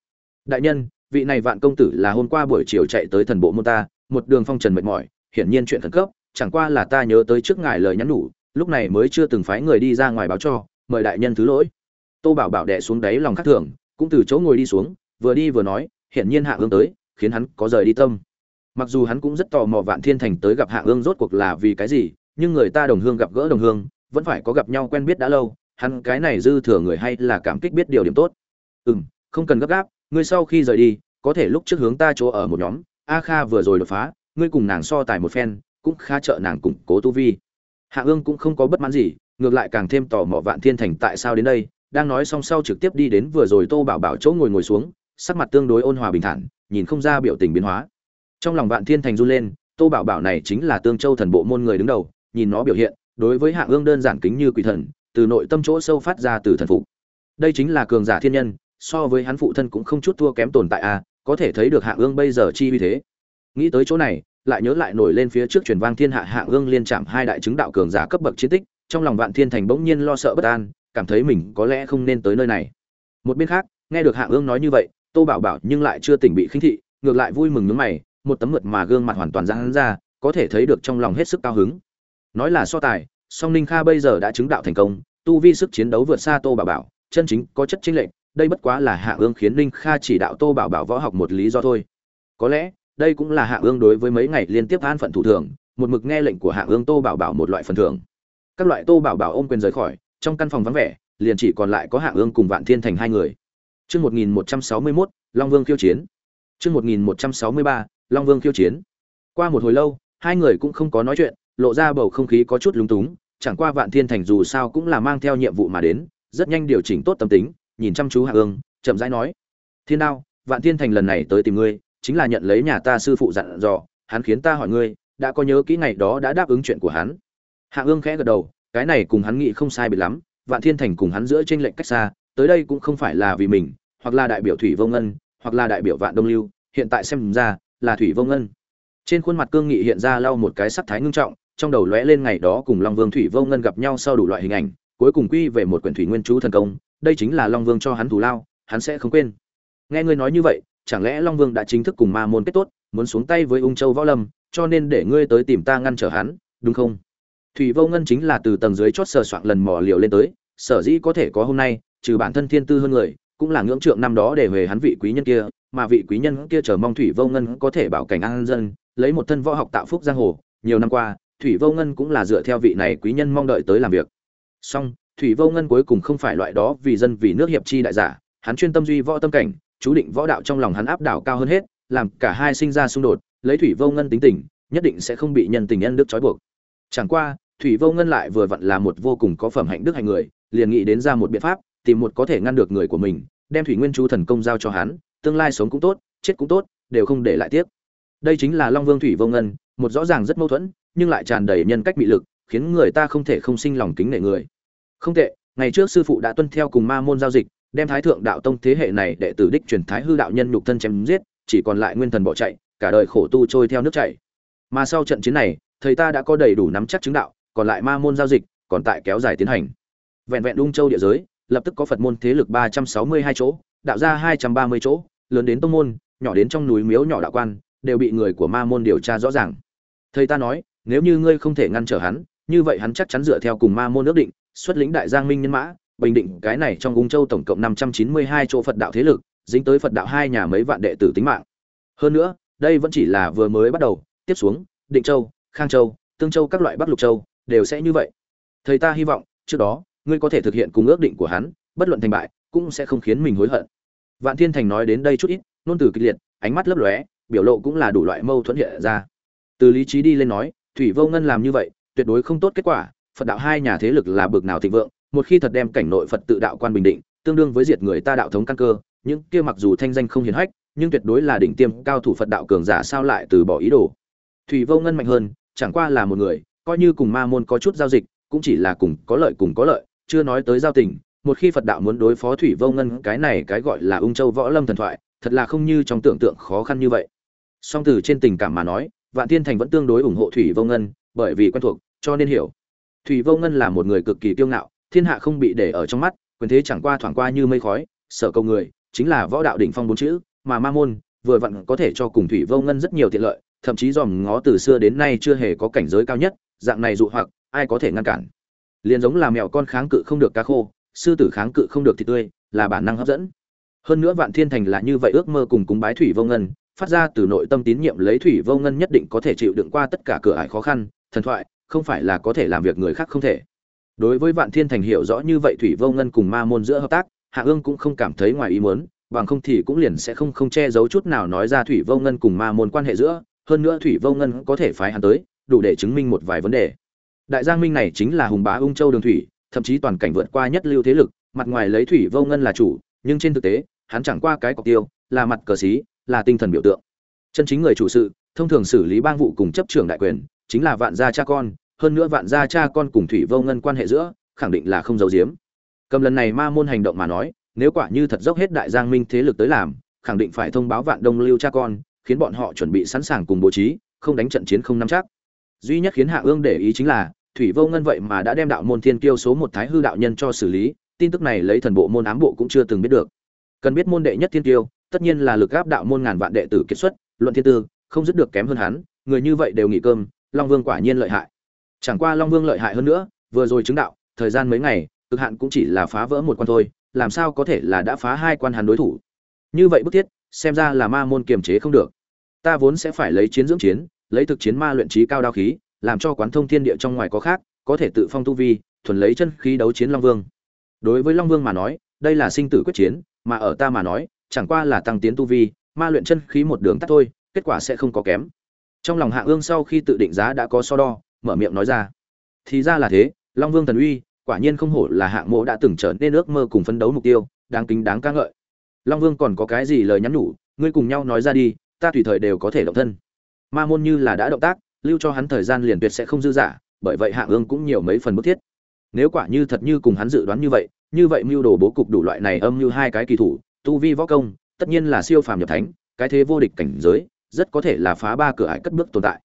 Đại nhân, vị này vạn công tử là hôm qua buổi chiều chạy tới thần bộ môn ta, một đường phong trần mệt mỏi, hiển nhiên chuyện khẩn cấp, chẳng qua là ta nhớ tới trước ngài lời nhắn nhủ, lúc này mới chưa từng phái người đi ra ngoài báo cho, mời đại nhân thứ lỗi. Tô bảo bảo đẻ xuống đáy lòng khắc thường, cũng từ chỗ ngồi đi xuống, vừa đi vừa nói, hiển nhiên hạ hương tới, khiến hắn có rời đi tâm mặc dù hắn cũng rất tò mò vạn thiên thành tới gặp hạ ương rốt cuộc là vì cái gì, nhưng người ta đồng hương gặp gỡ đồng hương, vẫn phải có gặp nhau quen biết đã lâu, hắn cái này dư thừa người hay là cảm kích biết điều điểm tốt. Ừ m không cần gấp gáp, ngươi sau khi rời đi, có thể lúc trước hướng ta chỗ ở một nhóm, a kha vừa rồi đột phá, ngươi cùng nàng so tài một phen, cũng khá trợ nàng củng cố tu vi. Hạ ương cũng không có bất mãn gì, ngược lại càng thêm tò mò vạn thiên thành tại sao đến đây, đang nói xong sau trực tiếp đi đến vừa rồi tô bảo bảo chỗ ngồi ngồi xuống, sắc mặt tương đối ôn hòa bình thản, nhìn không ra biểu tình biến hóa trong lòng vạn thiên thành run lên tô bảo bảo này chính là tương châu thần bộ môn người đứng đầu nhìn nó biểu hiện đối với hạ ương đơn giản kính như quỷ thần từ nội tâm chỗ sâu phát ra từ thần phục. Đây chính là cường giả thiên nhân so với hắn phụ thân cũng không chút thua kém tồn tại a à, có thể thấy được hạ ương bây giờ chi uy thế. Nghĩ tới chỗ này lại nhớ lại nổi lên phía trước truyền vang thiên hạ hạ ương liên chạm hai đại chứng đạo cường giả cấp bậc chiến tích trong lòng vạn thiên thành bỗng nhiên lo sợ bất an cảm thấy mình có lẽ không nên tới nơi này. Một bên khác nghe được hạ ương nói như vậy tô bảo bảo nhưng lại chưa tỉnh bị khinh thị ngược lại vui mừng nhướng mày một tấm mượt mà gương mặt hoàn toàn giãn ra có thể thấy được trong lòng hết sức cao hứng. Nói là so tài song ninh kha bây giờ đã chứng đạo thành công tu vi sức chiến đấu vượt xa tô bảo bảo chân chính có chất chính lệnh đây bất quá là hạ ương khiến ninh kha chỉ đạo tô bảo bảo võ học một lý do thôi. Có lẽ đây cũng là hạ ương đối với mấy ngày liên tiếp an phận thủ thường một mực nghe lệnh của hạ ương tô bảo bảo một loại phần thưởng. Các loại tô bảo bảo ôm quyền rời khỏi trong căn phòng vắng vẻ liền chỉ còn lại có hạ ương cùng vạn thiên thành hai người. Chương 1161, Long Vương khiêu chiến. Chương 1163, Long Vương khiêu chiến. Qua một hồi lâu, hai người cũng không có nói chuyện, lộ ra bầu không khí có chút lúng túng, chẳng qua Vạn Thiên Thành dù sao cũng là mang theo nhiệm vụ mà đến, rất nhanh điều chỉnh tốt tâm tính, nhìn chăm chú Hạ Ương, chậm rãi nói: "Thiên Đao, Vạn Thiên Thành lần này tới tìm ngươi, chính là nhận lấy nhà ta sư phụ dặn dò, hắn khiến ta hỏi ngươi, đã có nhớ kỹ ngày đó đã đáp ứng chuyện của hắn?" Hạ Ương khẽ gật đầu, cái này cùng hắn nghĩ không sai biệt lắm, Vạn Thiên Thành cùng hắn giữa trinh lệnh cách xa, tới đây cũng không phải là vì mình, hoặc là đại biểu Thủy Vô Ngân, hoặc là đại biểu Vạn Đông Lưu, hiện tại xem ra là Thủy Vô Ngân. Trên khuôn mặt cương nghị hiện ra lau một cái sắc thái ngưng trọng, trong đầu lóe lên ngày đó cùng Long Vương Thủy Vô Ngân gặp nhau sau đủ loại hình ảnh, cuối cùng quy về một quyển thủy nguyên chú thần công, đây chính là Long Vương cho hắn thù lao, hắn sẽ không quên. Nghe ngươi nói như vậy, chẳng lẽ Long Vương đã chính thức cùng Ma môn kết tốt, muốn xuống tay với Ung Châu Võ Lâm, cho nên để ngươi tới tìm ta ngăn trở hắn, đúng không? Thủy Vô Ngân chính là từ tầng dưới chót sờ soạn lần mò liều lên tới, sở dĩ có thể có hôm nay, trừ bản thân thiên tư hơn người, cũng là ngưỡng trượng năm đó để về hắn vị quý nhân kia, mà vị quý nhân kia chờ mong Thủy Vô Ngân có thể bảo cảnh an dân, lấy một thân võ học tạo phúc giang hồ, nhiều năm qua, Thủy Vô Ngân cũng là dựa theo vị này quý nhân mong đợi tới làm việc. Song, Thủy Vô Ngân cuối cùng không phải loại đó vì dân vì nước hiệp chi đại giả, hắn chuyên tâm duy võ tâm cảnh, chú định võ đạo trong lòng hắn áp đảo cao hơn hết, làm cả hai sinh ra xung đột, lấy Thủy Vô Ngân tính tình, nhất định sẽ không bị nhân tình nhân đức trói buộc. Chẳng qua, Thủy Vô Ngân lại vừa vặn là một vô cùng có phẩm hạnh đức hành người, liền nghĩ đến ra một biện pháp, tìm một có thể ngăn được người của mình, đem Thủy Nguyên Chú thần công giao cho hắn, tương lai sống cũng tốt, chết cũng tốt, đều không để lại tiếc. đây chính là long vương thủy vô ngân một rõ ràng rất mâu thuẫn nhưng lại tràn đầy nhân cách bị lực khiến người ta không thể không sinh lòng kính nể người. Không tệ ngày trước sư phụ đã tuân theo cùng ma môn giao dịch đem thái thượng đạo tông thế hệ này đệ tử đích truyền thái hư đạo nhân nhục thân chém giết chỉ còn lại nguyên thần bỏ chạy cả đời khổ tu trôi theo nước chảy. Mà sau trận chiến này thầy ta đã có đầy đủ nắm chắc chứng đạo còn lại ma môn giao dịch còn tại kéo dài tiến hành. Vẹn vẹn ung châu địa giới lập tức có phật môn thế lực ba trăm sáu mươi hai chỗ đạo ra hai trăm ba mươi chỗ lớn đến tông môn, nhỏ đến trong núi miếu nhỏ đạo quan, đều bị người của ma môn điều tra rõ ràng. Thầy ta nói, nếu như ngươi không thể ngăn trở hắn, như vậy hắn chắc chắn dựa theo cùng ma môn ước định, xuất lĩnh đại giang minh nhân mã, bình định cái này trong ung châu tổng cộng năm trăm chín mươi hai chỗ phật đạo thế lực, dính tới phật đạo hai nhà mấy vạn đệ tử tính mạng. Hơn nữa, đây vẫn chỉ là vừa mới bắt đầu, tiếp xuống, định châu, khang châu, tương châu các loại bắc lục châu, đều sẽ như vậy. Thầy ta hy vọng, trước đó, ngươi có thể thực hiện cùng ước định của hắn, bất luận thành bại, cũng sẽ không khiến mình hối hận vạn thiên thành nói đến đây chút ít nôn từ kịch liệt, ánh mắt lấp lóe, biểu lộ cũng là đủ loại mâu thuẫn hiện ra. Từ lý trí đi lên nói, thủy vô ngân làm như vậy, tuyệt đối không tốt kết quả, phật đạo hai nhà thế lực là bực nào thịnh vượng, một khi thật đem cảnh nội phật tự đạo quan bình định, tương đương với diệt người ta đạo thống căn cơ, những kia mặc dù thanh danh không hiển hách, nhưng tuyệt đối là đỉnh tiêm cao thủ phật đạo cường giả sao lại từ bỏ ý đồ. Thủy vô ngân mạnh hơn, chẳng qua là một người, coi như cùng ma môn có chút giao dịch, cũng chỉ là cùng có lợi cùng có lợi, chưa nói tới giao tình một khi phật đạo muốn đối phó thủy vô ngân, cái này cái gọi là ung châu võ lâm thần thoại, thật là không như trong tưởng tượng khó khăn như vậy. Song từ trên tình cảm mà nói, vạn thiên thành vẫn tương đối ủng hộ thủy vô ngân, bởi vì quen thuộc, cho nên hiểu. Thủy vô ngân là một người cực kỳ kiêu ngạo, thiên hạ không bị để ở trong mắt, quyền thế chẳng qua thoảng qua như mây khói sợ cầu người, chính là võ đạo đỉnh phong bốn chữ, mà ma môn, vừa vặn có thể cho cùng thủy vô ngân rất nhiều tiện lợi, thậm chí dòm ngó từ xưa đến nay chưa hề có cảnh giới cao nhất, dạng này dụ hoặc, ai có thể ngăn cản? Liền giống là mèo con kháng cự không được cá khô sư tử kháng cự không được thì tươi, là bản năng hấp dẫn. Hơn nữa vạn thiên thành là như vậy ước mơ cùng cúng bái thủy vô ngân, phát ra từ nội tâm tín nhiệm lấy thủy vô ngân nhất định có thể chịu đựng qua tất cả cửa ải khó khăn, thần thoại, không phải là có thể làm việc người khác không thể. Đối với vạn thiên thành hiểu rõ như vậy thủy vô ngân cùng ma môn giữa hợp tác, hạ ương cũng không cảm thấy ngoài ý muốn, bằng không thì cũng liền sẽ không không che giấu chút nào nói ra thủy vô ngân cùng ma môn quan hệ giữa, hơn nữa thủy vô ngân có thể phái hắn tới, đủ để chứng minh một vài vấn đề. Đại giang minh này chính là hùng bá ung châu đường thủy thậm chí toàn cảnh vượt qua nhất lưu thế lực, mặt ngoài lấy thủy vô ngân là chủ, nhưng trên thực tế, hắn chẳng qua cái cọc tiêu, là mặt cờ xí, là tinh thần biểu tượng. Chân chính người chủ sự, thông thường xử lý bang vụ cùng chấp trưởng đại quyền, chính là vạn gia cha con, hơn nữa vạn gia cha con cùng thủy vô ngân quan hệ giữa, khẳng định là không giấu giếm. Cầm lần này ma môn hành động mà nói, nếu quả như thật dốc hết đại giang minh thế lực tới làm, khẳng định phải thông báo vạn đông lưu cha con, khiến bọn họ chuẩn bị sẵn sàng cùng bố trí, không đánh trận chiến không nắm chắc. Duy nhất khiến hạ ương để ý chính là thủy vô ngân vậy mà đã đem đạo môn thiên kiêu số một thái hư đạo nhân cho xử lý, tin tức này lấy thần bộ môn ám bộ cũng chưa từng biết được. Cần biết môn đệ nhất thiên kiêu, tất nhiên là lực gáp đạo môn ngàn vạn đệ tử kết xuất, luận thiên tư, không dứt được kém hơn hắn, người như vậy đều nghỉ cơm, long vương quả nhiên lợi hại. Chẳng qua long vương lợi hại hơn nữa, vừa rồi chứng đạo, thời gian mấy ngày, cực hạn cũng chỉ là phá vỡ một quan thôi, làm sao có thể là đã phá hai quan hắn đối thủ? Như vậy bức thiết, xem ra là ma môn kiềm chế không được. Ta vốn sẽ phải lấy chiến dưỡng chiến, lấy thực chiến ma luyện trí cao đao khí làm cho quán thông thiên địa trong ngoài có khác, có thể tự phong tu vi, thuần lấy chân khí đấu chiến long vương. Đối với long vương mà nói, đây là sinh tử quyết chiến, mà ở ta mà nói, chẳng qua là tăng tiến tu vi, ma luyện chân khí một đường tắt thôi, kết quả sẽ không có kém. Trong lòng hạ ương sau khi tự định giá đã có so đo, mở miệng nói ra. Thì ra là thế, long vương thần uy, quả nhiên không hổ là hạng mộ đã từng trở nên ước mơ cùng phấn đấu mục tiêu, đáng kính đáng ca ngợi. Long vương còn có cái gì lời nhắn nhủ, ngươi cùng nhau nói ra đi, ta tùy thời đều có thể động thân. Ma môn như là đã động tác lưu cho hắn thời gian liền tuyệt sẽ không dư giả, bởi vậy hạ ương cũng nhiều mấy phần bức thiết. Nếu quả như thật như cùng hắn dự đoán như vậy như vậy mưu đồ bố cục đủ loại này âm như hai cái kỳ thủ tu vi võ công tất nhiên là siêu phàm nhập thánh cái thế vô địch cảnh giới rất có thể là phá ba cửa ải cất bước tồn tại.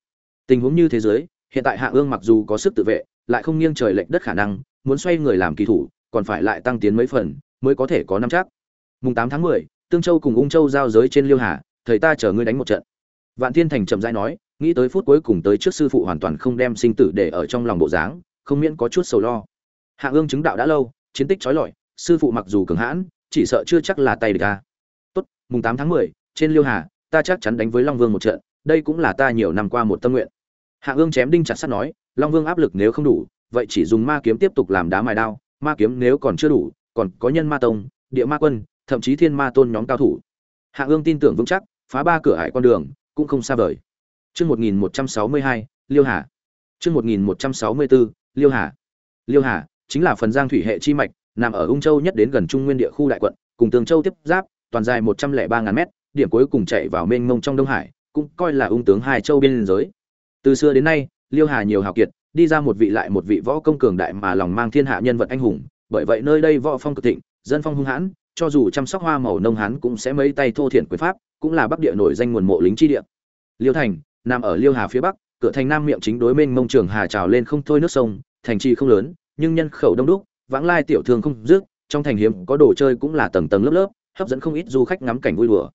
Tình huống như thế giới hiện tại hạ ương mặc dù có sức tự vệ lại không nghiêng trời lệch đất khả năng muốn xoay người làm kỳ thủ còn phải lại tăng tiến mấy phần mới có thể có năm chắc. Mùng tám tháng mười tương châu cùng ung châu giao giới trên liêu hà thầy ta chờ ngươi đánh một trận. Vạn thiên thành chậm rãi nói nghĩ tới phút cuối cùng tới trước sư phụ hoàn toàn không đem sinh tử để ở trong lòng bộ dáng, không miễn có chút sầu lo. Hạ ương chứng đạo đã lâu, chiến tích trói lọi, sư phụ mặc dù cường hãn, chỉ sợ chưa chắc là tay địch ta tốt, mùng tám tháng mười, trên liêu hà, ta chắc chắn đánh với long vương một trận, đây cũng là ta nhiều năm qua một tâm nguyện. Hạ ương chém đinh chặt sắt nói, long vương áp lực nếu không đủ, vậy chỉ dùng ma kiếm tiếp tục làm đá mài đao, ma kiếm nếu còn chưa đủ, còn có nhân ma tông, địa ma quân, thậm chí thiên ma tôn nhóm cao thủ. Hạ ương tin tưởng vững chắc, phá ba cửa hải con đường, cũng không xa vời. Chương 1162, Liêu Hà. Chương 1164, Liêu Hà. Liêu Hà chính là phần Giang thủy hệ chi mạch, nằm ở Ung Châu nhất đến gần Trung Nguyên địa khu đại quận, cùng Tường Châu tiếp giáp, toàn dài 103.000 mét, điểm cuối cùng chạy vào mênh mông trong Đông Hải, cũng coi là ung tướng hai châu biên giới từ xưa đến nay liêu hà nhiều hào kiệt đi ra một vị lại một vị võ công cường đại mà lòng mang thiên hạ nhân vật anh hùng bởi vậy nơi đây võ phong cực thịnh dân phong hung hãn cho dù chăm sóc hoa màu nông hán cũng sẽ mấy tay thô thiển quyền pháp cũng là bắc địa nổi danh nguồn mộ lính chi địa liêu thành nằm ở liêu hà phía bắc, cửa thành nam miệng chính đối mênh mông trường hà trào lên không thôi nước sông, thành trì không lớn, nhưng nhân khẩu đông đúc, vãng lai tiểu thương không dứt, trong thành hiếm có đồ chơi cũng là tầng tầng lớp lớp, hấp dẫn không ít du khách ngắm cảnh vui đùa.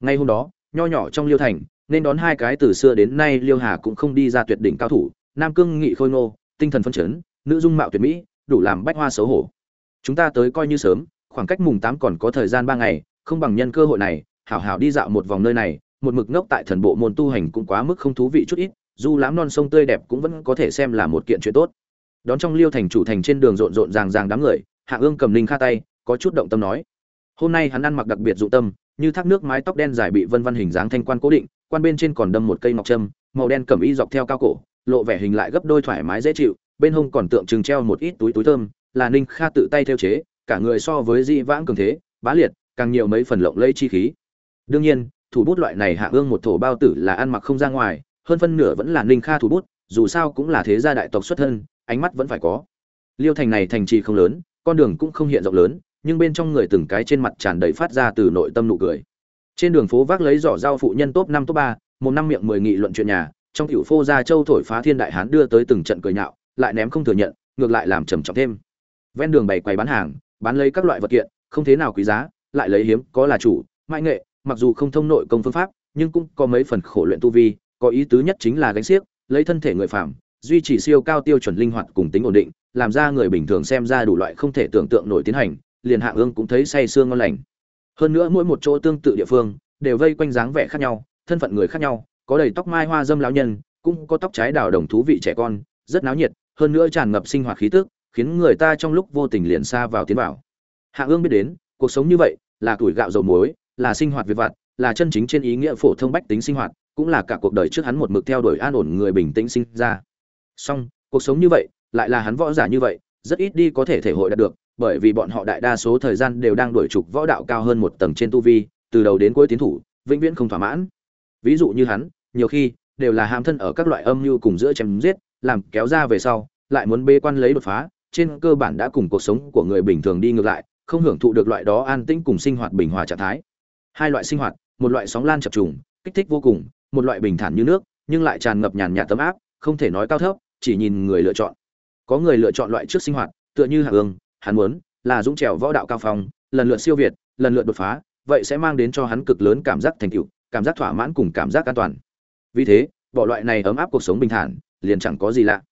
Ngay hôm đó, nho nhỏ trong liêu thành, nên đón hai cái từ xưa đến nay liêu hà cũng không đi ra tuyệt đỉnh cao thủ, nam cương nghị khôi ngô, tinh thần phân chấn, nữ dung mạo tuyệt mỹ, đủ làm bách hoa xấu hổ. Chúng ta tới coi như sớm, khoảng cách mùng tám còn có thời gian ba ngày, không bằng nhân cơ hội này, hảo hảo đi dạo một vòng nơi này một mực ngốc tại thần bộ môn tu hành cũng quá mức không thú vị chút ít dù lãm non sông tươi đẹp cũng vẫn có thể xem là một kiện chuyện tốt. Đón trong liêu thành chủ thành trên đường rộn rộn ràng ràng đám người, hạ ương cầm linh kha tay, có chút động tâm nói, hôm nay hắn ăn mặc đặc biệt dụng tâm, như thác nước mái tóc đen dài bị vân vân hình dáng thanh quan cố định, quan bên trên còn đâm một cây ngọc trâm, màu đen cẩm y dọc theo cao cổ, lộ vẻ hình lại gấp đôi thoải mái dễ chịu, bên hông còn tượng trưng treo một ít túi túi thơm, là ninh kha tự tay theo chế, cả người so với di vãng cường thế, bá liệt, càng nhiều mấy phần lộng lẫy chi khí. Đương nhiên thủ bút loại này hạ ương một thổ bao tử là ăn mặc không ra ngoài, hơn phân nửa vẫn là ninh kha thủ bút, dù sao cũng là thế gia đại tộc xuất thân, ánh mắt vẫn phải có. Liêu thành này thành trì không lớn, con đường cũng không hiện rộng lớn, nhưng bên trong người từng cái trên mặt tràn đầy phát ra từ nội tâm nụ cười. Trên đường phố vác lấy giỏ rau phụ nhân top năm top ba, một năm miệng mười nghị luận chuyện nhà, trong tiểu phô gia châu thổi phá thiên đại hán đưa tới từng trận cười nhạo, lại ném không thừa nhận, ngược lại làm trầm trọng thêm. Ven đường bày quầy bán hàng, bán lấy các loại vật kiện, không thế nào quý giá, lại lấy hiếm, có là chủ mại nghệ mặc dù không thông nội công phương pháp, nhưng cũng có mấy phần khổ luyện tu vi, có ý tứ nhất chính là gánh xiếc, lấy thân thể người phạm duy trì siêu cao tiêu chuẩn linh hoạt cùng tính ổn định, làm ra người bình thường xem ra đủ loại không thể tưởng tượng nổi tiến hành, liền hạ ương cũng thấy say sương ngon lành. Hơn nữa mỗi một chỗ tương tự địa phương, đều vây quanh dáng vẻ khác nhau, thân phận người khác nhau, có đầy tóc mai hoa dâm lão nhân, cũng có tóc trái đào đồng thú vị trẻ con, rất náo nhiệt, hơn nữa tràn ngập sinh hoạt khí tức, khiến người ta trong lúc vô tình liền xa vào tiến vào. Hạ ương biết đến, cuộc sống như vậy là tuổi gạo dầu muối là sinh hoạt việc vặt, là chân chính trên ý nghĩa phổ thông bách tính sinh hoạt, cũng là cả cuộc đời trước hắn một mực theo đuổi an ổn người bình tĩnh sinh ra. Song, cuộc sống như vậy, lại là hắn võ giả như vậy, rất ít đi có thể thể hội đạt được, bởi vì bọn họ đại đa số thời gian đều đang đuổi trục võ đạo cao hơn một tầng trên tu vi, từ đầu đến cuối tiến thủ, vĩnh viễn không thỏa mãn. Ví dụ như hắn, nhiều khi, đều là ham thân ở các loại âm mưu cùng giữa chém giết, làm kéo ra về sau, lại muốn bê quan lấy đột phá, trên cơ bản đã cùng cuộc sống của người bình thường đi ngược lại, không hưởng thụ được loại đó an tĩnh cùng sinh hoạt bình hòa trạng thái hai loại sinh hoạt, một loại sóng lan chập trùng, kích thích vô cùng, một loại bình thản như nước, nhưng lại tràn ngập nhàn nhạt tấm áp, không thể nói cao thấp, chỉ nhìn người lựa chọn. Có người lựa chọn loại trước sinh hoạt, tựa như hạ ương hắn muốn là dũng trèo võ đạo cao phong, lần lượt siêu việt, lần lượt đột phá, vậy sẽ mang đến cho hắn cực lớn cảm giác thành tựu, cảm giác thỏa mãn cùng cảm giác an toàn. Vì thế, bỏ loại này ấm áp cuộc sống bình thản, liền chẳng có gì lạ.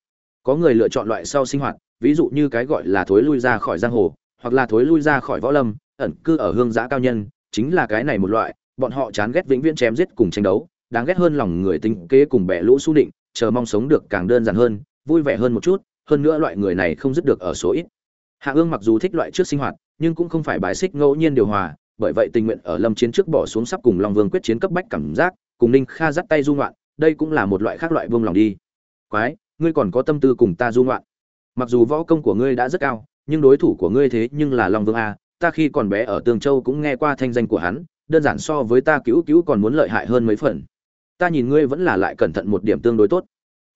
Có người lựa chọn loại sau sinh hoạt, ví dụ như cái gọi là thối lui ra khỏi giang hồ, hoặc là thối lui ra khỏi võ lâm, ẩn cư ở hương giã cao nhân chính là cái này một loại, bọn họ chán ghét vĩnh viễn chém giết cùng tranh đấu, đáng ghét hơn lòng người tính kế cùng bẻ lũ su định chờ mong sống được càng đơn giản hơn, vui vẻ hơn một chút, hơn nữa loại người này không dứt được ở số ít. Hạ ương mặc dù thích loại trước sinh hoạt, nhưng cũng không phải bài xích ngẫu nhiên điều hòa, bởi vậy tình nguyện ở lâm chiến trước bỏ xuống sắp cùng long vương quyết chiến cấp bách cảm giác, cùng ninh kha dắt tay du ngoạn, đây cũng là một loại khác loại vương lòng đi. Quái, ngươi còn có tâm tư cùng ta du ngoạn. Mặc dù võ công của ngươi đã rất cao, nhưng đối thủ của ngươi thế nhưng là long vương a ta khi còn bé ở tương châu cũng nghe qua thanh danh của hắn, đơn giản so với ta cứu cứu còn muốn lợi hại hơn mấy phần. Ta nhìn ngươi vẫn là lại cẩn thận một điểm tương đối tốt.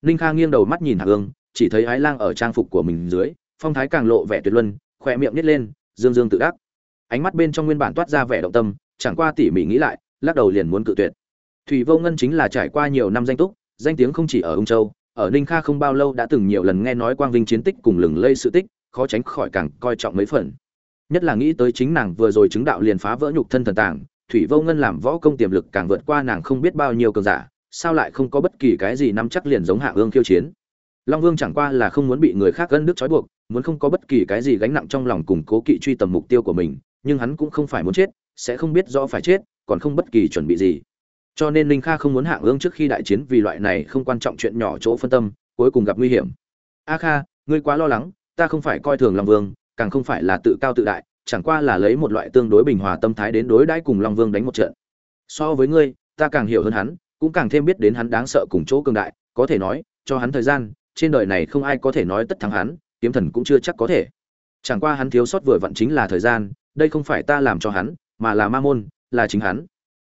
Ninh kha nghiêng đầu mắt nhìn Hạc ương chỉ thấy ái lang ở trang phục của mình dưới, phong thái càng lộ vẻ tuyệt luân khỏe miệng nít lên, dương dương tự đắc. Ánh mắt bên trong nguyên bản toát ra vẻ động tâm, chẳng qua tỉ mỉ nghĩ lại, lắc đầu liền muốn cự tuyệt. Thủy vô ngân chính là trải qua nhiều năm danh túc, danh tiếng không chỉ ở ung châu, ở ninh kha không bao lâu đã từng nhiều lần nghe nói quang vinh chiến tích cùng lừng lây sự tích, khó tránh khỏi càng coi trọng mấy phần nhất là nghĩ tới chính nàng vừa rồi chứng đạo liền phá vỡ nhục thân thần tàng, thủy vô ngân làm võ công tiềm lực càng vượt qua nàng không biết bao nhiêu cường giả, sao lại không có bất kỳ cái gì nắm chắc liền giống hạ ương khiêu chiến? Long vương chẳng qua là không muốn bị người khác gân nước trói buộc, muốn không có bất kỳ cái gì gánh nặng trong lòng cùng cố kỵ truy tầm mục tiêu của mình, nhưng hắn cũng không phải muốn chết, sẽ không biết rõ phải chết, còn không bất kỳ chuẩn bị gì. Cho nên ninh kha không muốn hạ ương trước khi đại chiến vì loại này không quan trọng chuyện nhỏ chỗ phân tâm, cuối cùng gặp nguy hiểm. A kha, ngươi quá lo lắng, ta không phải coi thường long vương càng không phải là tự cao tự đại, chẳng qua là lấy một loại tương đối bình hòa tâm thái đến đối đãi cùng long vương đánh một trận. So với ngươi, ta càng hiểu hơn hắn, cũng càng thêm biết đến hắn đáng sợ cùng chỗ cường đại, có thể nói, cho hắn thời gian, trên đời này không ai có thể nói tất thắng hắn, kiếm thần cũng chưa chắc có thể. Chẳng qua hắn thiếu sót vừa vặn chính là thời gian, đây không phải ta làm cho hắn, mà là ma môn, là chính hắn.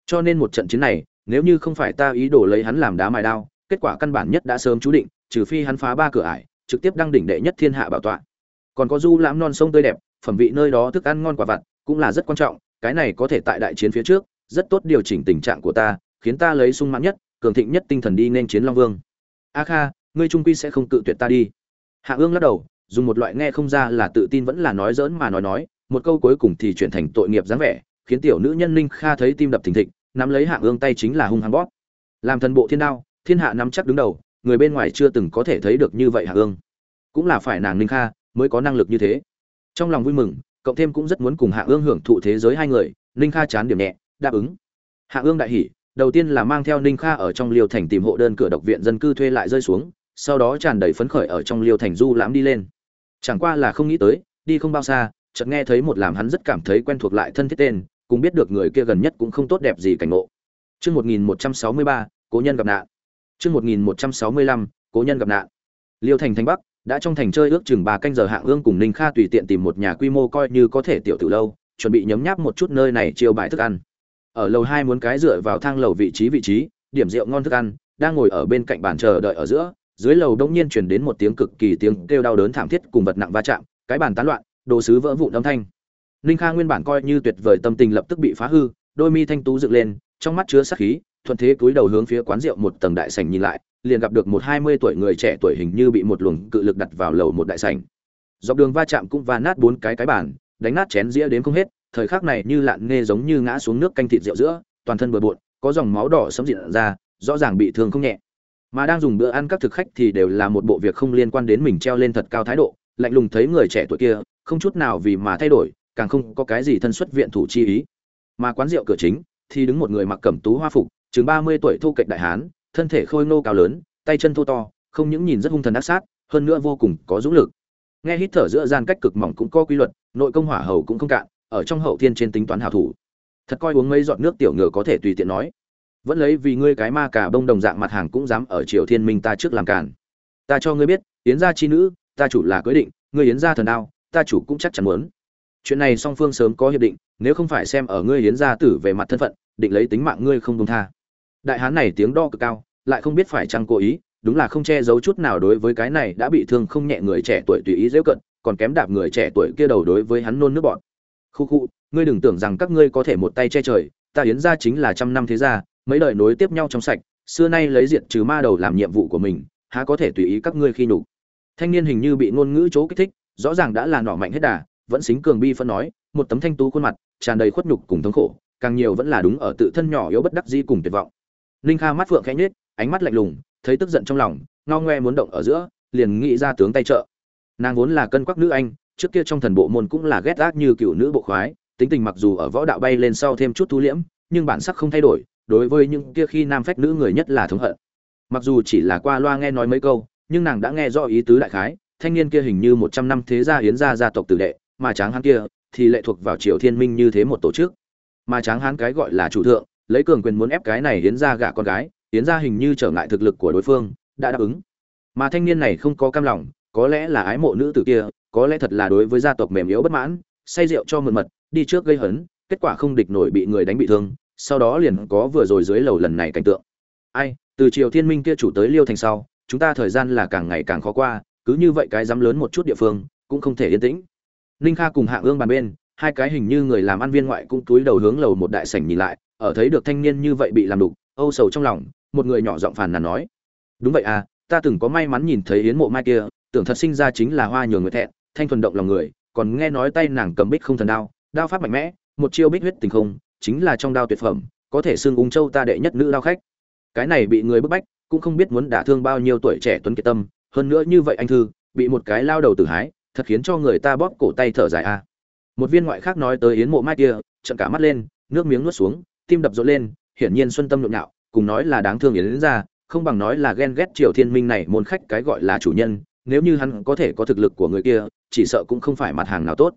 Cho nên một trận chiến này, nếu như không phải ta ý đồ lấy hắn làm đá mài đao, kết quả căn bản nhất đã sớm chú định, trừ phi hắn phá ba cửa ải, trực tiếp đăng đỉnh đệ nhất thiên hạ bảo tọa còn có du lãm non sông tươi đẹp, phẩm vị nơi đó thức ăn ngon quả vặt, cũng là rất quan trọng, cái này có thể tại đại chiến phía trước, rất tốt điều chỉnh tình trạng của ta, khiến ta lấy sung mãn nhất, cường thịnh nhất tinh thần đi nên chiến long vương. A kha, ngươi trung quy sẽ không tự tuyệt ta đi. Hạ ương lắc đầu, dùng một loại nghe không ra là tự tin vẫn là nói dỡn mà nói nói, một câu cuối cùng thì chuyển thành tội nghiệp dáng vẻ, khiến tiểu nữ nhân ninh kha thấy tim đập thình thịch, nắm lấy hạ ương tay chính là hung hăng bóp. Làm thần bộ thiên đao, thiên hạ nắm chắc đứng đầu, người bên ngoài chưa từng có thể thấy được như vậy hạ ương. Cũng là phải nàng ninh kha mới có năng lực như thế. Trong lòng vui mừng cộng thêm cũng rất muốn cùng hạ ương hưởng thụ thế giới hai người ninh kha chán điểm nhẹ đáp ứng. Hạ ương đại hỉ đầu tiên là mang theo ninh kha ở trong liêu thành tìm hộ đơn cửa độc viện dân cư thuê lại rơi xuống sau đó tràn đầy phấn khởi ở trong liêu thành du lãm đi lên. Chẳng qua là không nghĩ tới đi không bao xa chợt nghe thấy một làm hắn rất cảm thấy quen thuộc lại thân thiết tên cũng biết được người kia gần nhất cũng không tốt đẹp gì cảnh ngộ. Chương 1163, cố nhân gặp nạn. Chương 1165, cố nhân gặp nạn. Liêu thành thành Bắc, đã trong thành chơi ước chừng ba canh giờ Hạng Ương cùng Ninh Kha tùy tiện tìm một nhà quy mô coi như có thể tiểu từ lâu, chuẩn bị nhấm nháp một chút nơi này chiêu bài thức ăn. Ở lầu hai muốn cái dựa vào thang lầu vị trí vị trí, điểm rượu ngon thức ăn, đang ngồi ở bên cạnh bàn chờ đợi ở giữa, dưới lầu đông nhiên truyền đến một tiếng cực kỳ tiếng kêu đau đớn thảm thiết cùng vật nặng va chạm, cái bàn tán loạn, đồ sứ vỡ vụn âm thanh. Ninh Kha nguyên bản coi như tuyệt vời tâm tình lập tức bị phá hư, đôi mi thanh tú dựng lên, trong mắt chứa sắc khí, thuận thế cúi đầu hướng phía quán rượu một tầng đại sảnh nhìn lại, liền gặp được một hai mươi tuổi người trẻ tuổi hình như bị một luồng cự lực đặt vào lầu một đại sảnh. Dọc đường va chạm cũng va nát bốn cái cái bàn, đánh nát chén dĩa đến không hết, thời khắc này như lạn nghe giống như ngã xuống nước canh thịt rượu giữa, toàn thân bừa bộn, có dòng máu đỏ sấm diện ra, rõ ràng bị thương không nhẹ. Mà đang dùng bữa ăn các thực khách thì đều là một bộ việc không liên quan đến mình treo lên thật cao thái độ, lạnh lùng thấy người trẻ tuổi kia, không chút nào vì mà thay đổi, càng không có cái gì thân xuất viện thủ chi ý. Mà quán rượu cửa chính thì đứng một người mặc cẩm tú hoa phục, chừng mươi tuổi thu kịch đại hán, thân thể khôi ngô cao lớn, tay chân thô to, không những nhìn rất hung thần ác sát, hơn nữa vô cùng có dũng lực. Nghe hít thở giữa gian cách cực mỏng cũng có quy luật, nội công hỏa hầu cũng không cạn, ở trong hậu thiên trên tính toán hảo thủ. Thật coi uống mấy giọt nước tiểu ngựa có thể tùy tiện nói. Vẫn lấy vì ngươi cái ma cả bông đồng dạng mặt hàng cũng dám ở Triều Thiên Minh ta trước làm cản. Ta cho ngươi biết, yến gia chi nữ, ta chủ là quyết định, ngươi yến gia thần đao, ta chủ cũng chắc chắn muốn. Chuyện này song phương sớm có hiệp định, nếu không phải xem ở ngươi yến gia tử về mặt thân phận, định lấy tính mạng ngươi không công tha. Đại hán này tiếng đo cực cao, lại không biết phải chăng cố ý, đúng là không che giấu chút nào đối với cái này đã bị thương không nhẹ người trẻ tuổi tùy ý giễu cận, còn kém đạp người trẻ tuổi kia đầu đối với hắn nôn nước bọn. Khu khu, ngươi đừng tưởng rằng các ngươi có thể một tay che trời, ta yến gia chính là trăm năm thế gia, mấy đời nối tiếp nhau trong sạch, xưa nay lấy diện trừ ma đầu làm nhiệm vụ của mình, há có thể tùy ý các ngươi khi nhục. Thanh niên hình như bị ngôn ngữ chỗ kích thích, rõ ràng đã là nọ mạnh hết đà, vẫn xính cường bi phân nói, một tấm thanh tú khuôn mặt, tràn đầy khuất nhục cùng thống khổ, càng nhiều vẫn là đúng ở tự thân nhỏ yếu bất đắc dĩ cùng tuyệt vọng. Linh Kha mắt phượng khẽ nhếch, ánh mắt lạnh lùng, thấy tức giận trong lòng, ngao ngoe muốn động ở giữa, liền nghĩ ra tướng tay trợ. Nàng vốn là cân quắc nữ anh, trước kia trong thần bộ môn cũng là ghét ác như cựu nữ bộ khoái, tính tình mặc dù ở võ đạo bay lên sau thêm chút thu liễm, nhưng bản sắc không thay đổi, đối với những kia khi nam phách nữ người nhất là thống hận. Mặc dù chỉ là qua loa nghe nói mấy câu, nhưng nàng đã nghe rõ ý tứ đại khái, thanh niên kia hình như một trăm năm thế gia hiến gia gia tộc tử đệ, mà tráng hán kia thì lệ thuộc vào Triều Thiên Minh như thế một tổ chức. Mà tráng hán cái gọi là chủ thượng, lấy cường quyền muốn ép cái này hiến gia gả con gái, yến gia hình như trở ngại thực lực của đối phương, đã đáp ứng. Mà thanh niên này không có cam lòng, có lẽ là ái mộ nữ tử kia, có lẽ thật là đối với gia tộc mềm yếu bất mãn, say rượu cho mượn mật, đi trước gây hấn, kết quả không địch nổi bị người đánh bị thương, sau đó liền có vừa rồi dưới lầu lần này cảnh tượng. Ai, từ Triều Thiên Minh kia chủ tới Liêu thành sau, chúng ta thời gian là càng ngày càng khó qua, cứ như vậy cái dám lớn một chút địa phương, cũng không thể yên tĩnh. Ninh Kha cùng Hạ Ương bàn bên, hai cái hình như người làm ăn viên ngoại cũng túi đầu hướng lầu một đại sảnh nhìn lại, ở thấy được thanh niên như vậy bị làm đục, âu sầu trong lòng, một người nhỏ giọng phàn nàn nói: "Đúng vậy à, ta từng có may mắn nhìn thấy yến mộ mai kia, tưởng thật sinh ra chính là hoa nhường người thẹn, thanh thuần động lòng người, còn nghe nói tay nàng cầm bích không thần đao, đao pháp mạnh mẽ, một chiêu bích huyết tình không, chính là trong đao tuyệt phẩm, có thể xưng ung châu ta đệ nhất nữ đao khách. Cái này bị người bức bách, cũng không biết muốn đả thương bao nhiêu tuổi trẻ tuấn kiệt tâm, hơn nữa như vậy anh thư, bị một cái lao đầu tử hái, thật khiến cho người ta bóp cổ tay thở dài a. À. Một viên ngoại khác nói tới yến mộ mai kia, trợn cả mắt lên, nước miếng nuốt xuống, tim đập rộn lên, hiển nhiên xuân tâm nhộn nhạo, cùng nói là đáng thương yến ra, không bằng nói là ghen ghét Triều Thiên Minh này môn khách cái gọi là chủ nhân, nếu như hắn có thể có thực lực của người kia, chỉ sợ cũng không phải mặt hàng nào tốt.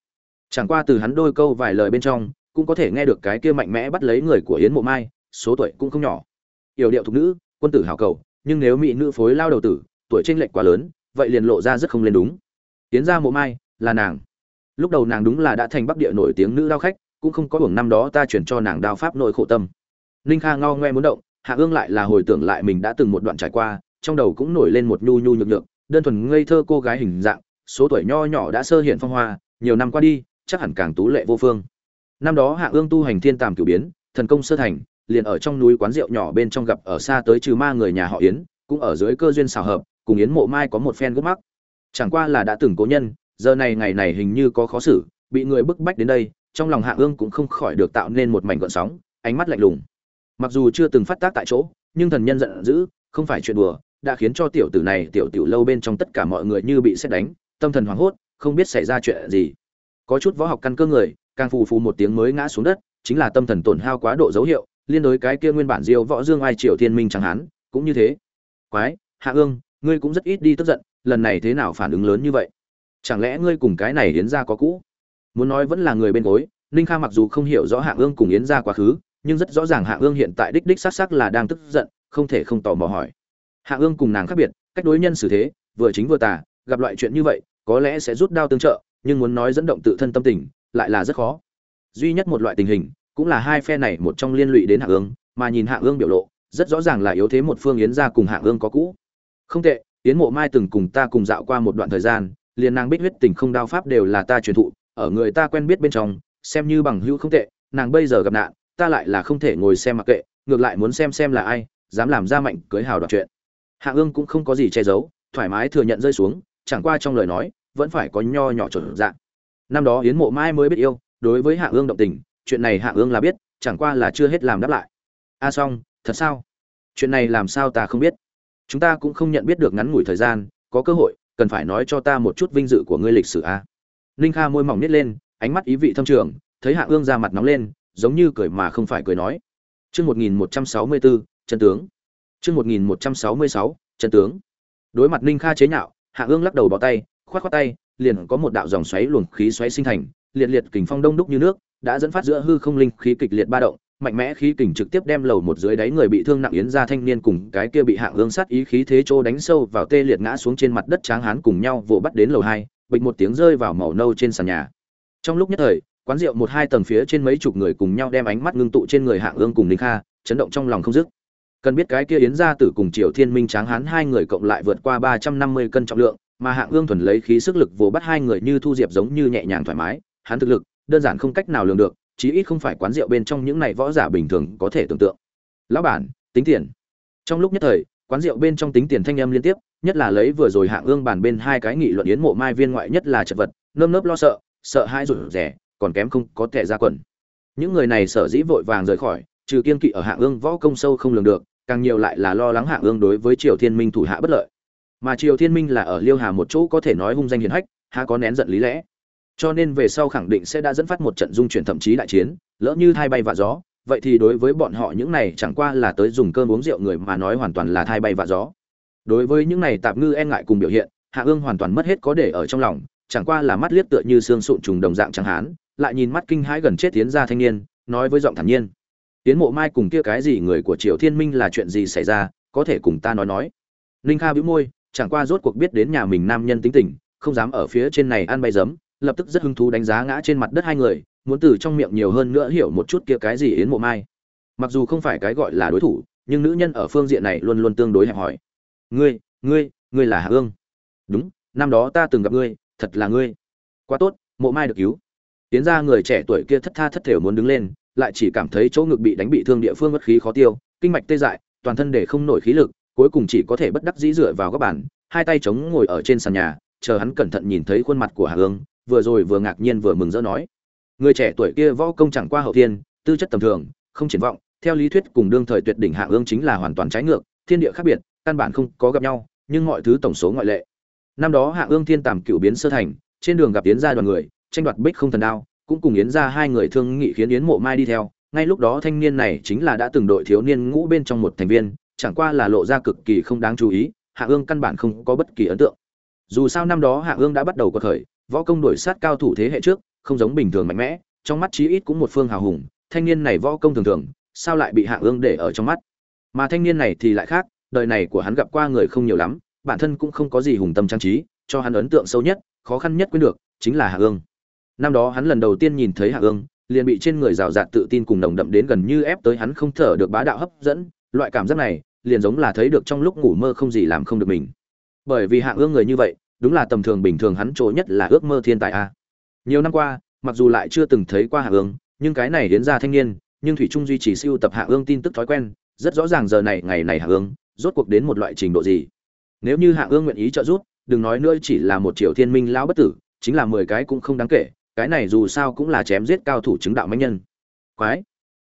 Chẳng qua từ hắn đôi câu vài lời bên trong, cũng có thể nghe được cái kia mạnh mẽ bắt lấy người của Yến Mộ Mai, số tuổi cũng không nhỏ. Yểu điệu thục nữ, quân tử hảo cầu, nhưng nếu mỹ nữ phối lao đầu tử, tuổi tranh lệch quá lớn, vậy liền lộ ra rất không lên đúng. Yến ra Mộ Mai, là nàng. Lúc đầu nàng đúng là đã thành Bắc địa nổi tiếng nữ đao khách, cũng không có hưởng năm đó ta chuyển cho nàng đao pháp nội khổ tâm. Ninh Kha ngao ngoe muốn động, hạ ương lại là hồi tưởng lại mình đã từng một đoạn trải qua, trong đầu cũng nổi lên một nhu nhu nhược nhược, đơn thuần ngây thơ cô gái hình dạng, số tuổi nho nhỏ đã sơ hiện phong hoa, nhiều năm qua đi, chắc hẳn càng tú lệ vô phương. Năm đó hạ ương tu hành thiên tàm cửu biến, thần công sơ thành, liền ở trong núi quán rượu nhỏ bên trong gặp ở xa tới trừ ma người nhà họ yến, cũng ở dưới cơ duyên xào hợp, cùng yến mộ mai có một phen gốc mắc. Chẳng qua là đã từng cố nhân, giờ này ngày này hình như có khó xử, bị người bức bách đến đây, trong lòng hạ ương cũng không khỏi được tạo nên một mảnh gợn sóng, ánh mắt lạnh lùng mặc dù chưa từng phát tác tại chỗ, nhưng thần nhân giận dữ, không phải chuyện đùa, đã khiến cho tiểu tử này tiểu tiểu lâu bên trong tất cả mọi người như bị xét đánh, tâm thần hoảng hốt, không biết xảy ra chuyện gì. Có chút võ học căn cơ người, càng phù phù một tiếng mới ngã xuống đất, chính là tâm thần tổn hao quá độ dấu hiệu, liên đối cái kia nguyên bản diêu võ dương ai triều thiên minh chẳng hán cũng như thế. Quái, hạ ương, ngươi cũng rất ít đi tức giận, lần này thế nào phản ứng lớn như vậy? Chẳng lẽ ngươi cùng cái này yến gia có cũ? Muốn nói vẫn là người bên gối, ninh kha mặc dù không hiểu rõ hạ ương cùng yến gia quá khứ nhưng rất rõ ràng hạ ương hiện tại đích đích xác xác là đang tức giận, không thể không tò mò hỏi. Hạ ương cùng nàng khác biệt, cách đối nhân xử thế, vừa chính vừa tà, gặp loại chuyện như vậy, có lẽ sẽ rút đao tương trợ, nhưng muốn nói dẫn động tự thân tâm tình, lại là rất khó. Duy nhất một loại tình hình, cũng là hai phe này một trong liên lụy đến hạ ương, mà nhìn hạ ương biểu lộ, rất rõ ràng là yếu thế một phương yến gia cùng hạ ương có cũ. Không tệ, yến mộ mai từng cùng ta cùng dạo qua một đoạn thời gian, liền nàng bích huyết tình không đao pháp đều là ta truyền thụ, ở người ta quen biết bên trong, xem như bằng hữu không tệ, nàng bây giờ gặp nạn ta lại là không thể ngồi xem mặc kệ, ngược lại muốn xem xem là ai, dám làm ra mạnh cưới hào đoạt chuyện. Hạ ương cũng không có gì che giấu, thoải mái thừa nhận rơi xuống, chẳng qua trong lời nói, vẫn phải có nho nhỏ chuẩn dạng. Năm đó yến mộ mai mới biết yêu, đối với hạ ương động tình, chuyện này hạ ương là biết, chẳng qua là chưa hết làm đáp lại. A à xong, thật sao? Chuyện này làm sao ta không biết? Chúng ta cũng không nhận biết được ngắn ngủi thời gian, có cơ hội, cần phải nói cho ta một chút vinh dự của ngươi lịch sử a à? ninh kha môi mỏng nít lên, ánh mắt ý vị thâm trường, thấy hạ ương ra mặt nóng lên giống như cười mà không phải cười nói Chương 1164, chân tướng. Chương 1166, chân tướng. Đối mặt Ninh Kha chế nhạo, Hạ Ương lắc đầu bỏ tay, khoát khoát tay, liền có một đạo dòng xoáy luồng khí xoáy sinh thành, liệt liệt kình phong đông đúc như nước, đã dẫn phát giữa hư không linh khí kịch liệt ba động, mạnh mẽ khí kình trực tiếp đem lầu một dưới đáy người bị thương nặng yến ra thanh niên cùng cái kia bị Hạ Ương sát ý khí thế trô đánh sâu vào tê liệt ngã xuống trên mặt đất tráng hán cùng nhau vồ bắt đến lầu hai, bịch một tiếng rơi vào màu nâu trên sàn nhà. Trong lúc nhất thời, quán rượu một hai tầng phía trên mấy chục người cùng nhau đem ánh mắt ngưng tụ trên người hạng ương cùng ninh kha, chấn động trong lòng không dứt. Cần biết cái kia yến gia tử cùng triều thiên minh tráng hán hai người cộng lại vượt qua ba trăm năm mươi cân trọng lượng, mà hạng ương thuần lấy khí sức lực vồ bắt hai người như thu diệp giống như nhẹ nhàng thoải mái, hắn thực lực, đơn giản không cách nào lường được, chí ít không phải quán rượu bên trong những này võ giả bình thường có thể tưởng tượng. Lão bản, tính tiền. Trong lúc nhất thời, quán rượu bên trong tính tiền thanh âm liên tiếp, nhất là lấy vừa rồi hạng ương bàn bên hai cái nghị luận yến mộ mai viên ngoại nhất là chật vật, nơm nớp lo sợ sợ hai rủi rẻ còn kém không có tệ ra quần. Những người này sở dĩ vội vàng rời khỏi, trừ kiên kỵ ở hạ ương võ công sâu không lường được, càng nhiều lại là lo lắng hạ ương đối với triều thiên minh thủ hạ bất lợi. Mà triều thiên minh là ở liêu hà một chỗ có thể nói hung danh hiền hách, há có nén giận lý lẽ. Cho nên về sau khẳng định sẽ đã dẫn phát một trận dung chuyển thậm chí đại chiến, lỡ như thay bay vạ gió, vậy thì đối với bọn họ những này chẳng qua là tới dùng cơm uống rượu người mà nói hoàn toàn là thay bay vạ gió. Đối với những này tạp ngư e ngại cùng biểu hiện, hạ ương hoàn toàn mất hết có để ở trong lòng, chẳng qua là mắt liếc tựa như xương sụn trùng đồng dạng chẳng hán lại nhìn mắt kinh hãi gần chết tiến ra thanh niên, nói với giọng thản nhiên tiến mộ mai cùng kia cái gì người của triều thiên minh là chuyện gì xảy ra, có thể cùng ta nói nói. Ninh kha bĩu môi, chẳng qua rốt cuộc biết đến nhà mình nam nhân tính tình, không dám ở phía trên này ăn bay giấm, lập tức rất hứng thú đánh giá ngã trên mặt đất hai người, muốn từ trong miệng nhiều hơn nữa hiểu một chút kia cái gì yến mộ mai. Mặc dù không phải cái gọi là đối thủ, nhưng nữ nhân ở phương diện này luôn luôn tương đối hẹp hòi. Ngươi ngươi ngươi là hạ ương. Đúng, năm đó ta từng gặp ngươi, thật là ngươi. Quá tốt, mộ mai được cứu tiến ra người trẻ tuổi kia thất tha thất thểu muốn đứng lên, lại chỉ cảm thấy chỗ ngực bị đánh bị thương địa phương mất khí khó tiêu, kinh mạch tê dại, toàn thân để không nổi khí lực, cuối cùng chỉ có thể bất đắc dĩ dựa vào các bàn, hai tay chống ngồi ở trên sàn nhà, chờ hắn cẩn thận nhìn thấy khuôn mặt của hà hương, vừa rồi vừa ngạc nhiên vừa mừng rỡ nói. Người trẻ tuổi kia võ công chẳng qua hậu thiên, tư chất tầm thường, không triển vọng, theo lý thuyết cùng đương thời tuyệt đỉnh hạ ương chính là hoàn toàn trái ngược, thiên địa khác biệt, căn bản không có gặp nhau, nhưng mọi thứ tổng số ngoại lệ. Năm đó hạ ương thiên tàm cựu biến sơ thành, trên đường gặp tiến gia đoàn người tranh đoạt bích không thần đao, cũng cùng yến ra hai người thương nghị khiến yến mộ mai đi theo. Ngay lúc đó thanh niên này chính là đã từng đội thiếu niên ngũ bên trong một thành viên, chẳng qua là lộ ra cực kỳ không đáng chú ý, hạ ương căn bản không có bất kỳ ấn tượng. Dù sao năm đó hạ ương đã bắt đầu có khởi, võ công đổi sát cao thủ thế hệ trước, không giống bình thường mạnh mẽ, trong mắt chí ít cũng một phương hào hùng, thanh niên này võ công thường thường, sao lại bị hạ ương để ở trong mắt? Mà thanh niên này thì lại khác, đời này của hắn gặp qua người không nhiều lắm, bản thân cũng không có gì hùng tâm trang trí, cho hắn ấn tượng sâu nhất, khó khăn nhất quên được, chính là hạ ương năm đó hắn lần đầu tiên nhìn thấy hạ ương, liền bị trên người rào rạt tự tin cùng nồng đậm đến gần như ép tới hắn không thở được bá đạo hấp dẫn. Loại cảm giác này, liền giống là thấy được trong lúc ngủ mơ không gì làm không được mình. Bởi vì hạ ương người như vậy, đúng là tầm thường bình thường hắn chỗ nhất là ước mơ thiên tài a. Nhiều năm qua, mặc dù lại chưa từng thấy qua hạ ương, nhưng cái này đến ra thanh niên, nhưng thủy trung duy trì siêu tập hạ ương tin tức thói quen, rất rõ ràng giờ này, ngày này hạ ương, rốt cuộc đến một loại trình độ gì. Nếu như hạ ương nguyện ý trợ giúp, đừng nói nữa chỉ là một triệu thiên minh lão bất tử, chính là mười cái cũng không đáng kể cái này dù sao cũng là chém giết cao thủ chứng đạo mạnh nhân. Quái!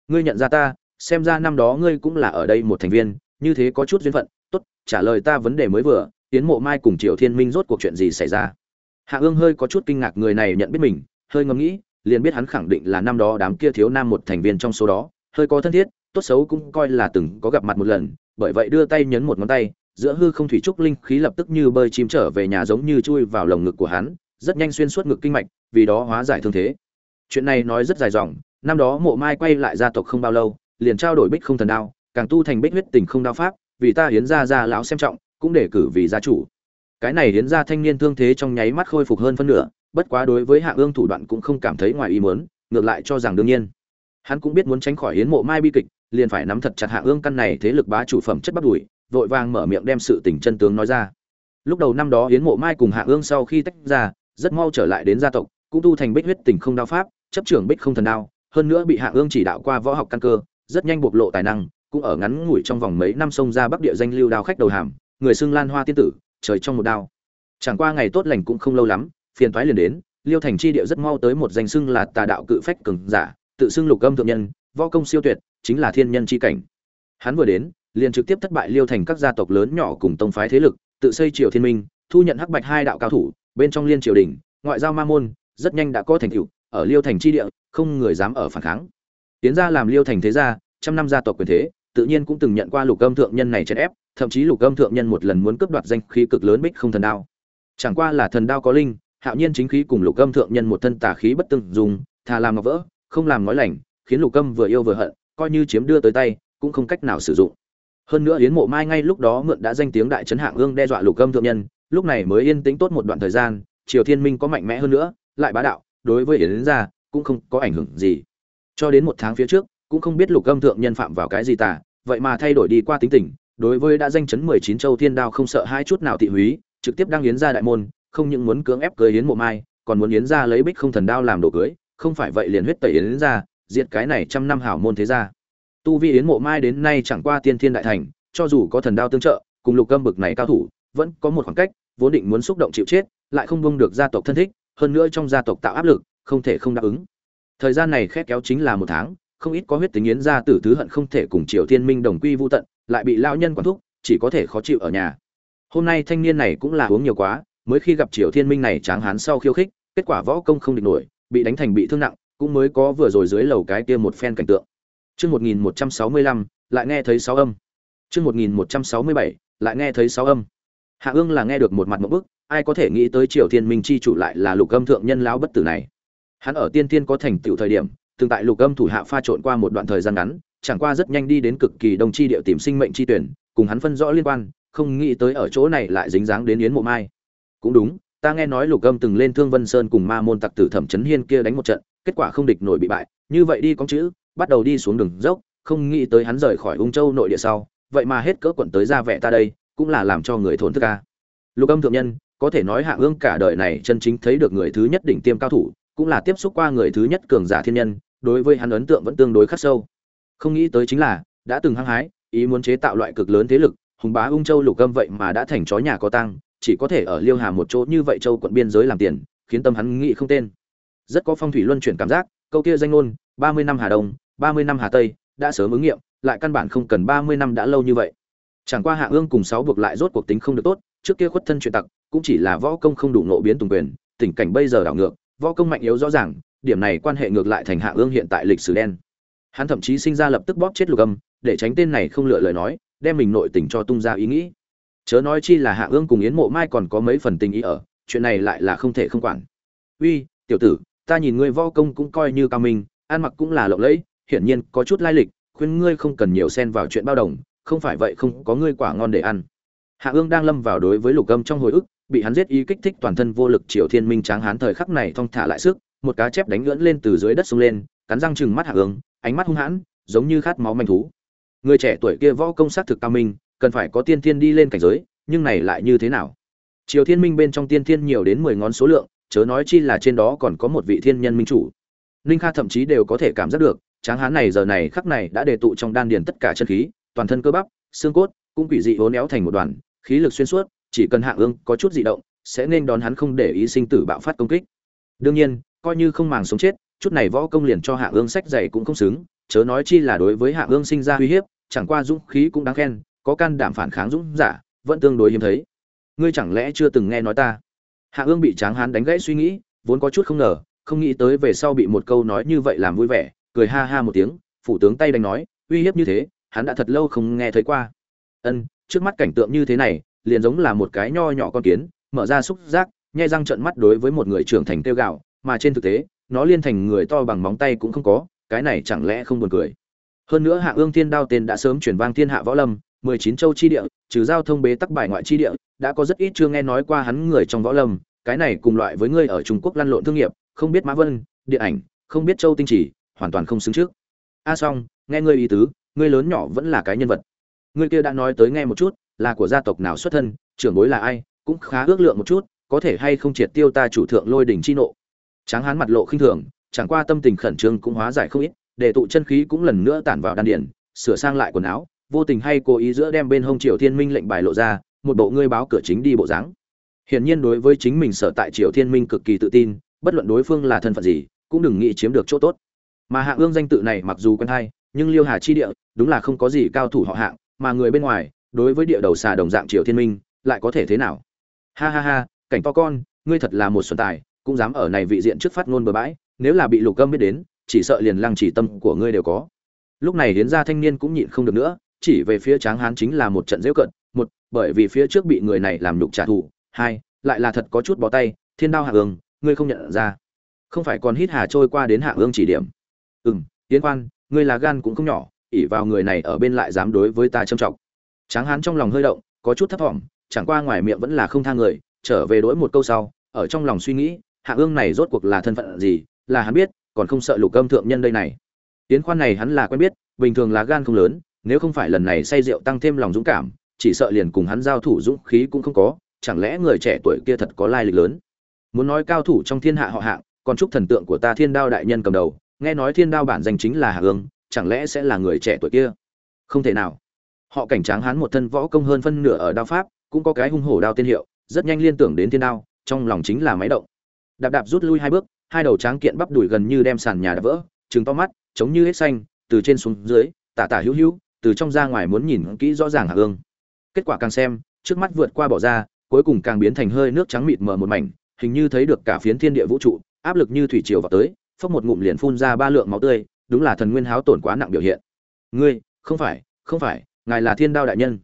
Ngươi nhận ra ta, xem ra năm đó ngươi cũng là ở đây một thành viên, như thế có chút duyên phận. Tốt, trả lời ta vấn đề mới vừa, Yến mộ mai cùng triều thiên minh rốt cuộc chuyện gì xảy ra? Hạ ương hơi có chút kinh ngạc người này nhận biết mình, hơi ngẫm nghĩ, liền biết hắn khẳng định là năm đó đám kia thiếu nam một thành viên trong số đó. Hơi có thân thiết, tốt xấu cũng coi là từng có gặp mặt một lần, bởi vậy đưa tay nhấn một ngón tay, giữa hư không thủy trúc linh khí lập tức như bơi chim trở về nhà giống như chui vào lồng ngực của hắn rất nhanh xuyên suốt ngực kinh mạch, vì đó hóa giải thương thế. Chuyện này nói rất dài dòng, năm đó mộ mai quay lại gia tộc không bao lâu, liền trao đổi bích không thần đao, càng tu thành bích huyết tình không đao pháp, vì ta hiến gia gia lão xem trọng, cũng để cử vì gia chủ. Cái này hiến gia thanh niên thương thế trong nháy mắt khôi phục hơn phân nửa, bất quá đối với hạ ương thủ đoạn cũng không cảm thấy ngoài ý muốn, ngược lại cho rằng đương nhiên. Hắn cũng biết muốn tránh khỏi hiến mộ mai bi kịch, liền phải nắm thật chặt hạ ương căn này thế lực bá chủ phẩm chất bắt đuổi, vội vàng mở miệng đem sự tình chân tướng nói ra. Lúc đầu năm đó hiến mộ mai cùng hạ ương sau khi tách ra rất mau trở lại đến gia tộc, cũng tu thành bích huyết tình không đao pháp, chấp trưởng bích không thần đao, hơn nữa bị hạ ương chỉ đạo qua võ học căn cơ, rất nhanh bộc lộ tài năng, cũng ở ngắn ngủi trong vòng mấy năm xông ra bắc địa danh lưu đao khách đầu hàm, người xưng lan hoa tiên tử, trời trong một đao. Chẳng qua ngày tốt lành cũng không lâu lắm, phiền toái liền đến, liêu thành chi địa rất mau tới một danh xưng là tà đạo cự phách cường giả, tự xưng lục âm thượng nhân, võ công siêu tuyệt, chính là thiên nhân chi cảnh. Hắn vừa đến, liền trực tiếp thất bại liêu thành các gia tộc lớn nhỏ cùng tông phái thế lực, tự xây triều thiên minh, thu nhận hắc bạch hai đạo cao thủ bên trong liên triều đình, ngoại giao ma môn, rất nhanh đã có thành tựu, ở liêu thành tri địa, không người dám ở phản kháng. Tiến ra làm liêu thành thế gia, trăm năm gia tộc quyền thế, tự nhiên cũng từng nhận qua lục âm thượng nhân này chèn ép, thậm chí lục âm thượng nhân một lần muốn cướp đoạt danh khí cực lớn bích không thần đao. Chẳng qua là thần đao có linh, hạo nhiên chính khí cùng lục âm thượng nhân một thân tà khí bất tương dùng thà làm ngọc vỡ, không làm nói lành, khiến lục âm vừa yêu vừa hận, coi như chiếm đưa tới tay, cũng không cách nào sử dụng. Hơn nữa yến mộ mai ngay lúc đó mượn đã danh tiếng đại trấn hạng ương đe dọa lục âm thượng nhân lúc này mới yên tĩnh tốt một đoạn thời gian triều thiên minh có mạnh mẽ hơn nữa lại bá đạo đối với yến gia cũng không có ảnh hưởng gì. Cho đến một tháng phía trước cũng không biết lục âm thượng nhân phạm vào cái gì tả, vậy mà thay đổi đi qua tính tình đối với đã danh chấn mười chín châu thiên đao không sợ hai chút nào thị húy trực tiếp đăng yến ra đại môn không những muốn cưỡng ép cưới yến mộ mai còn muốn yến ra lấy bích không thần đao làm đồ cưới không phải vậy liền huyết tẩy yến ra diệt cái này trăm năm hảo môn thế gia. Tu vi yến mộ mai đến nay chẳng qua tiên thiên đại thành cho dù có thần đao tương trợ cùng lục âm bực này cao thủ vẫn có một khoảng cách vốn định muốn xúc động chịu chết lại không bông được gia tộc thân thích hơn nữa trong gia tộc tạo áp lực không thể không đáp ứng thời gian này khép kéo chính là một tháng không ít có huyết tính yến gia tử thứ hận không thể cùng triều thiên minh đồng quy vô tận lại bị lão nhân quản thúc chỉ có thể khó chịu ở nhà hôm nay thanh niên này cũng là uống nhiều quá mới khi gặp triều thiên minh này tráng hán sau khiêu khích kết quả võ công không địch nổi bị đánh thành bị thương nặng cũng mới có vừa rồi dưới lầu cái kia một phen cảnh tượng Chương 1165, lại nghe thấy sáu âm. Chương 1167, lại nghe thấy sáu âm. Hạ Ương là nghe được một mặt một bức, ai có thể nghĩ tới Triều Thiên Minh chi chủ lại là Lục Âm thượng nhân lão bất tử này. Hắn ở tiên tiên có thành tựu thời điểm, từng tại Lục Âm thủ hạ pha trộn qua một đoạn thời gian ngắn, chẳng qua rất nhanh đi đến cực kỳ đông chi địa tìm sinh mệnh chi tuyển, cùng hắn phân rõ liên quan, không nghĩ tới ở chỗ này lại dính dáng đến Yến Mộ Mai. Cũng đúng, ta nghe nói Lục Âm từng lên Thương Vân Sơn cùng Ma môn tặc tử Thẩm Trấn Hiên kia đánh một trận, kết quả không địch nổi bị bại, như vậy đi con chữ, bắt đầu đi xuống đường dốc, không nghĩ tới hắn rời khỏi Ung Châu nội địa sau, vậy mà hết cỡ quận tới ra vẻ ta đây, cũng là làm cho người thốn thức ca Lục Âm thượng nhân, có thể nói Hạ Ương cả đời này chân chính thấy được người thứ nhất đỉnh tiêm cao thủ, cũng là tiếp xúc qua người thứ nhất cường giả thiên nhân, đối với hắn ấn tượng vẫn tương đối khắc sâu. Không nghĩ tới chính là, đã từng hăng hái, ý muốn chế tạo loại cực lớn thế lực, hùng bá Ung Châu Lục Âm vậy mà đã thành chó nhà có tăng, chỉ có thể ở Liêu Hà một chỗ như vậy châu quận biên giới làm tiền, khiến tâm hắn nghĩ không tên. Rất có phong thủy luân chuyển cảm giác, câu kia danh ngôn, 30 năm Hà Đông, 30 năm Hà Tây, đã sớm ứng nghiệm, lại căn bản không cần 30 năm đã lâu như vậy. Chẳng qua Hạ Ương cùng sáu buộc lại rốt cuộc tính không được tốt, trước kia khuất thân chuyện tặc, cũng chỉ là võ công không đủ nộ biến tùng quyền, tình cảnh bây giờ đảo ngược, võ công mạnh yếu rõ ràng, điểm này quan hệ ngược lại thành Hạ Ương hiện tại lịch sử đen. Hắn thậm chí sinh ra lập tức bóp chết Lục Âm, để tránh tên này không lựa lời nói, đem mình nội tình cho tung ra ý nghĩ. Chớ nói chi là Hạ Ương cùng Yến Mộ Mai còn có mấy phần tình ý ở, chuyện này lại là không thể không quản. "Uy, tiểu tử, ta nhìn ngươi võ công cũng coi như cao minh, ăn mặc cũng là lộng lẫy, hiển nhiên có chút lai lịch, khuyên ngươi không cần nhiều xen vào chuyện bao đồng, không phải vậy không có ngươi quả ngon để ăn." Hạ Ương đang lâm vào đối với Lục Âm trong hồi ức, bị hắn giết ý kích thích toàn thân vô lực Triều Thiên Minh tráng hán thời khắc này thong thả lại sức, một cá chép đánh lưỡn lên từ dưới đất xuống lên, cắn răng trừng mắt Hạ Ương, ánh mắt hung hãn, giống như khát máu manh thú. người trẻ tuổi kia võ công sát thực cao minh cần phải có tiên thiên đi lên cảnh giới nhưng này lại như thế nào triều thiên minh bên trong tiên thiên nhiều đến mười ngón số lượng chớ nói chi là trên đó còn có một vị thiên nhân minh chủ ninh kha thậm chí đều có thể cảm giác được tráng hán này giờ này khắc này đã đề tụ trong đan điền tất cả chân khí toàn thân cơ bắp, xương cốt cũng quỷ dị hố néo thành một đoàn, khí lực xuyên suốt, chỉ cần hạ ương có chút dị động, sẽ nên đón hắn không để ý sinh tử bạo phát công kích. Đương nhiên, coi như không màng sống chết, chút này võ công liền cho hạ ương sách dày cũng không xứng, chớ nói chi là đối với hạ ương sinh ra uy hiếp, chẳng qua dũng khí cũng đáng khen, có can đảm phản kháng dũng giả, vẫn tương đối hiếm thấy. Ngươi chẳng lẽ chưa từng nghe nói ta? Hạ ương bị tráng hán đánh gãy suy nghĩ, vốn có chút không ngờ, không nghĩ tới về sau bị một câu nói như vậy làm vui vẻ, cười ha ha một tiếng, phủ tướng tay đánh nói, uy hiếp như thế hắn đã thật lâu không nghe thấy qua. Ân, trước mắt cảnh tượng như thế này, liền giống là một cái nho nhỏ con kiến, mở ra xúc giác, nhai răng trợn mắt đối với một người trưởng thành tiêu gạo mà trên thực tế, nó liên thành người to bằng móng tay cũng không có, cái này chẳng lẽ không buồn cười. Hơn nữa hạ ương thiên đao tên đã sớm chuyển vang thiên hạ võ lâm, mười chín châu chi địa, trừ giao thông bế tắc bài ngoại chi địa, đã có rất ít chưa nghe nói qua hắn người trong võ lâm, cái này cùng loại với ngươi ở trung quốc lăn lộn thương nghiệp, không biết mã vân, điện ảnh, không biết châu tinh chỉ, hoàn toàn không xứng trước. A à xong nghe ngươi ý tứ ngươi lớn nhỏ vẫn là cái nhân vật. Ngươi kia đã nói tới nghe một chút, là của gia tộc nào xuất thân, trưởng bối là ai, cũng khá ước lượng một chút, có thể hay không triệt tiêu ta chủ thượng lôi đỉnh chi nộ. Tráng hán mặt lộ khinh thường, chẳng qua tâm tình khẩn trương cũng hóa giải không ít, để tụ chân khí cũng lần nữa tản vào đan điển sửa sang lại quần áo, vô tình hay cố ý giữa đem bên hông triều thiên minh lệnh bài lộ ra, một bộ ngươi báo cửa chính đi bộ dáng. Hiển nhiên đối với chính mình sở tại triều thiên minh cực kỳ tự tin, bất luận đối phương là thân phận gì, cũng đừng nghĩ chiếm được chỗ tốt. Mà hạng ương danh tự này mặc dù quen hay, nhưng liêu hà chi địa đúng là không có gì cao thủ họ hạng, mà người bên ngoài, đối với địa đầu xà đồng dạng triều thiên minh, lại có thể thế nào? Ha ha ha, cảnh to con, ngươi thật là một xuân tài, cũng dám ở này vị diện trước phát ngôn bừa bãi, nếu là bị lục âm biết đến, chỉ sợ liền lăng chỉ tâm của ngươi đều có. Lúc này hiến gia thanh niên cũng nhịn không được nữa, chỉ về phía tráng hán chính là một trận dễu cận, một, bởi vì phía trước bị người này làm nhục trả thù, hai, lại là thật có chút bó tay, thiên đao hạ ương, ngươi không nhận ra. Không phải còn hít hà trôi qua đến hạ ương chỉ điểm. Ừ m tiến quan, ngươi là gan cũng không nhỏ ỉ vào người này ở bên lại dám đối với ta trâm trọng. Tráng hán trong lòng hơi động, có chút thấp thỏm, chẳng qua ngoài miệng vẫn là không tha người, trở về đối một câu sau, ở trong lòng suy nghĩ hạ ương này rốt cuộc là thân phận gì, là hắn biết, còn không sợ lục âm thượng nhân đây này. Tiến khoan này hắn là quen biết, bình thường là gan không lớn, nếu không phải lần này say rượu tăng thêm lòng dũng cảm, chỉ sợ liền cùng hắn giao thủ dũng khí cũng không có, chẳng lẽ người trẻ tuổi kia thật có lai lịch lớn? Muốn nói cao thủ trong thiên hạ họ hạng, còn chúc thần tượng của ta thiên đao đại nhân cầm đầu, nghe nói thiên đao bản danh chính là hạ ương chẳng lẽ sẽ là người trẻ tuổi kia? Không thể nào. Họ cảnh tráng hán một thân võ công hơn phân nửa ở đao pháp, cũng có cái hung hổ đao tiên hiệu, rất nhanh liên tưởng đến thiên đao, trong lòng chính là máy động. Đạp đạp rút lui hai bước, hai đầu tráng kiện bắp đùi gần như đem sàn nhà đã vỡ, trừng to mắt, chống như hết xanh, từ trên xuống dưới, tả tả hữu hữu, từ trong ra ngoài muốn nhìn kỹ rõ ràng hạ ương kết quả càng xem, trước mắt vượt qua bỏ ra, cuối cùng càng biến thành hơi nước trắng mịt mờ một mảnh, hình như thấy được cả phiến thiên địa vũ trụ, áp lực như thủy triều vào tới, phốc một ngụm liền phun ra ba lượng máu tươi đúng là thần nguyên háo tổn quá nặng biểu hiện. Ngươi, không phải không phải, ngài là thiên đao đại nhân.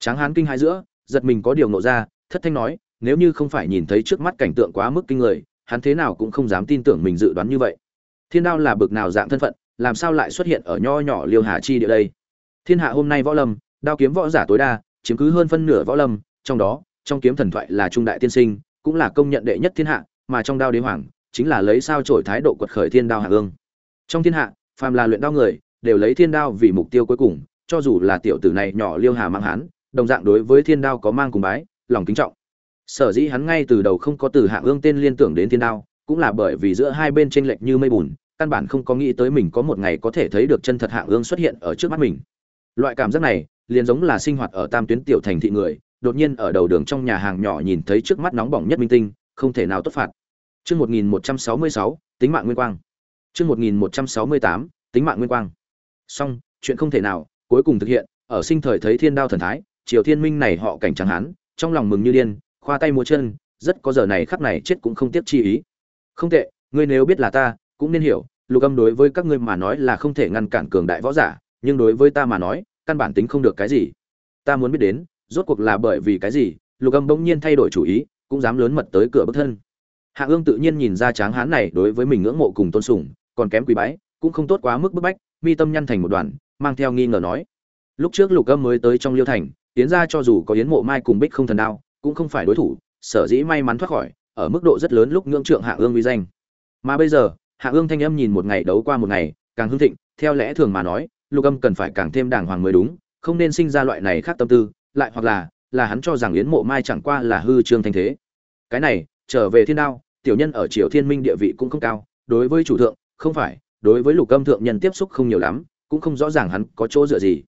Tráng hán kinh hai giữa, giật mình có điều nộ ra, thất thanh nói, nếu như không phải nhìn thấy trước mắt cảnh tượng quá mức kinh người, hắn thế nào cũng không dám tin tưởng mình dự đoán như vậy. Thiên đao là bực nào dạng thân phận, làm sao lại xuất hiện ở nho nhỏ liêu hà chi địa đây? Thiên hạ hôm nay võ lâm, đao kiếm võ giả tối đa, chiếm cứ hơn phân nửa võ lâm, trong đó, trong kiếm thần thoại là trung đại tiên sinh, cũng là công nhận đệ nhất thiên hạ, mà trong đao đế hoàng, chính là lấy sao trổi thái độ quật khởi thiên đao hạ ương. Trong thiên hạ phàm là luyện đao người, đều lấy thiên đao vì mục tiêu cuối cùng, cho dù là tiểu tử này nhỏ liêu hà mang hán đồng dạng đối với thiên đao có mang cùng bái, lòng kính trọng. Sở dĩ hắn ngay từ đầu không có từ hạ ương tên liên tưởng đến thiên đao, cũng là bởi vì giữa hai bên tranh lệch như mây bùn, căn bản không có nghĩ tới mình có một ngày có thể thấy được chân thật hạ ương xuất hiện ở trước mắt mình. Loại cảm giác này, liền giống là sinh hoạt ở tam tuyến tiểu thành thị người, đột nhiên ở đầu đường trong nhà hàng nhỏ nhìn thấy trước mắt nóng bỏng nhất minh tinh, không thể nào tốt phạt. Chương một nghìn một trăm sáu mươi sáu, tính mạng nguyên quang chương một nghìn một trăm sáu mươi tám, tính mạng nguyên quang. Song chuyện không thể nào, cuối cùng thực hiện, ở sinh thời thấy thiên đao thần thái, triều thiên minh này họ cảnh trắng hán, trong lòng mừng như điên, khoa tay múa chân, rất có giờ này khắc này chết cũng không tiếc chi ý. Không tệ, ngươi nếu biết là ta, cũng nên hiểu, lục âm đối với các ngươi mà nói là không thể ngăn cản cường đại võ giả, nhưng đối với ta mà nói, căn bản tính không được cái gì. Ta muốn biết đến, rốt cuộc là bởi vì cái gì, lục âm bỗng nhiên thay đổi chủ ý, cũng dám lớn mật tới cửa bức thân hạ ương tự nhiên nhìn ra tráng hán này đối với mình ngưỡng mộ cùng tôn sùng, còn kém quý bái, cũng không tốt quá mức bức bách, mi tâm nhăn thành một đoàn, mang theo nghi ngờ nói. Lúc trước lục âm mới tới trong liêu thành, tiến ra cho dù có yến mộ mai cùng bích không thần đao, cũng không phải đối thủ, sở dĩ may mắn thoát khỏi, ở mức độ rất lớn lúc ngưỡng trượng hạ ương uy danh. Mà bây giờ, hạ ương thanh âm nhìn một ngày đấu qua một ngày, càng hưng thịnh, theo lẽ thường mà nói, lục âm cần phải càng thêm đàng hoàng mới đúng, không nên sinh ra loại này khác tâm tư, lại hoặc là là hắn cho rằng yến mộ mai chẳng qua là hư trương thanh thế. Cái này, trở về thiên đao tiểu nhân ở triều thiên minh địa vị cũng không cao, đối với chủ thượng, không phải, đối với lục âm thượng nhân tiếp xúc không nhiều lắm, cũng không rõ ràng hắn có chỗ dựa gì.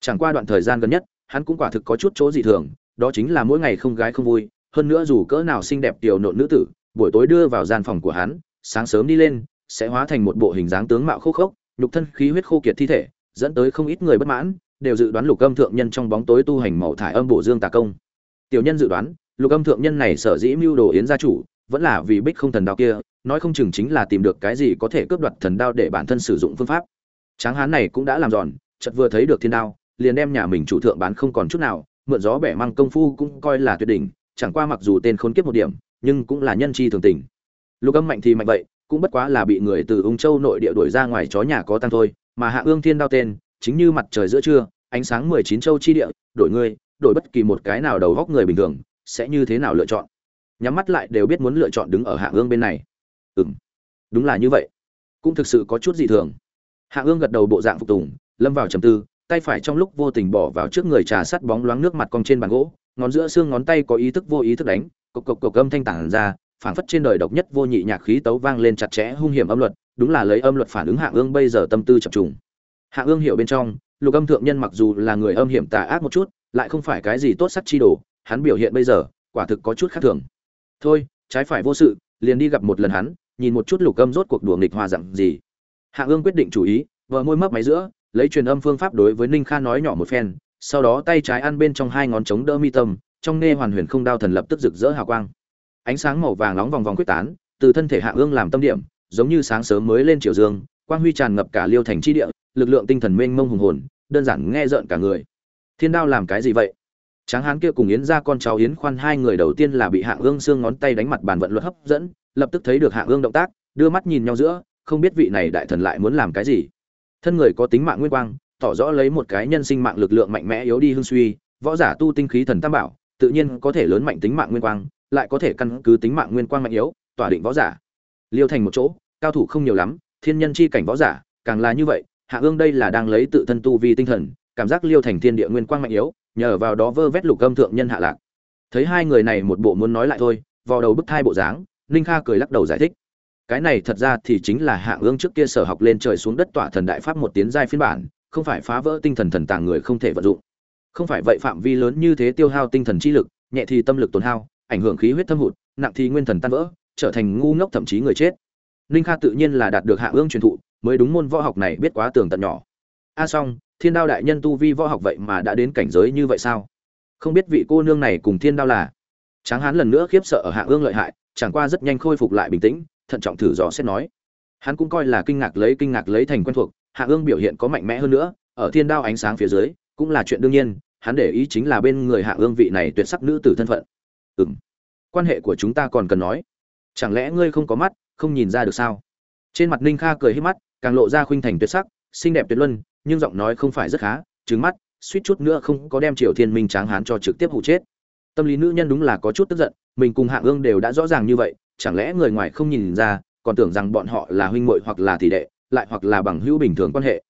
Chẳng qua đoạn thời gian gần nhất, hắn cũng quả thực có chút chỗ dị thường, đó chính là mỗi ngày không gái không vui, hơn nữa dù cỡ nào xinh đẹp tiểu nộn nữ tử, buổi tối đưa vào gian phòng của hắn, sáng sớm đi lên, sẽ hóa thành một bộ hình dáng tướng mạo khô khốc, nhục thân khí huyết khô kiệt thi thể, dẫn tới không ít người bất mãn, đều dự đoán lục âm thượng nhân trong bóng tối tu hành màu thải âm bổ dương tà công. Tiểu nhân dự đoán, lục âm thượng nhân này sở dĩ mưu đồ yến gia chủ vẫn là vì bích không thần đao kia, nói không chừng chính là tìm được cái gì có thể cướp đoạt thần đao để bản thân sử dụng phương pháp. Tráng hán này cũng đã làm giòn, chợt vừa thấy được thiên đao, liền đem nhà mình chủ thượng bán không còn chút nào, mượn gió bẻ măng công phu cũng coi là tuyệt đỉnh, chẳng qua mặc dù tên khốn kiếp một điểm, nhưng cũng là nhân chi thường tình. Lục âm mạnh thì mạnh vậy, cũng bất quá là bị người từ ung châu nội địa đuổi ra ngoài chó nhà có tăng thôi, mà hạ ương thiên đao tên, chính như mặt trời giữa trưa, ánh sáng mười chín châu chi địa, đổi ngươi đổi bất kỳ một cái nào đầu góc người bình thường, sẽ như thế nào lựa chọn? Nhắm mắt lại đều biết muốn lựa chọn đứng ở hạ ương bên này. Ừ m đúng là như vậy. Cũng thực sự có chút dị thường. Hạ ương gật đầu bộ dạng phục tùng, lâm vào trầm tư, tay phải trong lúc vô tình bỏ vào trước người trà sắt bóng loáng nước mặt cong trên bàn gỗ, ngón giữa xương ngón tay có ý thức vô ý thức đánh, cộc cộc cộc âm thanh tản ra, phảng phất trên đời độc nhất vô nhị nhạc khí tấu vang lên chặt chẽ hung hiểm âm luật, đúng là lấy âm luật phản ứng hạ ương bây giờ tâm tư chập trùng. Hạ ương hiểu bên trong, lục âm thượng nhân mặc dù là người âm hiểm tà ác một chút, lại không phải cái gì tốt sắc chi đồ, hắn biểu hiện bây giờ, quả thực có chút khác thường thôi, trái phải vô sự, liền đi gặp một lần hắn, nhìn một chút lục âm rốt cuộc đùa nghịch hòa dặn gì. Hạ ương quyết định chủ ý, vợ môi mấp máy giữa, lấy truyền âm phương pháp đối với ninh kha nói nhỏ một phen, sau đó tay trái ăn bên trong hai ngón chống đỡ mi tâm, trong nghe hoàn huyền không đao thần lập tức rực rỡ hào quang. Ánh sáng màu vàng nóng vòng vòng quyết tán, từ thân thể hạ ương làm tâm điểm, giống như sáng sớm mới lên triều dương, quang huy tràn ngập cả liêu thành chi địa, lực lượng tinh thần mênh mông hùng hồn, đơn giản nghe rợn cả người. Thiên đao làm cái gì vậy? Tráng hán kia cùng yến Gia con cháu yến khoan hai người đầu tiên là bị hạ ương xương ngón tay đánh mặt bàn vận luật hấp dẫn, lập tức thấy được hạ ương động tác, đưa mắt nhìn nhau giữa, không biết vị này đại thần lại muốn làm cái gì. Thân người có tính mạng nguyên quang, tỏ rõ lấy một cái nhân sinh mạng lực lượng mạnh mẽ yếu đi hương suy, võ giả tu tinh khí thần tam bảo, tự nhiên có thể lớn mạnh tính mạng nguyên quang, lại có thể căn cứ tính mạng nguyên quang mạnh yếu, tỏa định võ giả. Liêu thành một chỗ, cao thủ không nhiều lắm, thiên nhân chi cảnh võ giả, càng là như vậy hạ ương đây là đang lấy tự thân tu vi tinh thần, cảm giác liêu thành thiên địa nguyên quang mạnh yếu nhờ vào đó vơ vét lục âm thượng nhân hạ lạc. Thấy hai người này một bộ muốn nói lại thôi vào đầu bức thai bộ dáng, ninh kha cười lắc đầu giải thích. Cái này thật ra thì chính là hạ ương trước kia sở học lên trời xuống đất tỏa thần đại pháp một tiến giai phiên bản, không phải phá vỡ tinh thần thần tàng người không thể vận dụng. Không phải vậy phạm vi lớn như thế tiêu hao tinh thần chi lực, nhẹ thì tâm lực tổn hao, ảnh hưởng khí huyết thâm hụt, nặng thì nguyên thần tan vỡ, trở thành ngu ngốc thậm chí người chết. Ninh kha tự nhiên là đạt được hạ ương truyền thụ, mới đúng môn võ học này biết quá tường tận nhỏ. A à xong thiên đao đại nhân tu vi võ học vậy mà đã đến cảnh giới như vậy sao? Không biết vị cô nương này cùng thiên đao là? Tráng hán lần nữa khiếp sợ ở hạ ương lợi hại, chẳng qua rất nhanh khôi phục lại bình tĩnh, thận trọng thử dò xét nói. Hắn cũng coi là kinh ngạc lấy kinh ngạc lấy thành quen thuộc, hạ ương biểu hiện có mạnh mẽ hơn nữa, ở thiên đao ánh sáng phía dưới, cũng là chuyện đương nhiên, hắn để ý chính là bên người hạ ương vị này tuyệt sắc nữ tử thân phận. Ừ m quan hệ của chúng ta còn cần nói. Chẳng lẽ ngươi không có mắt, không nhìn ra được sao? Trên mặt ninh kha cười hết mắt, càng lộ ra khuynh thành tuyệt sắc, xinh đẹp tuyệt luân nhưng giọng nói không phải rất khá trứng mắt, suýt chút nữa không có đem triều thiên minh tráng hán cho trực tiếp hụ chết. Tâm lý nữ nhân đúng là có chút tức giận, mình cùng hạ ương đều đã rõ ràng như vậy, chẳng lẽ người ngoài không nhìn ra, còn tưởng rằng bọn họ là huynh muội hoặc là tỷ đệ, lại hoặc là bằng hữu bình thường quan hệ.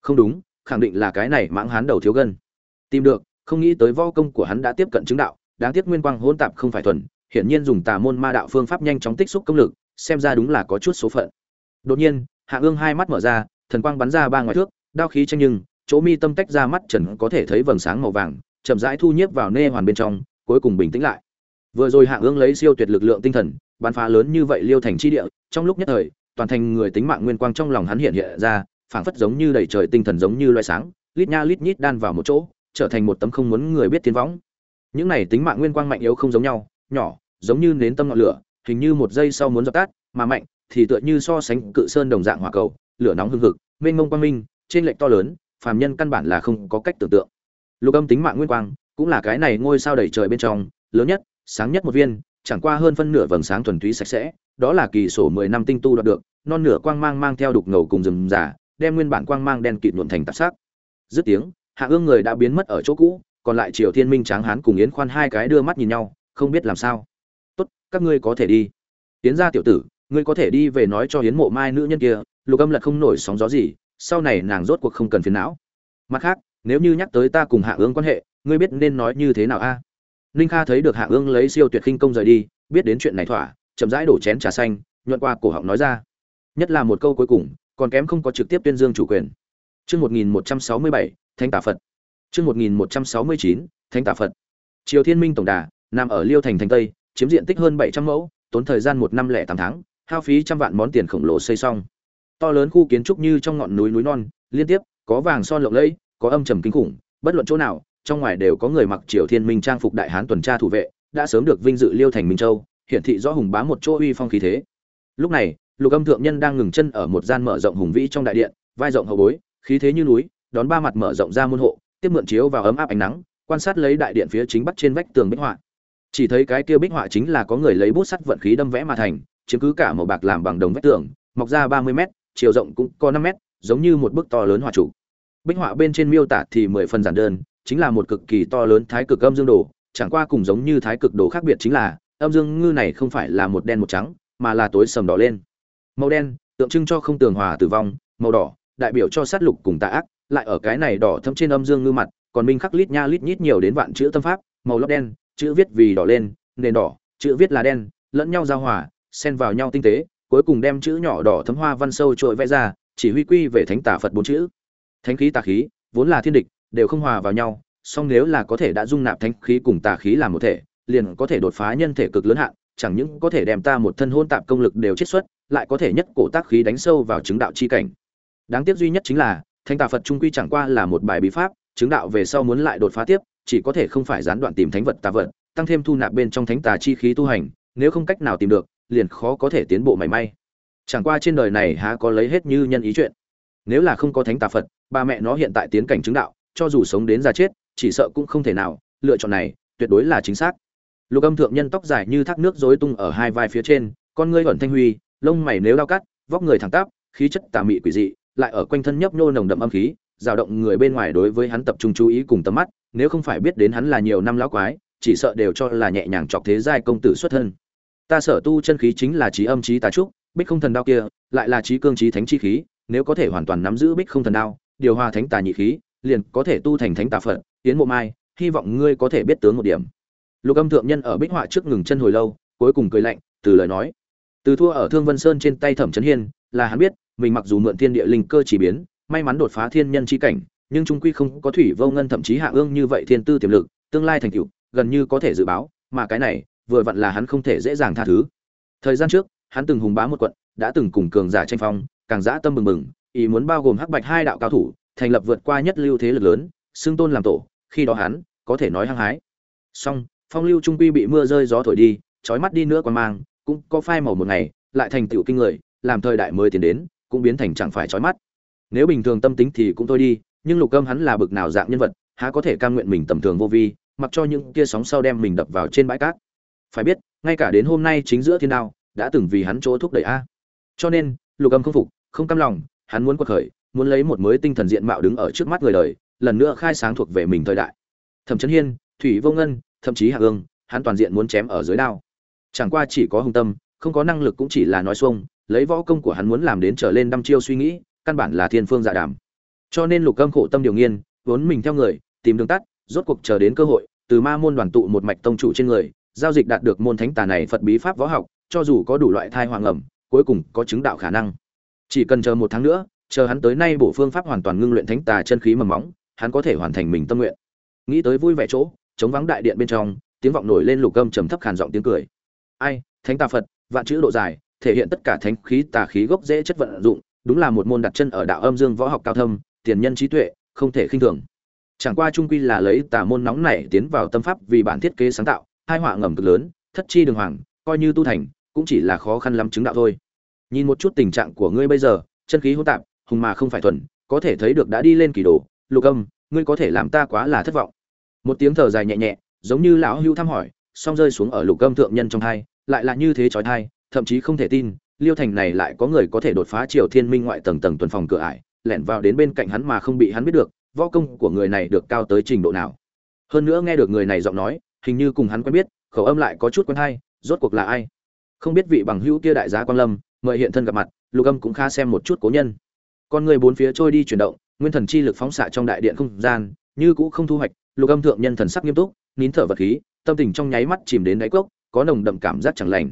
Không đúng, khẳng định là cái này mãng hán đầu thiếu gân. Tìm được, không nghĩ tới võ công của hắn đã tiếp cận chứng đạo, đáng tiếc nguyên quang hỗn tạp không phải thuần, hiển nhiên dùng tà môn ma đạo phương pháp nhanh chóng tích xúc công lực, xem ra đúng là có chút số phận. Đột nhiên hạ ương hai mắt mở ra, thần quang bắn ra ba ngoài thước đao khí tranh nhưng, chỗ mi tâm tách ra mắt trần có thể thấy vầng sáng màu vàng, chậm rãi thu nhiếp vào nê hoàn bên trong, cuối cùng bình tĩnh lại. Vừa rồi hạ ương lấy siêu tuyệt lực lượng tinh thần, bắn phá lớn như vậy liêu thành chi địa, trong lúc nhất thời, toàn thành người tính mạng nguyên quang trong lòng hắn hiện hiện ra, phảng phất giống như đầy trời tinh thần giống như loại sáng, lít nha lít nhít đan vào một chỗ, trở thành một tấm không muốn người biết tiến võng. Những này tính mạng nguyên quang mạnh yếu không giống nhau, nhỏ, giống như nến tâm ngọn lửa, hình như một giây sau muốn dập tắt, mà mạnh thì tựa như so sánh cự sơn đồng dạng hỏa cầu, lửa nóng hưng hực, mênh mông quang minh trên lệnh to lớn, phàm nhân căn bản là không có cách tưởng tượng. Lục âm tính mạng nguyên quang, cũng là cái này ngôi sao đầy trời bên trong, lớn nhất, sáng nhất một viên, chẳng qua hơn phân nửa vầng sáng thuần túy sạch sẽ, đó là kỳ sổ mười năm tinh tu đoạt được, non nửa quang mang mang theo đục ngầu cùng rừng giả đem nguyên bản quang mang đen kịt nhuộn thành tạp sắc. Dứt tiếng, hạ ương người đã biến mất ở chỗ cũ, còn lại triều thiên minh tráng hán cùng yến khoan hai cái đưa mắt nhìn nhau, không biết làm sao. Tốt, các ngươi có thể đi. Tiến ra tiểu tử, ngươi có thể đi về nói cho hiến mộ mai nữ nhân kia, lục âm lật không nổi sóng gió gì sau này nàng rốt cuộc không cần phiền não. Mặt khác, nếu như nhắc tới ta cùng hạ ương quan hệ, ngươi biết nên nói như thế nào a? Ninh kha thấy được hạ ương lấy siêu tuyệt khinh công rời đi, biết đến chuyện này thỏa, chậm rãi đổ chén trà xanh, nhuận qua cổ họng nói ra. Nhất là một câu cuối cùng, còn kém không có trực tiếp tuyên dương chủ quyền. Chương một nghìn một trăm sáu mươi bảy thanh tả phật. Chương một nghìn một trăm sáu mươi chín thanh tả phật. Triều thiên minh tổng đà, nằm ở liêu thành thành tây, chiếm diện tích hơn bảy trăm mẫu, tốn thời gian một năm lẻ tám tháng, hao phí trăm vạn món tiền khổng lồ xây xong to lớn khu kiến trúc như trong ngọn núi núi non, liên tiếp, có vàng son lộng lẫy, có âm trầm kinh khủng, bất luận chỗ nào, trong ngoài đều có người mặc triều thiên minh trang phục đại hán tuần tra thủ vệ, đã sớm được vinh dự liêu thành minh châu, hiển thị rõ hùng bá một chỗ uy phong khí thế. Lúc này, lục âm thượng nhân đang ngừng chân ở một gian mở rộng hùng vĩ trong đại điện, vai rộng hậu bối, khí thế như núi, đón ba mặt mở rộng ra môn hộ, tiếp mượn chiếu vào ấm áp ánh nắng, quan sát lấy đại điện phía chính bắc trên vách tường bích họa. Chỉ thấy cái kia bích họa chính là có người lấy bút sắt vận khí đâm vẽ mà thành, chiếm cứ cả màu bạc làm bằng đồng vách tường, mọc ra ba mươi mét chiều rộng cũng có năm mét, giống như một bức to lớn hòa trụ. Bích họa bên trên miêu tả thì mười phần giản đơn, chính là một cực kỳ to lớn thái cực âm dương đồ, chẳng qua cùng giống như thái cực đồ khác biệt chính là, âm dương ngư này không phải là một đen một trắng, mà là tối sầm đỏ lên. Màu đen, tượng trưng cho không tường hòa tử vong, màu đỏ, đại biểu cho sát lục cùng tà ác, lại ở cái này đỏ thâm trên âm dương ngư mặt, còn minh khắc lít nha lít nhít nhiều đến vạn chữ tâm pháp, màu lót đen, chữ viết vì đỏ lên, nền đỏ, chữ viết là đen, lẫn nhau giao hòa, xen vào nhau tinh tế cuối cùng đem chữ nhỏ đỏ thấm hoa văn sâu trội vẽ ra, chỉ huy quy về thánh tà phật bốn chữ. Thánh khí tà khí, vốn là thiên địch, đều không hòa vào nhau, song nếu là có thể đã dung nạp thánh khí cùng tà khí làm một thể, liền có thể đột phá nhân thể cực lớn hạn, chẳng những có thể đem ta một thân hôn tạp công lực đều chiết xuất, lại có thể nhất cổ tác khí đánh sâu vào chứng đạo chi cảnh. Đáng tiếc duy nhất chính là, thánh tà phật trung quy chẳng qua là một bài bí pháp, chứng đạo về sau muốn lại đột phá tiếp, chỉ có thể không phải gián đoạn tìm thánh vật tà vật, tăng thêm thu nạp bên trong thánh tà chi khí tu hành, nếu không cách nào tìm được liền khó có thể tiến bộ mảy may. Chẳng qua trên đời này há có lấy hết như nhân ý chuyện. Nếu là không có thánh tà phật, ba mẹ nó hiện tại tiến cảnh chứng đạo, cho dù sống đến già chết, chỉ sợ cũng không thể nào, lựa chọn này, tuyệt đối là chính xác. Lục âm thượng nhân tóc dài như thác nước rối tung ở hai vai phía trên, con ngươi ẩn thanh huy, lông mày nếu đau cắt, vóc người thẳng tắp, khí chất tà mị quỷ dị, lại ở quanh thân nhấp nhô nồng đậm âm khí, dao động người bên ngoài đối với hắn tập trung chú ý cùng tầm mắt, nếu không phải biết đến hắn là nhiều năm lão quái, chỉ sợ đều cho là nhẹ nhàng chọc thế giai công tử xuất thân ta sở tu chân khí chính là trí âm trí tà trúc, bích không thần đao kia, lại là trí cương trí thánh chi khí, nếu có thể hoàn toàn nắm giữ bích không thần đao, điều hòa thánh tà nhị khí, liền có thể tu thành thánh tà phật tiến mộ mai, hy vọng ngươi có thể biết tướng một điểm. Lục âm thượng nhân ở bích họa trước ngừng chân hồi lâu, cuối cùng cười lạnh, từ lời nói. Từ thua ở thương vân sơn trên tay thẩm trấn hiên, là hắn biết, mình mặc dù mượn thiên địa linh cơ chỉ biến, may mắn đột phá thiên nhân chi cảnh, nhưng trung quy không có thủy vô ngân thậm chí hạ ương như vậy thiên tư tiềm lực, tương lai thành tựu, gần như có thể dự báo, mà cái này vừa vặn là hắn không thể dễ dàng tha thứ. Thời gian trước, hắn từng hùng bá một quận, đã từng cùng cường giả tranh phong, càng dã tâm bừng bừng, ý muốn bao gồm hắc bạch hai đạo cao thủ, thành lập vượt qua nhất lưu thế lực lớn, xưng tôn làm tổ, khi đó hắn, có thể nói hăng hái. Song phong lưu trung quy bị mưa rơi gió thổi đi trói mắt đi nữa còn mang, cũng có phai màu một ngày, lại thành tựu kinh người, làm thời đại mới tiến đến, cũng biến thành chẳng phải trói mắt. Nếu bình thường tâm tính thì cũng thôi đi, nhưng lục âm hắn là bực nào dạng nhân vật, há có thể cam nguyện mình tầm thường vô vi, mặc cho những kia sóng sau đem mình đập vào trên bãi cát phải biết, ngay cả đến hôm nay chính giữa thiên đao, đã từng vì hắn chỗ thúc đẩy a. Cho nên, lục âm không phục, không cam lòng, hắn muốn quật khởi, muốn lấy một mới tinh thần diện mạo đứng ở trước mắt người đời, lần nữa khai sáng thuộc về mình thời đại. Thẩm trấn hiên, thủy vô ngân, thậm chí hạ ương, hắn toàn diện muốn chém ở dưới đao. Chẳng qua chỉ có hùng tâm, không có năng lực cũng chỉ là nói xuông, lấy võ công của hắn muốn làm đến trở lên đăm chiêu suy nghĩ, căn bản là thiên phương dạ đàm. Cho nên lục âm khổ tâm điều nghiên, vốn mình theo người, tìm đường tắt, rốt cuộc chờ đến cơ hội, từ ma môn đoàn tụ một mạch tông chủ trên người giao dịch đạt được môn thánh tà này phật bí pháp võ học, cho dù có đủ loại thai hoàng ẩm, cuối cùng có chứng đạo khả năng. Chỉ cần chờ một tháng nữa, chờ hắn tới nay bổ phương pháp hoàn toàn ngưng luyện thánh tà chân khí mầm móng, hắn có thể hoàn thành mình tâm nguyện. Nghĩ tới vui vẻ chỗ, chống vắng đại điện bên trong, tiếng vọng nổi lên lục âm trầm thấp khàn giọng tiếng cười. Ai, thánh tà phật, vạn chữ độ dài, thể hiện tất cả thánh khí tà khí gốc dễ chất vận dụng, đúng là một môn đặt chân ở đạo âm dương võ học cao thâm, tiền nhân trí tuệ, không thể khinh thường. Chẳng qua trung quy là lấy tà môn nóng này tiến vào tâm pháp vì bản thiết kế sáng tạo hai họa ngầm cực lớn, thất chi đường hoàng, coi như tu thành, cũng chỉ là khó khăn lắm chứng đạo thôi. Nhìn một chút tình trạng của ngươi bây giờ, chân khí hỗn tạp, hùng mà không phải thuần, có thể thấy được đã đi lên kỳ đồ, lục âm, ngươi có thể làm ta quá là thất vọng. Một tiếng thở dài nhẹ nhẹ, giống như lão hưu thăm hỏi, song rơi xuống ở lục âm thượng nhân trong hai lại là như thế trói thai, thậm chí không thể tin, liêu thành này lại có người có thể đột phá triều thiên minh ngoại tầng tầng tuần phòng cửa ải, lẻn vào đến bên cạnh hắn mà không bị hắn biết được, võ công của người này được cao tới trình độ nào. Hơn nữa nghe được người này giọng nói hình như cùng hắn quen biết, khẩu âm lại có chút quen hay, rốt cuộc là ai? Không biết vị bằng hữu kia đại giá quan lâm, mời hiện thân gặp mặt, lục âm cũng khá xem một chút cố nhân. Con người bốn phía trôi đi chuyển động, nguyên thần chi lực phóng xạ trong đại điện không gian, như cũ không thu hoạch, lục âm thượng nhân thần sắc nghiêm túc, nín thở vật khí, tâm tình trong nháy mắt chìm đến đáy cốc, có nồng đậm cảm giác chẳng lành.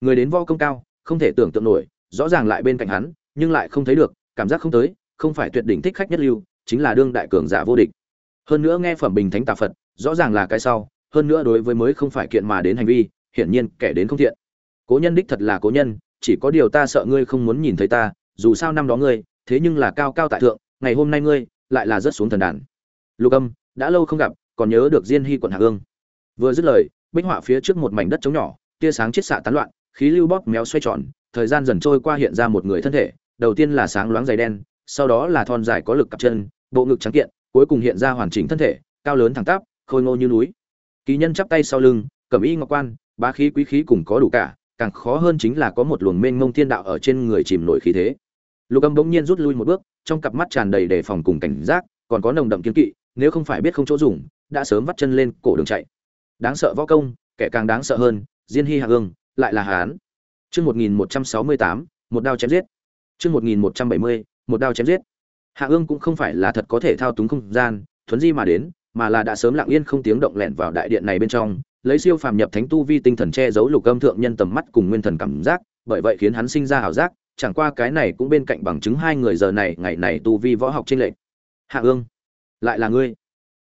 Người đến vo công cao, không thể tưởng tượng nổi, rõ ràng lại bên cạnh hắn, nhưng lại không thấy được, cảm giác không tới, không phải tuyệt đỉnh thích khách nhất lưu, chính là đương đại cường giả vô địch. Hơn nữa nghe phẩm bình thánh tà phật, rõ ràng là cái sau hơn nữa đối với mới không phải kiện mà đến hành vi, hiển nhiên kẻ đến không thiện. Cố nhân đích thật là cố nhân, chỉ có điều ta sợ ngươi không muốn nhìn thấy ta, dù sao năm đó ngươi, thế nhưng là cao cao tại thượng, ngày hôm nay ngươi, lại là rất xuống thần đàn. Lục âm, đã lâu không gặp, còn nhớ được diên hy quận hạ ương vừa dứt lời, bích họa phía trước một mảnh đất trống nhỏ, tia sáng chiết xạ tán loạn, khí lưu bóp méo xoay tròn, thời gian dần trôi qua hiện ra một người thân thể, đầu tiên là sáng loáng dày đen, sau đó là thon dài có lực cặp chân, bộ ngực trắng kiện, cuối cùng hiện ra hoàn chỉnh thân thể, cao lớn thẳng tắp, khôi ngô như núi kỳ nhân chắp tay sau lưng cẩm y ngọc quan, bá khí quý khí cùng có đủ cả, càng khó hơn chính là có một luồng mênh mông thiên đạo ở trên người chìm nổi khí thế. Lục âm bỗng nhiên rút lui một bước, trong cặp mắt tràn đầy đề phòng cùng cảnh giác, còn có nồng đậm kiên kỵ, nếu không phải biết không chỗ dùng, đã sớm vắt chân lên cổ đường chạy. Đáng sợ võ công, kẻ càng đáng sợ hơn, diên hy hạ ương lại là hán. Chương một nghìn một trăm sáu mươi tám, một đao chém giết. Chương một nghìn một trăm bảy mươi, một đao chém giết. Hạ ương cũng không phải là thật có thể thao túng không gian, thuấn di mà đến mà là đã sớm lặng yên không tiếng động lẻn vào đại điện này bên trong, lấy siêu phàm nhập thánh tu vi tinh thần che giấu lục âm thượng nhân tầm mắt cùng nguyên thần cảm giác, bởi vậy khiến hắn sinh ra ảo giác, chẳng qua cái này cũng bên cạnh bằng chứng hai người giờ này, ngày này tu vi võ học trên lệnh hạ ương, lại là ngươi?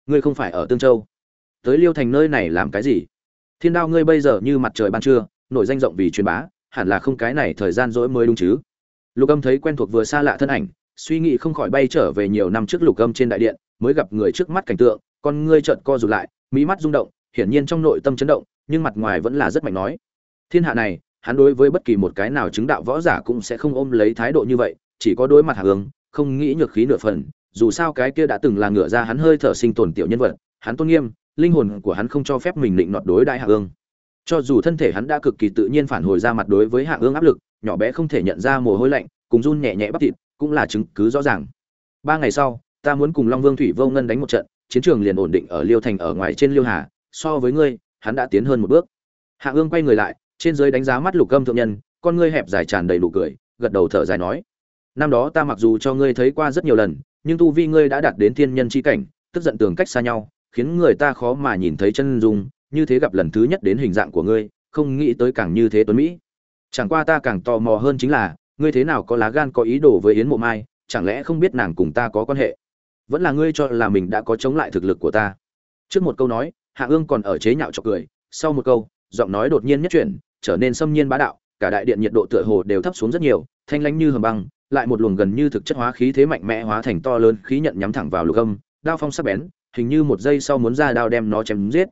Ngươi không phải ở tương châu. Tới liêu thành nơi này làm cái gì? Thiên đao ngươi bây giờ như mặt trời ban trưa, nổi danh rộng vì truyền bá, hẳn là không cái này thời gian dỗi mới đúng chứ? Lục âm thấy quen thuộc vừa xa lạ thân ảnh, suy nghĩ không khỏi bay trở về nhiều năm trước lục âm trên đại điện, mới gặp người trước mắt cảnh tượng con ngươi trợn co rụt lại mỹ mắt rung động, hiển nhiên trong nội tâm chấn động, nhưng mặt ngoài vẫn là rất mạnh nói thiên hạ này, hắn đối với bất kỳ một cái nào chứng đạo võ giả cũng sẽ không ôm lấy thái độ như vậy, chỉ có đối mặt hạ hướng, không nghĩ nhược khí nửa phần, dù sao cái kia đã từng là ngựa ra hắn hơi thở sinh tồn tiểu nhân vật, hắn tôn nghiêm, linh hồn của hắn không cho phép mình định nọt đối đại hạ hướng. cho dù thân thể hắn đã cực kỳ tự nhiên phản hồi ra mặt đối với hạ ương áp lực, nhỏ bé không thể nhận ra mồ hôi lạnh, cùng run nhẹ nhẹ bắp thịt, cũng là chứng cứ rõ ràng ba ngày sau, ta muốn cùng long vương thủy vô ngân đánh một trận chiến trường liền ổn định ở liêu thành ở ngoài trên liêu hà, so với ngươi, hắn đã tiến hơn một bước. Hạ ương quay người lại, trên dưới đánh giá mắt lục gâm thượng nhân, con ngươi hẹp dài tràn đầy đủ cười, gật đầu thở dài nói, năm đó ta mặc dù cho ngươi thấy qua rất nhiều lần, nhưng tu vi ngươi đã đạt đến thiên nhân chi cảnh, tức giận tường cách xa nhau, khiến người ta khó mà nhìn thấy chân dung, như thế gặp lần thứ nhất đến hình dạng của ngươi, không nghĩ tới càng như thế tuấn mỹ. Chẳng qua ta càng tò mò hơn chính là, ngươi thế nào có lá gan có ý đồ với yến mộ mai, chẳng lẽ không biết nàng cùng ta có quan hệ? Vẫn là ngươi cho là mình đã có chống lại thực lực của ta. Trước một câu nói, hạ ương còn ở chế nhạo chọc cười, sau một câu, giọng nói đột nhiên nhất chuyển, trở nên xâm nhiên bá đạo, cả đại điện nhiệt độ tựa hồ đều thấp xuống rất nhiều, thanh lãnh như hầm băng, lại một luồng gần như thực chất hóa khí thế mạnh mẽ hóa thành to lớn khí nhận nhắm thẳng vào lục âm, đao phong sắc bén, hình như một giây sau muốn ra đao đem nó chém giết.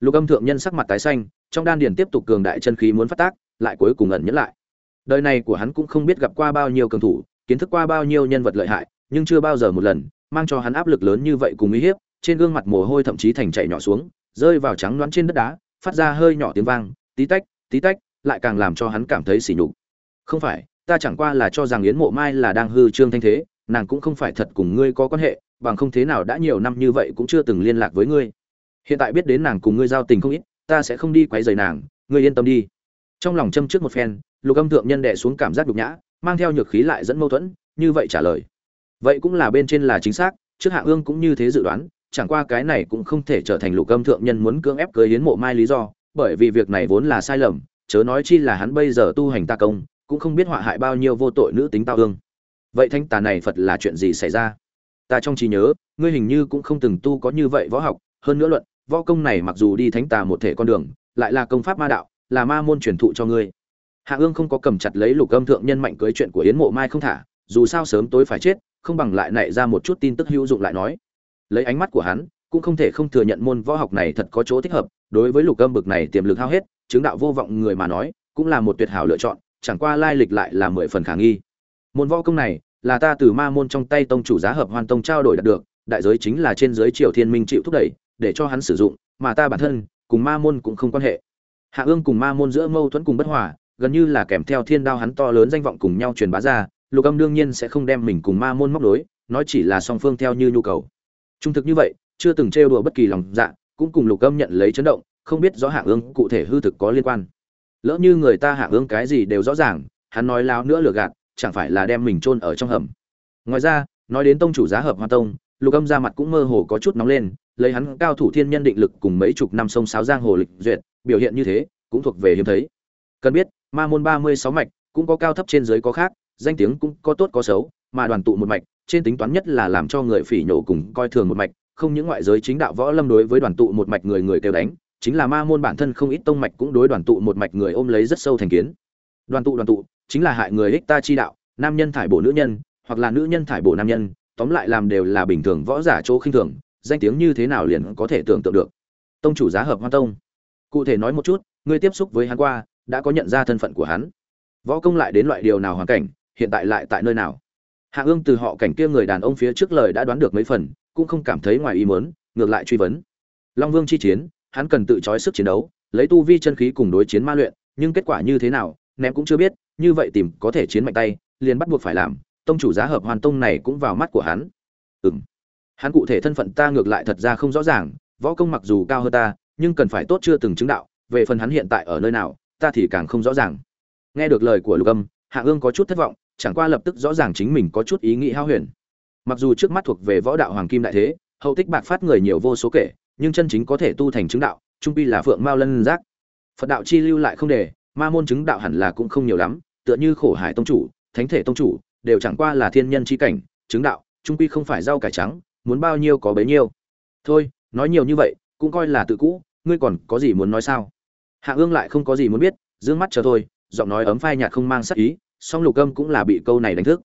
Lục âm thượng nhân sắc mặt tái xanh, trong đan điền tiếp tục cường đại chân khí muốn phát tác, lại cuối cùng ẩn nhẫn lại. Đời này của hắn cũng không biết gặp qua bao nhiêu cường thủ, kiến thức qua bao nhiêu nhân vật lợi hại, nhưng chưa bao giờ một lần mang cho hắn áp lực lớn như vậy cùng uy hiếp, trên gương mặt mồ hôi thậm chí thành chảy nhỏ xuống, rơi vào trắng loáng trên đất đá, phát ra hơi nhỏ tiếng vang, tí tách tí tách, lại càng làm cho hắn cảm thấy sỉ nhục. Không phải, ta chẳng qua là cho rằng yến mộ mai là đang hư trương thanh thế, nàng cũng không phải thật cùng ngươi có quan hệ, bằng không thế nào đã nhiều năm như vậy cũng chưa từng liên lạc với ngươi. Hiện tại biết đến nàng cùng ngươi giao tình không ít, ta sẽ không đi quấy rầy nàng, ngươi yên tâm đi. Trong lòng châm trước một phen, lục âm thượng nhân đệ xuống cảm giác nhục nhã, mang theo nhược khí lại dẫn mâu thuẫn, như vậy trả lời vậy cũng là bên trên là chính xác, trước hạ ương cũng như thế dự đoán, chẳng qua cái này cũng không thể trở thành lục âm thượng nhân muốn cưỡng ép cưới hiến mộ mai lý do, bởi vì việc này vốn là sai lầm, chớ nói chi là hắn bây giờ tu hành ta công, cũng không biết họa hại bao nhiêu vô tội nữ tính tao ương vậy thanh tà này phật là chuyện gì xảy ra? Ta trong trí nhớ, ngươi hình như cũng không từng tu có như vậy võ học, hơn nữa luận, võ công này mặc dù đi thánh tà một thể con đường, lại là công pháp ma đạo, là ma môn truyền thụ cho ngươi. Hạ ương không có cầm chặt lấy lục âm thượng nhân mạnh cưới chuyện của yến mộ mai không thả, dù sao sớm tối phải chết không bằng lại nảy ra một chút tin tức hữu dụng lại nói. Lấy ánh mắt của hắn, cũng không thể không thừa nhận môn võ học này thật có chỗ thích hợp, đối với lục âm bực này tiềm lực hao hết, chứng đạo vô vọng người mà nói, cũng là một tuyệt hảo lựa chọn, chẳng qua lai lịch lại là mười phần khả nghi. Môn võ công này, là ta từ ma môn trong tay tông chủ giá hợp hoàn tông trao đổi đạt được, đại giới chính là trên giới triều thiên minh chịu thúc đẩy, để cho hắn sử dụng, mà ta bản thân, cùng ma môn cũng không quan hệ. Hạ ương cùng ma môn giữa mâu thuẫn cùng bất hòa, gần như là kèm theo thiên đao hắn to lớn danh vọng cùng nhau truyền bá ra lục âm đương nhiên sẽ không đem mình cùng ma môn móc đối nói chỉ là song phương theo như nhu cầu. Trung thực như vậy, chưa từng trêu đùa bất kỳ lòng dạ cũng cùng lục âm nhận lấy chấn động, không biết rõ hạ ương cụ thể hư thực có liên quan. Lỡ như người ta hạ ương cái gì đều rõ ràng, hắn nói láo nữa lừa gạt, chẳng phải là đem mình chôn ở trong hầm. Ngoài ra, nói đến tông chủ giá hợp hoa tông, lục âm ra mặt cũng mơ hồ có chút nóng lên, lấy hắn cao thủ thiên nhân định lực cùng mấy chục năm sông sáo giang hồ lịch duyệt, biểu hiện như thế, cũng thuộc về hiếm thấy. Cần biết, ma môn ba mươi sáu mạch, cũng có cao thấp trên dưới có khác danh tiếng cũng có tốt có xấu, mà đoàn tụ một mạch, trên tính toán nhất là làm cho người phỉ nhổ cùng coi thường một mạch, không những ngoại giới chính đạo võ lâm đối với đoàn tụ một mạch người người kêu đánh, chính là ma môn bản thân không ít tông mạch cũng đối đoàn tụ một mạch người ôm lấy rất sâu thành kiến. Đoàn tụ đoàn tụ, chính là hại người ích ta chi đạo, nam nhân thải bổ nữ nhân, hoặc là nữ nhân thải bổ nam nhân, tóm lại làm đều là bình thường võ giả chỗ khinh thường, danh tiếng như thế nào liền có thể tưởng tượng được. Tông chủ giá hợp hoa tông. Cụ thể nói một chút, ngươi tiếp xúc với hắn qua, đã có nhận ra thân phận của hắn. Võ công lại đến loại điều nào hoàn cảnh hiện tại lại tại nơi nào? Hạ ương từ họ cảnh kia người đàn ông phía trước lời đã đoán được mấy phần, cũng không cảm thấy ngoài ý mớn ngược lại truy vấn. Long vương chi chiến, hắn cần tự trói sức chiến đấu, lấy tu vi chân khí cùng đối chiến ma luyện, nhưng kết quả như thế nào, ném cũng chưa biết, như vậy tìm có thể chiến mạnh tay, liền bắt buộc phải làm, tông chủ giá hợp hoàn tông này cũng vào mắt của hắn. Ừ m hắn cụ thể thân phận ta ngược lại thật ra không rõ ràng, võ công mặc dù cao hơn ta, nhưng cần phải tốt chưa từng chứng đạo, về phần hắn hiện tại ở nơi nào, ta thì càng không rõ ràng. Nghe được lời của lục âm, hạ ương có chút thất vọng chẳng qua lập tức rõ ràng chính mình có chút ý nghĩ hao huyền. Mặc dù trước mắt thuộc về võ đạo hoàng kim đại thế, hậu tích bạc phát người nhiều vô số kể, nhưng chân chính có thể tu thành chứng đạo, trung pi là phượng mao lân giác. Phật đạo chi lưu lại không để ma môn chứng đạo hẳn là cũng không nhiều lắm, tựa như khổ hải tông chủ, thánh thể tông chủ, đều chẳng qua là thiên nhân chi cảnh, chứng đạo, trung pi không phải rau cải trắng, muốn bao nhiêu có bấy nhiêu. Thôi, nói nhiều như vậy, cũng coi là tự cũ, ngươi còn có gì muốn nói sao? Hạ ương lại không có gì muốn biết d mắt chờ thôi, giọng nói ấm phai nhạt không mang sắc ý song lục âm cũng là bị câu này đánh thức.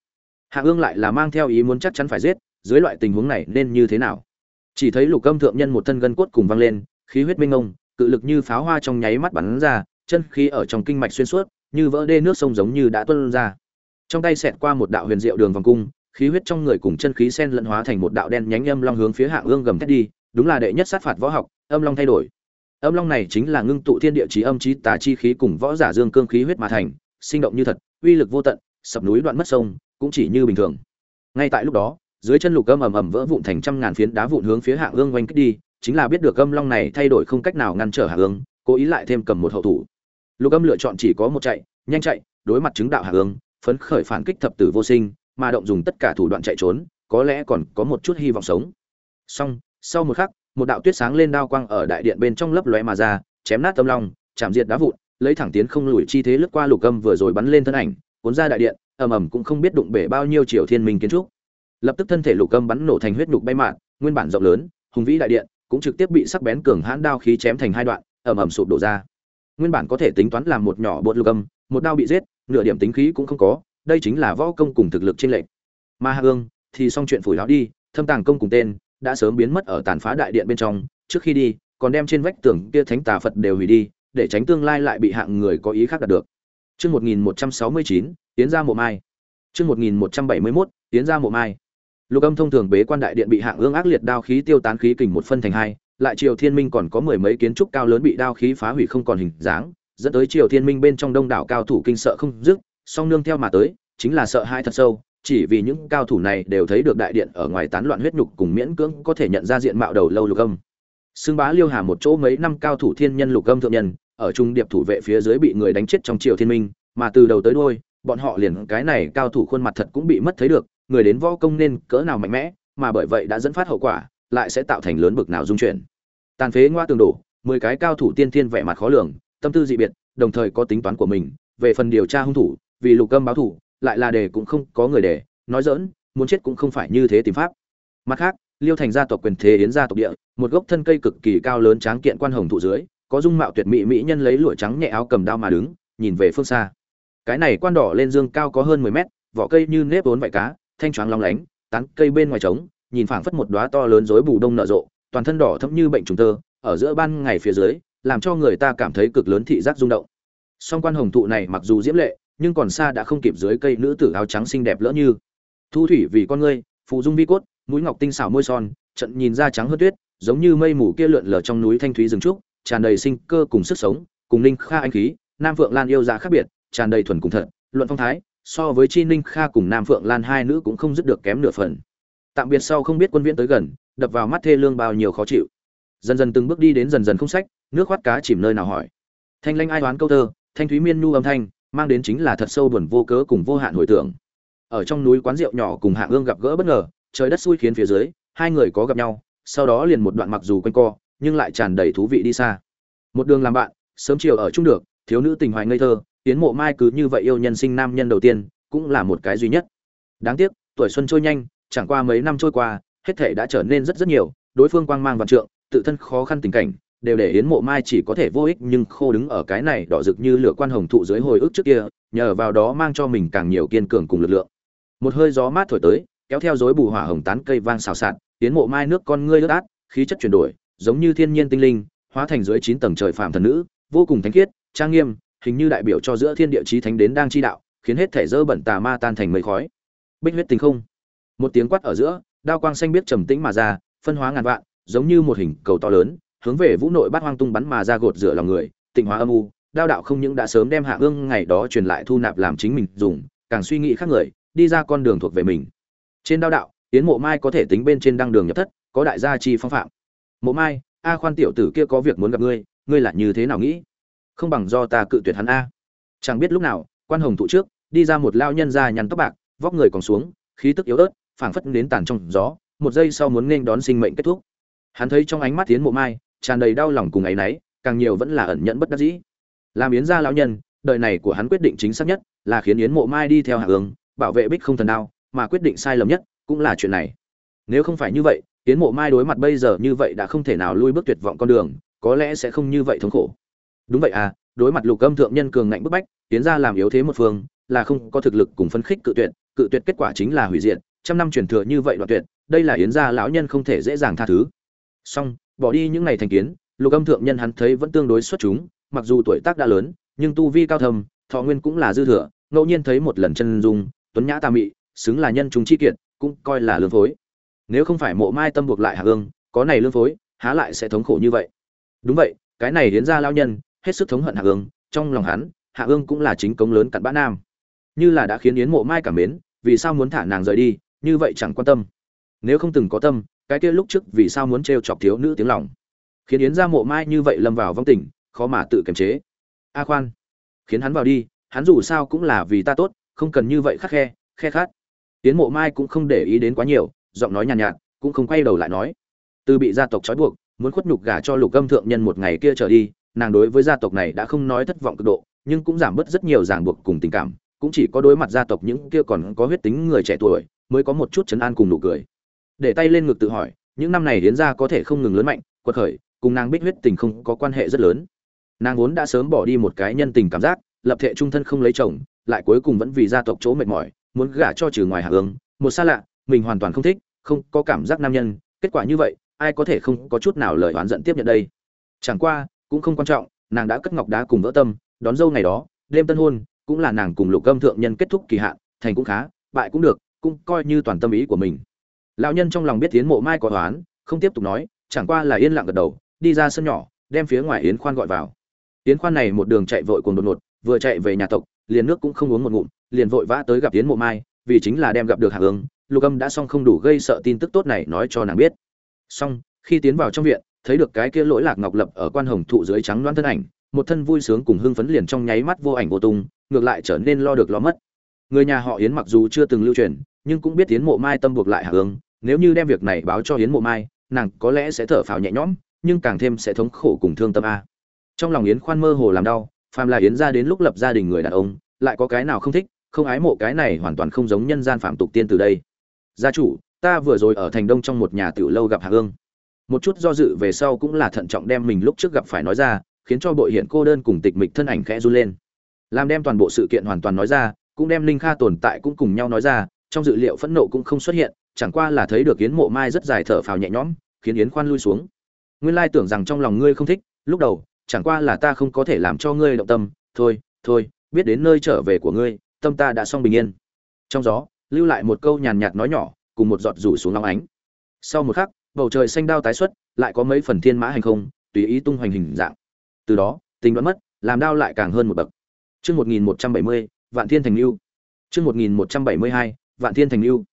Hạ ương lại là mang theo ý muốn chắc chắn phải giết, dưới loại tình huống này nên như thế nào? Chỉ thấy lục âm thượng nhân một thân gân cốt cùng văng lên, khí huyết minh ông cự lực như pháo hoa trong nháy mắt bắn ra, chân khí ở trong kinh mạch xuyên suốt, như vỡ đê nước sông giống như đã tuân ra. Trong tay xẹt qua một đạo huyền diệu đường vòng cung, khí huyết trong người cùng chân khí sen lẫn hóa thành một đạo đen nhánh âm long hướng phía hạ ương gầm thét đi, đúng là đệ nhất sát phạt võ học, âm long thay đổi. Âm long này chính là ngưng tụ thiên địa chí âm chí tà chi khí cùng võ giả dương cương khí huyết mà thành, sinh động như thật uy lực vô tận, sập núi đoạn mất sông, cũng chỉ như bình thường. Ngay tại lúc đó, dưới chân lục gâm ầm ầm vỡ vụn thành trăm ngàn phiến đá vụn hướng phía hạ ương oanh kích đi, chính là biết được gâm long này thay đổi không cách nào ngăn trở hạ ương cố ý lại thêm cầm một hậu thủ. Lục âm lựa chọn chỉ có một chạy, nhanh chạy, đối mặt chứng đạo hạ ương phấn khởi phản kích thập tử vô sinh, mà động dùng tất cả thủ đoạn chạy trốn, có lẽ còn có một chút hy vọng sống. Song sau một khắc, một đạo tuyết sáng lên đao quang ở đại điện bên trong lấp lóe mà ra, chém nát tâm long, chạm diệt đá vụn lấy thẳng tiến không lùi chi thế lướt qua lục âm vừa rồi bắn lên thân ảnh, cuốn ra đại điện, ầm ầm cũng không biết đụng bể bao nhiêu triều thiên minh kiến trúc. Lập tức thân thể lục âm bắn nổ thành huyết nhục bay mạn nguyên bản rộng lớn, hùng vĩ đại điện cũng trực tiếp bị sắc bén cường hãn đao khí chém thành hai đoạn, ầm ầm sụp đổ ra. Nguyên bản có thể tính toán làm một nhỏ bột lục âm, một đao bị giết, nửa điểm tính khí cũng không có, đây chính là võ công cùng thực lực trên lệnh ma hạ ương, thì xong chuyện phủi lão đi, thâm tàng công cùng tên, đã sớm biến mất ở tàn phá đại điện bên trong, trước khi đi, còn đem trên vách tường kia thánh tà phật đều hủy đi để tránh tương lai lại bị hạng người có ý khác đạt được Chương 1169, tiến ra mộ mai. Chương 1171, tiến ra mộ mai. Lục Âm thông thường bế quan đại điện bị hạng ương ác liệt đao khí tiêu tán khí kình một phân thành hai, lại Triều Thiên Minh còn có mười mấy kiến trúc cao lớn bị đao khí phá hủy không còn hình dáng, dẫn tới Triều Thiên Minh bên trong đông đảo cao thủ kinh sợ không dứt, song nương theo mà tới, chính là sợ hai thật sâu, chỉ vì những cao thủ này đều thấy được đại điện ở ngoài tán loạn huyết nhục cùng miễn cưỡng có thể nhận ra diện mạo đầu lâu Lục Âm. Sương Bá Liêu Hà một chỗ mấy năm cao thủ thiên nhân Lục Âm thượng nhân, ở trung điệp thủ vệ phía dưới bị người đánh chết trong triều thiên minh, mà từ đầu tới đuôi, bọn họ liền cái này cao thủ khuôn mặt thật cũng bị mất thấy được, người đến võ công nên cỡ nào mạnh mẽ, mà bởi vậy đã dẫn phát hậu quả, lại sẽ tạo thành lớn bực nào dung chuyển. Tàn phế ngoa tường đổ, mười cái cao thủ tiên thiên vẻ mặt khó lường, tâm tư dị biệt, đồng thời có tính toán của mình, về phần điều tra hung thủ, vì lục âm báo thủ, lại là đề cũng không có người đề, nói dỡn muốn chết cũng không phải như thế tìm pháp. Mặt khác, liêu thành gia tộc quyền thế yến gia tộc địa, một gốc thân cây cực kỳ cao lớn tráng kiện quan hồng thụ dưới có dung mạo tuyệt mỹ mỹ nhân lấy lụa trắng nhẹ áo cầm đao mà đứng, nhìn về phương xa. Cái này quan đỏ lên dương cao có hơn mười mét, vỏ cây như nếp vốn vải cá, thanh choáng long lánh, tán cây bên ngoài trống, nhìn phảng phất một đóa to lớn rối bù đông nở rộ, toàn thân đỏ thẫm như bệnh trùng tơ, ở giữa ban ngày phía dưới, làm cho người ta cảm thấy cực lớn thị giác rung động. Song quan hồng thụ này mặc dù diễm lệ, nhưng còn xa đã không kịp dưới cây nữ tử áo trắng xinh đẹp lỡ như. Thu thủy vì con ngươi phụ dung vi cốt, mũi ngọc tinh xảo môi son, trận nhìn da trắng hơn tuyết, giống như mây mù kia lượn lờ trong núi thanh thúy rừng trúc tràn đầy sinh cơ cùng sức sống, cùng Ninh Kha anh khí, Nam Phượng Lan yêu dạ khác biệt, tràn đầy thuần cùng thật, luận phong thái, so với Chi Ninh Kha cùng Nam Phượng Lan hai nữ cũng không dứt được kém nửa phần. Tạm biệt sau không biết quân viễn tới gần, đập vào mắt thê lương bao nhiêu khó chịu. Dần dần từng bước đi đến dần dần không sách, nước khoát cá chìm nơi nào hỏi. Thanh lanh ai đoán câu thơ, thanh thúy miên nu âm thanh, mang đến chính là thật sâu buồn vô cớ cùng vô hạn hồi tưởng. ở trong núi quán rượu nhỏ cùng Hạ Ương gặp gỡ bất ngờ, trời đất xui khiến phía dưới, hai người có gặp nhau, sau đó liền một đoạn mặc dù quanh co, nhưng lại tràn đầy thú vị đi xa. Một đường làm bạn, sớm chiều ở chung được, thiếu nữ tình hoài ngây thơ, Tiến Mộ Mai cứ như vậy yêu nhân sinh nam nhân đầu tiên, cũng là một cái duy nhất. Đáng tiếc, tuổi xuân trôi nhanh, chẳng qua mấy năm trôi qua, hết thể đã trở nên rất rất nhiều, đối phương quang mang vạn trượng, tự thân khó khăn tình cảnh, đều để Yến Mộ Mai chỉ có thể vô ích nhưng khô đứng ở cái này đỏ rực như lửa quan hồng thụ dưới hồi ức trước kia, nhờ vào đó mang cho mình càng nhiều kiên cường cùng lực lượng. Một hơi gió mát thổi tới, kéo theo rối bù hỏa hồng tán cây vang xào xạc, Yến Mộ Mai nước con ngươi ướt át, khí chất chuyển đổi, giống như thiên nhiên tinh linh, hóa thành dưới chín tầng trời phàm thần nữ, vô cùng thánh khiết, trang nghiêm, hình như đại biểu cho giữa thiên địa chí thánh đến đang chi đạo, khiến hết thể dơ bẩn tà ma tan thành mây khói. Bích huyết tinh không. Một tiếng quát ở giữa, đao quang xanh biết trầm tĩnh mà ra, phân hóa ngàn vạn, giống như một hình cầu to lớn, hướng về vũ nội bát hoang tung bắn mà ra gột rửa lòng người tịnh hóa âm u đao đạo không những đã sớm đem hạ ương ngày đó truyền lại thu nạp làm chính mình dùng càng suy nghĩ khác người đi ra con đường thuộc về mình trên đao đạo tiến mộ mai có thể tính bên trên đăng đường nhập thất có đại gia chi phong phạm mộ mai a khoan tiểu tử kia có việc muốn gặp ngươi ngươi là như thế nào nghĩ không bằng do ta cự tuyệt hắn a chẳng biết lúc nào quan hồng thụ trước đi ra một lao nhân ra nhăn tóc bạc vóc người còn xuống khí tức yếu ớt phảng phất đến tàn trong gió một giây sau muốn nên đón sinh mệnh kết thúc hắn thấy trong ánh mắt tiến mộ mai tràn đầy đau lòng cùng ấy nấy, càng nhiều vẫn là ẩn nhẫn bất đắc dĩ. Làm Yến gia lão nhân, đời này của hắn quyết định chính xác nhất là khiến Yến Mộ Mai đi theo Hạ hướng bảo vệ Bích Không Thần Đao, mà quyết định sai lầm nhất cũng là chuyện này. Nếu không phải như vậy, Yến Mộ Mai đối mặt bây giờ như vậy đã không thể nào lui bước tuyệt vọng con đường, có lẽ sẽ không như vậy thống khổ. Đúng vậy à, đối mặt Lục Âm thượng nhân cường ngạnh bức bách, Yến gia làm yếu thế một phương, là không có thực lực cùng phấn khích cự tuyệt, cự tuyệt kết quả chính là hủy diệt, trăm năm truyền thừa như vậy đoạn tuyệt, đây là Yến gia lão nhân không thể dễ dàng tha thứ. Song, bỏ đi những ngày thành kiến lục âm thượng nhân hắn thấy vẫn tương đối xuất chúng mặc dù tuổi tác đã lớn nhưng tu vi cao thâm thọ nguyên cũng là dư thừa ngẫu nhiên thấy một lần chân dung tuấn nhã tà mị xứng là nhân chúng chi kiệt cũng coi là lương phối nếu không phải mộ mai tâm buộc lại hạ ương có này lương phối, há lại sẽ thống khổ như vậy? Đúng vậy, cái này hiến ra lao nhân, hết sức thống hận hạ ương trong lòng hắn, hạ ương cũng là chính công lớn cặn bã nam. Như là đã khiến yến mộ mai cảm mến, vì sao muốn thả nàng rời đi, như vậy chẳng quan tâm. Nếu không từng có tâm, cái kia lúc trước vì sao muốn trêu chọc thiếu nữ tiếng lòng? Khiến yến ra mộ mai như vậy lâm vào vong tình, khó mà tự kiềm chế. A khoan, khiến hắn vào đi, hắn dù sao cũng là vì ta tốt, không cần như vậy khắc khe khe khát. Yến mộ mai cũng không để ý đến quá nhiều giọng nói nhàn nhạt, nhạt cũng không quay đầu lại nói. Từ bị gia tộc trói buộc muốn khuất nhục gả cho lục âm thượng nhân một ngày kia trở đi nàng đối với gia tộc này đã không nói thất vọng cực độ nhưng cũng giảm bớt rất nhiều ràng buộc cùng tình cảm cũng chỉ có đối mặt gia tộc những kia còn có huyết tính người trẻ tuổi mới có một chút chấn an cùng nụ cười. Để tay lên ngực tự hỏi những năm này đến ra có thể không ngừng lớn mạnh quật khởi cùng nàng bích huyết tình không có quan hệ rất lớn. Nàng vốn đã sớm bỏ đi một cái nhân tình cảm giác lập thể trung thân không lấy chồng lại cuối cùng vẫn vì gia tộc chỗ mệt mỏi muốn gả cho trừ ngoài hạ hướng một xa lạ mình hoàn toàn không thích, không có cảm giác nam nhân, kết quả như vậy, ai có thể không có chút nào lời oán giận tiếp nhận đây? Chẳng qua, cũng không quan trọng, nàng đã cất ngọc đá cùng vỡ tâm, đón dâu ngày đó, đêm tân hôn, cũng là nàng cùng lục âm thượng nhân kết thúc kỳ hạn, thành cũng khá, bại cũng được, cũng coi như toàn tâm ý của mình. Lão nhân trong lòng biết tiến mộ mai có toán không tiếp tục nói, chẳng qua là yên lặng gật đầu, đi ra sân nhỏ, đem phía ngoài yến khoan gọi vào. Yến khoan này một đường chạy vội cùng đột ngột, vừa chạy về nhà tộc, liền nước cũng không uống một ngụm, liền vội vã tới gặp yến mộ mai, vì chính là đem gặp được hạ ương lục âm đã xong không đủ gây sợ tin tức tốt này nói cho nàng biết. Xong, khi tiến vào trong viện, thấy được cái kia lỗi lạc ngọc lập ở quan hồng thụ dưới trắng loan thân ảnh, một thân vui sướng cùng hưng phấn liền trong nháy mắt vô ảnh vô tung, ngược lại trở nên lo được lo mất. Người nhà họ yến mặc dù chưa từng lưu truyền, nhưng cũng biết yến mộ mai tâm buộc lại hạ hướng, nếu như đem việc này báo cho yến mộ mai, nàng có lẽ sẽ thở phào nhẹ nhõm, nhưng càng thêm sẽ thống khổ cùng thương tâm a. Trong lòng yến khoan mơ hồ làm đau, phàm là yến ra đến lúc lập gia đình người đàn ông, lại có cái nào không thích, không ái mộ cái này hoàn toàn không giống nhân gian phạm tục tiên từ đây gia chủ, ta vừa rồi ở thành đông trong một nhà tiểu lâu gặp hạ ương một chút do dự về sau cũng là thận trọng đem mình lúc trước gặp phải nói ra, khiến cho bội hiện cô đơn cùng tịch mịch thân ảnh khẽ run lên. Làm đem toàn bộ sự kiện hoàn toàn nói ra, cũng đem linh kha tồn tại cũng cùng nhau nói ra, trong dự liệu phẫn nộ cũng không xuất hiện, chẳng qua là thấy được yến mộ mai rất dài thở phào nhẹ nhõm, khiến yến khoan lui xuống. Nguyên lai tưởng rằng trong lòng ngươi không thích, lúc đầu, chẳng qua là ta không có thể làm cho ngươi động tâm, thôi thôi, biết đến nơi trở về của ngươi, tâm ta đã xong bình yên. Trong gió lưu lại một câu nhàn nhạt nói nhỏ, cùng một giọt rủ xuống long ánh. Sau một khắc, bầu trời xanh đao tái xuất, lại có mấy phần thiên mã hành không, tùy ý tung hoành hình dạng. Từ đó, tình đoán mất, làm đao lại càng hơn một bậc. Chương một nghìn một trăm bảy mươi, vạn thiên thành lưu. Chương một nghìn một trăm bảy mươi hai, vạn thiên thành lưu.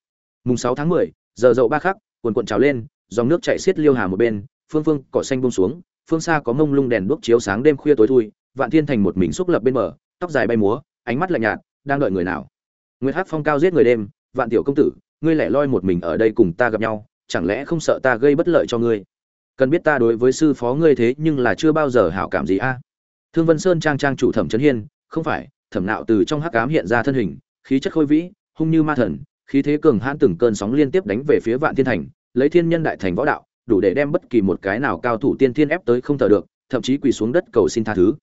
Mùng sáu tháng mười, giờ dậu ba khắc, cuồn cuộn trào lên, dòng nước chảy xiết liêu hà một bên, phương phương cỏ xanh buông xuống, phương xa có mông lung đèn đuốc chiếu sáng đêm khuya tối thui, vạn thiên thành một mình xúc lập bên bờ, tóc dài bay múa, ánh mắt lạnh nhạt, đang đợi người nào? Nguyệt Hắc Phong cao giết người đêm, Vạn tiểu công tử, ngươi lẻ loi một mình ở đây cùng ta gặp nhau, chẳng lẽ không sợ ta gây bất lợi cho ngươi? Cần biết ta đối với sư phó ngươi thế nhưng là chưa bao giờ hảo cảm gì a. Thương Vân Sơn trang trang chủ Thẩm Chấn Hiên, không phải, Thẩm Nạo từ trong hắc ám hiện ra thân hình, khí chất khôi vĩ, hung như ma thần, khí thế cường hãn từng cơn sóng liên tiếp đánh về phía Vạn Thiên Thành, lấy Thiên Nhân đại thành võ đạo, đủ để đem bất kỳ một cái nào cao thủ tiên thiên ép tới không thở được, thậm chí quỳ xuống đất cầu xin tha thứ.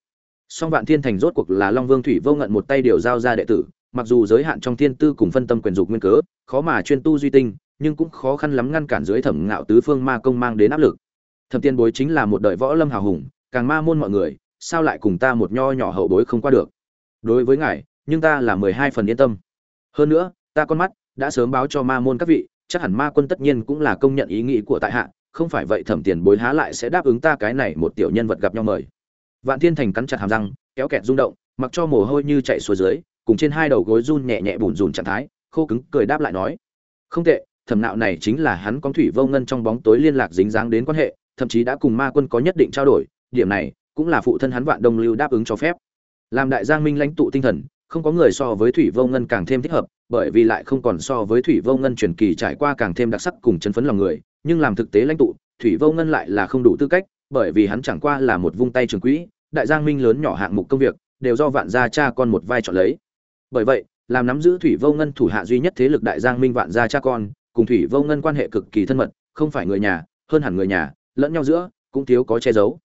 Song Vạn Thiên Thành rốt cuộc là Long Vương Thủy Vô Ngận một tay điều giao ra đệ tử, mặc dù giới hạn trong thiên tư cùng phân tâm quyền dục nguyên cớ, khó mà chuyên tu duy tinh, nhưng cũng khó khăn lắm ngăn cản dưới Thẩm Ngạo tứ phương ma công mang đến áp lực. Thẩm Tiên Bối chính là một đời võ lâm hào hùng, càng ma môn mọi người, sao lại cùng ta một nho nhỏ hậu bối không qua được? Đối với ngài, nhưng ta là mười hai phần yên tâm. Hơn nữa, ta con mắt đã sớm báo cho ma môn các vị, chắc hẳn ma quân tất nhiên cũng là công nhận ý nghĩ của tại hạ, không phải vậy Thẩm Tiền Bối há lại sẽ đáp ứng ta cái này một tiểu nhân vật gặp nhau mời. Vạn Thiên Thành cắn chặt hàm răng, kéo kẹt rung động, mặc cho mồ hôi như chảy xuống dưới, cùng trên hai đầu gối run nhẹ nhẹ bùn rùn trạng thái, khô cứng cười đáp lại nói: "Không tệ, thẩm nạo này chính là hắn con thủy vô ngân trong bóng tối liên lạc dính dáng đến quan hệ, thậm chí đã cùng ma quân có nhất định trao đổi, điểm này cũng là phụ thân hắn Vạn Đông Lưu đáp ứng cho phép. Làm đại giang minh lãnh tụ tinh thần, không có người so với thủy vô ngân càng thêm thích hợp, bởi vì lại không còn so với thủy vô ngân truyền kỳ trải qua càng thêm đặc sắc cùng chân phấn lòng người, nhưng làm thực tế lãnh tụ, thủy vô ngân lại là không đủ tư cách, bởi vì hắn chẳng qua là một vung tay trường quỹ, đại giang minh lớn nhỏ hạng mục công việc đều do vạn gia cha con một vai chọn lấy bởi vậy làm nắm giữ thủy vô ngân thủ hạ duy nhất thế lực đại giang minh vạn gia cha con cùng thủy vô ngân quan hệ cực kỳ thân mật không phải người nhà hơn hẳn người nhà lẫn nhau giữa cũng thiếu có che giấu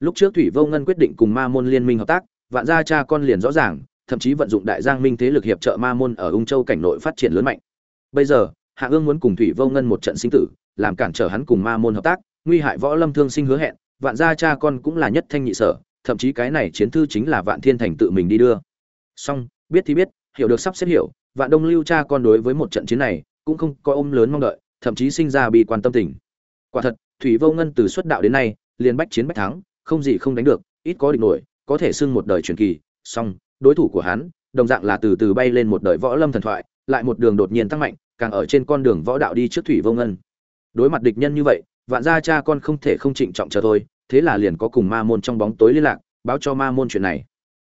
lúc trước thủy vô ngân quyết định cùng ma môn liên minh hợp tác vạn gia cha con liền rõ ràng thậm chí vận dụng đại giang minh thế lực hiệp trợ ma môn ở ung châu cảnh nội phát triển lớn mạnh bây giờ hạ ương muốn cùng thủy vô ngân một trận sinh tử làm cản trở hắn cùng ma môn hợp tác nguy hại võ lâm thương sinh hứa hẹn vạn gia cha con cũng là nhất thanh nhị sở thậm chí cái này chiến thư chính là Vạn Thiên Thành tự mình đi đưa. Song, biết thì biết, hiểu được sắp xếp hiểu, Vạn Đông Lưu cha con đối với một trận chiến này, cũng không có ôm lớn mong đợi, thậm chí sinh ra bị quan tâm tình. Quả thật, Thủy Vô Ngân từ xuất đạo đến nay, liền bách chiến bách thắng, không gì không đánh được, ít có địch nổi, có thể xưng một đời truyền kỳ, song, đối thủ của hắn, đồng dạng là từ từ bay lên một đời võ lâm thần thoại, lại một đường đột nhiên tăng mạnh, càng ở trên con đường võ đạo đi trước Thủy Vô Ngân. Đối mặt địch nhân như vậy, Vạn gia cha con không thể không trịnh trọng chờ thôi, thế là liền có cùng ma môn trong bóng tối liên lạc báo cho ma môn chuyện này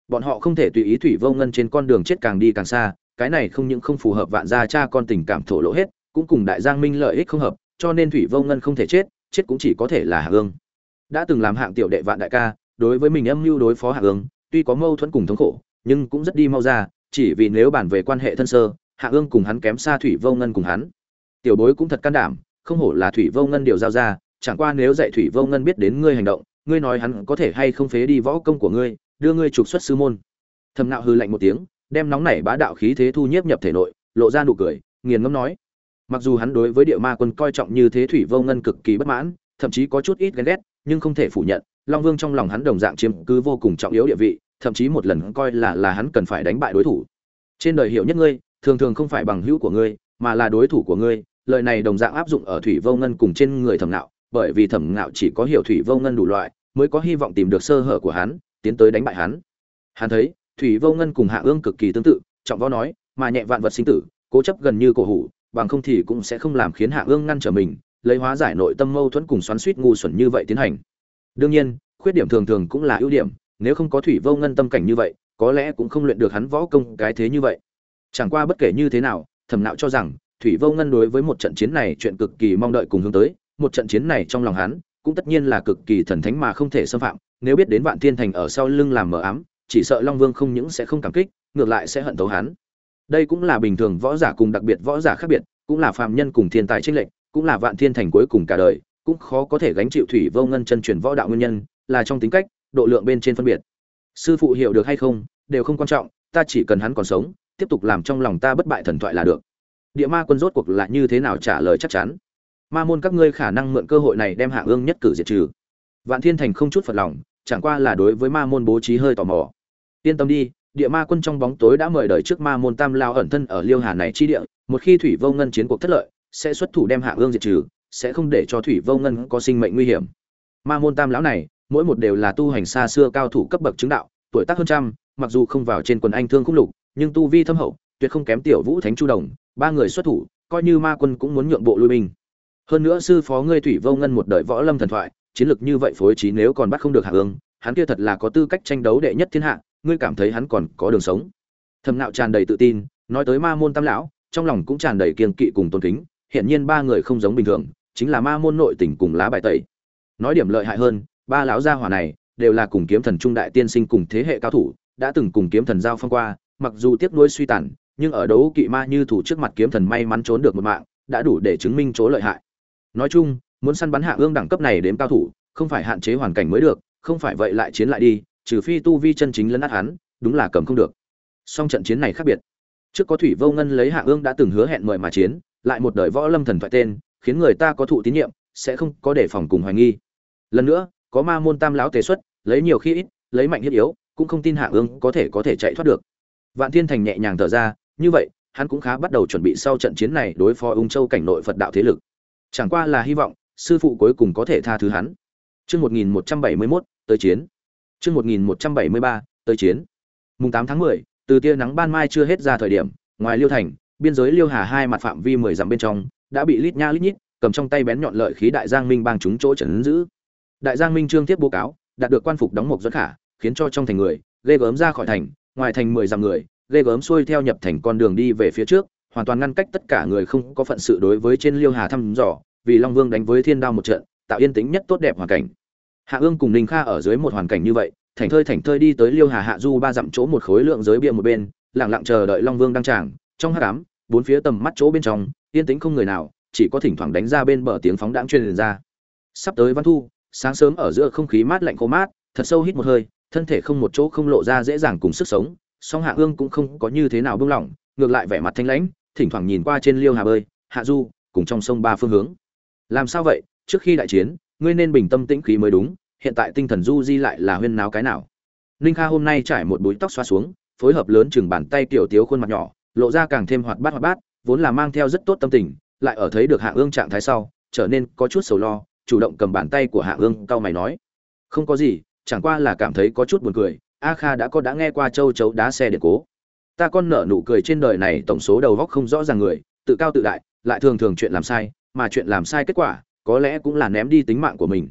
bọn họ không thể tùy ý thủy vô ngân trên con đường chết càng đi càng xa, cái này không những không phù hợp vạn gia cha con tình cảm thổ lộ hết, cũng cùng đại giang minh lợi ích không hợp, cho nên thủy vô ngân không thể chết chết cũng chỉ có thể là hạ ương đã từng làm hạng tiểu đệ vạn đại ca, đối với mình âm mưu đối phó hạ ương tuy có mâu thuẫn cùng thống khổ, nhưng cũng rất đi mau ra, chỉ vì nếu bản về quan hệ thân sơ, hạ ương cùng hắn kém xa thủy vô ngân cùng hắn. Tiểu bối cũng thật can đảm, không hổ là thủy vô ngân điều giao ra, chẳng qua nếu dạy thủy vô ngân biết đến ngươi hành động, ngươi nói hắn có thể hay không phế đi võ công của ngươi đưa ngươi trục xuất sư môn. Thầm nạo hư lạnh một tiếng, đem nóng nảy bá đạo khí thế thu nhiếp nhập thể nội, lộ ra nụ cười, nghiền ngẫm nói. Mặc dù hắn đối với địa ma quân coi trọng như thế thủy vô ngân cực kỳ bất mãn, thậm chí có chút ít ghen ghét, nhưng không thể phủ nhận, long vương trong lòng hắn đồng dạng chiếm cứ vô cùng trọng yếu địa vị, thậm chí một lần coi là là hắn cần phải đánh bại đối thủ. Trên đời hiểu nhất ngươi, thường thường không phải bằng hữu của ngươi, mà là đối thủ của ngươi, lời này đồng dạng áp dụng ở thủy vô ngân cùng trên người thẩm nạo, bởi vì thẩm nạo chỉ có hiểu thủy vô ngân đủ loại, mới có hy vọng tìm được sơ hở của hắn tiến tới đánh bại hắn. Hắn thấy, thủy vô ngân cùng hạ ương cực kỳ tương tự, trọng võ nói, mà nhẹ vạn vật sinh tử, cố chấp gần như cổ hủ, bằng không thì cũng sẽ không làm khiến hạ ương ngăn trở mình, lấy hóa giải nội tâm mâu thuẫn cùng xoắn suýt ngu xuẩn như vậy tiến hành. Đương nhiên, khuyết điểm thường thường cũng là ưu điểm, nếu không có thủy vô ngân tâm cảnh như vậy, có lẽ cũng không luyện được hắn võ công cái thế như vậy. Chẳng qua bất kể như thế nào, thẩm nạo cho rằng, thủy vô ngân đối với một trận chiến này chuyện cực kỳ mong đợi cùng hướng tới, một trận chiến này trong lòng hắn, cũng tất nhiên là cực kỳ thần thánh mà không thể xâm phạm nếu biết đến vạn thiên thành ở sau lưng làm mờ ám, chỉ sợ long vương không những sẽ không cảm kích, ngược lại sẽ hận tấu hắn. Đây cũng là bình thường võ giả cùng đặc biệt võ giả khác biệt, cũng là phàm nhân cùng thiên tài trinh lệnh cũng là vạn thiên thành cuối cùng cả đời, cũng khó có thể gánh chịu thủy vô ngân chân truyền võ đạo nguyên nhân, là trong tính cách, độ lượng bên trên phân biệt. Sư phụ hiểu được hay không, đều không quan trọng, ta chỉ cần hắn còn sống, tiếp tục làm trong lòng ta bất bại thần thoại là được. Địa ma quân rốt cuộc là như thế nào trả lời chắc chắn. Ma môn các ngươi khả năng mượn cơ hội này đem hạ ương nhất cử diệt trừ vạn thiên thành không chút phật lòng, chẳng qua là đối với ma môn bố trí hơi tò mò. Yên tâm đi, địa ma quân trong bóng tối đã mời đời trước ma môn tam lao ẩn thân ở liêu hà này chi địa, một khi thủy vô ngân chiến cuộc thất lợi, sẽ xuất thủ đem hạ ương diệt trừ, sẽ không để cho thủy vô ngân có sinh mệnh nguy hiểm. Ma môn tam lão này, mỗi một đều là tu hành xa xưa cao thủ cấp bậc chứng đạo, tuổi tác hơn trăm, mặc dù không vào trên quần anh thương khúc lục, nhưng tu vi thâm hậu, tuyệt không kém tiểu vũ thánh chu đồng, ba người xuất thủ, coi như ma quân cũng muốn nhượng bộ lui binh. Hơn nữa sư phó ngươi thủy vô ngân một đời võ lâm thần thoại chiến lược như vậy phối trí nếu còn bắt không được hạ ương, hắn kia thật là có tư cách tranh đấu đệ nhất thiên hạ, ngươi cảm thấy hắn còn có đường sống? Thầm nạo tràn đầy tự tin, nói tới ma môn tam lão, trong lòng cũng tràn đầy kiên kỵ cùng tôn kính hiện nhiên ba người không giống bình thường, chính là ma môn nội tình cùng lá bài tẩy. Nói điểm lợi hại hơn, ba lão gia hỏa này đều là cùng kiếm thần trung đại tiên sinh cùng thế hệ cao thủ, đã từng cùng kiếm thần giao phong qua, mặc dù tiếc nuối suy tàn, nhưng ở đấu kỵ ma như thủ trước mặt kiếm thần may mắn trốn được một mạng, đã đủ để chứng minh chỗ lợi hại. Nói chung muốn săn bắn hạ ương đẳng cấp này đến cao thủ, không phải hạn chế hoàn cảnh mới được, không phải vậy lại chiến lại đi, trừ phi tu vi chân chính lấn át hắn, đúng là cầm không được. Song trận chiến này khác biệt. Trước có thủy vô ngân lấy hạ ương đã từng hứa hẹn mời mà chiến, lại một đời võ lâm thần thoại tên, khiến người ta có thụ tín nhiệm, sẽ không có đề phòng cùng hoài nghi. Lần nữa, có ma môn tam lão tề xuất, lấy nhiều khi ít, lấy mạnh hiếp yếu, cũng không tin hạ ương có thể có thể chạy thoát được. Vạn thiên thành nhẹ nhàng thở ra, như vậy, hắn cũng khá bắt đầu chuẩn bị sau trận chiến này đối phó ung châu cảnh nội phật đạo thế lực. Chẳng qua là hy vọng sư phụ cuối cùng có thể tha thứ hắn Chương 1171, tới chiến. Chương 1173, tới chiến. Mùng 8 tháng 10, từ tia nắng ban mai chưa hết ra thời điểm, ngoài Liêu thành, biên giới Liêu Hà hai mặt phạm vi 10 dặm bên trong, đã bị lít nha lít nhít, cầm trong tay bén nhọn lợi khí đại giang minh bang chúng chỗ trấn giữ. Đại giang minh trương tiếp báo cáo, đạt được quan phục đóng một dẫn khả, khiến cho trong thành người, lê gớm ra khỏi thành, ngoài thành 10 dặm người, lê gớm xuôi theo nhập thành con đường đi về phía trước, hoàn toàn ngăn cách tất cả người không có phận sự đối với trên Liêu Hà thăm dò, vì Long Vương đánh với Thiên Đao một trận, tạo yên tĩnh nhất tốt đẹp hoàn cảnh. Hạ ương cùng ninh kha ở dưới một hoàn cảnh như vậy thảnh thơi thảnh thơi đi tới liêu hà hạ du ba dặm chỗ một khối lượng giới bia một bên lẳng lặng chờ đợi long vương đăng tràng. Trong hát cám bốn phía tầm mắt chỗ bên trong yên tĩnh không người nào chỉ có thỉnh thoảng đánh ra bên bờ tiếng phóng đãng truyền ra. Sắp tới văn thu sáng sớm ở giữa không khí mát lạnh khô mát thật sâu hít một hơi thân thể không một chỗ không lộ ra dễ dàng cùng sức sống song hạ ương cũng không có như thế nào buông lỏng ngược lại vẻ mặt thanh lãnh thỉnh thoảng nhìn qua trên liêu hà bơi hạ du cùng trong sông ba phương hướng làm sao vậy? Trước khi đại chiến, ngươi nên bình tâm tĩnh khí mới đúng, hiện tại tinh thần du di lại là huyên náo cái nào? Ninh kha hôm nay trải một búi tóc xoa xuống, phối hợp lớn chừng bàn tay tiểu tiếu khuôn mặt nhỏ, lộ ra càng thêm hoạt bát hoạt bát, vốn là mang theo rất tốt tâm tình, lại ở thấy được hạ ương trạng thái sau, trở nên có chút sầu lo, chủ động cầm bàn tay của hạ ương cau mày nói. Không có gì, chẳng qua là cảm thấy có chút buồn cười, a kha đã có đã nghe qua châu chấu đá xe điện cố. Ta con nở nụ cười trên đời này tổng số đầu góc không rõ ràng người, tự cao tự đại lại thường thường chuyện làm sai, mà chuyện làm sai kết quả, có lẽ cũng là ném đi tính mạng của mình.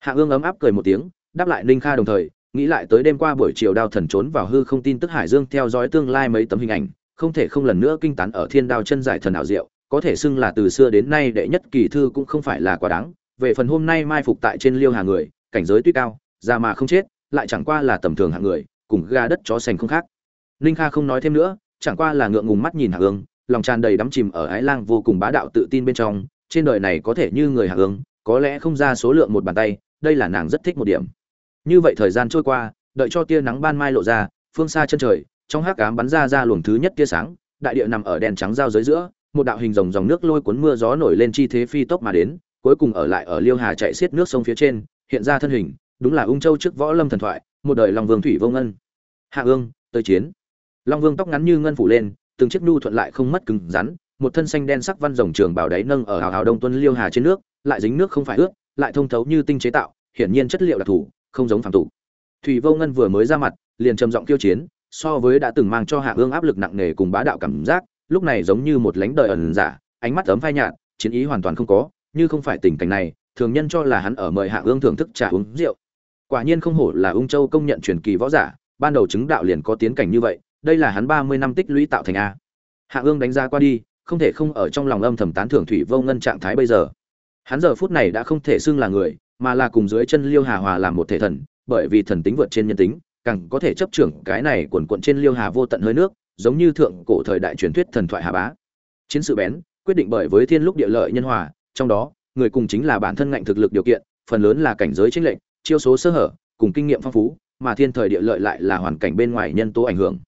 Hạ ương ấm áp cười một tiếng, đáp lại ninh kha đồng thời, nghĩ lại tới đêm qua buổi chiều đao thần trốn vào hư không tin tức hải dương theo dõi tương lai mấy tấm hình ảnh, không thể không lần nữa kinh tán ở thiên đao chân giải thần ảo diệu, có thể xưng là từ xưa đến nay đệ nhất kỳ thư cũng không phải là quá đáng. Về phần hôm nay mai phục tại trên liêu hà người, cảnh giới tuy cao, già mà không chết, lại chẳng qua là tầm thường hạng người, cùng ga đất chó sành không khác. Ninh kha không nói thêm nữa, chẳng qua là ngượng ngùng mắt nhìn hạ ương lòng tràn đầy đắm chìm ở ái lang vô cùng bá đạo tự tin bên trong, trên đời này có thể như người hạ hướng, có lẽ không ra số lượng một bàn tay, đây là nàng rất thích một điểm. Như vậy thời gian trôi qua, đợi cho tia nắng ban mai lộ ra, phương xa chân trời, trong hắc ám bắn ra ra luồng thứ nhất tia sáng, đại địa nằm ở đèn trắng giao giới giữa, một đạo hình rồng dòng nước lôi cuốn mưa gió nổi lên chi thế phi tốc mà đến, cuối cùng ở lại ở liêu hà chạy xiết nước sông phía trên, hiện ra thân hình, đúng là ung châu trước võ lâm thần thoại, một đời long vương thủy vô ngân. Hạ ương, tới chiến. Long vương tóc ngắn như ngân phủ lên từng chiếc nhu thuận lại không mất cứng rắn, một thân xanh đen sắc văn rồng trường bảo đáy nâng ở hào hào đông tuân liêu hà trên nước, lại dính nước không phải ướt, lại thông thấu như tinh chế tạo, hiển nhiên chất liệu đặc thù, không giống phàm tục. Thủy vô ngân vừa mới ra mặt, liền trầm giọng tiêu chiến, so với đã từng mang cho hạ ương áp lực nặng nề cùng bá đạo cảm giác, lúc này giống như một lãnh đời ẩn giả, ánh mắt ấm phai nhạt, chiến ý hoàn toàn không có, như không phải tình cảnh này, thường nhân cho là hắn ở mời hạ ương thưởng thức trà uống rượu. Quả nhiên không hổ là ung châu công nhận truyền kỳ võ giả, ban đầu chứng đạo liền có tiến cảnh như vậy đây là hắn ba mươi năm tích lũy tạo thành a. Hạ ương đánh giá qua đi, không thể không ở trong lòng âm thầm tán thưởng thủy vô ngân trạng thái bây giờ. Hắn giờ phút này đã không thể xưng là người, mà là cùng dưới chân liêu hà hòa làm một thể thần, bởi vì thần tính vượt trên nhân tính, càng có thể chấp trưởng cái này quần quận trên liêu hà vô tận hơi nước, giống như thượng cổ thời đại truyền thuyết thần thoại hà bá. Chiến sự bén, quyết định bởi với thiên lúc địa lợi nhân hòa, trong đó, người cùng chính là bản thân ngạnh thực lực điều kiện, phần lớn là cảnh giới chính lệnh chiêu số sơ hở, cùng kinh nghiệm phong phú, mà thiên thời địa lợi lại là hoàn cảnh bên ngoài nhân tố ảnh hưởng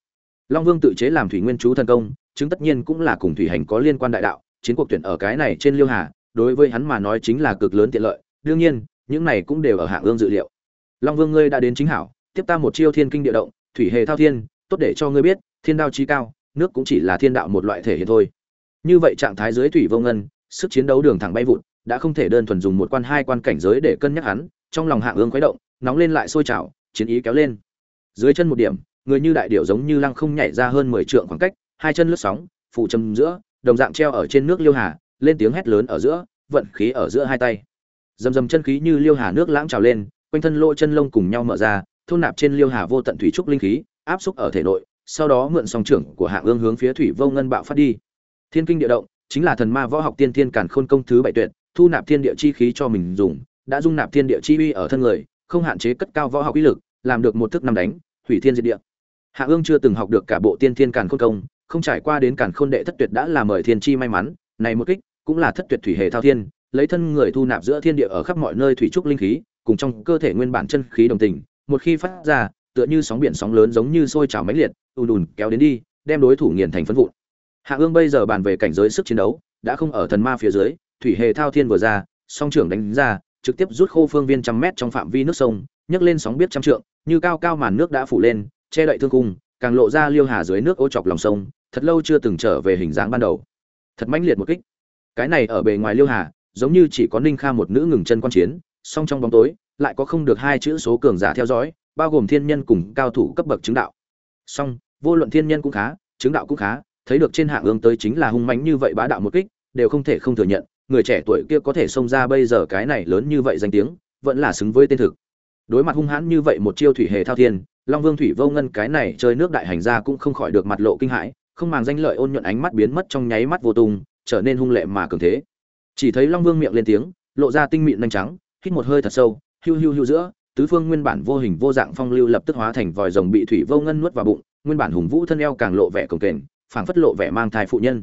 long vương tự chế làm thủy nguyên chú thần công, chứng tất nhiên cũng là cùng thủy hành có liên quan đại đạo, chiến cuộc tuyển ở cái này trên liêu hà, đối với hắn mà nói chính là cực lớn tiện lợi, đương nhiên, những này cũng đều ở hạng ương dự liệu. Long vương ngươi đã đến chính hảo, tiếp ta một chiêu thiên kinh địa động, thủy hề thao thiên, tốt để cho ngươi biết, thiên đao trí cao, nước cũng chỉ là thiên đạo một loại thể hiện thôi. Như vậy trạng thái dưới thủy vô ngân, sức chiến đấu đường thẳng bay vụt, đã không thể đơn thuần dùng một quan hai quan cảnh giới để cân nhắc hắn, trong lòng hạng ương khuấy động, nóng lên lại sôi trào, chiến ý kéo lên. Dưới chân một điểm người như đại điệu giống như lăng không nhảy ra hơn mười trượng khoảng cách hai chân lướt sóng phụ châm giữa đồng dạng treo ở trên nước liêu hà lên tiếng hét lớn ở giữa vận khí ở giữa hai tay dầm dầm chân khí như liêu hà nước lãng trào lên quanh thân lỗ chân lông cùng nhau mở ra thôn nạp trên liêu hà vô tận thủy trúc linh khí áp xúc ở thể nội sau đó mượn song trưởng của Hạ Ương hướng phía Thủy Vô Ngân bạo phát đi. Thiên kinh địa động chính là thần ma võ học tiên thiên càn khôn công thứ bảy tuyệt, thu nạp thiên địa chi khí cho mình dùng, đã dung nạp thiên địa chi uy ở thân người, không hạn chế cất cao võ học uy lực, làm được một thức năm đánh, hủy thiên diệt địa. Hạ Ương chưa từng học được cả bộ tiên thiên càn khôn công, không trải qua đến càn khôn đệ thất tuyệt đã là mời thiên chi may mắn, này một kích cũng là thất tuyệt thủy hệ thao thiên, lấy thân người thu nạp giữa thiên địa ở khắp mọi nơi thủy trúc linh khí, cùng trong cơ thể nguyên bản chân khí đồng tình, một khi phát ra, tựa như sóng biển sóng lớn giống như sôi trào mãnh liệt, ùn ùn kéo đến đi, đem đối thủ nghiền thành phấn vụn. Hạ Ương bây giờ bàn về cảnh giới sức chiến đấu, đã không ở thần ma phía dưới, thủy hệ thao thiên vừa ra, song trưởng đánh ra, trực tiếp rút khô phương viên trăm mét trong phạm vi nước sông, nhấc lên sóng biết trăm trượng, như cao cao màn nước đã phủ lên, che đậy thương cung, càng lộ ra liêu hà dưới nước ô chọc lòng sông, thật lâu chưa từng trở về hình dáng ban đầu. Thật mãnh liệt một kích. Cái này ở bề ngoài liêu hà, giống như chỉ có Ninh Kha một nữ ngừng chân quan chiến, song trong bóng tối, lại có không được hai chữ số cường giả theo dõi, bao gồm thiên nhân cùng cao thủ cấp bậc chứng đạo. Song, vô luận thiên nhân cũng khá, chứng đạo cũng khá, thấy được trên hạng ương tới chính là hung mãnh như vậy bá đạo một kích, đều không thể không thừa nhận, người trẻ tuổi kia có thể xông ra bây giờ cái này lớn như vậy danh tiếng, vẫn là xứng với tên thực. Đối mặt hung hãn như vậy một chiêu thủy hề thao thiên, Long Vương Thủy Vô Ngân cái này chơi nước đại hành ra cũng không khỏi được mặt lộ kinh hãi, không màng danh lợi ôn nhuận ánh mắt biến mất trong nháy mắt vô tung, trở nên hung lệ mà cường thế. Chỉ thấy Long Vương miệng lên tiếng, lộ ra tinh mịn nhanh trắng, hít một hơi thật sâu, hưu hưu hưu giữa, tứ phương nguyên bản vô hình vô dạng phong lưu lập tức hóa thành vòi rồng bị thủy vô ngân nuốt vào bụng, nguyên bản hùng vũ thân eo càng lộ vẻ cồng kềnh, phảng phất lộ vẻ mang thai phụ nhân.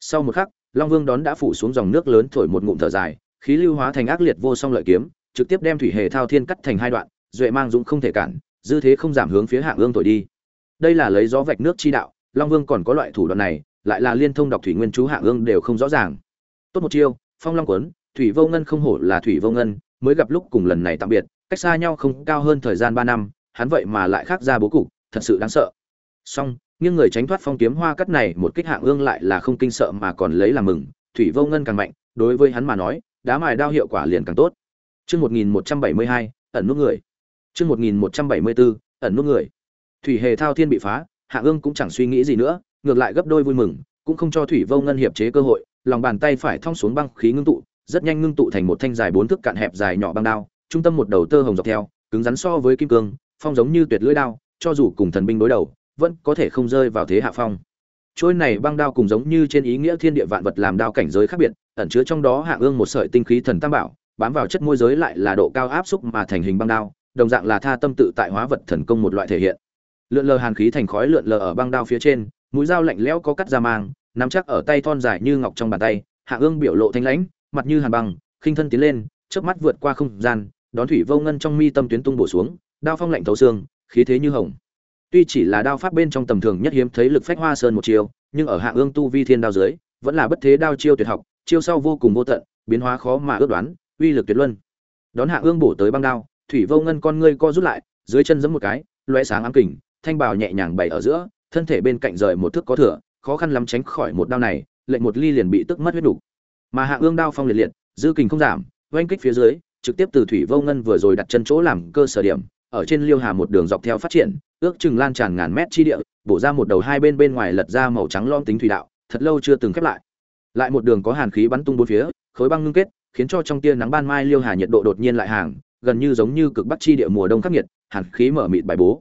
Sau một khắc, Long Vương đón đã phủ xuống dòng nước lớn thổi một ngụm thở dài, khí lưu hóa thành ác liệt vô song lợi kiếm, trực tiếp đem thủy hề thao thiên cắt thành hai đoạn, duệ mang dũng không thể cản, dư thế không giảm hướng phía hạng ương thổi đi. Đây là lấy gió vạch nước chi đạo, Long Vương còn có loại thủ đoạn này, lại là liên thông đọc thủy nguyên chú hạng ương đều không rõ ràng. Tốt một chiêu, phong long quấn, thủy vô ngân không hổ là thủy vô ngân, mới gặp lúc cùng lần này tạm biệt, cách xa nhau không cao hơn thời gian ba năm, hắn vậy mà lại khác ra bố cục, thật sự đáng sợ. Song, nhưng người tránh thoát phong kiếm hoa cắt này một kích hạng ương lại là không kinh sợ mà còn lấy làm mừng, thủy vô ngân càng mạnh, đối với hắn mà nói, đá mài đao hiệu quả liền càng tốt. Trước 1172, ẩn nút người. Chương 1174, ẩn nút người. Thủy hề thao thiên bị phá, Hạ Ương cũng chẳng suy nghĩ gì nữa, ngược lại gấp đôi vui mừng, cũng không cho Thủy Vô Ngân hiệp chế cơ hội, lòng bàn tay phải thong xuống băng khí ngưng tụ, rất nhanh ngưng tụ thành một thanh dài bốn thước cạn hẹp dài nhỏ băng đao, trung tâm một đầu tơ hồng dọc theo, cứng rắn so với kim cương, phong giống như tuyệt lưỡi đao, cho dù cùng thần binh đối đầu, vẫn có thể không rơi vào thế hạ phong. Chuôi này băng đao cùng giống như trên ý nghĩa thiên địa vạn vật làm đao cảnh giới khác biệt, ẩn chứa trong đó hạ ương một sợi tinh khí thần tam bảo, bám vào chất môi giới lại là độ cao áp xúc mà thành hình băng đao, đồng dạng là tha tâm tự tại hóa vật thần công một loại thể hiện. Lượn lờ hàn khí thành khói lượn lờ ở băng đao phía trên, mũi dao lạnh lẽo có cắt ra mang, nắm chắc ở tay thon dài như ngọc trong bàn tay, hạ ương biểu lộ thanh lãnh, mặt như hàn băng, khinh thân tiến lên, chớp mắt vượt qua không gian, đón thủy vô ngân trong mi tâm tuyến tung bổ xuống, đao phong lạnh thấu xương, khí thế như hồng. Tuy chỉ là đao pháp bên trong tầm thường nhất hiếm thấy lực phách hoa sơn một chiêu, nhưng ở hạ ương tu vi thiên đao dưới, vẫn là bất thế đao chiêu tuyệt học, chiêu sau vô cùng vô tận, biến hóa khó mà ước đoán, uy lực tuyệt luân. Đón hạ ương bổ tới băng đao, thủy vô ngân con ngươi co rút lại, dưới chân giẫm một cái, lóe sáng ám kình, thanh bào nhẹ nhàng bày ở giữa, thân thể bên cạnh rời một thước có thừa, khó khăn lắm tránh khỏi một đao này, lệnh một ly liền bị tức mất huyết đủ. Mà hạ ương đao phong liệt liệt, dư kình không giảm, oanh kích phía dưới, trực tiếp từ thủy vô ngân vừa rồi đặt chân chỗ làm cơ sở điểm, ở trên liêu hà một đường dọc theo phát triển, ước chừng lan tràn ngàn mét chi địa, bổ ra một đầu hai bên bên ngoài lật ra màu trắng lom tính thủy đạo, thật lâu chưa từng khép lại. Lại một đường có hàn khí bắn tung bốn phía, khối băng ngưng kết, khiến cho trong tia nắng ban mai liêu hà nhiệt độ đột nhiên lại hàng, gần như giống như cực bắc chi địa mùa đông khắc nghiệt, hàn khí mở mịt bài bố.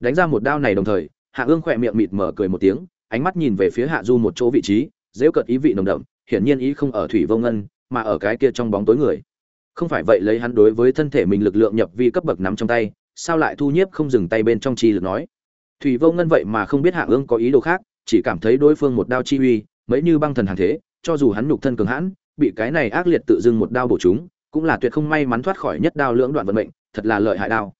Đánh ra một đao này đồng thời, Hạ Ương khỏe miệng mịt mở cười một tiếng, ánh mắt nhìn về phía Hạ Du một chỗ vị trí, dễ cợt ý vị nồng đậm, hiển nhiên ý không ở thủy vô ngân, mà ở cái kia trong bóng tối người. Không phải vậy lấy hắn đối với thân thể mình lực lượng nhập vi cấp bậc nắm trong tay, sao lại thu nhiếp không dừng tay bên trong chi lực nói. Thủy vô ngân vậy mà không biết Hạ Ương có ý đồ khác, chỉ cảm thấy đối phương một đao chi uy, mấy như băng thần hàng thế, cho dù hắn nhục thân cường hãn, bị cái này ác liệt tự dưng một đao bổ trúng, cũng là tuyệt không may mắn thoát khỏi nhất đao lưỡng đoạn vận mệnh, thật là lợi hại đao.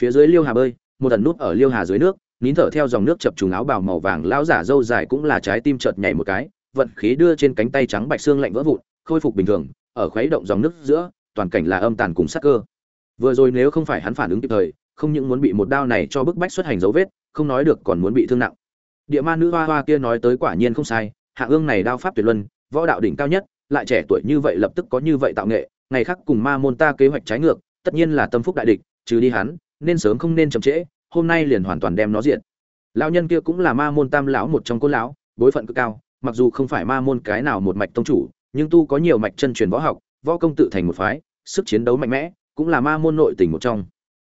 Phía dưới Liêu Hà bơi, một ẩn nút ở Liêu Hà dưới nước, nín thở theo dòng nước chập trùng áo bào màu vàng lão giả dâu dài cũng là trái tim chợt nhảy một cái, vận khí đưa trên cánh tay trắng bạch xương lạnh vỡ vụn, khôi phục bình thường, ở khuấy động dòng nước giữa, toàn cảnh là âm tàn cùng sắc cơ. Vừa rồi nếu không phải hắn phản ứng kịp thời, không những muốn bị một đao này cho bức bách xuất hành dấu vết, không nói được còn muốn bị thương nặng. Địa ma nữ hoa hoa kia nói tới quả nhiên không sai, hạ ương này đao pháp tuyệt luân, võ đạo đỉnh cao nhất, lại trẻ tuổi như vậy lập tức có như vậy tạo nghệ, ngày khác cùng ma môn ta kế hoạch trái ngược, tất nhiên là tâm phúc đại địch, trừ đi hắn, nên sớm không nên chậm trễ, hôm nay liền hoàn toàn đem nó diệt. Lão nhân kia cũng là ma môn tam lão một trong côn lão, bối phận cực cao, mặc dù không phải ma môn cái nào một mạch tông chủ, nhưng tu có nhiều mạch chân truyền võ học, võ công tự thành một phái, sức chiến đấu mạnh mẽ, cũng là ma môn nội tình một trong.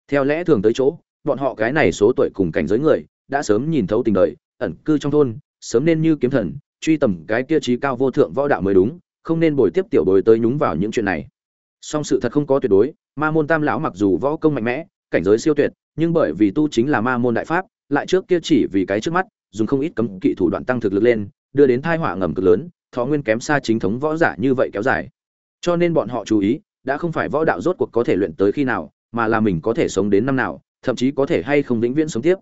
Theo lẽ thường tới chỗ, bọn họ cái này số tuổi cùng cảnh giới người, đã sớm nhìn thấu tình đời ẩn cư trong thôn sớm nên như kiếm thần truy tầm cái kia trí cao vô thượng võ đạo mới đúng không nên bồi tiếp tiểu bồi tới nhúng vào những chuyện này song sự thật không có tuyệt đối, ma môn tam lão mặc dù võ công mạnh mẽ, cảnh giới siêu tuyệt, nhưng bởi vì tu chính là ma môn đại pháp, lại trước kia chỉ vì cái trước mắt, dùng không ít cấm kỵ thủ đoạn tăng thực lực lên, đưa đến thai họa ngầm cực lớn, thọ nguyên kém xa chính thống võ giả như vậy kéo dài. Cho nên bọn họ chú ý, đã không phải võ đạo rốt cuộc có thể luyện tới khi nào, mà là mình có thể sống đến năm nào, thậm chí có thể hay không vĩnh viễn sống tiếp.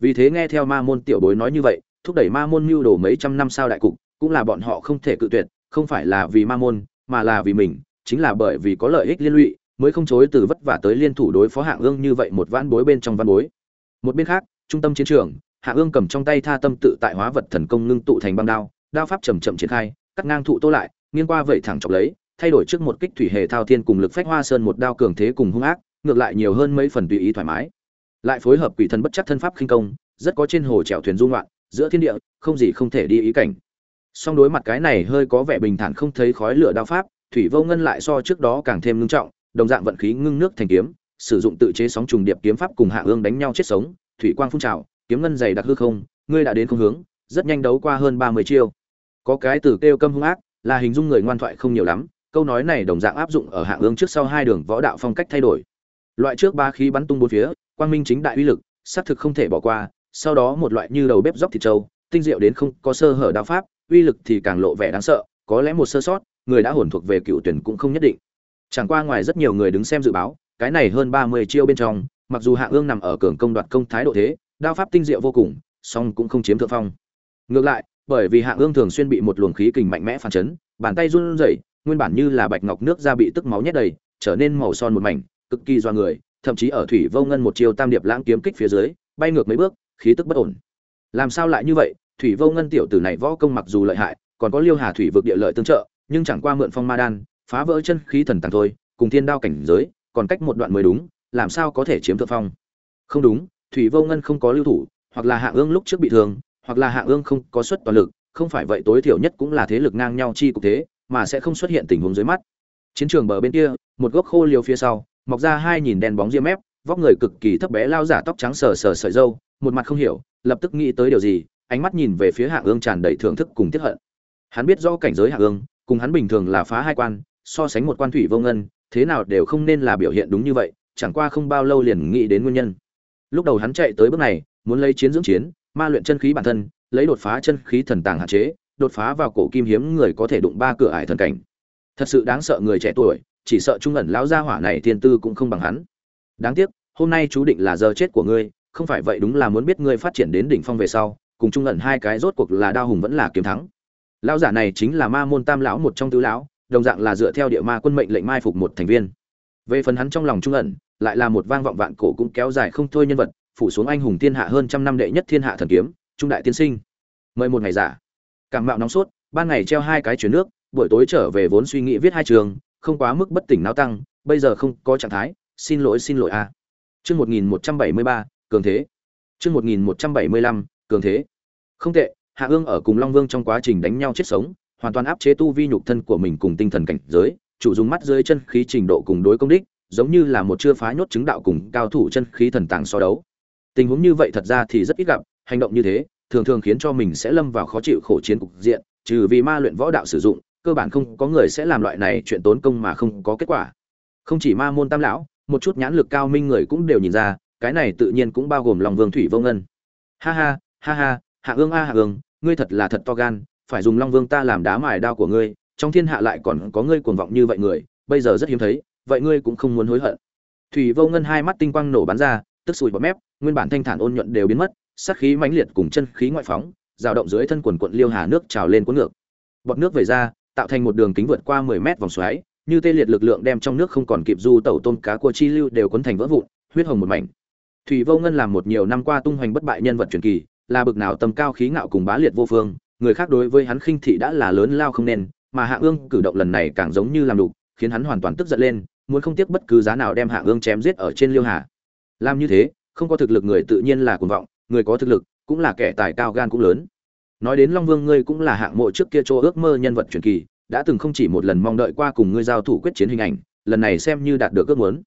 Vì thế nghe theo ma môn tiểu bối nói như vậy, thúc đẩy ma môn mưu đồ mấy trăm năm sau đại cục, cũng là bọn họ không thể cự tuyệt, không phải là vì ma môn, mà là vì mình chính là bởi vì có lợi ích liên lụy, mới không chối từ vất vả tới liên thủ đối phó hạng ương như vậy một vãn bối bên trong văn bối. Một bên khác, trung tâm chiến trường, hạng ương cầm trong tay tha tâm tự tại hóa vật thần công ngưng tụ thành băng đao đao pháp chầm chậm triển khai, cắt ngang thụ tô lại, nghiêng qua vậy thẳng chọc lấy, thay đổi trước một kích thủy hệ thao thiên cùng lực phách hoa sơn một đao cường thế cùng hung ác, ngược lại nhiều hơn mấy phần tùy ý thoải mái. Lại phối hợp quỷ thần bất chấp thân pháp khinh công, rất có trên hồ chèo thuyền du ngoạn, giữa thiên địa, không gì không thể đi ý cảnh. Song đối mặt cái này hơi có vẻ bình thản không thấy khói lửa đao pháp thủy vô ngân lại so trước đó càng thêm ngưng trọng, đồng dạng vận khí ngưng nước thành kiếm, sử dụng tự chế sóng trùng điệp kiếm pháp cùng hạ ương đánh nhau chết sống, thủy quang phun trào, kiếm ngân dày đặc hư không, ngươi đã đến không hướng, rất nhanh đấu qua hơn ba mươi chiêu. Có cái từ kêu câm hung ác, là hình dung người ngoan thoại không nhiều lắm, câu nói này đồng dạng áp dụng ở hạ ương trước sau hai đường võ đạo phong cách thay đổi. Loại trước ba khí bắn tung bốn phía, quang minh chính đại uy lực, xác thực không thể bỏ qua, sau đó một loại như đầu bếp dốc thịt trâu, tinh diệu đến không có sơ hở đao pháp, uy lực thì càng lộ vẻ đáng sợ, có lẽ một sơ sót người đã hồn thuộc về cựu tuyển cũng không nhất định. Chẳng qua ngoài rất nhiều người đứng xem dự báo, cái này hơn ba mươi chiêu bên trong, mặc dù hạ ương nằm ở cường công đoạt công thái độ thế, đao pháp tinh diệu vô cùng, song cũng không chiếm thượng phong. Ngược lại, bởi vì hạ ương thường xuyên bị một luồng khí kình mạnh mẽ phản chấn, bàn tay run rẩy, nguyên bản như là bạch ngọc nước da bị tức máu nhét đầy, trở nên màu son một mảnh, cực kỳ do người, thậm chí ở thủy vô ngân một chiêu tam điệp lãng kiếm kích phía dưới, bay ngược mấy bước, khí tức bất ổn. Làm sao lại như vậy? Thủy vô ngân tiểu tử này võ công mặc dù lợi hại, còn có liêu hà thủy vực địa lợi tương trợ nhưng chẳng qua mượn phong ma đan, phá vỡ chân khí thần tàng thôi, cùng thiên đao cảnh giới, còn cách một đoạn mới đúng, làm sao có thể chiếm thượng phong? Không đúng, thủy vô ngân không có lưu thủ, hoặc là hạ ương lúc trước bị thương, hoặc là hạ ương không có suất toàn lực, không phải vậy tối thiểu nhất cũng là thế lực ngang nhau chi cục thế, mà sẽ không xuất hiện tình huống dưới mắt. Chiến trường bờ bên kia, một gốc khô liều phía sau, mọc ra hai nhìn đen bóng ria mép, vóc người cực kỳ thấp bé lao giả tóc trắng sờ sờ sợi dâu một mặt không hiểu, lập tức nghĩ tới điều gì, ánh mắt nhìn về phía hạ ương tràn đầy thưởng thức cùng tiếp hận. Hắn biết do cảnh giới hạ ương cùng hắn bình thường là phá hai quan, so sánh một quan thủy vô ngân, thế nào đều không nên là biểu hiện đúng như vậy, chẳng qua không bao lâu liền nghĩ đến nguyên nhân. Lúc đầu hắn chạy tới bước này, muốn lấy chiến dưỡng chiến, ma luyện chân khí bản thân, lấy đột phá chân khí thần tàng hạn chế, đột phá vào cổ kim hiếm người có thể đụng ba cửa ải thần cảnh. Thật sự đáng sợ người trẻ tuổi, chỉ sợ trung ẩn lão gia hỏa này thiên tư cũng không bằng hắn. Đáng tiếc, hôm nay chú định là giờ chết của ngươi, không phải vậy đúng là muốn biết ngươi phát triển đến đỉnh phong về sau, cùng trung ẩn hai cái rốt cuộc là đao hùng vẫn là kiếm thắng lão giả này chính là ma môn tam lão một trong tứ lão, đồng dạng là dựa theo địa ma quân mệnh lệnh mai phục một thành viên. Về phần hắn trong lòng trung ẩn, lại là một vang vọng vạn cổ cũng kéo dài không thôi nhân vật, phủ xuống anh hùng thiên hạ hơn trăm năm đệ nhất thiên hạ thần kiếm, trung đại tiên sinh. Mời một ngày giả. Cảm mạo nóng sốt, ban ngày treo hai cái chuyến nước, buổi tối trở về vốn suy nghĩ viết hai trường, không quá mức bất tỉnh não tăng, bây giờ không có trạng thái, xin lỗi xin lỗi a. À. chương một nghìn một trăm bảy mươi ba, cường thế. Chương một nghìn một trăm bảy mươi lăm, cường thế. Không tệ hạ ương ở cùng long vương trong quá trình đánh nhau chết sống, hoàn toàn áp chế tu vi nhục thân của mình cùng tinh thần cảnh giới, chủ dùng mắt dưới chân khí trình độ cùng đối công đích, giống như là một chưa phá nhốt chứng đạo cùng cao thủ chân khí thần tàng so đấu. Tình huống như vậy thật ra thì rất ít gặp, hành động như thế, thường thường khiến cho mình sẽ lâm vào khó chịu khổ chiến cục diện, trừ vì ma luyện võ đạo sử dụng, cơ bản không có người sẽ làm loại này chuyện tốn công mà không có kết quả. Không chỉ ma môn tam lão, một chút nhãn lực cao minh người cũng đều nhìn ra, cái này tự nhiên cũng bao gồm lòng vương thủy vô ngân. Ha ha ha ha, hạ ương a hạ ương ngươi thật là thật to gan, phải dùng long vương ta làm đá mài đao của ngươi, trong thiên hạ lại còn có ngươi cuồng vọng như vậy người, bây giờ rất hiếm thấy, vậy ngươi cũng không muốn hối hận. Thủy vô ngân hai mắt tinh quang nổ bắn ra, tức sùi bọt mép, nguyên bản thanh thản ôn nhuận đều biến mất, sát khí mãnh liệt cùng chân khí ngoại phóng, dao động dưới thân quần quận liêu hà nước trào lên cuốn ngược. Bọt nước về ra, tạo thành một đường kính vượt qua 10 mét vòng xoáy, như tê liệt lực lượng đem trong nước không còn kịp du tẩu tôm cá của chi lưu đều cuốn thành vỡ vụn, huyết hồng một mảnh. Thủy vô ngân làm một nhiều năm qua tung hoành bất bại nhân vật truyền kỳ là bực nào tầm cao khí ngạo cùng bá liệt vô phương, người khác đối với hắn khinh thị đã là lớn lao không nên, mà hạ ương cử động lần này càng giống như làm đủ khiến hắn hoàn toàn tức giận lên, muốn không tiếc bất cứ giá nào đem hạ ương chém giết ở trên liêu hà. Làm như thế, không có thực lực người tự nhiên là cuồng vọng, người có thực lực, cũng là kẻ tài cao gan cũng lớn. Nói đến long vương ngươi cũng là hạng mộ trước kia chỗ ước mơ nhân vật truyền kỳ, đã từng không chỉ một lần mong đợi qua cùng ngươi giao thủ quyết chiến hình ảnh, lần này xem như đạt được ước muốn.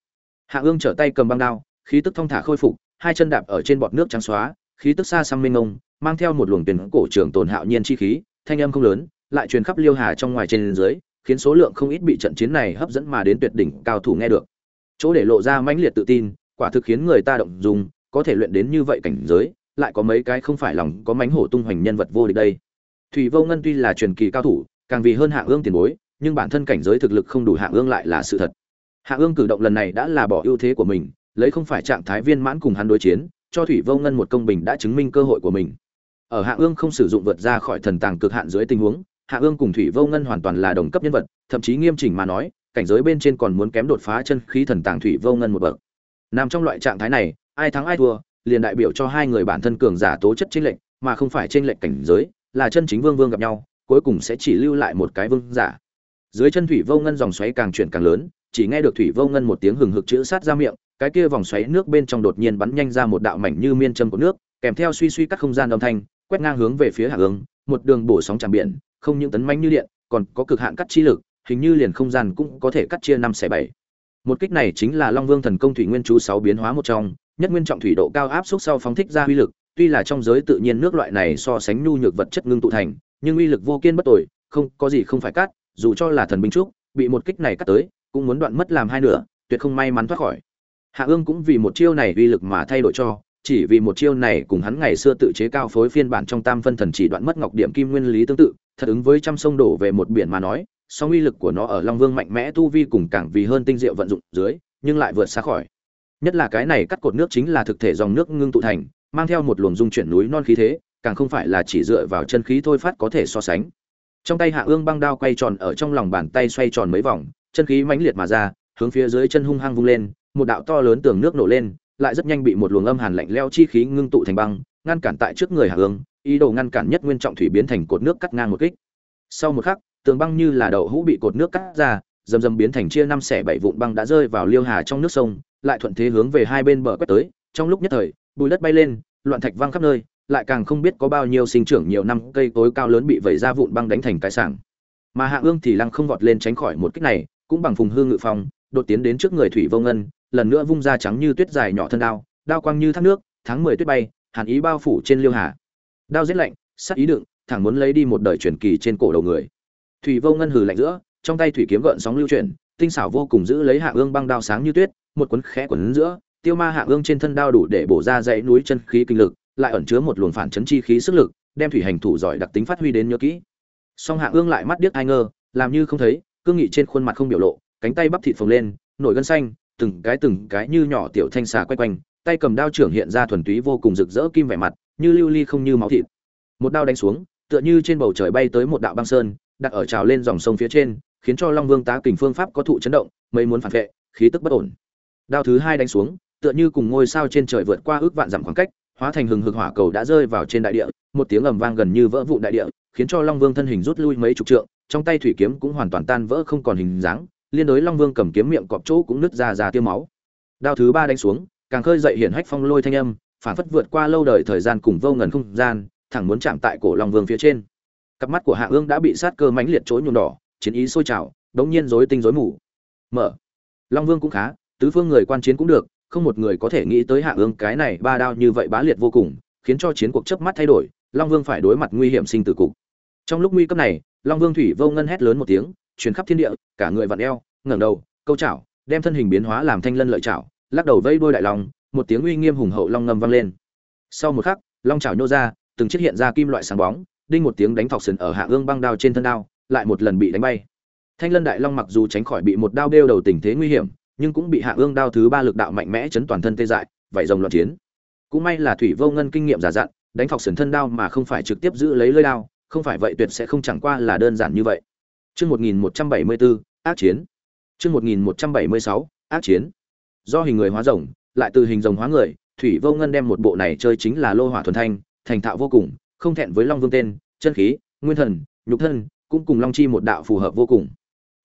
Hạ ương trở tay cầm băng đao, khí tức thong thả khôi phục, hai chân đạp ở trên bọt nước trắng xóa khí tức xa xăm mênh mông, mang theo một luồng tiền cổ trường tồn hạo nhiên chi khí, thanh âm không lớn, lại truyền khắp liêu hà trong ngoài trên dưới, khiến số lượng không ít bị trận chiến này hấp dẫn mà đến tuyệt đỉnh cao thủ nghe được. Chỗ để lộ ra mãnh liệt tự tin, quả thực khiến người ta động dung, có thể luyện đến như vậy cảnh giới, lại có mấy cái không phải lòng có mánh hổ tung hoành nhân vật vô địch đây. Thủy vô ngân tuy là truyền kỳ cao thủ, càng vì hơn hạ ương tiền bối, nhưng bản thân cảnh giới thực lực không đủ hạ ương lại là sự thật. Hạ ương cử động lần này đã là bỏ ưu thế của mình, lấy không phải trạng thái viên mãn cùng hắn đối chiến cho thủy vô ngân một công bình đã chứng minh cơ hội của mình. Ở hạ ương không sử dụng vượt ra khỏi thần tàng cực hạn dưới tình huống, hạ ương cùng thủy vô ngân hoàn toàn là đồng cấp nhân vật, thậm chí nghiêm chỉnh mà nói, cảnh giới bên trên còn muốn kém đột phá chân khí thần tàng thủy vô ngân một bậc. Nằm trong loại trạng thái này, ai thắng ai thua, liền đại biểu cho hai người bản thân cường giả tố chất chênh lệch, mà không phải chênh lệch cảnh giới, là chân chính vương vương gặp nhau, cuối cùng sẽ chỉ lưu lại một cái vương giả. Dưới chân thủy vô ngân dòng xoáy càng chuyển càng lớn, chỉ nghe được thủy vô ngân một tiếng hừng hực chữ sát ra miệng cái kia vòng xoáy nước bên trong đột nhiên bắn nhanh ra một đạo mảnh như miên châm của nước kèm theo suy suy cắt không gian âm thanh quét ngang hướng về phía hạ hướng một đường bổ sóng tràn biển không những tấn mãnh như điện còn có cực hạn cắt chi lực hình như liền không gian cũng có thể cắt chia năm xẻ bảy. Một kích này chính là long vương thần công thủy nguyên chú sáu biến hóa một trong nhất nguyên trọng thủy độ cao áp suất sau phóng thích ra uy lực tuy là trong giới tự nhiên nước loại này so sánh nhu nhược vật chất ngưng tụ thành nhưng uy lực vô kiên bất tồi, không có gì không phải cắt dù cho là thần binh trúc bị một kích này cắt tới cũng muốn đoạn mất làm hai nửa tuyệt không may mắn thoát khỏi hạ ương cũng vì một chiêu này uy lực mà thay đổi cho, chỉ vì một chiêu này cùng hắn ngày xưa tự chế cao phối phiên bản trong tam phân thần chỉ đoạn mất ngọc điểm kim nguyên lý tương tự, thật ứng với trăm sông đổ về một biển mà nói, song uy lực của nó ở long vương mạnh mẽ tu vi cùng càng vì hơn tinh diệu vận dụng dưới, nhưng lại vượt xa khỏi. Nhất là cái này cắt cột nước chính là thực thể dòng nước ngưng tụ thành, mang theo một luồng dung chuyển núi non khí thế, càng không phải là chỉ dựa vào chân khí thôi phát có thể so sánh. Trong tay hạ ương băng đao quay tròn ở trong lòng bàn tay xoay tròn mấy vòng, chân khí mãnh liệt mà ra, hướng phía dưới chân hung hăng vung lên một đạo to lớn tường nước nổ lên, lại rất nhanh bị một luồng âm hàn lạnh leo chi khí ngưng tụ thành băng, ngăn cản tại trước người hạ ương ý đồ ngăn cản nhất nguyên trọng thủy biến thành cột nước cắt ngang một kích. Sau một khắc, tường băng như là đậu hũ bị cột nước cắt ra dầm dầm biến thành chia năm xẻ bảy vụn băng đã rơi vào liêu hà trong nước sông, lại thuận thế hướng về hai bên bờ quét tới, trong lúc nhất thời bùi đất bay lên, loạn thạch văng khắp nơi, lại càng không biết có bao nhiêu sinh trưởng nhiều năm cây cối cao lớn bị vẩy ra vụn băng đánh thành cái sảng. Mà hạ ương thì lăng không vọt lên tránh khỏi một kích này, cũng bằng phùng hương ngự phong, đột tiến đến trước người thủy vô ngân lần nữa vung ra trắng như tuyết dài nhỏ thân đao đao quang như thác nước, tháng mười tuyết bay, hàn ý bao phủ trên liêu hà. Đao giết lạnh, sắc ý đựng, thẳng muốn lấy đi một đời truyền kỳ trên cổ đầu người. Thủy vô ngân hừ lạnh giữa, trong tay thủy kiếm gợn sóng lưu chuyển, tinh xảo vô cùng giữ lấy hạ ương băng đao sáng như tuyết, một cuốn khẽ quấn giữa, tiêu ma hạ ương trên thân đao đủ để bổ ra dãy núi chân khí kinh lực, lại ẩn chứa một luồng phản chấn chi khí sức lực, đem thủy hành thủ giỏi đặc tính phát huy đến nhớ kỹ. Song hạ ương lại mắt điếc ai ngơ, làm như không thấy, cương nghị trên khuôn mặt không biểu lộ, cánh tay bắp thịt phồng lên, nổi gân xanh từng cái từng cái như nhỏ tiểu thanh xà quay quanh, tay cầm đao trưởng hiện ra thuần túy vô cùng rực rỡ kim vẻ mặt, như lưu ly không như máu thịt. Một đao đánh xuống, tựa như trên bầu trời bay tới một đạo băng sơn, đặt ở trào lên dòng sông phía trên, khiến cho long vương tá kình phương pháp có thụ chấn động, mấy muốn phản vệ, khí tức bất ổn. Đao thứ hai đánh xuống, tựa như cùng ngôi sao trên trời vượt qua ước vạn dặm khoảng cách, hóa thành hừng hực hỏa cầu đã rơi vào trên đại địa, một tiếng ầm vang gần như vỡ vụn đại địa, khiến cho long vương thân hình rút lui mấy chục trượng, trong tay thủy kiếm cũng hoàn toàn tan vỡ không còn hình dáng liên đối long vương cầm kiếm miệng cọp chỗ cũng nứt ra ra tiêu máu. Đao thứ ba đánh xuống, càng khơi dậy hiển hách phong lôi thanh âm, phản phất vượt qua lâu đời thời gian cùng vô ngần không gian, thẳng muốn chạm tại cổ long vương phía trên. Cặp mắt của hạ ương đã bị sát cơ mãnh liệt chối nhuộm đỏ, chiến ý sôi trào, đống nhiên rối tinh rối mù. Mở. Long vương cũng khá, tứ phương người quan chiến cũng được, không một người có thể nghĩ tới hạ ương cái này ba đao như vậy bá liệt vô cùng, khiến cho chiến cuộc chớp mắt thay đổi, long vương phải đối mặt nguy hiểm sinh tử cục. Trong lúc nguy cấp này, long vương thủy vô ngân hét lớn một tiếng truyền khắp thiên địa, cả người vặn eo, ngẩng đầu, câu chảo, đem thân hình biến hóa làm thanh lân lợi chảo, lắc đầu vây đuôi đại long, một tiếng uy nghiêm hùng hậu long ngâm vang lên. Sau một khắc, long chảo nhô ra, từng chiếc hiện ra kim loại sáng bóng, đinh một tiếng đánh thọc sườn ở hạ ương băng đao trên thân đao, lại một lần bị đánh bay. Thanh lân đại long mặc dù tránh khỏi bị một đao đeo đầu tình thế nguy hiểm, nhưng cũng bị hạ ương đao thứ ba lực đạo mạnh mẽ chấn toàn thân tê dại vậy rồng loạn chiến. Cũng may là thủy vô ngân kinh nghiệm giả dặn, đánh thọc sườn thân đao mà không phải trực tiếp giữ lấy lưỡi đao, không phải vậy tuyệt sẽ không chẳng qua là đơn giản như vậy. Chương 1174, ác chiến. Chương 1176, ác chiến. Do hình người hóa rồng, lại từ hình rồng hóa người, Thủy Vô Ngân đem một bộ này chơi chính là lô hỏa thuần thanh, thành thạo vô cùng, không thẹn với Long Vương tên, chân khí, nguyên thần, nhục thân, cũng cùng Long Chi một đạo phù hợp vô cùng.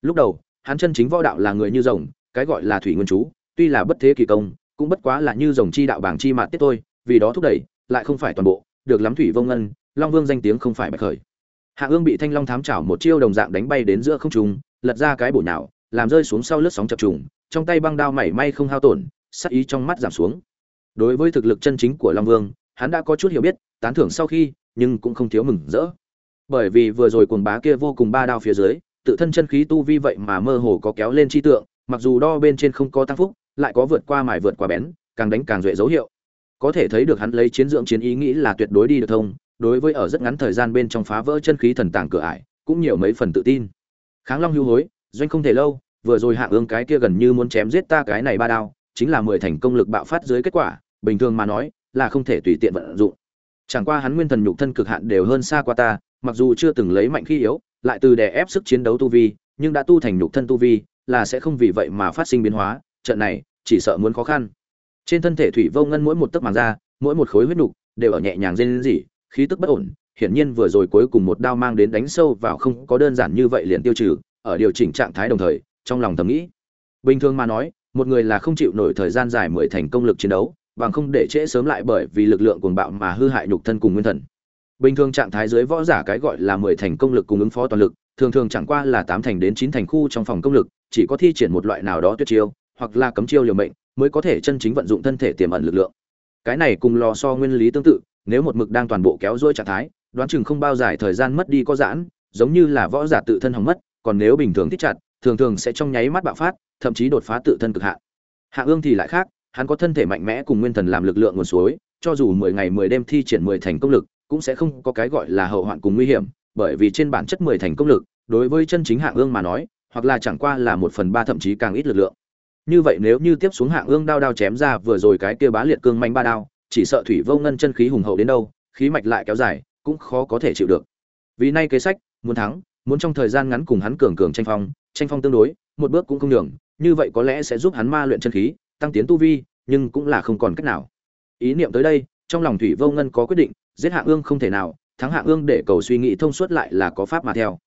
Lúc đầu, hắn chân chính võ đạo là người như rồng, cái gọi là thủy nguyên chú, tuy là bất thế kỳ công, cũng bất quá là như rồng chi đạo bảng chi mạt tiết thôi, vì đó thúc đẩy, lại không phải toàn bộ, được lắm Thủy Vô Ngân, Long Vương danh tiếng không phải bạch khởi. Hạ Ương bị Thanh Long thám chảo một chiêu đồng dạng đánh bay đến giữa không trung, lật ra cái bổ nhào, làm rơi xuống sau lướt sóng chập trùng, trong tay băng đao mảy may không hao tổn, sát ý trong mắt giảm xuống. Đối với thực lực chân chính của Long Vương, hắn đã có chút hiểu biết tán thưởng sau khi nhưng cũng không thiếu mừng rỡ bởi vì vừa rồi cuồng bá kia vô cùng ba đao phía dưới tự thân chân khí tu vi vậy mà mơ hồ có kéo lên chi tượng mặc dù đo bên trên không có tăng phúc lại có vượt qua mài vượt qua bén càng đánh càng duệ dấu hiệu có thể thấy được hắn lấy chiến dưỡng chiến ý nghĩ là tuyệt đối đi được thông đối với ở rất ngắn thời gian bên trong phá vỡ chân khí thần tàng cửa ải, cũng nhiều mấy phần tự tin. Kháng long hưu hối, doanh không thể lâu, vừa rồi hạ ương cái kia gần như muốn chém giết ta cái này ba đao, chính là mười thành công lực bạo phát dưới kết quả, bình thường mà nói, là không thể tùy tiện vận dụng. Chẳng qua hắn nguyên thần nhục thân cực hạn đều hơn xa qua ta, mặc dù chưa từng lấy mạnh khi yếu, lại từ đè ép sức chiến đấu tu vi, nhưng đã tu thành nhục thân tu vi, là sẽ không vì vậy mà phát sinh biến hóa, trận này, chỉ sợ muốn khó khăn. Trên thân thể thủy vô ngân mỗi một tấc màng da, mỗi một khối huyết nhục đều ở nhẹ nhàng rên rỉ khí tức bất ổn, hiển nhiên vừa rồi cuối cùng một đao mang đến đánh sâu vào không có đơn giản như vậy liền tiêu trừ, ở điều chỉnh trạng thái đồng thời, trong lòng thầm nghĩ. Bình thường mà nói, một người là không chịu nổi thời gian dài mười thành công lực chiến đấu, bằng không để trễ sớm lại bởi vì lực lượng cuồng bạo mà hư hại nhục thân cùng nguyên thần. Bình thường trạng thái dưới võ giả cái gọi là mười thành công lực cùng ứng phó toàn lực, thường thường chẳng qua là tám thành đến chín thành khu trong phòng công lực, chỉ có thi triển một loại nào đó tuyệt chiêu, hoặc là cấm chiêu liều mệnh, mới có thể chân chính vận dụng thân thể tiềm ẩn lực lượng. Cái này cùng lò so nguyên lý tương tự nếu một mực đang toàn bộ kéo dôi trạng thái, đoán chừng không bao dài thời gian mất đi có giãn, giống như là võ giả tự thân hỏng mất, còn nếu bình thường thích chặt, thường thường sẽ trong nháy mắt bạo phát, thậm chí đột phá tự thân cực hạn. Hạ ương thì lại khác, hắn có thân thể mạnh mẽ cùng nguyên thần làm lực lượng nguồn suối, cho dù mười ngày mười đêm thi triển mười thành công lực, cũng sẽ không có cái gọi là hậu hoạn cùng nguy hiểm, bởi vì trên bản chất mười thành công lực, đối với chân chính hạ ương mà nói, hoặc là chẳng qua là một phần ba thậm chí càng ít lực lượng. Như vậy nếu như tiếp xuống hạ ương đao đao chém ra vừa rồi cái kia bá liệt cương manh ba đao chỉ sợ thủy vô ngân chân khí hùng hậu đến đâu, khí mạch lại kéo dài, cũng khó có thể chịu được. Vì nay kế sách, muốn thắng, muốn trong thời gian ngắn cùng hắn cường cường tranh phong tranh phong tương đối, một bước cũng không đường như vậy có lẽ sẽ giúp hắn ma luyện chân khí, tăng tiến tu vi, nhưng cũng là không còn cách nào. Ý niệm tới đây, trong lòng thủy vô ngân có quyết định, giết hạ ương không thể nào, thắng hạ ương để cầu suy nghĩ thông suốt lại là có pháp mà theo.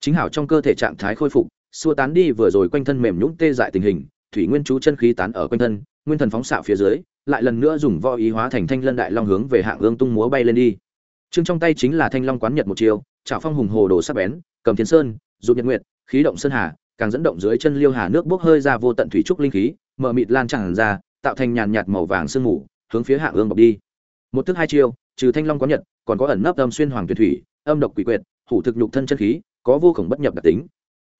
Chính hảo trong cơ thể trạng thái khôi phục, xua tán đi vừa rồi quanh thân mềm nhũng tê dại tình hình, thủy nguyên chú chân khí tán ở quanh thân, nguyên thần phóng xạ phía dưới lại lần nữa dùng võ ý hóa thành thanh lân đại long hướng về hạ ương tung múa bay lên đi. Trương trong tay chính là thanh long quán nhật một chiều trào phong hùng hồ đồ sắc bén, cầm thiên sơn dụ nhật nguyệt, khí động sơn hà, càng dẫn động dưới chân liêu hà nước bốc hơi ra vô tận thủy trúc linh khí, mở mịt lan tràn ra, tạo thành nhàn nhạt màu vàng sương mù, hướng phía hạ ương bọc đi. Một thức hai chiêu, trừ thanh long quán nhật, còn có ẩn nấp âm xuyên hoàng tuyệt thủy, âm độc quỷ quyệt, hủ thực nhục thân chân khí, có vô khổng bất nhập đặc tính.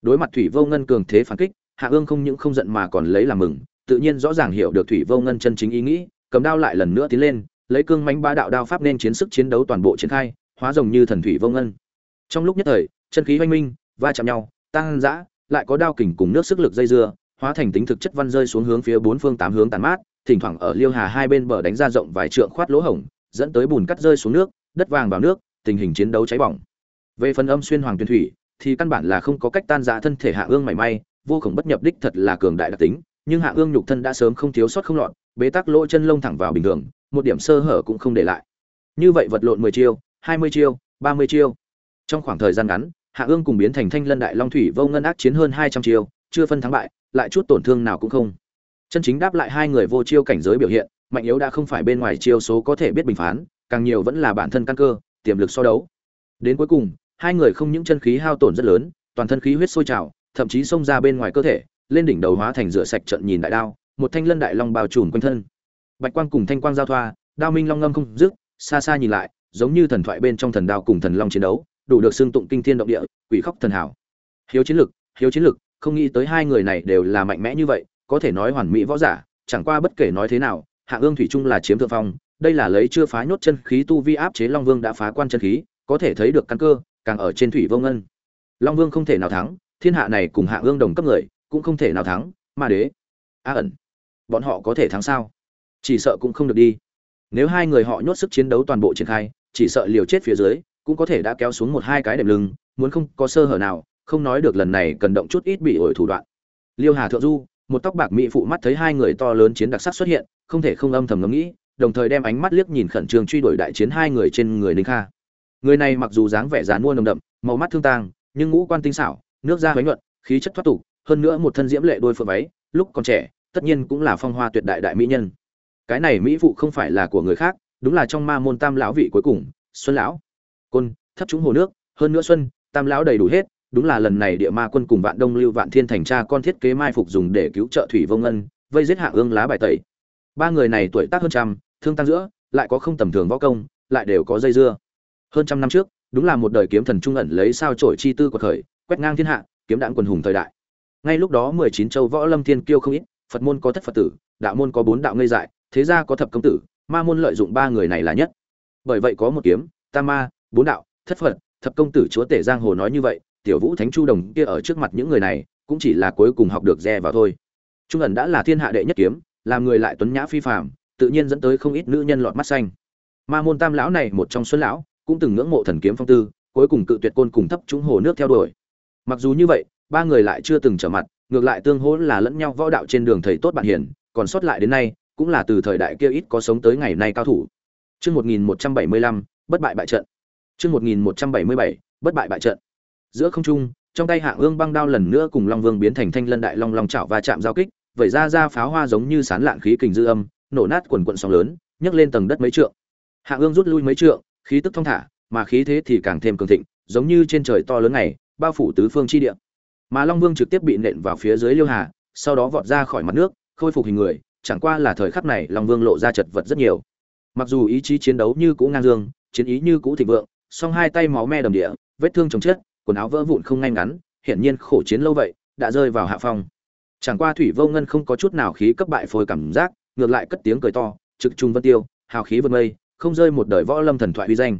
Đối mặt thủy vô ngân cường thế phản kích hạ ương không những không giận mà còn lấy làm mừng tự nhiên rõ ràng hiểu được thủy vô ngân chân chính ý nghĩ, cầm đao lại lần nữa tiến lên, lấy cương mánh ba đạo đao pháp nên chiến sức chiến đấu toàn bộ triển khai, hóa rồng như thần thủy vô ngân. Trong lúc nhất thời, chân khí oanh minh, va chạm nhau, tăng dã, lại có đao kình cùng nước sức lực dây dưa, hóa thành tính thực chất văn rơi xuống hướng phía bốn phương tám hướng tàn mát, thỉnh thoảng ở liêu hà hai bên bờ đánh ra rộng vài trượng khoát lỗ hổng, dẫn tới bùn cắt rơi xuống nước, đất vàng vào nước, tình hình chiến đấu cháy bỏng. Về phần âm xuyên hoàng tuyên thủy, thì căn bản là không có cách tan rã thân thể hạ ương mảy may, vô khổng bất nhập đích thật là cường đại đặc tính nhưng hạ ương nhục thân đã sớm không thiếu sót không lọt, bế tắc lỗ chân lông thẳng vào bình thường, một điểm sơ hở cũng không để lại. Như vậy vật lộn mười chiêu, hai mươi chiêu, ba mươi chiêu. Trong khoảng thời gian ngắn, hạ ương cùng biến thành thanh lân đại long thủy vô ngân ác chiến hơn hai trăm chiêu, chưa phân thắng bại, lại chút tổn thương nào cũng không. Chân chính đáp lại hai người vô chiêu cảnh giới biểu hiện, mạnh yếu đã không phải bên ngoài chiêu số có thể biết bình phán, càng nhiều vẫn là bản thân căn cơ, tiềm lực so đấu. Đến cuối cùng, hai người không những chân khí hao tổn rất lớn, toàn thân khí huyết sôi trào, thậm chí xông ra bên ngoài cơ thể lên đỉnh đầu hóa thành rửa sạch trận nhìn đại đao, một thanh lân đại long bao trùm quanh thân. Bạch quang cùng thanh quang giao thoa, đao minh long ngâm không dứt, xa xa nhìn lại, giống như thần thoại bên trong thần đao cùng thần long chiến đấu, đủ được xương tụng kinh thiên động địa, quỷ khóc thần hảo hiếu chiến lực, hiếu chiến lực, không nghĩ tới hai người này đều là mạnh mẽ như vậy, có thể nói hoàn mỹ võ giả, chẳng qua bất kể nói thế nào, hạ ương thủy trung là chiếm thượng phong, đây là lấy chưa phá nhốt chân khí tu vi áp chế long vương đã phá quan chân khí, có thể thấy được căn cơ, càng ở trên thủy vô ngân. Long vương không thể nào thắng, thiên hạ này cùng hạ ương đồng cấp người cũng không thể nào thắng, ma đế. A ẩn, bọn họ có thể thắng sao? Chỉ sợ cũng không được đi. Nếu hai người họ nhốt sức chiến đấu toàn bộ triển khai, chỉ sợ liều chết phía dưới, cũng có thể đã kéo xuống một hai cái đệm lưng, muốn không có sơ hở nào, không nói được lần này cần động chút ít bị ổi thủ đoạn. Liêu hà thượng du, một tóc bạc mỹ phụ mắt thấy hai người to lớn chiến đặc sắc xuất hiện, không thể không âm thầm ngẫm nghĩ, đồng thời đem ánh mắt liếc nhìn khẩn trương truy đuổi đại chiến hai người trên người ninh kha. Người này mặc dù dáng vẻ dán mua nồng đậm, màu mắt thương tang, nhưng ngũ quan tinh xảo, nước da bánh nhuận, khí chất thoát tục hơn nữa một thân diễm lệ đôi phượng váy, lúc còn trẻ, tất nhiên cũng là phong hoa tuyệt đại đại mỹ nhân. Cái này mỹ phụ không phải là của người khác, đúng là trong ma môn tam lão vị cuối cùng, xuân lão. Côn, thấp chúng hồ nước, hơn nữa xuân, tam lão đầy đủ hết, đúng là lần này địa ma quân cùng vạn đông lưu vạn thiên thành cha con thiết kế mai phục dùng để cứu trợ thủy vông ân vây giết hạ ương lá bài tẩy. Ba người này tuổi tác hơn trăm, thương tăng giữa, lại có không tầm thường võ công, lại đều có dây dưa. Hơn trăm năm trước, đúng là một đời kiếm thần trung ẩn lấy sao trổi chi tư của thời, quét ngang thiên hạ, kiếm đạn quần hùng thời đại ngay lúc đó mười chín châu võ lâm thiên kiêu không ít, phật môn có thất phật tử, đạo môn có bốn đạo ngây dại, thế gia có thập công tử, ma môn lợi dụng ba người này là nhất. Bởi vậy có một kiếm, tam ma, bốn đạo, thất phật, thập công tử chúa tể giang hồ nói như vậy, tiểu vũ thánh chu đồng kia ở trước mặt những người này, cũng chỉ là cuối cùng học được dè vào thôi. Trung ẩn đã là thiên hạ đệ nhất kiếm, làm người lại tuấn nhã phi phàm, tự nhiên dẫn tới không ít nữ nhân lọt mắt xanh. Ma môn tam lão này một trong xuân lão, cũng từng ngưỡng mộ thần kiếm phong tư, cuối cùng cự tuyệt côn cùng thấp chúng hồ nước theo đuổi. Mặc dù như vậy ba người lại chưa từng trở mặt ngược lại tương hỗ là lẫn nhau võ đạo trên đường thầy tốt bạn hiền còn sót lại đến nay cũng là từ thời đại kia ít có sống tới ngày nay cao thủ Chương 1175, bất bại bại trận. Chương 1177, bất bại bại trận. Giữa không trung, trong tay Hạ Ương băng đao lần nữa cùng Long Vương biến thành thanh lân đại long long chảo va chạm giao kích, vẩy ra ra pháo hoa giống như sán lạn khí kình dư âm, nổ nát quần quần sóng lớn, nhấc lên tầng đất mấy trượng. Hạ Ương rút lui mấy trượng, khí tức thông thả, mà khí thế thì càng thêm cường thịnh, giống như trên trời to lớn này, bao phủ tứ phương chi địa. Mà Long Vương trực tiếp bị nện vào phía dưới Liêu Hà, sau đó vọt ra khỏi mặt nước, khôi phục hình người, chẳng qua là thời khắc này Long Vương lộ ra chật vật rất nhiều. Mặc dù ý chí chiến đấu như cũ ngang dương, chiến ý như cũ thịnh vượng, song hai tay máu me đầm địa, vết thương chồng chết, quần áo vỡ vụn không ngay ngắn, hiển nhiên khổ chiến lâu vậy, đã rơi vào hạ phong. Chẳng qua Thủy Vô Ngân không có chút nào khí cấp bại phôi cảm giác, ngược lại cất tiếng cười to, trực trung vân tiêu, hào khí vân mây, không rơi một đời võ lâm thần thoại uy danh.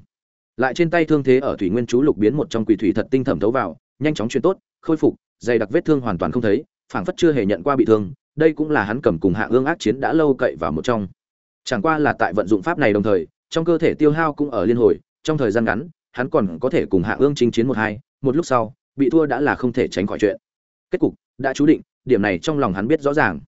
Lại trên tay thương thế ở thủy nguyên chú lục biến một trong quỷ thủy thật tinh thẩm thấu vào, nhanh chóng chuyển tốt, khôi phục, dày đặc vết thương hoàn toàn không thấy, phảng phất chưa hề nhận qua bị thương, đây cũng là hắn cầm cùng hạ ương ác chiến đã lâu cậy vào một trong. Chẳng qua là tại vận dụng pháp này đồng thời, trong cơ thể tiêu hao cũng ở liên hồi, trong thời gian ngắn, hắn còn có thể cùng Hạ Ương chinh chiến một hai, một lúc sau, bị thua đã là không thể tránh khỏi chuyện. Kết cục đã chú định, điểm này trong lòng hắn biết rõ ràng.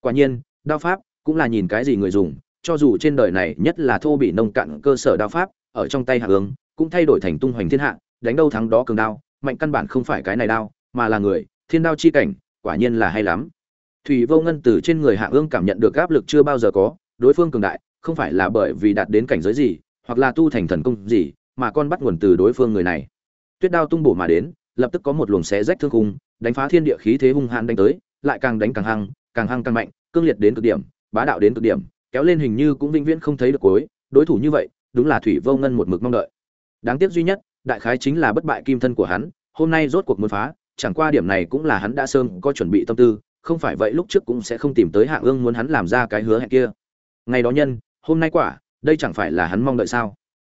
Quả nhiên, đao pháp cũng là nhìn cái gì người dùng, cho dù trên đời này nhất là thô bị nông cạn cơ sở đao pháp, ở trong tay Hạ Ương cũng thay đổi thành tung hoành thiên hạ, đánh đâu thắng đó cường đao, mạnh căn bản không phải cái này đao, mà là người, thiên đao chi cảnh, quả nhiên là hay lắm. Thủy Vô Ngân từ trên người Hạ Ương cảm nhận được áp lực chưa bao giờ có, đối phương cường đại, không phải là bởi vì đạt đến cảnh giới gì, hoặc là tu thành thần công gì, mà con bắt nguồn từ đối phương người này. Tuyết đao tung bổ mà đến, lập tức có một luồng xé rách thương khung, đánh phá thiên địa khí thế hung hãn đánh tới, lại càng đánh càng hăng, càng hăng càng mạnh, cương liệt đến cực điểm, bá đạo đến cực điểm, kéo lên hình như cũng vĩnh viễn không thấy được cuối, đối thủ như vậy, đúng là Thủy Vô Ngân một mực mong đợi. Đáng tiếc duy nhất, đại khái chính là bất bại kim thân của hắn, hôm nay rốt cuộc muốn phá, chẳng qua điểm này cũng là hắn đã sớm có chuẩn bị tâm tư, không phải vậy lúc trước cũng sẽ không tìm tới Hạ Ương muốn hắn làm ra cái hứa hẹn kia. Ngày đó nhân hôm nay quả đây chẳng phải là hắn mong đợi sao?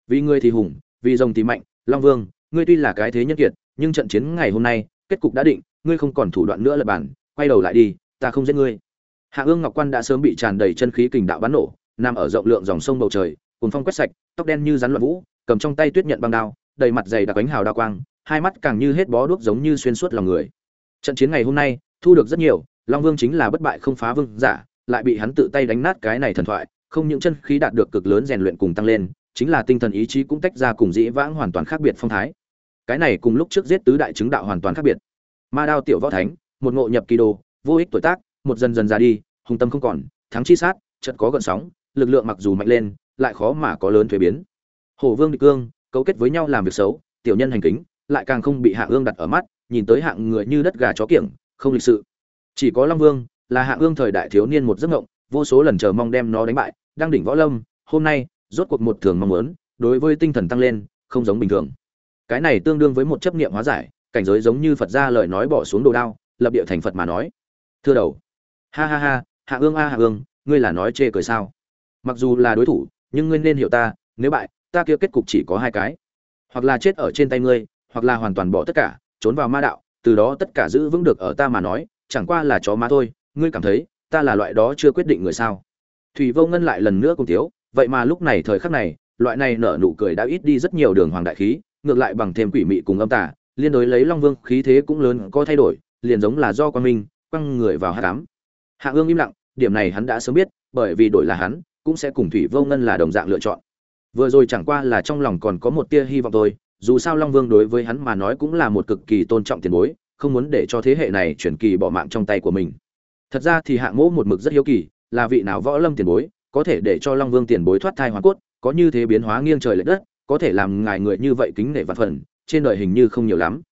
Vì ngươi thì hùng vì rồng thì mạnh long vương ngươi tuy là cái thế nhân kiệt nhưng trận chiến ngày hôm nay kết cục đã định ngươi không còn thủ đoạn nữa là bản quay đầu lại đi ta không giết ngươi. Hạ ương ngọc quan đã sớm bị tràn đầy chân khí kình đạo bắn nổ nằm ở rộng lượng dòng sông bầu trời cuồn phong quét sạch tóc đen như rắn loạn vũ cầm trong tay tuyết nhận băng đao đầy mặt dày đặc ánh hào đao quang hai mắt càng như hết bó đuốc giống như xuyên suốt lòng người trận chiến ngày hôm nay thu được rất nhiều long vương chính là bất bại không phá vương giả lại bị hắn tự tay đánh nát cái này thần thoại, không những chân khí đạt được cực lớn rèn luyện cùng tăng lên, chính là tinh thần ý chí cũng tách ra cùng dĩ vãng hoàn toàn khác biệt phong thái. Cái này cùng lúc trước giết tứ đại chứng đạo hoàn toàn khác biệt. Ma đao tiểu võ thánh, một ngộ nhập kỳ đồ, vô ích tuổi tác, một dần dần già đi, hùng tâm không còn, thắng chi sát, chợt có gợn sóng, lực lượng mặc dù mạnh lên, lại khó mà có lớn thuế biến. Hổ Vương Địch Cương, cấu kết với nhau làm việc xấu, tiểu nhân hành kính, lại càng không bị Hạ Ương đặt ở mắt, nhìn tới hạng người như đất gà chó kiểng, không lịch sự. Chỉ có Long Vương, là hạ ương thời đại thiếu niên một giấc ngộng vô số lần chờ mong đem nó đánh bại đang đỉnh võ lâm hôm nay rốt cuộc một thường mong muốn đối với tinh thần tăng lên không giống bình thường. Cái này tương đương với một chấp niệm hóa giải cảnh giới giống như phật ra lời nói bỏ xuống đồ đao lập địa thành phật mà nói. Thưa đầu. Ha ha ha hạ ương a hạ ương ngươi là nói chê cười sao? Mặc dù là đối thủ nhưng ngươi nên hiểu ta nếu bại ta kia kết cục chỉ có hai cái. Hoặc là chết ở trên tay ngươi, hoặc là hoàn toàn bỏ tất cả, trốn vào ma đạo, từ đó tất cả giữ vững được ở ta mà nói, chẳng qua là chó má thôi. Ngươi cảm thấy, ta là loại đó chưa quyết định người sao? Thủy vô ngân lại lần nữa cùng tiếu, vậy mà lúc này thời khắc này, loại này nở nụ cười đã ít đi rất nhiều đường hoàng đại khí, ngược lại bằng thêm quỷ mị cùng âm tả liên đối lấy long vương khí thế cũng lớn có thay đổi, liền giống là do quan minh, quăng người vào hát cám hạ ương im lặng, điểm này hắn đã sớm biết, bởi vì đổi là hắn, cũng sẽ cùng thủy vô ngân là đồng dạng lựa chọn vừa rồi chẳng qua là trong lòng còn có một tia hy vọng thôi, dù sao long vương đối với hắn mà nói cũng là một cực kỳ tôn trọng tiền bối, không muốn để cho thế hệ này chuyển kỳ bỏ mạng trong tay của mình. Thật ra thì hạng mỗ một mực rất hiếu kỳ, là vị nào võ lâm tiền bối, có thể để cho long vương tiền bối thoát thai hoàn cốt, có như thế biến hóa nghiêng trời lệch đất, có thể làm ngài người như vậy kính nể vạn phần, trên đời hình như không nhiều lắm.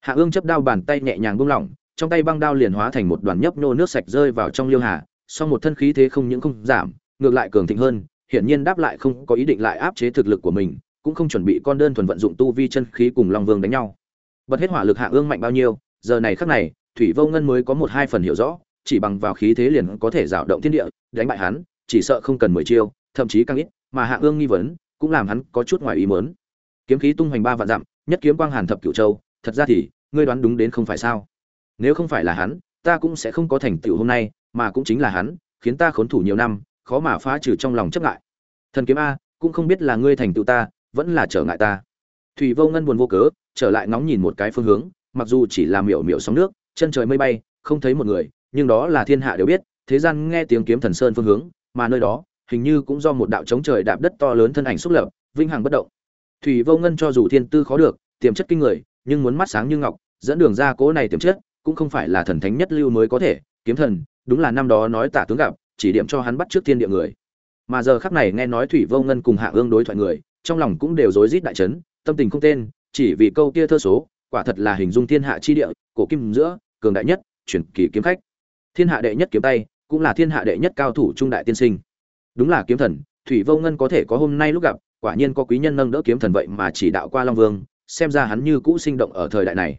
Hạ ương chấp đao bàn tay nhẹ nhàng buông lỏng, trong tay băng đao liền hóa thành một đoàn nhấp nô nước sạch rơi vào trong liêu hà, sau một thân khí thế không những không giảm, ngược lại cường thịnh hơn hiển nhiên đáp lại không có ý định lại áp chế thực lực của mình cũng không chuẩn bị con đơn thuần vận dụng tu vi chân khí cùng long vương đánh nhau. Bật hết hỏa lực hạ ương mạnh bao nhiêu giờ này khắc này thủy vô ngân mới có một hai phần hiểu rõ chỉ bằng vào khí thế liền có thể rào động thiên địa đánh bại hắn chỉ sợ không cần mười chiêu thậm chí càng ít mà hạ ương nghi vấn cũng làm hắn có chút ngoài ý muốn, kiếm khí tung hoành ba vạn dặm nhất kiếm quang hàn thập cửu châu thật ra thì ngươi đoán đúng đến không phải sao? Nếu không phải là hắn ta cũng sẽ không có thành tựu hôm nay mà cũng chính là hắn khiến ta khốn thủ nhiều năm khó mà phá trừ trong lòng chấp ngại. Thần kiếm a, cũng không biết là ngươi thành tựu ta, vẫn là trở ngại ta. Thủy vô ngân buồn vô cớ, trở lại ngóng nhìn một cái phương hướng, mặc dù chỉ là miểu miểu sóng nước, chân trời mây bay, không thấy một người, nhưng đó là thiên hạ đều biết, thế gian nghe tiếng kiếm thần sơn phương hướng, mà nơi đó, hình như cũng do một đạo chống trời đạp đất to lớn thân ảnh xúc lập, vinh hằng bất động. Thủy vô ngân cho dù thiên tư khó được, tiềm chất kinh người, nhưng muốn mắt sáng như ngọc, dẫn đường ra cố này tiềm chất, cũng không phải là thần thánh nhất lưu mới có thể. Kiếm thần, đúng là năm đó nói tả tướng gặp chỉ điểm cho hắn bắt trước thiên địa người. Mà giờ khắc này nghe nói thủy vô ngân cùng hạ ương đối thoại người, trong lòng cũng đều rối rít đại chấn, tâm tình không tên, chỉ vì câu kia thơ số, quả thật là hình dung thiên hạ chi địa, cổ kim giữa, cường đại nhất, chuyển kỳ kiếm khách. Thiên hạ đệ nhất kiếm tay, cũng là thiên hạ đệ nhất cao thủ trung đại tiên sinh. Đúng là kiếm thần, thủy vô ngân có thể có hôm nay lúc gặp, quả nhiên có quý nhân nâng đỡ kiếm thần vậy mà chỉ đạo qua long vương, xem ra hắn như cũ sinh động ở thời đại này.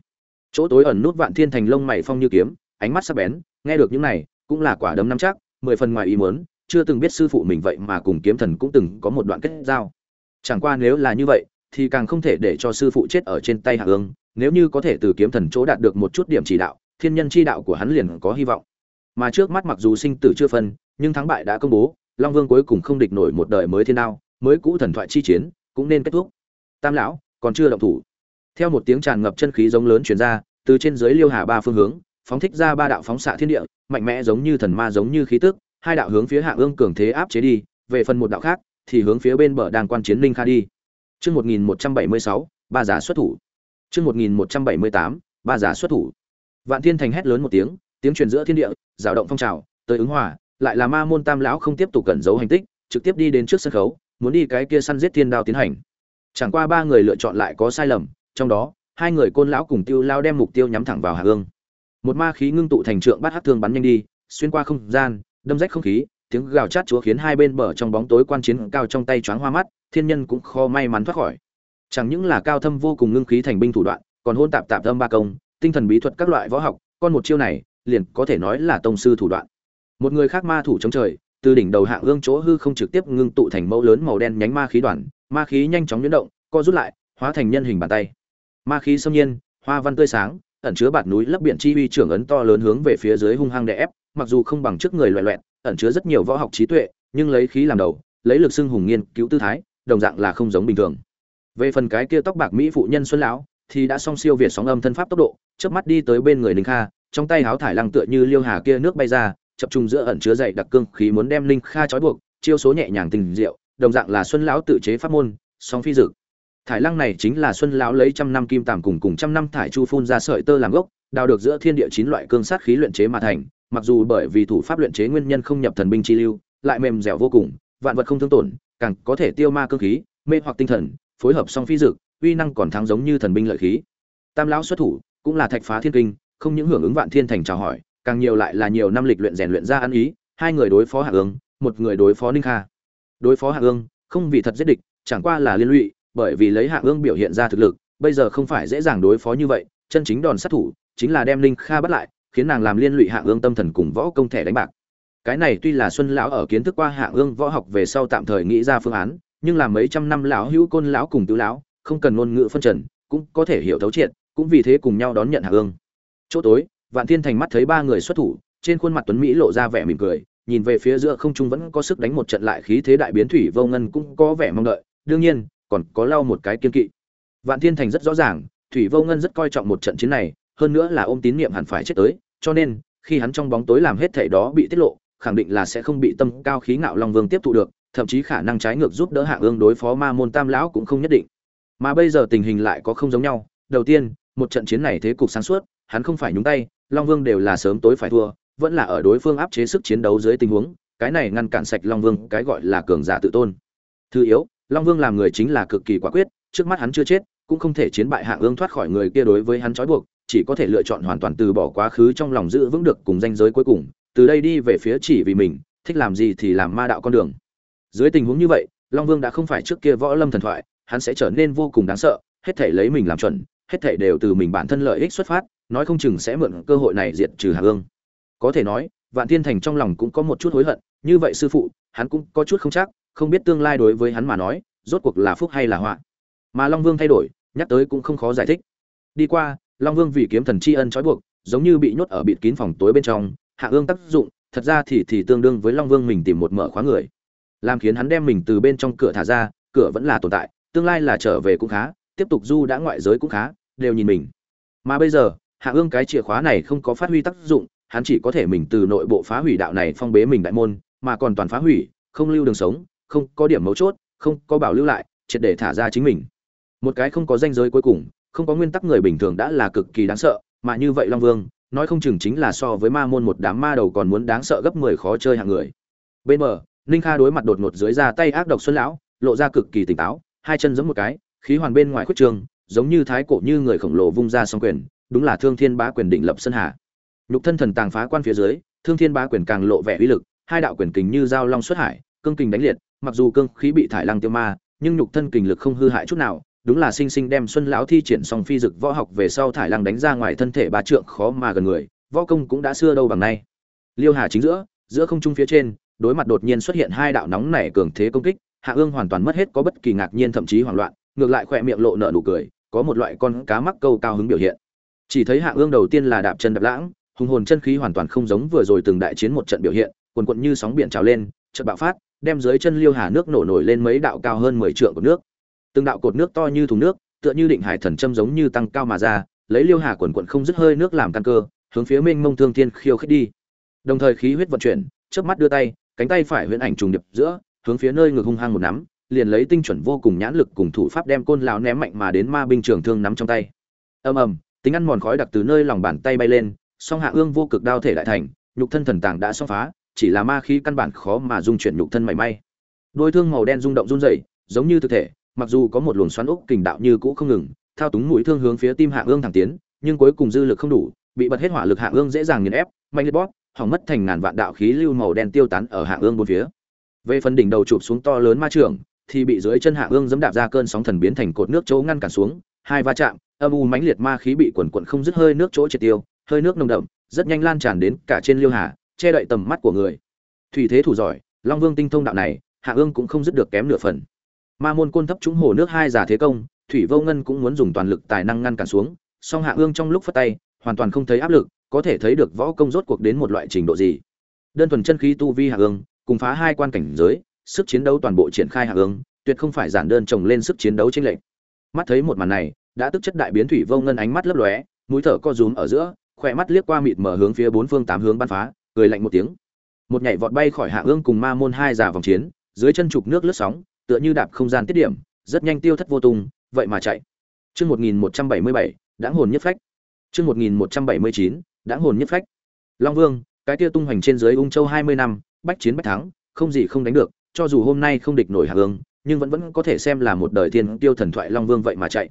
Chỗ tối ẩn nút vạn thiên thành lông mày phong như kiếm, ánh mắt sắc bén, nghe được những này, cũng là quả đấm nắm chắc mười phần ngoài ý muốn, chưa từng biết sư phụ mình vậy mà cùng kiếm thần cũng từng có một đoạn kết giao. Chẳng qua nếu là như vậy, thì càng không thể để cho sư phụ chết ở trên tay hạ ương nếu như có thể từ kiếm thần chỗ đạt được một chút điểm chỉ đạo, thiên nhân chi đạo của hắn liền có hy vọng. Mà trước mắt mặc dù sinh tử chưa phân, nhưng thắng bại đã công bố, long vương cuối cùng không địch nổi một đời mới thiên đao, mới cũ thần thoại chi chiến, cũng nên kết thúc. Tam lão, còn chưa động thủ. Theo một tiếng tràn ngập chân khí giống lớn truyền ra, từ trên dưới liêu hà ba phương hướng phóng thích ra ba đạo phóng xạ thiên địa mạnh mẽ giống như thần ma giống như khí tức hai đạo hướng phía hạ ương cường thế áp chế đi về phần một đạo khác thì hướng phía bên bờ đang quan chiến linh kha đi Chương 1176, ba giả xuất thủ. Chương 1178, ba giả xuất thủ. Vạn Thiên Thành hét lớn một tiếng, tiếng truyền giữa thiên địa, dao động phong trào, tới ứng hòa, lại là Ma môn Tam lão không tiếp tục cẩn giấu hành tích, trực tiếp đi đến trước sân khấu, muốn đi cái kia săn giết thiên đao tiến hành. Chẳng qua ba người lựa chọn lại có sai lầm, trong đó, hai người côn lão cùng Tiêu lão đem mục tiêu nhắm thẳng vào Hạ Ương. Một ma khí ngưng tụ thành trượng bát hắc thương bắn nhanh đi, xuyên qua không gian, đâm rách không khí, tiếng gào chát chúa khiến hai bên bờ trong bóng tối quan chiến cao trong tay choáng hoa mắt, thiên nhân cũng khó may mắn thoát khỏi. Chẳng những là cao thâm vô cùng ngưng khí thành binh thủ đoạn, còn hôn tạp tạp âm ba công, tinh thần bí thuật các loại võ học, con một chiêu này, liền có thể nói là tông sư thủ đoạn. Một người khác ma thủ chống trời, từ đỉnh đầu hạng ương chỗ hư không trực tiếp ngưng tụ thành mẫu lớn màu đen nhánh ma khí đoàn, ma khí nhanh chóng nhuyễn động, co rút lại, hóa thành nhân hình bàn tay. Ma khí xâm nhiên, hoa văn tươi sáng, ẩn chứa bạt núi lấp biển chi uy trưởng ấn to lớn hướng về phía dưới hung hăng đè ép, mặc dù không bằng trước người loẹt loẹt, ẩn chứa rất nhiều võ học trí tuệ, nhưng lấy khí làm đầu, lấy lực xưng hùng nghiên cứu tư thái, đồng dạng là không giống bình thường. Về phần cái kia tóc bạc mỹ phụ nhân Xuân lão, thì đã song siêu việt sóng âm thân pháp tốc độ, chớp mắt đi tới bên người Ninh Kha, trong tay háo thải lăng tựa như liêu hà kia nước bay ra, chập trùng giữa ẩn chứa dày đặc cương khí muốn đem Ninh Kha trói buộc, chiêu số nhẹ nhàng tình diệu, đồng dạng là Xuân lão tự chế pháp môn, song phi dực. Thải lăng này chính là Xuân lão lấy trăm năm kim tàm cùng cùng trăm năm thải chu phun ra sợi tơ làm gốc, đào được giữa thiên địa chín loại cương sát khí luyện chế mà thành, mặc dù bởi vì thủ pháp luyện chế nguyên nhân không nhập thần binh chi lưu, lại mềm dẻo vô cùng, vạn vật không thương tổn, càng có thể tiêu ma cương khí, mê hoặc tinh thần, phối hợp song phi dực, uy năng còn thắng giống như thần binh lợi khí. Tam lão xuất thủ, cũng là thạch phá thiên kinh, không những hưởng ứng vạn thiên thành chào hỏi, càng nhiều lại là nhiều năm lịch luyện rèn luyện ra ăn ý, hai người đối phó Hạ Ương, một người đối phó Ninh Kha. Đối phó Hạ Ương, không vì thật giết địch, chẳng qua là liên lụy, bởi vì lấy Hạ Ương biểu hiện ra thực lực, bây giờ không phải dễ dàng đối phó như vậy, chân chính đòn sát thủ chính là đem linh Kha bắt lại, khiến nàng làm liên lụy Hạ Ương tâm thần cùng võ công thẻ đánh bạc. Cái này tuy là Xuân lão ở kiến thức qua Hạ Ương võ học về sau tạm thời nghĩ ra phương án, nhưng là mấy trăm năm lão hữu côn lão cùng tứ lão, không cần ngôn ngữ phân trần, cũng có thể hiểu thấu triệt, cũng vì thế cùng nhau đón nhận Hạ Ương. Chỗ tối, Vạn Thiên Thành mắt thấy ba người xuất thủ, trên khuôn mặt tuấn mỹ lộ ra vẻ mỉm cười, nhìn về phía giữa không trung vẫn có sức đánh một trận lại khí thế đại biến thủy vô ngân cũng có vẻ mong đợi, đương nhiên, còn có lau một cái kiên kỵ. Vạn Thiên Thành rất rõ ràng, thủy vô ngân rất coi trọng một trận chiến này, hơn nữa là ôm tín niệm hẳn phải chết tới, cho nên, khi hắn trong bóng tối làm hết thảy đó bị tiết lộ, khẳng định là sẽ không bị tâm cao khí ngạo long vương tiếp thụ được, thậm chí khả năng trái ngược giúp đỡ hạ ương đối phó ma môn tam lão cũng không nhất định. Mà bây giờ tình hình lại có không giống nhau, đầu tiên, một trận chiến này thế cục sáng suốt, hắn không phải nhúng tay, long vương đều là sớm tối phải thua, vẫn là ở đối phương áp chế sức chiến đấu dưới tình huống, cái này ngăn cản sạch long vương, cái gọi là cường giả tự tôn. Thứ yếu, long vương làm người chính là cực kỳ quả quyết, trước mắt hắn chưa chết, cũng không thể chiến bại hạ ương thoát khỏi người kia đối với hắn trói buộc, chỉ có thể lựa chọn hoàn toàn từ bỏ quá khứ trong lòng giữ vững được cùng danh giới cuối cùng từ đây đi về phía chỉ vì mình thích làm gì thì làm ma đạo con đường. Dưới tình huống như vậy long vương đã không phải trước kia võ lâm thần thoại hắn sẽ trở nên vô cùng đáng sợ hết thể lấy mình làm chuẩn hết thể đều từ mình bản thân lợi ích xuất phát nói không chừng sẽ mượn cơ hội này diệt trừ hạ ương. Có thể nói vạn thiên thành trong lòng cũng có một chút hối hận như vậy sư phụ hắn cũng có chút không chắc không biết tương lai đối với hắn mà nói, rốt cuộc là phúc hay là họa. Mà long vương thay đổi, nhắc tới cũng không khó giải thích. Đi qua, long vương vì kiếm thần tri ân trói buộc, giống như bị nhốt ở bịt kín phòng tối bên trong, hạ ương tác dụng, thật ra thì thì tương đương với long vương mình tìm một mở khóa người. Làm khiến hắn đem mình từ bên trong cửa thả ra, cửa vẫn là tồn tại, tương lai là trở về cũng khá, tiếp tục du đã ngoại giới cũng khá, đều nhìn mình. Mà bây giờ, hạ ương cái chìa khóa này không có phát huy tác dụng, hắn chỉ có thể mình từ nội bộ phá hủy đạo này phong bế mình đại môn, mà còn toàn phá hủy, không lưu đường sống không có điểm mấu chốt, không có bảo lưu lại, triệt để thả ra chính mình. Một cái không có danh giới cuối cùng, không có nguyên tắc người bình thường đã là cực kỳ đáng sợ, mà như vậy long vương, nói không chừng chính là so với ma môn một đám ma đầu còn muốn đáng sợ gấp mười khó chơi hạng người. Bên bờ, ninh kha đối mặt đột ngột dưới ra tay ác độc xuân lão, lộ ra cực kỳ tỉnh táo, hai chân giẫm một cái, khí hoàn bên ngoài khuất trường, giống như thái cổ như người khổng lồ vung ra song quyền, đúng là thương thiên bá quyền định lập sân hà nhục thân thần tàng phá quan phía dưới, thương thiên bá quyền càng lộ vẻ uy lực, hai đạo quyền kình như dao long xuất hải, cương kình đánh liệt mặc dù cương khí bị thải lăng tiêu ma, nhưng nhục thân kình lực không hư hại chút nào, đúng là sinh sinh đem xuân lão thi triển xong phi dực võ học về sau thải lăng đánh ra ngoài thân thể ba trượng khó mà gần người, võ công cũng đã xưa đâu bằng nay. Liêu hà chính giữa giữa không trung phía trên, đối mặt đột nhiên xuất hiện hai đạo nóng nảy cường thế công kích, hạ ương hoàn toàn mất hết có bất kỳ ngạc nhiên thậm chí hoảng loạn, ngược lại khỏe miệng lộ nợ nụ cười, có một loại con cá mắc câu cao hứng biểu hiện. Chỉ thấy hạ ương đầu tiên là đạp chân đạp lãng, hùng hồn chân khí hoàn toàn không giống vừa rồi từng đại chiến một trận biểu hiện, quần quận như sóng biển trào lên, chợt bạo phát đem dưới chân liêu hà nước nổ nổi lên mấy đạo cao hơn mười trượng của nước. Từng đạo cột nước to như thùng nước, tựa như định hải thần châm giống như tăng cao mà ra, lấy liêu hà quần quận không dứt hơi nước làm căn cơ, hướng phía minh mông thương thiên khiêu khích đi. Đồng thời khí huyết vận chuyển trước mắt đưa tay, cánh tay phải huyễn ảnh trùng điệp giữa, hướng phía nơi ngực hung hăng một nắm, liền lấy tinh chuẩn vô cùng nhãn lực cùng thủ pháp đem côn lão ném mạnh mà đến ma binh trường thương nắm trong tay. Ầm ầm, tính ăn mòn khói đặc từ nơi lòng bàn tay bay lên, song hạ ương vô cực đao thể đại thành, nhục thân thần tàng đã xông phá chỉ là ma khí căn bản khó mà dung chuyển nhục thân mảy may. Đôi thương màu đen rung động run rẩy, giống như thực thể, mặc dù có một luồng xoắn ốc kình đạo như cũ không ngừng, thao túng mũi thương hướng phía tim hạ ương thẳng tiến, nhưng cuối cùng dư lực không đủ, bị bật hết hỏa lực hạ ương dễ dàng nghiền ép, mạnh liệt bóp, hỏng mất thành ngàn vạn đạo khí lưu màu đen tiêu tán ở hạ ương bốn phía. Về phần đỉnh đầu chụp xuống to lớn ma trường thì bị dưới chân hạ ương dẫm đạp ra cơn sóng thần biến thành cột nước chỗ ngăn cản xuống, hai va chạm, âm u mãnh liệt ma khí bị quần quận không dứt hơi nước chỗ triệt tiêu, hơi nước nồng đậm, rất nhanh lan tràn đến cả trên liêu hà che đậy tầm mắt của người. Thủy thế thủ giỏi, long vương tinh thông đạo này, hạ ương cũng không dứt được kém nửa phần. Ma môn côn thấp trúng hồ nước hai giả thế công, thủy vô ngân cũng muốn dùng toàn lực tài năng ngăn cản xuống, song hạ ương trong lúc phát tay, hoàn toàn không thấy áp lực, có thể thấy được võ công rốt cuộc đến một loại trình độ gì. Đơn thuần chân khí tu vi hạ ương, cùng phá hai quan cảnh giới, sức chiến đấu toàn bộ triển khai hạ ương, tuyệt không phải giản đơn trồng lên sức chiến đấu trên lệnh mắt thấy một màn này, đã tức chất đại biến thủy vô ngân ánh mắt lấp lóe, mũi thở co rúm ở giữa, khỏe mắt liếc qua mịt mở hướng phía bốn phương tám hướng bắn phá cười lạnh một tiếng. Một nhảy vọt bay khỏi hạ ương cùng ma môn hai giả vòng chiến, dưới chân trục nước lướt sóng, tựa như đạp không gian tiết điểm, rất nhanh tiêu thất vô tung, vậy mà chạy. Chương một nghìn một trăm bảy mươi bảy đã hồn nhất phách. Chương một nghìn một trăm bảy mươi chín đã hồn nhất phách. Long vương, cái tia tung hoành trên dưới ung châu hai mươi năm, bách chiến bách thắng, không gì không đánh được, cho dù hôm nay không địch nổi hạ ương, nhưng vẫn vẫn có thể xem là một đời thiên tiêu thần thoại long vương vậy mà chạy.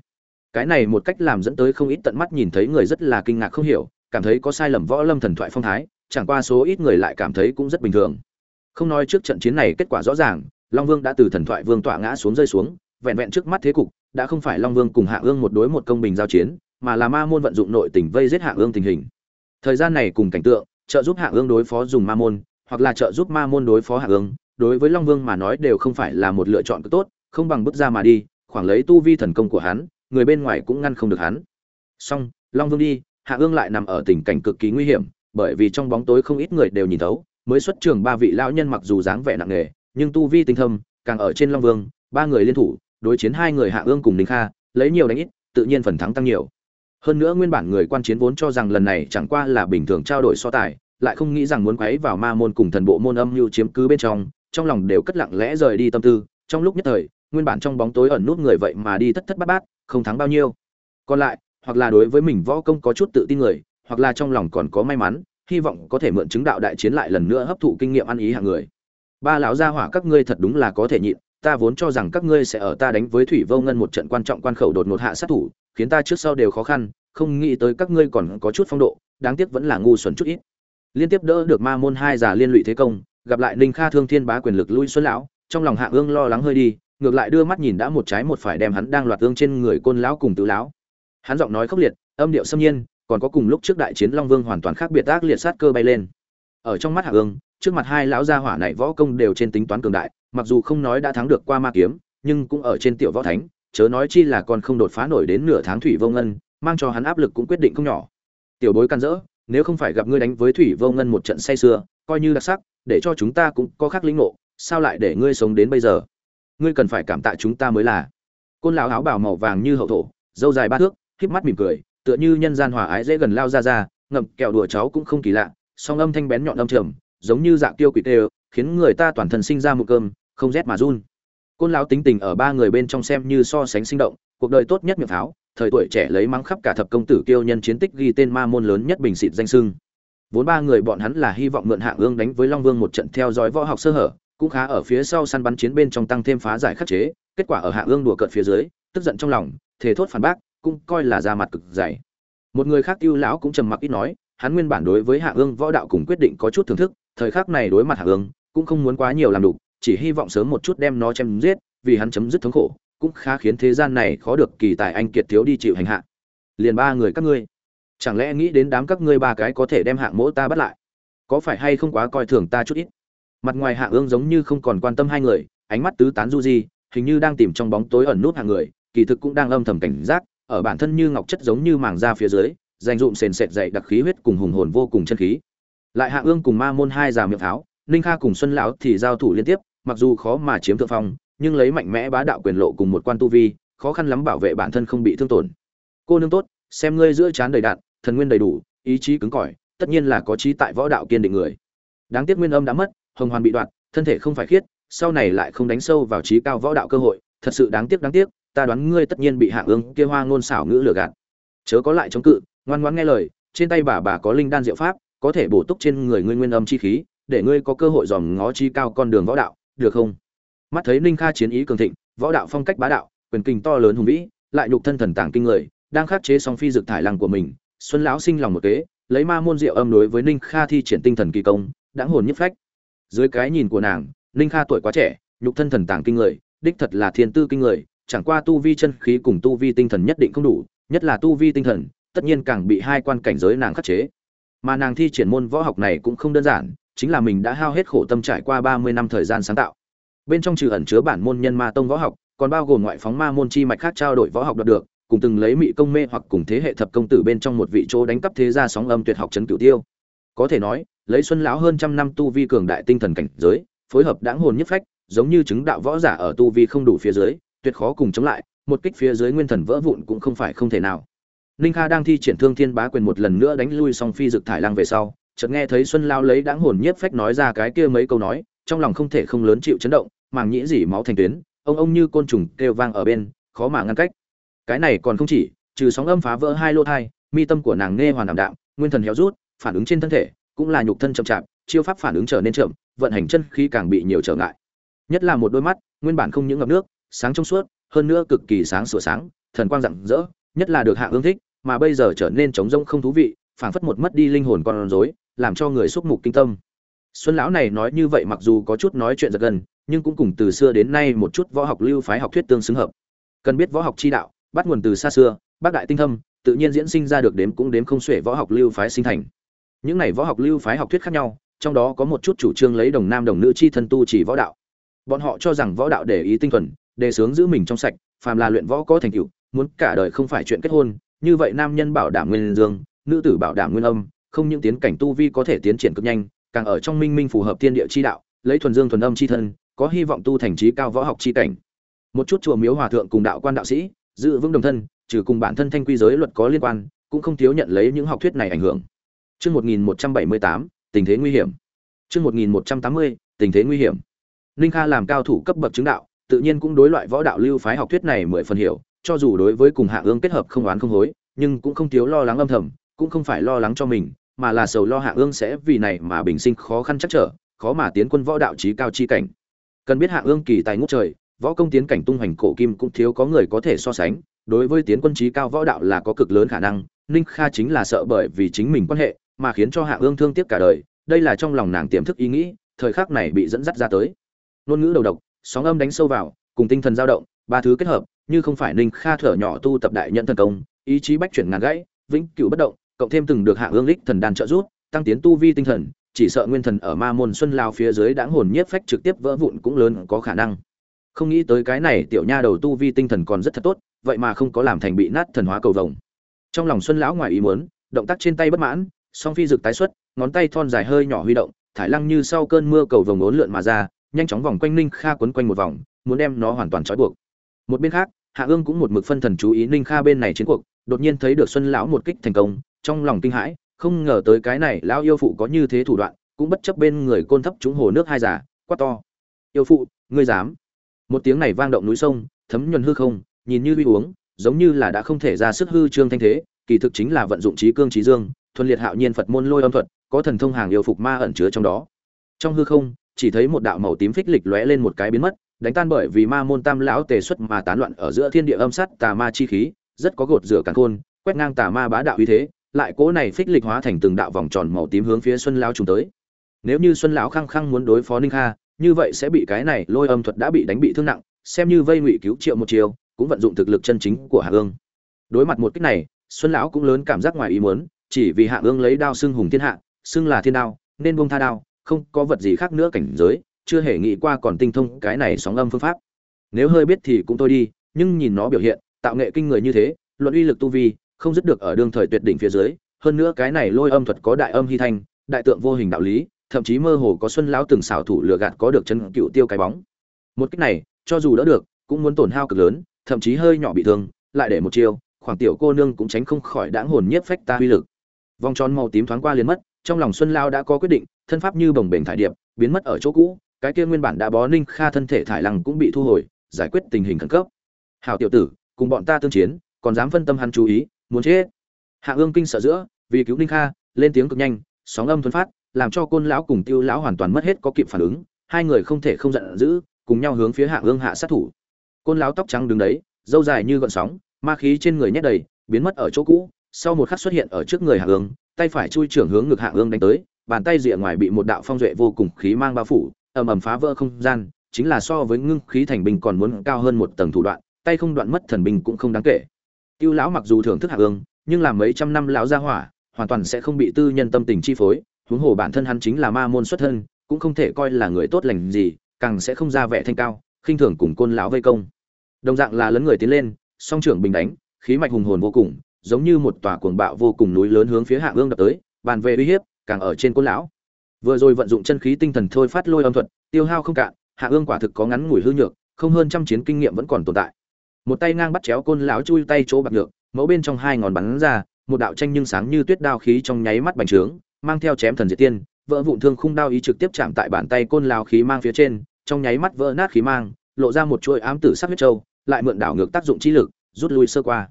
Cái này một cách làm dẫn tới không ít tận mắt nhìn thấy người rất là kinh ngạc không hiểu, cảm thấy có sai lầm võ lâm thần thoại phong thái chẳng qua số ít người lại cảm thấy cũng rất bình thường. Không nói trước trận chiến này kết quả rõ ràng, long vương đã từ thần thoại vương tọa ngã xuống rơi xuống, vẹn vẹn trước mắt thế cục, đã không phải long vương cùng hạ ương một đối một công bình giao chiến, mà là ma môn vận dụng nội tình vây giết hạ ương tình hình. Thời gian này cùng cảnh tượng, trợ giúp hạ ương đối phó dùng ma môn, hoặc là trợ giúp ma môn đối phó hạ ương đối với long vương mà nói đều không phải là một lựa chọn tốt, không bằng bước ra mà đi, khoảng lấy tu vi thần công của hắn, người bên ngoài cũng ngăn không được hắn. Song long vương đi, hạ ương lại nằm ở tình cảnh cực kỳ nguy hiểm bởi vì trong bóng tối không ít người đều nhìn thấu, mới xuất trường ba vị lão nhân mặc dù dáng vẻ nặng nề, nhưng tu vi tinh thâm, càng ở trên long vương, ba người liên thủ, đối chiến hai người hạ ương cùng ninh kha, lấy nhiều đánh ít, tự nhiên phần thắng tăng nhiều. Hơn nữa nguyên bản người quan chiến vốn cho rằng lần này chẳng qua là bình thường trao đổi so tài, lại không nghĩ rằng muốn quấy vào ma môn cùng thần bộ môn âm mưu chiếm cứ bên trong trong lòng đều cất lặng lẽ rời đi tâm tư. Trong lúc nhất thời, nguyên bản trong bóng tối ẩn nút người vậy mà đi thất thất bát bát, không thắng bao nhiêu. Còn lại, hoặc là đối với mình võ công có chút tự tin người hoặc là trong lòng còn có may mắn, hy vọng có thể mượn chứng đạo đại chiến lại lần nữa hấp thụ kinh nghiệm ăn ý hạng người. Ba lão gia hỏa các ngươi thật đúng là có thể nhịn, ta vốn cho rằng các ngươi sẽ ở ta đánh với thủy vô ngân một trận quan trọng quan khẩu đột ngột hạ sát thủ, khiến ta trước sau đều khó khăn, không nghĩ tới các ngươi còn có chút phong độ, đáng tiếc vẫn là ngu xuẩn chút ít. Liên tiếp đỡ được ma môn hai giả liên lụy thế công, gặp lại ninh kha thương thiên bá quyền lực lui xuân lão, trong lòng hạ ương lo lắng hơi đi, ngược lại đưa mắt nhìn đã một trái một phải đem hắn đang loạt ương trên người côn lão cùng tử lão. Hắn giọng nói khốc liệt, âm điệu xâm nhiên còn có cùng lúc trước đại chiến long vương hoàn toàn khác biệt ác liệt sát cơ bay lên. Ở trong mắt hạ ương trước mặt hai lão gia hỏa này võ công đều trên tính toán cường đại, mặc dù không nói đã thắng được qua ma kiếm, nhưng cũng ở trên tiểu võ thánh, chớ nói chi là còn không đột phá nổi đến nửa tháng thủy vô ngân, mang cho hắn áp lực cũng quyết định không nhỏ. Tiểu bối can dỡ, nếu không phải gặp ngươi đánh với thủy vô ngân một trận say sưa, coi như đặc sắc, để cho chúng ta cũng có khác lĩnh ngộ, sao lại để ngươi sống đến bây giờ? Ngươi cần phải cảm tạ chúng ta mới là. Côn lão áo bào màu vàng như hậu thổ dâu dài ba thước híp mắt mỉm cười tựa như nhân gian hòa ái dễ gần lao ra ra, ngậm kẹo đùa cháu cũng không kỳ lạ, song âm thanh bén nhọn âm trầm, giống như dạng tiêu quỷ tê, khiến người ta toàn thân sinh ra một cơm, không rét mà run. Côn lão tính tình ở ba người bên trong xem như so sánh sinh động, cuộc đời tốt nhất miệng pháo, thời tuổi trẻ lấy mắng khắp cả thập công tử kiêu nhân chiến tích ghi tên ma môn lớn nhất bình xịt danh sưng. Vốn ba người bọn hắn là hy vọng mượn hạng ương đánh với long vương một trận theo dõi võ học sơ hở, cũng khá ở phía sau săn bắn chiến bên trong tăng thêm phá giải khắc chế, kết quả ở hạng ương đùa cợt phía dưới, tức giận trong lòng thể thốt phản bác cũng coi là ra mặt cực dày. Một người khác tiêu lão cũng trầm mặc ít nói, hắn nguyên bản đối với hạng ương võ đạo cùng quyết định có chút thưởng thức, thời khắc này đối mặt hạng ương, cũng không muốn quá nhiều làm đủ chỉ hy vọng sớm một chút đem nó chém giết, vì hắn chấm dứt thống khổ, cũng khá khiến thế gian này khó được kỳ tài anh kiệt thiếu đi chịu hành hạ. Liền ba người các ngươi, chẳng lẽ nghĩ đến đám các ngươi ba cái có thể đem hạng mỗ ta bắt lại? Có phải hay không quá coi thường ta chút ít? Mặt ngoài hạ ương giống như không còn quan tâm hai người, ánh mắt tứ tán du di, hình như đang tìm trong bóng tối ẩn nút hàng người, kỳ thực cũng đang âm thầm cảnh giác ở bản thân như ngọc chất giống như màng da phía dưới, dành dụm sền sệt dậy đặc khí huyết cùng hùng hồn vô cùng chân khí. Lại hạ ương cùng ma môn hai già miệng pháo, ninh kha cùng xuân lão thì giao thủ liên tiếp, mặc dù khó mà chiếm thượng phong, nhưng lấy mạnh mẽ bá đạo quyền lộ cùng một quan tu vi, khó khăn lắm bảo vệ bản thân không bị thương tổn. Cô nương tốt, xem ngươi giữa trán đầy đạn, thần nguyên đầy đủ, ý chí cứng cỏi, tất nhiên là có trí tại võ đạo kiên định người. Đáng tiếc nguyên âm đã mất, hồng hoàn bị đoạn thân thể không phải khiết, sau này lại không đánh sâu vào trí cao võ đạo cơ hội, thật sự đáng tiếc đáng tiếc ta đoán ngươi tất nhiên bị hạ ương kia hoa ngôn xảo ngữ lừa gạt. Chớ có lại chống cự, ngoan ngoãn nghe lời, trên tay bà bà có linh đan diệu pháp, có thể bổ túc trên người ngươi nguyên âm chi khí, để ngươi có cơ hội dòm ngó chi cao con đường võ đạo, được không? Mắt thấy ninh kha chiến ý cường thịnh, võ đạo phong cách bá đạo, quyền kinh to lớn hùng vĩ, lại nhục thân thần tàng kinh người, đang khắc chế song phi dực thải lăng của mình, xuân lão sinh lòng một kế, lấy ma môn diệu âm đối với ninh kha thi triển tinh thần kỳ công đãng hồn nhất phách. Dưới cái nhìn của nàng, ninh kha tuổi quá trẻ, nhục thân thần tàng kinh người, đích thật là thiên tư kinh người chẳng qua tu vi chân khí cùng tu vi tinh thần nhất định không đủ, nhất là tu vi tinh thần, tất nhiên càng bị hai quan cảnh giới nàng khắc chế. Mà nàng thi triển môn võ học này cũng không đơn giản, chính là mình đã hao hết khổ tâm trải qua ba mươi năm thời gian sáng tạo. Bên trong trừ ẩn chứa bản môn nhân ma tông võ học, còn bao gồm ngoại phóng ma môn chi mạch khác trao đổi võ học đoạt được, cùng từng lấy mị công mê hoặc cùng thế hệ thập công tử bên trong một vị chỗ đánh cắp thế gia sóng âm tuyệt học trấn cửu tiêu. Có thể nói, lấy xuân lão hơn trăm năm tu vi cường đại tinh thần cảnh giới, phối hợp đãng hồn nhất phách, giống như chứng đạo võ giả ở tu vi không đủ phía dưới tuyệt khó cùng chống lại, một kích phía dưới nguyên thần vỡ vụn cũng không phải không thể nào. Ninh kha đang thi triển thương thiên bá quyền một lần nữa đánh lui song phi dực thải lăng về sau, chợt nghe thấy xuân lao lấy đáng hồn nhất phách nói ra cái kia mấy câu nói, trong lòng không thể không lớn chịu chấn động, màng nhĩ dỉ máu thành tuyến, ông ông như côn trùng kêu vang ở bên, khó mà ngăn cách. Cái này còn không chỉ, trừ sóng âm phá vỡ hai lô thai, mi tâm của nàng nghe hoàn đảm đạm, nguyên thần héo rút, phản ứng trên thân thể, cũng là nhục thân chậm chạp, chiêu pháp phản ứng trở nên chậm, vận hành chân khí càng bị nhiều trở ngại. Nhất là một đôi mắt, nguyên bản không những ngập nước sáng trong suốt, hơn nữa cực kỳ sáng sủa sáng, thần quang rạng rỡ, nhất là được hạ ương thích, mà bây giờ trở nên trống rỗng không thú vị, phảng phất một mất đi linh hồn con rối, làm cho người xúc mục kinh tâm. Xuân lão này nói như vậy mặc dù có chút nói chuyện giật gần, nhưng cũng cùng từ xưa đến nay một chút võ học lưu phái học thuyết tương xứng hợp. Cần biết võ học chi đạo, bắt nguồn từ xa xưa, bác đại tinh thâm, tự nhiên diễn sinh ra được đếm cũng đếm không xuể võ học lưu phái sinh thành. Những này võ học lưu phái học thuyết khác nhau, trong đó có một chút chủ trương lấy đồng nam đồng nữ chi thân tu chỉ võ đạo. Bọn họ cho rằng võ đạo để ý tinh thuần đề sướng giữ mình trong sạch phàm là luyện võ có thành tựu muốn cả đời không phải chuyện kết hôn như vậy nam nhân bảo đảm nguyên dương nữ tử bảo đảm nguyên âm không những tiến cảnh tu vi có thể tiến triển cực nhanh càng ở trong minh minh phù hợp thiên địa chi đạo lấy thuần dương thuần âm chi thân có hy vọng tu thành trí cao võ học chi cảnh một chút chùa miếu hòa thượng cùng đạo quan đạo sĩ giữ vững đồng thân trừ cùng bản thân thanh quy giới luật có liên quan cũng không thiếu nhận lấy những học thuyết này ảnh hưởng Chương 1178, tình thế nguy hiểm. Chương 1180, tình thế nguy hiểm. Ninh Kha làm cao thủ cấp bậc chứng đạo, tự nhiên cũng đối loại võ đạo lưu phái học thuyết này mười phần hiểu, cho dù đối với cùng hạ ương kết hợp không oán không hối, nhưng cũng không thiếu lo lắng âm thầm, cũng không phải lo lắng cho mình, mà là sầu lo hạ ương sẽ vì này mà bình sinh khó khăn chắc trở, khó mà tiến quân võ đạo chí cao chi cảnh. Cần biết hạ ương kỳ tài ngút trời, võ công tiến cảnh tung hoành cổ kim cũng thiếu có người có thể so sánh, đối với tiến quân chí cao võ đạo là có cực lớn khả năng, Ninh Kha chính là sợ bởi vì chính mình quan hệ, mà khiến cho hạ ương thương tiếc cả đời, đây là trong lòng nàng tiềm thức ý nghĩ, thời khắc này bị dẫn dắt ra tới. ngôn ngữ đầu độc, sóng âm đánh sâu vào, cùng tinh thần dao động, ba thứ kết hợp, như không phải ninh kha thở nhỏ tu tập đại nhận thần công, ý chí bách chuyển ngàn gãy, vĩnh cửu bất động, cộng thêm từng được hạ ương lích thần đàn trợ giúp, tăng tiến tu vi tinh thần, chỉ sợ nguyên thần ở ma môn xuân lao phía dưới đáng hồn nhiếp phách trực tiếp vỡ vụn cũng lớn có khả năng. Không nghĩ tới cái này tiểu nha đầu tu vi tinh thần còn rất thật tốt, vậy mà không có làm thành bị nát thần hóa cầu vồng. Trong lòng xuân lão ngoài ý muốn, động tác trên tay bất mãn, song phi dực tái xuất, ngón tay thon dài hơi nhỏ huy động, thải lăng như sau cơn mưa cầu vồng ốn lượn mà ra nhanh chóng vòng quanh ninh kha quấn quanh một vòng, muốn đem nó hoàn toàn trói buộc. Một bên khác, hạ ương cũng một mực phân thần chú ý ninh kha bên này chiến cuộc, đột nhiên thấy được xuân lão một kích thành công, trong lòng kinh hãi, không ngờ tới cái này lão yêu phụ có như thế thủ đoạn, cũng bất chấp bên người côn thấp trúng hồ nước hai giả quát to. Yêu phụ, ngươi dám? Một tiếng này vang động núi sông, thấm nhuần hư không, nhìn như uy uống, giống như là đã không thể ra sức hư trương thanh thế, kỳ thực chính là vận dụng trí cương trí dương, thuần liệt hạo nhiên phật môn lôi âm thuật, có thần thông hàng yêu phục ma ẩn chứa trong đó. Trong hư không chỉ thấy một đạo màu tím phích lịch lóe lên một cái biến mất, đánh tan bởi vì ma môn tam lão tề xuất mà tán loạn ở giữa thiên địa âm sát tà ma chi khí, rất có gột rửa càn khôn, quét ngang tà ma bá đạo uy thế, lại cố này phích lịch hóa thành từng đạo vòng tròn màu tím hướng phía xuân lão trùng tới. Nếu như xuân lão khăng khăng muốn đối phó ninh kha, như vậy sẽ bị cái này lôi âm thuật đã bị đánh bị thương nặng, xem như vây ngụy cứu triệu một chiều, cũng vận dụng thực lực chân chính của hạ ương. Đối mặt một kích này, xuân lão cũng lớn cảm giác ngoài ý muốn, chỉ vì hạ ương lấy đao xưng hùng thiên hạ, xưng là thiên đao, nên buông tha đao không có vật gì khác nữa cảnh giới, chưa hề nghĩ qua còn tinh thông cái này sóng âm phương pháp. Nếu hơi biết thì cũng thôi đi, nhưng nhìn nó biểu hiện, tạo nghệ kinh người như thế, luận uy lực tu vi, không dứt được ở đương thời tuyệt đỉnh phía dưới, hơn nữa cái này lôi âm thuật có đại âm hy thanh, đại tượng vô hình đạo lý, thậm chí mơ hồ có xuân lão từng xảo thủ lừa gạt có được chân cựu tiêu cái bóng. Một cách này, cho dù đỡ được, cũng muốn tổn hao cực lớn, thậm chí hơi nhỏ bị thương, lại để một chiêu, khoảng tiểu cô nương cũng tránh không khỏi đãng hồn nhiếp phách ta uy lực. Vòng tròn màu tím thoáng qua liền mất trong lòng xuân lao đã có quyết định, thân pháp như bồng bềnh thải điệp, biến mất ở chỗ cũ, cái kia nguyên bản đã bó ninh kha thân thể thải lăng cũng bị thu hồi, giải quyết tình hình khẩn cấp. Hảo tiểu tử, cùng bọn ta tương chiến, còn dám phân tâm hắn chú ý, muốn chết. Hạ ương kinh sợ giữa, vì cứu ninh kha, lên tiếng cực nhanh, sóng âm thuần phát, làm cho côn lão cùng tiêu lão hoàn toàn mất hết có kịp phản ứng, hai người không thể không giận dữ, cùng nhau hướng phía hạ ương hạ sát thủ. Côn lão tóc trắng đứng đấy dâu dài như gợn sóng, ma khí trên người nhét đầy, biến mất ở chỗ cũ, sau một khắc xuất hiện ở trước người hạ ương tay phải chui trưởng hướng ngực hạ ương đánh tới, bàn tay rìa ngoài bị một đạo phong duệ vô cùng khí mang bao phủ, ầm ầm phá vỡ không gian, chính là so với ngưng khí thành binh còn muốn cao hơn một tầng thủ đoạn, tay không đoạn mất thần binh cũng không đáng kể. Tiêu lão mặc dù thưởng thức hạ ương, nhưng làm mấy trăm năm lão gia hỏa, hoàn toàn sẽ không bị tư nhân tâm tình chi phối, huống hồ bản thân hắn chính là ma môn xuất thân, cũng không thể coi là người tốt lành gì, càng sẽ không ra vẻ thanh cao, khinh thường cùng côn lão vây công. Đồng dạng là lấn người tiến lên, song trưởng bình đánh, khí mạch hùng hồn vô cùng giống như một tòa cuồng bạo vô cùng núi lớn hướng phía hạ ương đập tới, bàn về uy hiếp, càng ở trên côn lão. Vừa rồi vận dụng chân khí tinh thần thôi phát lôi âm thuật, tiêu hao không cạn, hạ ương quả thực có ngắn ngủi hư nhược, không hơn trăm chiến kinh nghiệm vẫn còn tồn tại. Một tay ngang bắt chéo côn lão chui tay chỗ bạc nhược, mẫu bên trong hai ngón bắn ra, một đạo tranh nhưng sáng như tuyết đao khí trong nháy mắt bành trướng, mang theo chém thần diệt tiên, vỡ vụn thương khung đao ý trực tiếp chạm tại bàn tay côn lão khí mang phía trên, trong nháy mắt vỡ nát khí mang, lộ ra một chuỗi ám tử sắc huyết châu, lại mượn đảo ngược tác dụng trí lực, rút lui sơ qua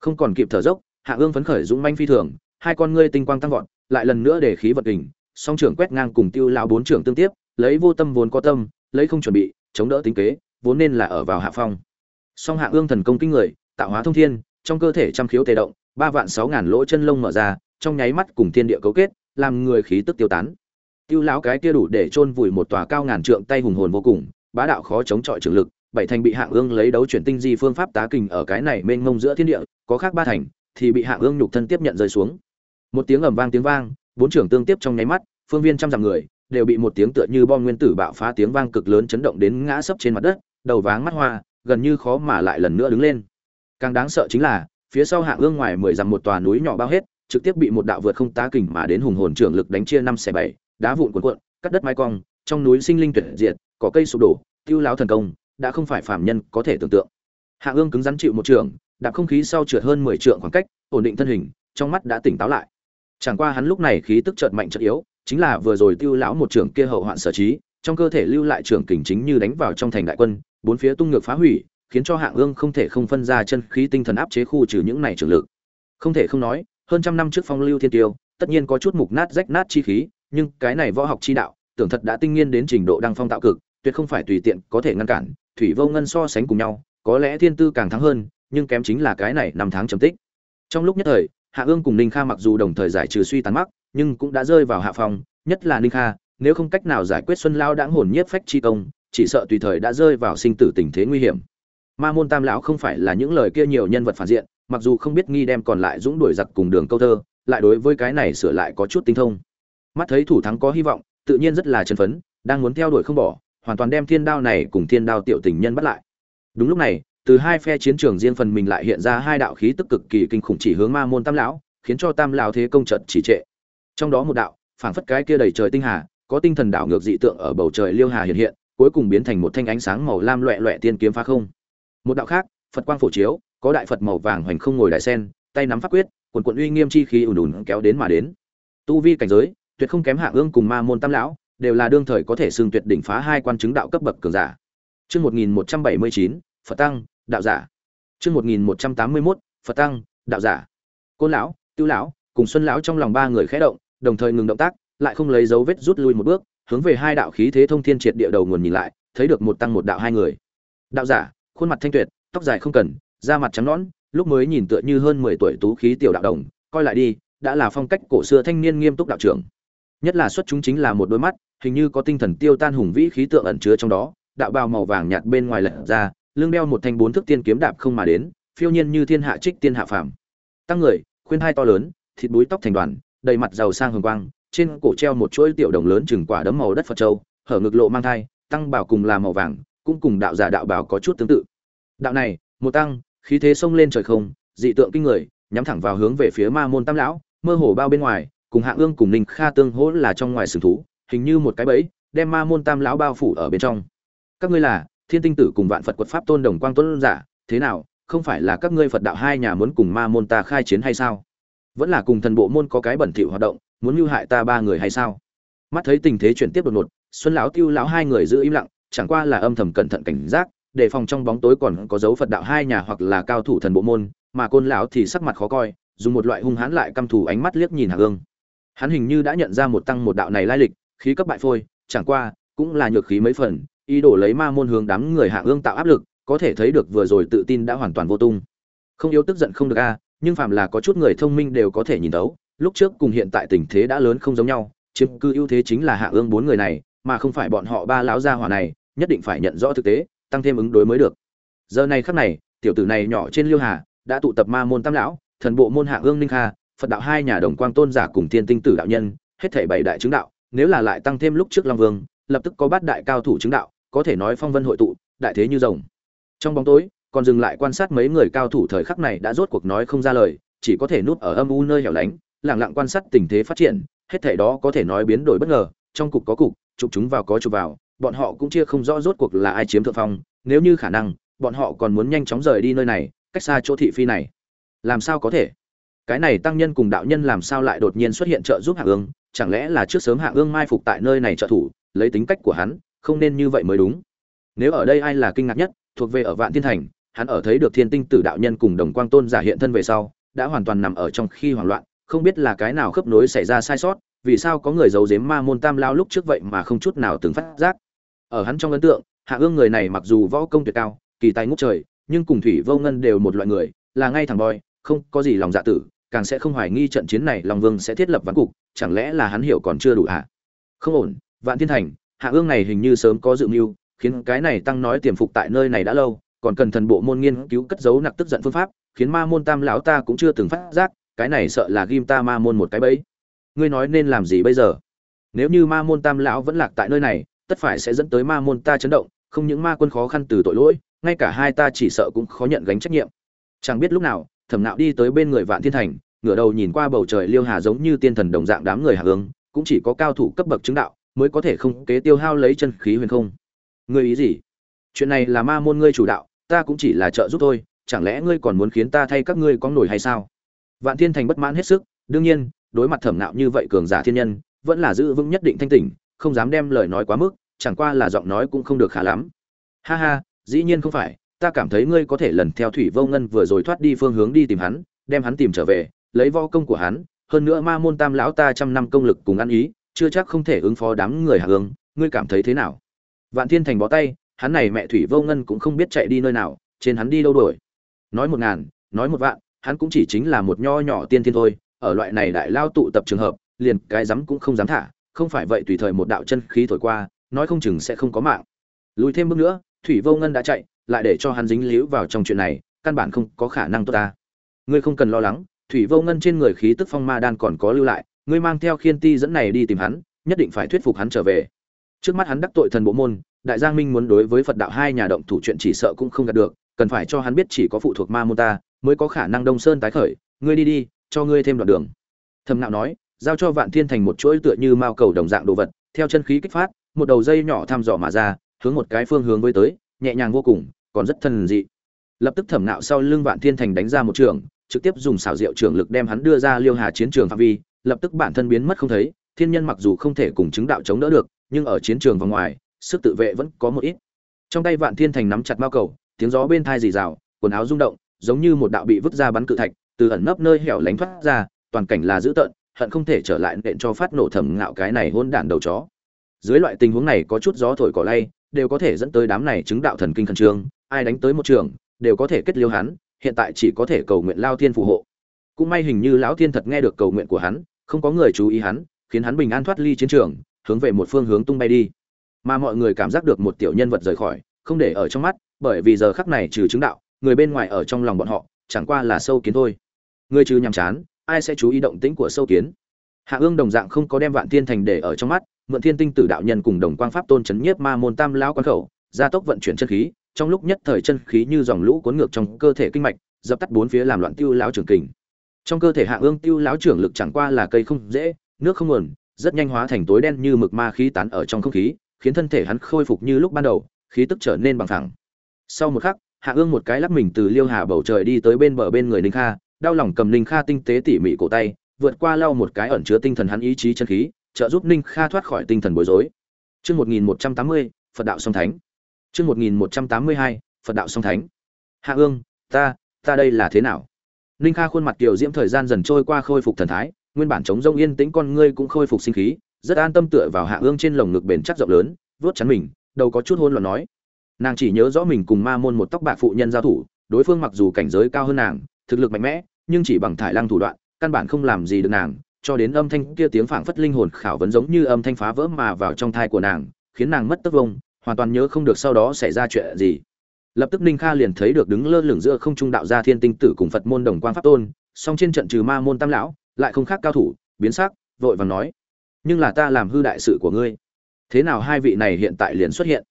không còn kịp thở dốc, hạ ương phấn khởi dũng manh phi thường, hai con ngươi tinh quang tăng vọt, lại lần nữa để khí vật hình song trưởng quét ngang cùng tiêu lão bốn trưởng tương tiếp, lấy vô tâm vốn có tâm, lấy không chuẩn bị, chống đỡ tính kế, vốn nên là ở vào hạ phong. Song hạ ương thần công kinh người, tạo hóa thông thiên, trong cơ thể trăm khiếu tề động, ba vạn sáu ngàn lỗ chân lông mở ra, trong nháy mắt cùng thiên địa cấu kết, làm người khí tức tiêu tán. Tiêu lão cái kia đủ để chôn vùi một tòa cao ngàn trượng tay hùng hồn vô cùng, bá đạo khó chống chọi trường lực bảy thành bị hạng ương lấy đấu chuyển tinh di phương pháp tá kình ở cái này mênh mông giữa thiên địa, có khác ba thành, thì bị hạng ương nhục thân tiếp nhận rơi xuống. Một tiếng ầm vang tiếng vang, bốn trưởng tương tiếp trong nháy mắt, phương viên trăm dặm người, đều bị một tiếng tựa như bom nguyên tử bạo phá tiếng vang cực lớn chấn động đến ngã sấp trên mặt đất, đầu váng mắt hoa, gần như khó mà lại lần nữa đứng lên. Càng đáng sợ chính là, phía sau hạng ương ngoài mười dặm một tòa núi nhỏ bao hết, trực tiếp bị một đạo vượt không tá kình mà đến hùng hồn trưởng lực đánh chia năm xẻ bảy, đá vụn cuộn cuộn, cắt đất mái cong, trong núi sinh linh tuyệt diệt, cỏ cây sụp đổ, tiêu láo thần công đã không phải phàm nhân có thể tưởng tượng. Hạ ương cứng rắn chịu một trường, đạp không khí sau trượt hơn mười trượng khoảng cách, ổn định thân hình, trong mắt đã tỉnh táo lại. Chẳng qua hắn lúc này khí tức chợt mạnh chợt yếu, chính là vừa rồi tiêu lão một trường kia hậu hoạn sở trí, trong cơ thể lưu lại trường kình chính như đánh vào trong thành đại quân, bốn phía tung ngược phá hủy, khiến cho hạng ương không thể không phân ra chân khí tinh thần áp chế khu trừ những này trường lực. Không thể không nói, hơn trăm năm trước phong lưu thiên tiêu, tất nhiên có chút mục nát rách nát chi khí, nhưng cái này võ học chi đạo, tưởng thật đã tinh nghiên đến trình độ đăng phong tạo cực tuyệt không phải tùy tiện có thể ngăn cản, thủy vô ngân so sánh cùng nhau, có lẽ thiên tư càng thắng hơn, nhưng kém chính là cái này năm tháng chấm tích. Trong lúc nhất thời, hạ ương cùng ninh kha mặc dù đồng thời giải trừ suy tàn mắc, nhưng cũng đã rơi vào hạ phòng nhất là ninh kha, nếu không cách nào giải quyết xuân lao đãng hồn nhiếp phách chi công, chỉ sợ tùy thời đã rơi vào sinh tử tình thế nguy hiểm. Ma môn tam lão không phải là những lời kia nhiều nhân vật phản diện, mặc dù không biết nghi đem còn lại dũng đuổi giặc cùng đường câu thơ, lại đối với cái này sửa lại có chút tinh thông. Mắt thấy thủ thắng có hy vọng, tự nhiên rất là chân phấn, đang muốn theo đuổi không bỏ hoàn toàn đem thiên đao này cùng thiên đao tiểu tình nhân bắt lại. Đúng lúc này, từ hai phe chiến trường riêng phần mình lại hiện ra hai đạo khí tức cực kỳ kinh khủng chỉ hướng ma môn tam lão, khiến cho tam lão thế công trận chỉ trệ. Trong đó một đạo, phảng phất cái kia đầy trời tinh hà, có tinh thần đảo ngược dị tượng ở bầu trời liêu hà hiện hiện, cuối cùng biến thành một thanh ánh sáng màu lam loẹ loẹ tiên kiếm phá không. Một đạo khác, phật quang phổ chiếu, có đại phật màu vàng hoành không ngồi đại sen, tay nắm pháp quyết quần quận uy nghiêm chi khí ùn ùn kéo đến mà đến. Tu vi cảnh giới, tuyệt không kém hạ ương cùng ma môn tam lão đều là đương thời có thể xưng tuyệt đỉnh phá hai quan chứng đạo cấp bậc cường giả Chương 1179, Phật tăng, đạo giả. Chương 1181, Phật tăng, đạo giả. Côn lão, Tiêu lão, cùng Xuân lão trong lòng ba người khẽ động, đồng thời ngừng động tác, lại không lấy dấu vết rút lui một bước, hướng về hai đạo khí thế thông thiên triệt địa đầu nguồn nhìn lại, thấy được một tăng một đạo hai người. Đạo giả, khuôn mặt thanh tuyệt, tóc dài không cần, da mặt trắng nõn, lúc mới nhìn tựa như hơn 10 tuổi tú khí tiểu đạo đồng, coi lại đi, đã là phong cách cổ xưa thanh niên nghiêm túc đạo trưởng. Nhất là xuất chúng chính là một đôi mắt, hình như có tinh thần tiêu tan hùng vĩ khí tượng ẩn chứa trong đó, đạo bào màu vàng nhạt bên ngoài lật ra, lưng đeo một thanh bốn thước tiên kiếm đạp không mà đến, phiêu nhiên như thiên hạ trích tiên hạ phàm. Tăng người, khuyên hai to lớn, thịt búi tóc thành đoàn, đầy mặt giàu sang hường quang, trên cổ treo một chuỗi tiểu đồng lớn chừng quả đấm màu đất Phật châu, hở ngực lộ mang thai, tăng bảo cùng là màu vàng, cũng cùng đạo giả đạo bảo có chút tương tự. Đạo này, một tăng, khí thế sông lên trời không, dị tượng kinh người, nhắm thẳng vào hướng về phía Ma môn Tam lão, mơ hồ bao bên ngoài, cùng Hạ Ương cùng Ninh Kha tương hỗ là trong ngoài sừng thú, hình như một cái bẫy, đem Ma môn Tam lão bao phủ ở bên trong. Các ngươi là Thiên Tinh Tử cùng Vạn Phật Quật Pháp Tôn Đồng Quang Tôn giả, thế nào, không phải là các ngươi Phật đạo hai nhà muốn cùng Ma môn ta khai chiến hay sao? Vẫn là cùng thần bộ môn có cái bẩn thỉu hoạt động, muốn mưu hại ta ba người hay sao? Mắt thấy tình thế chuyển tiếp đột ngột, Xuân lão Tiêu lão hai người giữ im lặng, chẳng qua là âm thầm cẩn thận cảnh giác, để phòng trong bóng tối còn có dấu Phật đạo hai nhà hoặc là cao thủ thần bộ môn, mà Côn lão thì sắc mặt khó coi, dùng một loại hung hãn lại căm thù ánh mắt liếc nhìn Hạ Ương. Hắn hình như đã nhận ra một tăng một đạo này lai lịch, khí cấp bại phôi, chẳng qua cũng là nhược khí mấy phần, ý đồ lấy ma môn hướng đám người Hạ Ương tạo áp lực, có thể thấy được vừa rồi tự tin đã hoàn toàn vô tung. Không yếu tức giận không được a, nhưng phàm là có chút người thông minh đều có thể nhìn thấu, lúc trước cùng hiện tại tình thế đã lớn không giống nhau, chiếm cư ưu thế chính là Hạ Ương bốn người này, mà không phải bọn họ ba lão gia hỏa này, nhất định phải nhận rõ thực tế, tăng thêm ứng đối mới được. Giờ này khắc này, tiểu tử này nhỏ trên Liêu Hà, đã tụ tập ma môn tam lão, thần bộ môn Hạ Ương Ninh Kha, Phật đạo hai nhà đồng quang tôn giả cùng thiên tinh tử đạo nhân, hết thảy bảy đại chứng đạo, nếu là lại tăng thêm lúc trước Long Vương, lập tức có bát đại cao thủ chứng đạo, có thể nói phong vân hội tụ, đại thế như rồng. Trong bóng tối, còn dừng lại quan sát mấy người cao thủ thời khắc này đã rốt cuộc nói không ra lời, chỉ có thể núp ở âm u nơi hẻo lánh, lặng lặng quan sát tình thế phát triển, hết thảy đó có thể nói biến đổi bất ngờ, trong cục có cục, chụp chúng vào có chụp vào, bọn họ cũng chia không rõ rốt cuộc là ai chiếm thượng phong, nếu như khả năng, bọn họ còn muốn nhanh chóng rời đi nơi này, cách xa chỗ thị phi này. Làm sao có thể? Cái này tăng nhân cùng đạo nhân làm sao lại đột nhiên xuất hiện trợ giúp Hạ Ương, chẳng lẽ là trước sớm Hạ Ương mai phục tại nơi này trợ thủ, lấy tính cách của hắn, không nên như vậy mới đúng. Nếu ở đây ai là kinh ngạc nhất, thuộc về ở Vạn Thiên Thành, hắn ở thấy được Thiên Tinh Tử đạo nhân cùng Đồng Quang Tôn giả hiện thân về sau, đã hoàn toàn nằm ở trong khi hoảng loạn, không biết là cái nào khớp nối xảy ra sai sót, vì sao có người giấu giếm ma môn tam lao lúc trước vậy mà không chút nào từng phát giác. Ở hắn trong ấn tượng, Hạ Ương người này mặc dù võ công tuyệt cao, kỳ tài ngút trời, nhưng cùng Thủy Vô Ngân đều một loại người, là ngay thẳng boy, không có gì lòng dạ tử, càng sẽ không hoài nghi trận chiến này Long Vương sẽ thiết lập ván cục, chẳng lẽ là hắn hiểu còn chưa đủ hả? Không ổn, Vạn Thiên Thành, Hạ Ương này hình như sớm có dự mưu, khiến cái này tăng nói tiềm phục tại nơi này đã lâu, còn cần thần bộ môn nghiên cứu cất giấu nặc tức giận phương pháp, khiến Ma môn Tam lão ta cũng chưa từng phát giác, cái này sợ là ghim ta Ma môn một cái bẫy. Ngươi nói nên làm gì bây giờ? Nếu như Ma môn Tam lão vẫn lạc tại nơi này, tất phải sẽ dẫn tới Ma môn ta chấn động, không những ma quân khó khăn từ tội lỗi, ngay cả hai ta chỉ sợ cũng khó nhận gánh trách nhiệm. Chẳng biết lúc nào, thẩm nạo đi tới bên người vạn thiên thành, ngửa đầu nhìn qua bầu trời liêu hà giống như tiên thần đồng dạng đám người hạ hướng, cũng chỉ có cao thủ cấp bậc chứng đạo, mới có thể không kế tiêu hao lấy chân khí huyền không. Ngươi ý gì? Chuyện này là ma môn ngươi chủ đạo, ta cũng chỉ là trợ giúp thôi, chẳng lẽ ngươi còn muốn khiến ta thay các ngươi có nổi hay sao? Vạn thiên thành bất mãn hết sức, đương nhiên, đối mặt thẩm nạo như vậy cường giả thiên nhân, vẫn là giữ vững nhất định thanh tỉnh, không dám đem lời nói quá mức, chẳng qua là giọng nói cũng không được khá lắm. Ha ha, dĩ nhiên không phải ta cảm thấy ngươi có thể lần theo thủy vô ngân vừa rồi thoát đi phương hướng đi tìm hắn, đem hắn tìm trở về, lấy vo công của hắn, hơn nữa ma môn tam lão ta trăm năm công lực cùng ăn ý, chưa chắc không thể ứng phó đám người hạ hướng, ngươi cảm thấy thế nào? Vạn thiên thành bó tay, hắn này mẹ thủy vô ngân cũng không biết chạy đi nơi nào, trên hắn đi đâu đuổi? Nói một ngàn, nói một vạn, hắn cũng chỉ chính là một nho nhỏ tiên thiên thôi, ở loại này đại lao tụ tập trường hợp, liền cái dám cũng không dám thả, không phải vậy tùy thời một đạo chân khí thổi qua, nói không chừng sẽ không có mạng. Lùi thêm bước nữa, thủy vô ngân đã chạy lại để cho hắn dính líu vào trong chuyện này, căn bản không có khả năng tốt ta. Ngươi không cần lo lắng, thủy vô ngân trên người khí tức phong ma đan còn có lưu lại, ngươi mang theo khiên ti dẫn này đi tìm hắn, nhất định phải thuyết phục hắn trở về. Trước mắt hắn đắc tội thần bộ môn, đại giang minh muốn đối với phật đạo hai nhà động thủ chuyện chỉ sợ cũng không đạt được, cần phải cho hắn biết chỉ có phụ thuộc ma môn ta, mới có khả năng đông sơn tái khởi, ngươi đi đi, cho ngươi thêm đoạn đường. Thầm nạo nói, giao cho vạn thiên thành một chuỗi tựa như mao cầu đồng dạng đồ vật, theo chân khí kích phát, một đầu dây nhỏ thăm dò mà ra, hướng một cái phương hướng với tới nhẹ nhàng vô cùng, còn rất thần dị. Lập tức thẩm nạo sau lưng vạn thiên thành đánh ra một trường, trực tiếp dùng xảo diệu trường lực đem hắn đưa ra liêu hà chiến trường phạm vi, lập tức bản thân biến mất không thấy, thiên nhân mặc dù không thể cùng chứng đạo chống đỡ được, nhưng ở chiến trường và ngoài, sức tự vệ vẫn có một ít. Trong tay vạn thiên thành nắm chặt mao cầu, tiếng gió bên thai rì rào, quần áo rung động, giống như một đạo bị vứt ra bắn cự thạch, từ ẩn nấp nơi hẻo lánh thoát ra, toàn cảnh là dữ tợn, hận không thể trở lại nện cho phát nổ thẩm ngạo cái này hôn đản đầu chó. Dưới loại tình huống này có chút gió thổi cỏ lay đều có thể dẫn tới đám này chứng đạo thần kinh khẩn trương, ai đánh tới một trường, đều có thể kết liêu hắn, hiện tại chỉ có thể cầu nguyện lao thiên phù hộ. Cũng may hình như lão thiên thật nghe được cầu nguyện của hắn, không có người chú ý hắn, khiến hắn bình an thoát ly chiến trường, hướng về một phương hướng tung bay đi. Mà mọi người cảm giác được một tiểu nhân vật rời khỏi, không để ở trong mắt, bởi vì giờ khắc này trừ chứng đạo, người bên ngoài ở trong lòng bọn họ, chẳng qua là sâu kiến thôi. Người trừ nhàm chán, ai sẽ chú ý động tĩnh của sâu kiến? Hạ ương đồng dạng không có đem vạn thiên thành để ở trong mắt mượn thiên tinh tử đạo nhân cùng đồng quang pháp tôn chấn nhiếp ma môn tam lão quan khẩu, gia tốc vận chuyển chân khí, trong lúc nhất thời chân khí như dòng lũ cuốn ngược trong cơ thể kinh mạch, dập tắt bốn phía làm loạn tiêu lão trưởng kình. Trong cơ thể hạ ương tiêu lão trưởng lực chẳng qua là cây không dễ, nước không nguồn, rất nhanh hóa thành tối đen như mực ma khí tán ở trong không khí, khiến thân thể hắn khôi phục như lúc ban đầu, khí tức trở nên bằng thẳng sau một khắc, hạ ương một cái lắc mình từ liêu hà bầu trời đi tới bên bờ bên người ninh kha, đau lòng cầm ninh kha tinh tế tỉ mỉ cổ tay, vượt qua lau một cái ẩn chứa tinh thần hắn ý chí chân khí trợ giúp ninh kha thoát khỏi tinh thần bối rối. Chương một nghìn một trăm tám mươi, phật đạo song thánh. Chương một nghìn một trăm tám mươi hai, phật đạo song thánh. Hạ ương, ta ta đây là thế nào? Ninh kha khuôn mặt kiều diễm thời gian dần trôi qua khôi phục thần thái, nguyên bản chống rông yên tĩnh con ngươi cũng khôi phục sinh khí, rất an tâm tựa vào hạ ương trên lồng ngực bền chắc rộng lớn, vuốt chắn mình, đầu có chút hôn loạn nói. Nàng chỉ nhớ rõ mình cùng ma môn một tóc bạc phụ nhân giao thủ, đối phương mặc dù cảnh giới cao hơn nàng, thực lực mạnh mẽ, nhưng chỉ bằng thải lăng thủ đoạn, căn bản không làm gì được nàng cho đến âm thanh kia tiếng phảng phất linh hồn khảo vấn giống như âm thanh phá vỡ mà vào trong thai của nàng, khiến nàng mất tất vông hoàn toàn nhớ không được sau đó xảy ra chuyện gì. Lập tức ninh kha liền thấy được đứng lơ lửng giữa không trung đạo gia thiên tinh tử cùng phật môn đồng quang pháp tôn, song trên trận trừ ma môn tam lão, lại không khác cao thủ, biến sắc, vội vàng nói, nhưng là ta làm hư đại sự của ngươi. Thế nào hai vị này hiện tại liền xuất hiện?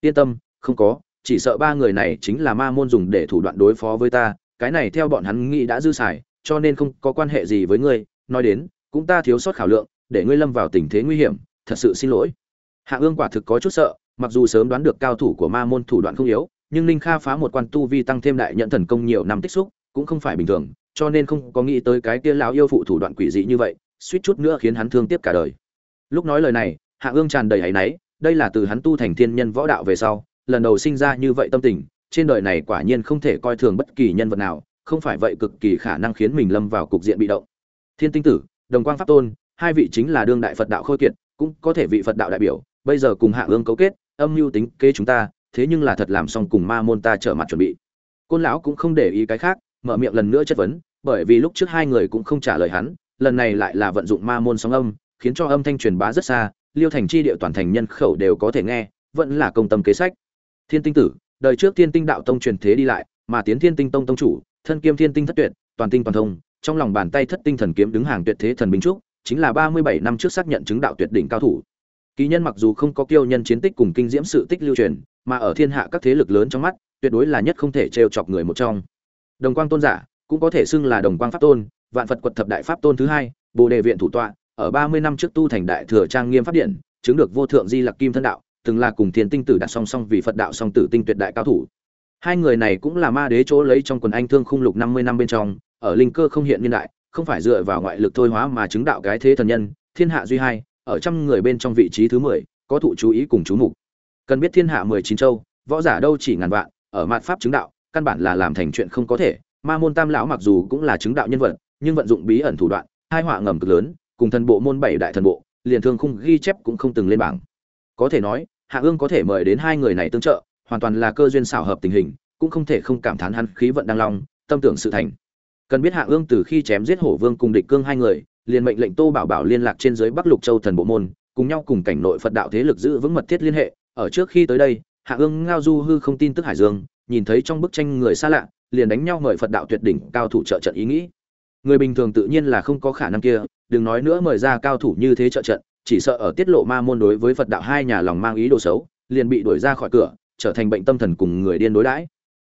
Yên tâm, không có, chỉ sợ ba người này chính là ma môn dùng để thủ đoạn đối phó với ta, cái này theo bọn hắn nghĩ đã dư xài, cho nên không có quan hệ gì với ngươi. Nói đến cũng ta thiếu sót khảo lượng, để ngươi lâm vào tình thế nguy hiểm, thật sự xin lỗi. Hạ ương quả thực có chút sợ, mặc dù sớm đoán được cao thủ của ma môn thủ đoạn không yếu, nhưng ninh kha phá một quan tu vi tăng thêm đại nhận thần công nhiều năm tích xúc, cũng không phải bình thường, cho nên không có nghĩ tới cái kia lão yêu phụ thủ đoạn quỷ dị như vậy, suýt chút nữa khiến hắn thương tiếc cả đời. Lúc nói lời này, hạ ương tràn đầy áy náy, đây là từ hắn tu thành thiên nhân võ đạo về sau, lần đầu sinh ra như vậy tâm tình, trên đời này quả nhiên không thể coi thường bất kỳ nhân vật nào, không phải vậy cực kỳ khả năng khiến mình lâm vào cục diện bị động. Thiên tinh tử đồng quang pháp tôn, hai vị chính là đương đại phật đạo khôi kiệt, cũng có thể vị phật đạo đại biểu, bây giờ cùng hạ ương cấu kết, âm mưu tính kế chúng ta, thế nhưng là thật làm xong cùng ma môn ta trở mặt chuẩn bị. Côn lão cũng không để ý cái khác, mở miệng lần nữa chất vấn, bởi vì lúc trước hai người cũng không trả lời hắn, lần này lại là vận dụng ma môn sóng âm, khiến cho âm thanh truyền bá rất xa, liêu thành chi địa toàn thành nhân khẩu đều có thể nghe, vẫn là công tâm kế sách. Thiên tinh tử, đời trước thiên tinh đạo tông truyền thế đi lại, mà tiến thiên tinh tông tông chủ, thân kiêm thiên tinh thất tuyệt, toàn tinh toàn thông trong lòng bàn tay thất tinh thần kiếm đứng hàng tuyệt thế thần binh trúc, chính là ba mươi bảy năm trước xác nhận chứng đạo tuyệt đỉnh cao thủ. Kỳ nhân mặc dù không có kiêu nhân chiến tích cùng kinh diễm sự tích lưu truyền, mà ở thiên hạ các thế lực lớn trong mắt, tuyệt đối là nhất không thể trêu chọc người một trong. Đồng quang tôn giả, cũng có thể xưng là đồng quang pháp tôn, vạn phật quật thập đại pháp tôn thứ hai, bồ đề viện thủ tọa, ở ba mươi năm trước tu thành đại thừa trang nghiêm pháp điện, chứng được vô thượng di lạc kim thân đạo, từng là cùng thiên tinh tử đặt song song vì phật đạo song tử tinh tuyệt đại cao thủ. Hai người này cũng là ma đế chỗ lấy trong quần anh thương khung lục năm mươi năm bên trong ở linh cơ không hiện niên đại, không phải dựa vào ngoại lực thôi hóa mà chứng đạo cái thế thần nhân, thiên hạ duy hai, ở trăm người bên trong vị trí thứ mười, có thụ chú ý cùng chú mục. Cần biết thiên hạ mười chín châu, võ giả đâu chỉ ngàn vạn, ở mạn pháp chứng đạo, căn bản là làm thành chuyện không có thể. Ma môn tam lão mặc dù cũng là chứng đạo nhân vật, nhưng vận dụng bí ẩn thủ đoạn, hai họa ngầm cực lớn, cùng thần bộ môn bảy đại thần bộ, liền thương khung ghi chép cũng không từng lên bảng. Có thể nói, hạ ương có thể mời đến hai người này tương trợ, hoàn toàn là cơ duyên xảo hợp tình hình, cũng không thể không cảm thán hắn khí vận đang long, tâm tưởng sự thành cần biết hạ ương từ khi chém giết hổ vương cùng địch cương hai người, liền mệnh lệnh tô bảo bảo liên lạc trên dưới bắc lục châu thần bộ môn, cùng nhau cùng cảnh nội phật đạo thế lực giữ vững mật thiết liên hệ. Ở trước khi tới đây, hạ ương ngao du hư không tin tức hải dương, nhìn thấy trong bức tranh người xa lạ, liền đánh nhau mời phật đạo tuyệt đỉnh cao thủ trợ trận ý nghĩ. Người bình thường tự nhiên là không có khả năng kia, đừng nói nữa mời ra cao thủ như thế trợ trận, chỉ sợ ở tiết lộ ma môn đối với phật đạo hai nhà lòng mang ý đồ xấu, liền bị đuổi ra khỏi cửa, trở thành bệnh tâm thần cùng người điên đối đãi.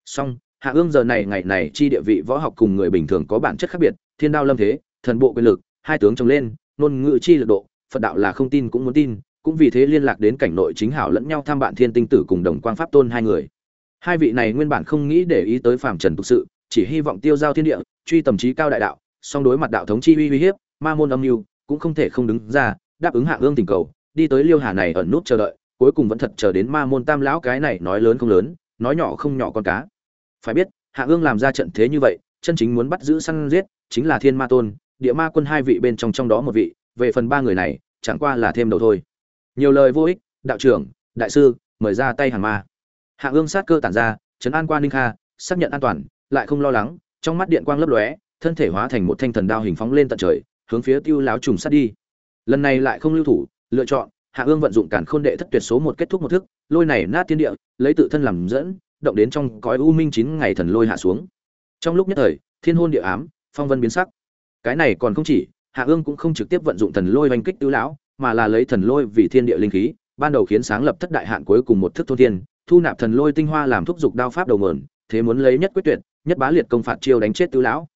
Song hạ ương giờ này ngày này chi địa vị võ học cùng người bình thường có bản chất khác biệt, thiên đao lâm thế, thần bộ quyền lực, hai tướng trồng lên, ngôn ngữ chi lực độ, phật đạo là không tin cũng muốn tin, cũng vì thế liên lạc đến cảnh nội chính hảo lẫn nhau tham bạn thiên tinh tử cùng đồng quang pháp tôn hai người. Hai vị này nguyên bản không nghĩ để ý tới phàm trần tục sự, chỉ hy vọng tiêu giao thiên địa, truy tầm trí cao đại đạo, song đối mặt đạo thống chi uy uy hiếp, ma môn âm mưu cũng không thể không đứng ra, đáp ứng hạ ương tình cầu, đi tới liêu hà này ẩn nút chờ đợi, cuối cùng vẫn thật chờ đến ma môn tam lão cái này nói lớn không lớn, nói nhỏ không nhỏ con cá phải biết, hạ ương làm ra trận thế như vậy, chân chính muốn bắt giữ săn giết, chính là thiên ma tôn, địa ma quân hai vị bên trong trong đó một vị, về phần ba người này, chẳng qua là thêm đầu thôi. Nhiều lời vô ích, đạo trưởng, đại sư, mời ra tay hàng ma. Hạ ương sát cơ tản ra, trấn an quan ninh kha, xác nhận an toàn, lại không lo lắng, trong mắt điện quang lấp lóe, thân thể hóa thành một thanh thần đao hình phóng lên tận trời, hướng phía tiêu láo trùng sát đi. Lần này lại không lưu thủ, lựa chọn, hạ ương vận dụng cản khôn đệ thất tuyệt số một kết thúc một thức, lôi này nát thiên địa, lấy tự thân làm dẫn động đến trong cõi u minh chín ngày thần lôi hạ xuống. Trong lúc nhất thời, thiên hôn địa ám, phong vân biến sắc. Cái này còn không chỉ, hạ ương cũng không trực tiếp vận dụng thần lôi oanh kích tứ lão, mà là lấy thần lôi vì thiên địa linh khí, ban đầu khiến sáng lập thất đại hạn cuối cùng một thức thôn thiên, thu nạp thần lôi tinh hoa làm thúc dục đao pháp đầu mờn thế muốn lấy nhất quyết tuyệt, nhất bá liệt công phạt chiêu đánh chết tứ lão.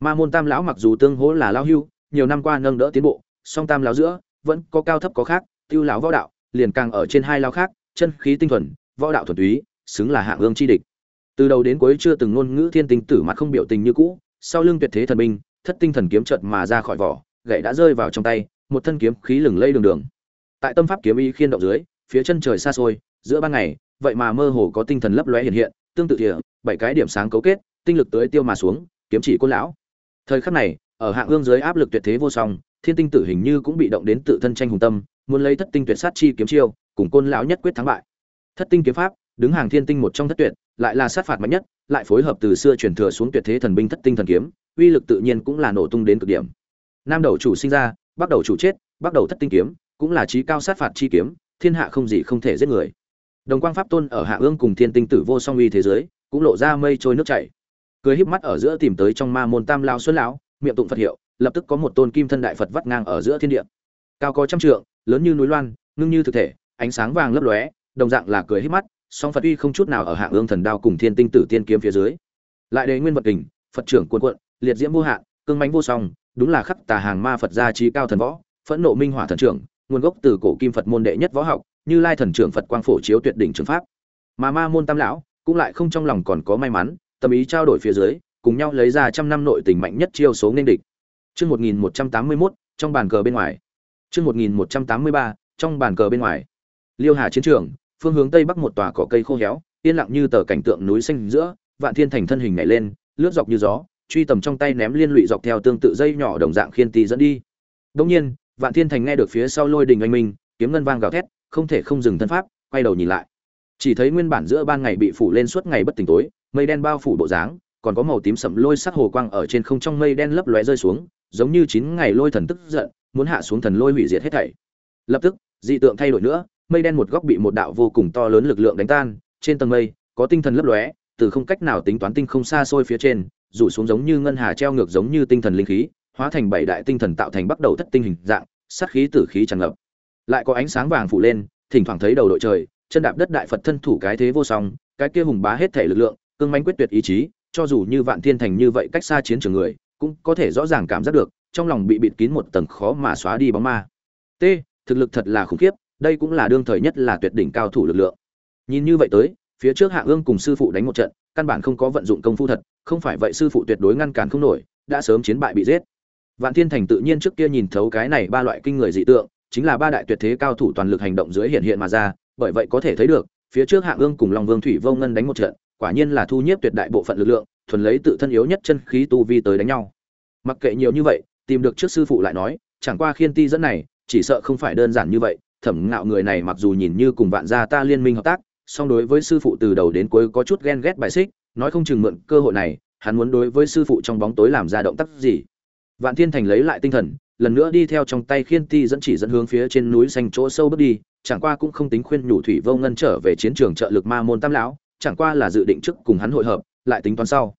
Ma môn tam lão mặc dù tương hỗ là lao hưu, nhiều năm qua nâng đỡ tiến bộ, song tam lão giữa, vẫn có cao thấp có khác tiêu lão võ đạo, liền càng ở trên hai lão khác, chân khí tinh thuần, võ đạo thuần túy xứng là hạng ương chi địch. Từ đầu đến cuối chưa từng ngôn ngữ thiên tinh tử mặt không biểu tình như cũ, sau lưng tuyệt thế thần binh, thất tinh thần kiếm chợt mà ra khỏi vỏ, gậy đã rơi vào trong tay, một thân kiếm khí lừng lây đường đường. Tại tâm pháp kiếm ý khiên động dưới, phía chân trời xa xôi, giữa ban ngày, vậy mà mơ hồ có tinh thần lấp lóe hiện hiện, tương tự địa bảy cái điểm sáng cấu kết, tinh lực tới tiêu mà xuống, kiếm chỉ côn lão. Thời khắc này, ở hạng ương dưới áp lực tuyệt thế vô song, thiên tinh tử hình như cũng bị động đến tự thân tranh hùng tâm, muốn lấy thất tinh tuyệt sát chi kiếm chiêu, cùng côn lão nhất quyết thắng bại. Thất tinh kiếm pháp đứng hàng thiên tinh một trong thất tuyệt, lại là sát phạt mạnh nhất, lại phối hợp từ xưa truyền thừa xuống tuyệt thế thần binh thất tinh thần kiếm, uy lực tự nhiên cũng là nổ tung đến cực điểm. Nam đầu chủ sinh ra bắt đầu chủ chết bắt đầu thất tinh kiếm, cũng là trí cao sát phạt chi kiếm, thiên hạ không gì không thể giết người. Đồng quang pháp tôn ở hạ ương cùng thiên tinh tử vô song uy thế giới, cũng lộ ra mây trôi nước chảy. Cười híp mắt ở giữa tìm tới trong ma môn tam lao xuân lão, miệng tụng phật hiệu, lập tức có một tôn kim thân đại phật vắt ngang ở giữa thiên địa. Cao có trăm trượng, lớn như núi loan, ngưng như thực thể, ánh sáng vàng lấp lóe, đồng dạng là cười híp mắt song phật uy không chút nào ở hạ ương thần đao cùng thiên tinh tử tiên kiếm phía dưới. Lại đề nguyên vật kình, phật trưởng cuồn cuộn, liệt diễm vô hạn, cương mãnh vô song, đúng là khắc tà hàng ma phật gia trí cao thần võ, phẫn nộ minh hỏa thần trưởng, nguồn gốc từ cổ kim phật môn đệ nhất võ học, như lai thần trưởng phật quang phổ chiếu tuyệt đỉnh trường pháp. Mà ma môn tam lão cũng lại không trong lòng còn có may mắn, tâm ý trao đổi phía dưới, cùng nhau lấy ra trăm năm nội tình mạnh nhất chiêu số nên địch. Chương một nghìn một trăm tám mươi mốt, trong bàn cờ bên ngoài. Chương một nghìn một trăm tám mươi ba, trong bàn cờ bên ngoài. Liêu hà chiến trường phương hướng tây bắc một tòa cỏ cây khô héo, yên lặng như tờ cảnh tượng núi xanh giữa, vạn thiên thành thân hình nhảy lên, lướt dọc như gió, truy tầm trong tay ném liên lụy dọc theo tương tự dây nhỏ đồng dạng khiên tì dẫn đi. Đông nhiên, vạn thiên thành nghe được phía sau lôi đình anh minh, kiếm ngân vang gào thét, không thể không dừng thân pháp, quay đầu nhìn lại. Chỉ thấy nguyên bản giữa ban ngày bị phủ lên suốt ngày bất tỉnh tối, mây đen bao phủ bộ dáng, còn có màu tím sậm lôi sắc hồ quang ở trên không trong mây đen lấp lóe rơi xuống, giống như chín ngày lôi thần tức giận, muốn hạ xuống thần lôi hủy diệt hết thảy. Lập tức, dị tượng thay đổi nữa mây đen một góc bị một đạo vô cùng to lớn lực lượng đánh tan, trên tầng mây, có tinh thần lấp lóe, từ không cách nào tính toán tinh không xa xôi phía trên, rủ xuống giống như ngân hà treo ngược giống như tinh thần linh khí, hóa thành bảy đại tinh thần tạo thành bắt đầu thất tinh hình dạng, sát khí tử khí tràn ngập. Lại có ánh sáng vàng phủ lên, thỉnh thoảng thấy đầu đội trời, chân đạp đất đại phật thân thủ cái thế vô song, cái kia hùng bá hết thể lực lượng, cương mãnh quyết tuyệt ý chí, cho dù như vạn thiên thành như vậy cách xa chiến trường người, cũng có thể rõ ràng cảm giác được, trong lòng bị bịt kín một tầng khó mà xóa đi bóng ma. T, thực lực thật là khủng khiếp đây cũng là đương thời nhất là tuyệt đỉnh cao thủ lực lượng. Nhìn như vậy tới, phía trước hạ ương cùng sư phụ đánh một trận, căn bản không có vận dụng công phu thật, không phải vậy sư phụ tuyệt đối ngăn cản không nổi, đã sớm chiến bại bị giết. Vạn thiên thành tự nhiên trước kia nhìn thấu cái này ba loại kinh người dị tượng, chính là ba đại tuyệt thế cao thủ toàn lực hành động dưới hiện hiện mà ra, bởi vậy có thể thấy được, phía trước hạ ương cùng long vương thủy vô ngân đánh một trận, quả nhiên là thu nhiếp tuyệt đại bộ phận lực lượng, thuần lấy tự thân yếu nhất chân khí tu vi tới đánh nhau. Mặc kệ nhiều như vậy, tìm được trước sư phụ lại nói, chẳng qua khiên ti dẫn này, chỉ sợ không phải đơn giản như vậy thẩm ngạo người này mặc dù nhìn như cùng vạn gia ta liên minh hợp tác, song đối với sư phụ từ đầu đến cuối có chút ghen ghét bài xích, nói không chừng mượn cơ hội này, hắn muốn đối với sư phụ trong bóng tối làm ra động tác gì. Vạn thiên thành lấy lại tinh thần, lần nữa đi theo trong tay khiên ti dẫn chỉ dẫn hướng phía trên núi xanh chỗ sâu bước đi, chẳng qua cũng không tính khuyên nhủ thủy vô ngân trở về chiến trường trợ lực ma môn tam lão, chẳng qua là dự định trước cùng hắn hội hợp, lại tính toán sau.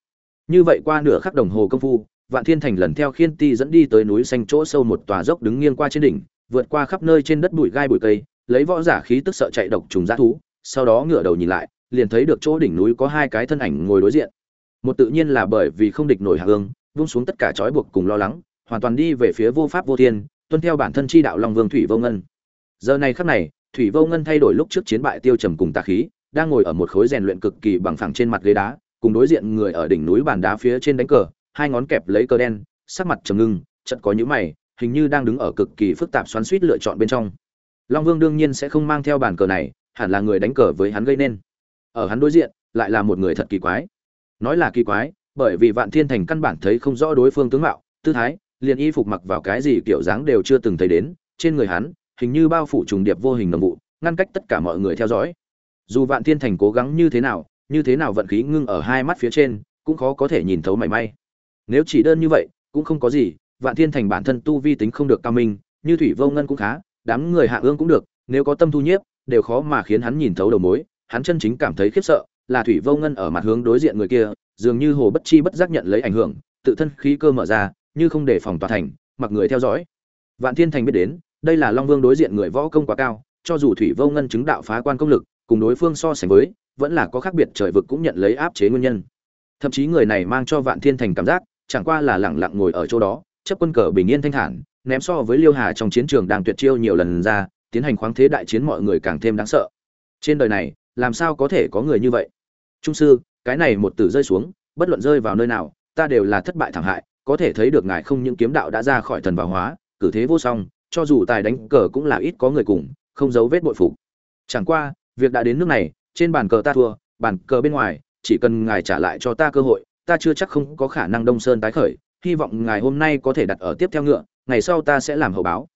Như vậy qua nửa khắc đồng hồ công phu, vạn thiên thành lần theo khiên ti dẫn đi tới núi xanh chỗ sâu một tòa dốc đứng nghiêng qua trên đỉnh vượt qua khắp nơi trên đất bụi gai bụi cây, lấy võ giả khí tức sợ chạy độc trùng dã thú, sau đó ngửa đầu nhìn lại, liền thấy được chỗ đỉnh núi có hai cái thân ảnh ngồi đối diện. Một tự nhiên là bởi vì không địch nổi hạ ương buông xuống tất cả trói buộc cùng lo lắng, hoàn toàn đi về phía vô pháp vô thiên, tuân theo bản thân chi đạo long vương thủy vô ngân. Giờ này khắc này, thủy vô ngân thay đổi lúc trước chiến bại tiêu trầm cùng tà khí, đang ngồi ở một khối rèn luyện cực kỳ bằng phẳng trên mặt ghế đá, cùng đối diện người ở đỉnh núi bàn đá phía trên đánh cờ, hai ngón kẹp lấy cờ đen, sắc mặt trầm ngưng, chợt có nhíu mày hình như đang đứng ở cực kỳ phức tạp xoắn suýt lựa chọn bên trong. Long vương đương nhiên sẽ không mang theo bàn cờ này, hẳn là người đánh cờ với hắn gây nên. Ở hắn đối diện, lại là một người thật kỳ quái. Nói là kỳ quái, bởi vì vạn thiên thành căn bản thấy không rõ đối phương tướng mạo, tư thái, liền y phục mặc vào cái gì kiểu dáng đều chưa từng thấy đến, trên người hắn, hình như bao phủ trùng điệp vô hình nồng vụ, ngăn cách tất cả mọi người theo dõi. Dù vạn thiên thành cố gắng như thế nào, như thế nào vận khí ngưng ở hai mắt phía trên, cũng khó có thể nhìn thấu mảy may. Nếu chỉ đơn như vậy, cũng không có gì vạn thiên thành bản thân tu vi tính không được cao minh, như thủy vô ngân cũng khá, đám người hạ ương cũng được, nếu có tâm thu nhiếp, đều khó mà khiến hắn nhìn thấu đầu mối, hắn chân chính cảm thấy khiếp sợ, là thủy vô ngân ở mặt hướng đối diện người kia, dường như hồ bất chi bất giác nhận lấy ảnh hưởng, tự thân khí cơ mở ra, như không để phòng tòa thành, mặc người theo dõi. Vạn thiên thành biết đến, đây là long vương đối diện người võ công quá cao, cho dù thủy vô ngân chứng đạo phá quan công lực, cùng đối phương so sánh với, vẫn là có khác biệt trời vực cũng nhận lấy áp chế nguyên nhân. Thậm chí người này mang cho vạn thiên thành cảm giác, chẳng qua là lẳng lặng ngồi ở chỗ đó chấp quân cờ bình yên thanh thản, ném so với liêu hà trong chiến trường đang tuyệt chiêu nhiều lần ra, tiến hành khoáng thế đại chiến mọi người càng thêm đáng sợ. Trên đời này, làm sao có thể có người như vậy? Trung sư, cái này một tử rơi xuống, bất luận rơi vào nơi nào, ta đều là thất bại thảm hại, có thể thấy được ngài không những kiếm đạo đã ra khỏi thần vào hóa, cử thế vô song, cho dù tài đánh cờ cũng là ít có người cùng, không giấu vết bội phục. Chẳng qua, việc đã đến nước này, trên bàn cờ ta thua, bàn cờ bên ngoài, chỉ cần ngài trả lại cho ta cơ hội, ta chưa chắc không có khả năng đông sơn tái khởi hy vọng ngài hôm nay có thể đặt ở tiếp theo ngựa, ngày sau ta sẽ làm hậu báo.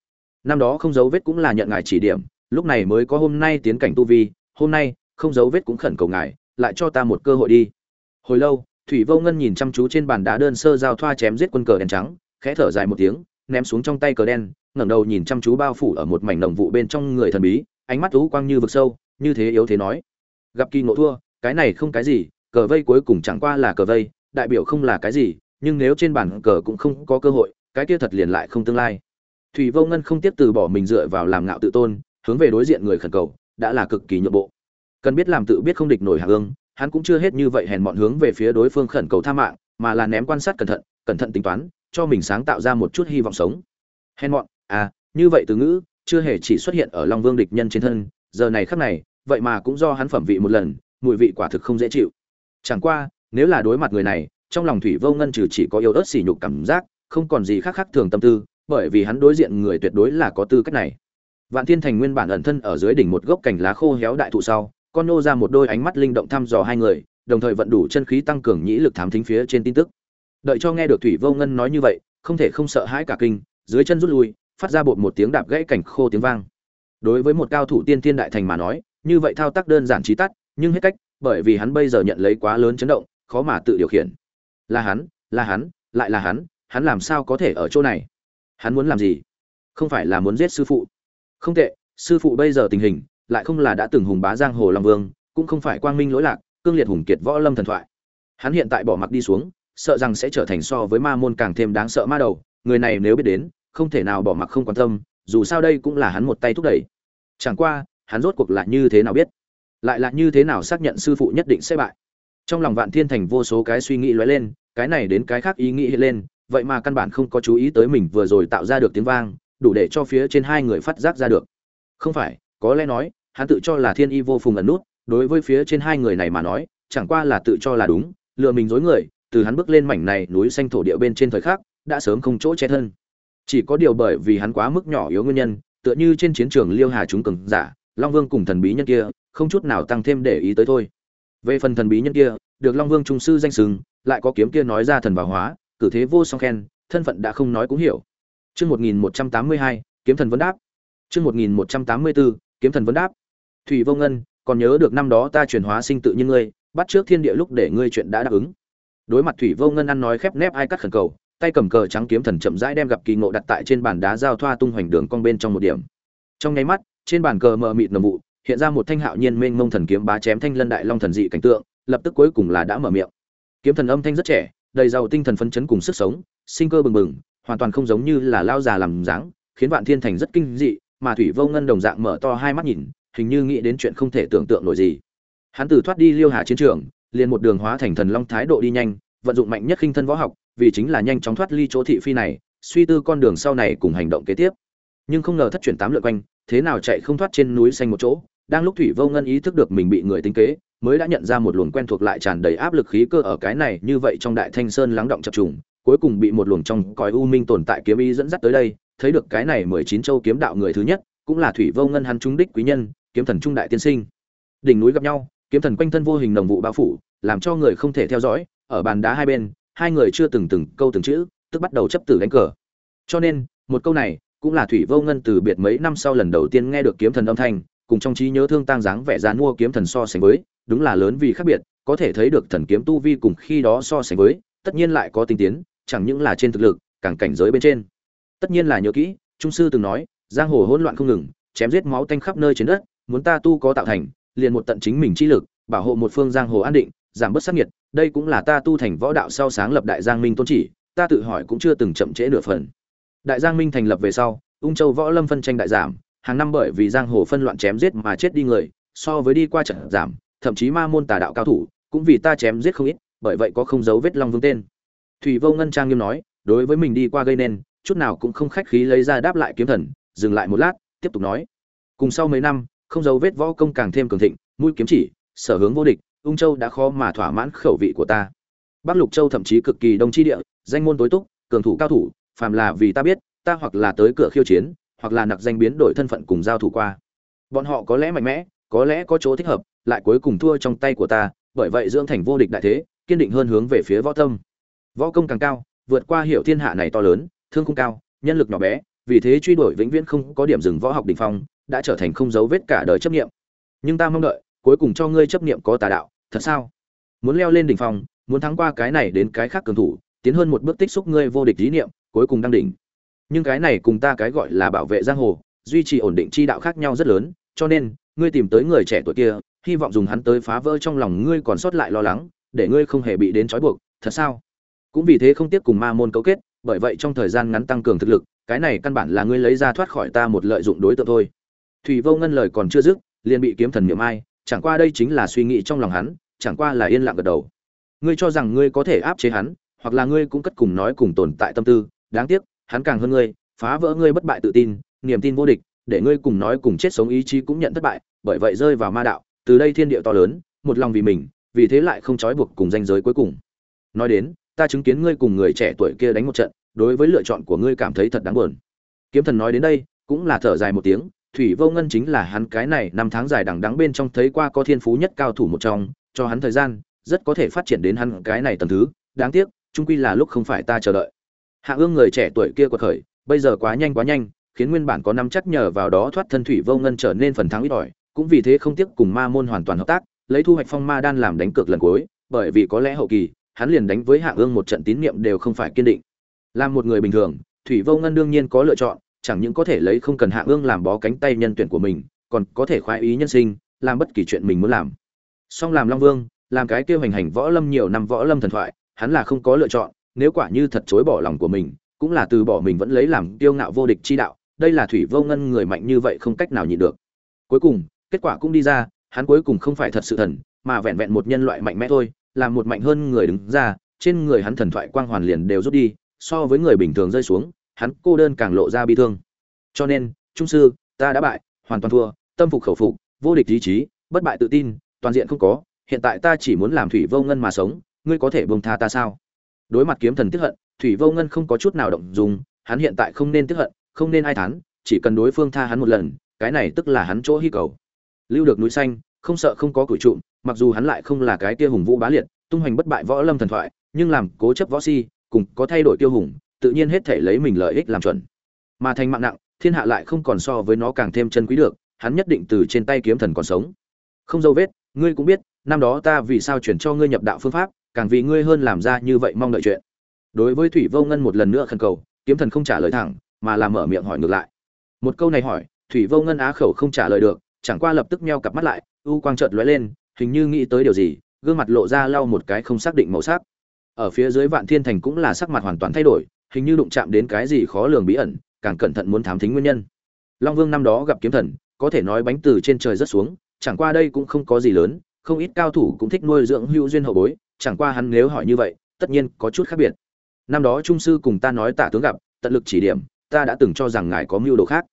Năm đó không dấu vết cũng là nhận ngài chỉ điểm, lúc này mới có hôm nay tiến cảnh tu vi, hôm nay, không dấu vết cũng khẩn cầu ngài, lại cho ta một cơ hội đi. Hồi lâu, thủy vô ngân nhìn chăm chú trên bàn đá đơn sơ giao thoa chém giết quân cờ đen trắng, khẽ thở dài một tiếng, ném xuống trong tay cờ đen, ngẩng đầu nhìn chăm chú bao phủ ở một mảnh đồng vụ bên trong người thần bí, ánh mắt u quang như vực sâu, như thế yếu thế nói. Gặp kỳ ngộ thua, cái này không cái gì, cờ vây cuối cùng chẳng qua là cờ vây, đại biểu không là cái gì nhưng nếu trên bàn cờ cũng không có cơ hội, cái kia thật liền lại không tương lai. Thủy vô ngân không tiếp từ bỏ mình dựa vào làm ngạo tự tôn, hướng về đối diện người khẩn cầu, đã là cực kỳ nhượng bộ. Cần biết làm tự biết không địch nổi hạ ương hắn cũng chưa hết như vậy hèn mọn hướng về phía đối phương khẩn cầu tha mạng, mà là ném quan sát cẩn thận cẩn thận tính toán, cho mình sáng tạo ra một chút hy vọng sống. Hèn mọn à như vậy từ ngữ, chưa hề chỉ xuất hiện ở long vương địch nhân trên thân, giờ này khắc này, vậy mà cũng do hắn phẩm vị một lần, mùi vị quả thực không dễ chịu. Chẳng qua, nếu là đối mặt người này trong lòng thủy vô ngân trừ chỉ có yếu ớt sỉ nhục cảm giác, không còn gì khác khác thường tâm tư, bởi vì hắn đối diện người tuyệt đối là có tư cách này. Vạn thiên thành nguyên bản ẩn thân ở dưới đỉnh một gốc cành lá khô héo đại thụ sau, con nô ra một đôi ánh mắt linh động thăm dò hai người, đồng thời vận đủ chân khí tăng cường nhĩ lực thám thính phía trên tin tức. Đợi cho nghe được thủy vô ngân nói như vậy, không thể không sợ hãi cả kinh, dưới chân rút lui, phát ra bột một tiếng đạp gãy cảnh khô tiếng vang. Đối với một cao thủ tiên thiên đại thành mà nói, như vậy thao tác đơn giản trí tắt nhưng hết cách, bởi vì hắn bây giờ nhận lấy quá lớn chấn động, khó mà tự điều khiển là hắn là hắn, lại là hắn hắn làm sao có thể ở chỗ này? Hắn muốn làm gì? Không phải là muốn giết sư phụ. Không tệ, sư phụ bây giờ tình hình, lại không là đã từng hùng bá giang hồ long vương, cũng không phải quang minh lỗi lạc, cương liệt hùng kiệt võ lâm thần thoại. Hắn hiện tại bỏ mặc đi xuống, sợ rằng sẽ trở thành so với ma môn càng thêm đáng sợ ma đầu, người này nếu biết đến, không thể nào bỏ mặc không quan tâm, dù sao đây cũng là hắn một tay thúc đẩy. Chẳng qua, hắn rốt cuộc là như thế nào biết? Lại là như thế nào xác nhận sư phụ nhất định sẽ bại? Trong lòng vạn thiên thành vô số cái suy nghĩ lóe lên, cái này đến cái khác ý nghĩ lên, vậy mà căn bản không có chú ý tới mình vừa rồi tạo ra được tiếng vang, đủ để cho phía trên hai người phát giác ra được. Không phải, có lẽ nói, hắn tự cho là thiên y vô phùng ẩn nút, đối với phía trên hai người này mà nói, chẳng qua là tự cho là đúng, lừa mình dối người, từ hắn bước lên mảnh này núi xanh thổ địa bên trên thời khắc, đã sớm không chỗ che thân. Chỉ có điều bởi vì hắn quá mức nhỏ yếu nguyên nhân, tựa như trên chiến trường liêu hà chúng cường giả, long vương cùng thần bí nhân kia, không chút nào tăng thêm để ý tới thôi về phần thần bí nhân kia, được long vương trung sư danh sừng lại có kiếm kia nói ra thần bảo hóa, cử thế vô song khen, thân phận đã không nói cũng hiểu. Chương một nghìn một trăm tám mươi hai, kiếm thần vấn đáp. Chương một nghìn một trăm tám mươi bốn kiếm thần vấn đáp. Thủy vô ngân, còn nhớ được năm đó ta chuyển hóa sinh tự như ngươi, bắt trước thiên địa lúc để ngươi chuyện đã đáp ứng. Đối mặt thủy vô ngân ăn nói khép nép ai cắt khẩn cầu, tay cầm cờ trắng kiếm thần chậm rãi đem gặp kỳ ngộ đặt tại trên bàn đá giao thoa tung hoành đường cong bên trong một điểm. Trong nháy mắt, trên bàn cờ mờ mịt nồng vụ hiện ra một thanh hạo nhiên mênh mông thần kiếm bá chém thanh lân đại long thần dị cảnh tượng, lập tức cuối cùng là đã mở miệng. Kiếm thần âm thanh rất trẻ, đầy giàu tinh thần phấn chấn cùng sức sống, sinh cơ bừng bừng, hoàn toàn không giống như là lao già làm dáng, khiến vạn thiên thành rất kinh dị, mà thủy vô ngân đồng dạng mở to hai mắt nhìn, hình như nghĩ đến chuyện không thể tưởng tượng nổi gì. Hắn từ thoát đi liêu hà chiến trường, liền một đường hóa thành thần long thái độ đi nhanh, vận dụng mạnh nhất khinh thân võ học, vì chính là nhanh chóng thoát ly chỗ thị phi này, suy tư con đường sau này cùng hành động kế tiếp. Nhưng không ngờ thất chuyển tám lượt quanh, thế nào chạy không thoát trên núi xanh một chỗ đang lúc thủy vô ngân ý thức được mình bị người tính kế, mới đã nhận ra một luồng quen thuộc lại tràn đầy áp lực khí cơ ở cái này như vậy trong đại thanh sơn lắng động chập trùng, cuối cùng bị một luồng trong cõi u minh tồn tại kiếm ý dẫn dắt tới đây, thấy được cái này mười chín châu kiếm đạo người thứ nhất, cũng là thủy vô ngân hắn trung đích quý nhân, kiếm thần trung đại tiên sinh. Đỉnh núi gặp nhau, kiếm thần quanh thân vô hình nồng vụ bao phủ, làm cho người không thể theo dõi, ở bàn đá hai bên, hai người chưa từng từng câu từng chữ, tức bắt đầu chấp tử đánh cờ. Cho nên, một câu này, cũng là thủy vô ngân từ biệt mấy năm sau lần đầu tiên nghe được kiếm thần âm thanh cùng trong trí nhớ thương tang dáng vẻ dán mua kiếm thần so sánh với, đúng là lớn vì khác biệt, có thể thấy được thần kiếm tu vi cùng khi đó so sánh với, tất nhiên lại có tinh tiến, chẳng những là trên thực lực, càng cảnh giới bên trên. Tất nhiên là nhớ kỹ, trung sư từng nói, giang hồ hỗn loạn không ngừng, chém giết máu tanh khắp nơi trên đất, muốn ta tu có tạo thành, liền một tận chính mình chi lực, bảo hộ một phương giang hồ an định, giảm bớt sát nhiệt đây cũng là ta tu thành võ đạo sau sáng lập đại giang minh tôn chỉ, ta tự hỏi cũng chưa từng chậm trễ nửa phần. Đại giang minh thành lập về sau, ung châu võ lâm phân tranh đại giảm hàng năm bởi vì giang hồ phân loạn chém giết mà chết đi người, so với đi qua trận giảm, thậm chí ma môn tà đạo cao thủ, cũng vì ta chém giết không ít, bởi vậy có không dấu vết long vương tên. Thủy vô ngân trang nghiêm nói, đối với mình đi qua gây nên, chút nào cũng không khách khí lấy ra đáp lại kiếm thần, dừng lại một lát, tiếp tục nói. Cùng sau mấy năm, không dấu vết võ công càng thêm cường thịnh, mũi kiếm chỉ, sở hướng vô địch, ung châu đã khó mà thỏa mãn khẩu vị của ta. Bắc lục châu thậm chí cực kỳ đông chi địa, danh môn tối túc, cường thủ cao thủ, phàm là vì ta biết, ta hoặc là tới cửa khiêu chiến hoặc là nặc danh biến đổi thân phận cùng giao thủ qua. Bọn họ có lẽ mạnh mẽ, có lẽ có chỗ thích hợp, lại cuối cùng thua trong tay của ta, bởi vậy dưỡng thành vô địch đại thế, kiên định hơn hướng về phía võ tâm. Võ công càng cao, vượt qua hiểu thiên hạ này to lớn, thương không cao, nhân lực nhỏ bé, vì thế truy đuổi vĩnh viễn không có điểm dừng võ học đỉnh phong, đã trở thành không dấu vết cả đời chấp niệm. Nhưng ta mong đợi, cuối cùng cho ngươi chấp niệm có tà đạo, thật sao? Muốn leo lên đỉnh phong, muốn thắng qua cái này đến cái khác cường thủ, tiến hơn một bước tích xúc ngươi vô địch lý niệm, cuối cùng đăng đỉnh nhưng cái này cùng ta cái gọi là bảo vệ giang hồ, duy trì ổn định chi đạo khác nhau rất lớn, cho nên, ngươi tìm tới người trẻ tuổi kia, hy vọng dùng hắn tới phá vỡ trong lòng ngươi còn sót lại lo lắng, để ngươi không hề bị đến trói buộc, thật sao? Cũng vì thế không tiếc cùng ma môn cấu kết, bởi vậy trong thời gian ngắn tăng cường thực lực, cái này căn bản là ngươi lấy ra thoát khỏi ta một lợi dụng đối tượng thôi. Thủy vô ngân lời còn chưa dứt, liền bị kiếm thần miệng ai, chẳng qua đây chính là suy nghĩ trong lòng hắn, chẳng qua là yên lặng gật đầu. Ngươi cho rằng ngươi có thể áp chế hắn, hoặc là ngươi cũng cất cùng nói cùng tồn tại tâm tư, đáng tiếc hắn càng hơn ngươi, phá vỡ ngươi bất bại tự tin, niềm tin vô địch, để ngươi cùng nói cùng chết sống ý chí cũng nhận thất bại, bởi vậy rơi vào ma đạo, từ đây thiên địa to lớn, một lòng vì mình, vì thế lại không trói buộc cùng danh giới cuối cùng. Nói đến, ta chứng kiến ngươi cùng người trẻ tuổi kia đánh một trận, đối với lựa chọn của ngươi cảm thấy thật đáng buồn. Kiếm thần nói đến đây, cũng là thở dài một tiếng, thủy vô ngân chính là hắn cái này năm tháng dài đằng đẵng bên trong thấy qua có thiên phú nhất cao thủ một trong, cho hắn thời gian, rất có thể phát triển đến hắn cái này tầng thứ. Đáng tiếc, chung quy là lúc không phải ta chờ đợi hạ ương người trẻ tuổi kia quật khởi, bây giờ quá nhanh quá nhanh, khiến nguyên bản có năm chắc nhờ vào đó thoát thân thủy vô ngân trở nên phần thắng ít ỏi, cũng vì thế không tiếc cùng ma môn hoàn toàn hợp tác, lấy thu hoạch phong ma đan làm đánh cược lần cuối, bởi vì có lẽ hậu kỳ, hắn liền đánh với hạ ương một trận tín nhiệm đều không phải kiên định. Làm một người bình thường, thủy vô ngân đương nhiên có lựa chọn, chẳng những có thể lấy không cần hạ ương làm bó cánh tay nhân tuyển của mình, còn có thể khoái ý nhân sinh, làm bất kỳ chuyện mình muốn làm. Song làm long vương, làm cái kêu hành hành võ lâm nhiều năm võ lâm thần thoại, hắn là không có lựa chọn nếu quả như thật chối bỏ lòng của mình, cũng là từ bỏ mình vẫn lấy làm tiêu ngạo vô địch chi đạo, đây là thủy vô ngân người mạnh như vậy không cách nào nhịn được. Cuối cùng, kết quả cũng đi ra, hắn cuối cùng không phải thật sự thần, mà vẹn vẹn một nhân loại mạnh mẽ thôi làm một mạnh hơn người đứng ra, trên người hắn thần thoại quang hoàn liền đều rút đi, so với người bình thường rơi xuống, hắn cô đơn càng lộ ra bi thương. Cho nên, trung sư, ta đã bại, hoàn toàn thua, tâm phục khẩu phục, vô địch ý chí, bất bại tự tin, toàn diện không có, hiện tại ta chỉ muốn làm thủy vô ngân mà sống, ngươi có thể buông tha ta sao? Đối mặt kiếm thần tức hận, thủy vô ngân không có chút nào động dung, hắn hiện tại không nên tức hận, không nên ai thán, chỉ cần đối phương tha hắn một lần, cái này tức là hắn chỗ hy cầu. Lưu được núi xanh, không sợ không có cửi trụm, mặc dù hắn lại không là cái kia hùng vũ bá liệt, tung hoành bất bại võ lâm thần thoại, nhưng làm cố chấp võ si, cùng có thay đổi tiêu hùng, tự nhiên hết thể lấy mình lợi ích làm chuẩn. Mà thành mạng nặng, thiên hạ lại không còn so với nó càng thêm chân quý được, hắn nhất định từ trên tay kiếm thần còn sống. Không dâu vết, ngươi cũng biết, năm đó ta vì sao chuyển cho ngươi nhập đạo phương pháp càng vì ngươi hơn làm ra như vậy mong đợi chuyện. Đối với thủy vô ngân một lần nữa khẩn cầu, kiếm thần không trả lời thẳng, mà làm mở miệng hỏi ngược lại. Một câu này hỏi, thủy vô ngân á khẩu không trả lời được, chẳng qua lập tức meo cặp mắt lại, u quang chợt lóe lên, hình như nghĩ tới điều gì, gương mặt lộ ra lau một cái không xác định màu sắc. Ở phía dưới vạn thiên thành cũng là sắc mặt hoàn toàn thay đổi, hình như đụng chạm đến cái gì khó lường bí ẩn, càng cẩn thận muốn thám thính nguyên nhân. Long vương năm đó gặp kiếm thần, có thể nói bánh từ trên trời rất xuống, chẳng qua đây cũng không có gì lớn, không ít cao thủ cũng thích nuôi dưỡng hữu duyên hậu bối chẳng qua hắn nếu hỏi như vậy, tất nhiên có chút khác biệt. Năm đó trung sư cùng ta nói tả tướng gặp, tận lực chỉ điểm, ta đã từng cho rằng ngài có mưu đồ khác.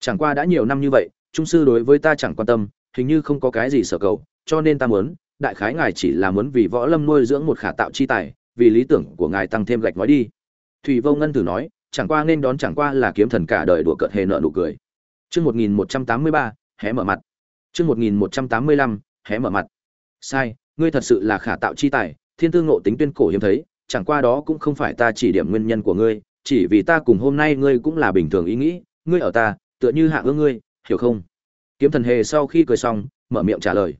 Chẳng qua đã nhiều năm như vậy, trung sư đối với ta chẳng quan tâm, hình như không có cái gì sở cầu, cho nên ta muốn, đại khái ngài chỉ là muốn vì võ lâm nuôi dưỡng một khả tạo chi tài, vì lý tưởng của ngài tăng thêm gạch nói đi. Thủy vô ngân tử nói, chẳng qua nên đón chẳng qua là kiếm thần cả đời đùa cợt hề nợ nụ cười. Chương một nghìn một trăm tám mươi ba, hé mở mặt. Chương một nghìn một trăm tám mươi lăm, hé mở mặt. Sai ngươi thật sự là khả tạo chi tài thiên tư ngộ tính tuyên cổ hiếm thấy chẳng qua đó cũng không phải ta chỉ điểm nguyên nhân của ngươi chỉ vì ta cùng hôm nay ngươi cũng là bình thường ý nghĩ ngươi ở ta tựa như hạ ương ngươi hiểu không? Kiếm thần hề sau khi cười xong mở miệng trả lời.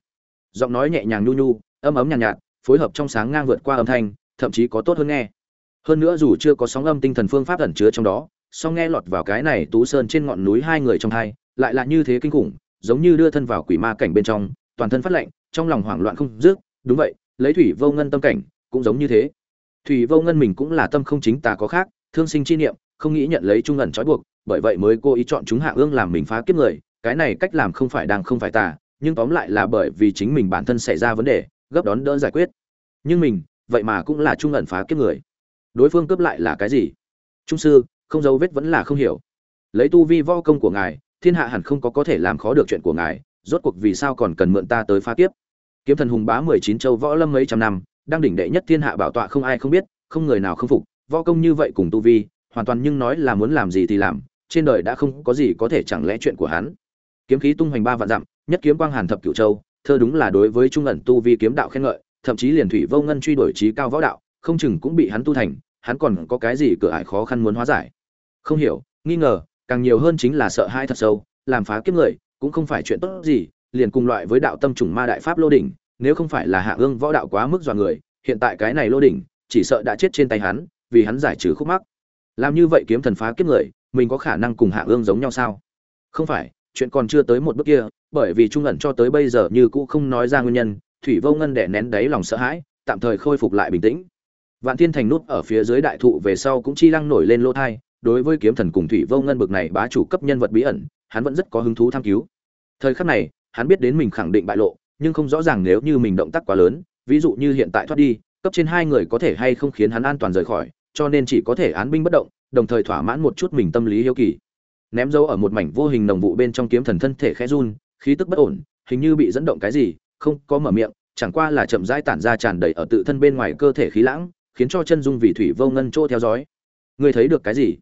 Giọng nói nhẹ nhàng nhu nhu âm ấm nhàn nhạt, nhạt phối hợp trong sáng ngang vượt qua âm thanh thậm chí có tốt hơn nghe. Hơn nữa dù chưa có sóng âm tinh thần phương pháp ẩn chứa trong đó song nghe lọt vào cái này tú sơn trên ngọn núi hai người trong hai lại là như thế kinh khủng giống như đưa thân vào quỷ ma cảnh bên trong toàn thân phát lạnh trong lòng hoảng loạn không dứt đúng vậy, lấy thủy vô ngân tâm cảnh, cũng giống như thế. Thủy vô ngân mình cũng là tâm không chính tà có khác, thương sinh chi niệm, không nghĩ nhận lấy trung ẩn trói buộc, bởi vậy mới cố ý chọn chúng hạ ương làm mình phá kiếp người, cái này cách làm không phải đang không phải tà, nhưng tóm lại là bởi vì chính mình bản thân xảy ra vấn đề, gấp đón đỡ giải quyết. Nhưng mình, vậy mà cũng là trung ẩn phá kiếp người. Đối phương cướp lại là cái gì? Trung sư, không dấu vết vẫn là không hiểu. Lấy tu vi võ công của ngài, thiên hạ hẳn không có có thể làm khó được chuyện của ngài, rốt cuộc vì sao còn cần mượn ta tới phá kiếp? Kiếm thần hùng bá mười chín châu võ lâm mấy trăm năm, đang đỉnh đệ nhất thiên hạ bảo tọa không ai không biết, không người nào không phục, võ công như vậy cùng tu vi, hoàn toàn nhưng nói là muốn làm gì thì làm, trên đời đã không có gì có thể chẳng lẽ chuyện của hắn. Kiếm khí tung hoành ba vạn dặm, nhất kiếm quang hàn thập cửu châu, thơ đúng là đối với trung ẩn tu vi kiếm đạo khen ngợi, thậm chí liền thủy vô ngân truy đuổi trí cao võ đạo, không chừng cũng bị hắn tu thành, hắn còn có cái gì cửa ải khó khăn muốn hóa giải. Không hiểu, nghi ngờ, càng nhiều hơn chính là sợ hãi thật sâu, làm phá kiếp người, cũng không phải chuyện tốt gì liền cùng loại với đạo tâm trùng ma đại pháp lô đỉnh, nếu không phải là hạ ương võ đạo quá mức dọa người, hiện tại cái này lô đỉnh, chỉ sợ đã chết trên tay hắn, vì hắn giải trừ khúc mắc. Làm như vậy kiếm thần phá kiếp người, mình có khả năng cùng hạ ương giống nhau sao? Không phải, chuyện còn chưa tới một bước kia, bởi vì trung ẩn cho tới bây giờ như cũ không nói ra nguyên nhân, thủy vô ngân đẻ nén đáy lòng sợ hãi, tạm thời khôi phục lại bình tĩnh. Vạn thiên thành nút ở phía dưới đại thụ về sau cũng chi lăng nổi lên lỗ thai, đối với kiếm thần cùng thủy vô ngân bực này bá chủ cấp nhân vật bí ẩn, hắn vẫn rất có hứng thú tham cứu. Thời khắc này hắn biết đến mình khẳng định bại lộ, nhưng không rõ ràng nếu như mình động tác quá lớn, ví dụ như hiện tại thoát đi, cấp trên hai người có thể hay không khiến hắn an toàn rời khỏi, cho nên chỉ có thể án binh bất động, đồng thời thỏa mãn một chút mình tâm lý hiếu kỳ. Ném dấu ở một mảnh vô hình nồng vụ bên trong kiếm thần thân thể khẽ run, khí tức bất ổn, hình như bị dẫn động cái gì, không có mở miệng, chẳng qua là chậm rãi tản ra tràn đầy ở tự thân bên ngoài cơ thể khí lãng, khiến cho chân dung vị thủy vô ngân chỗ theo dõi. Ngươi thấy được cái gì?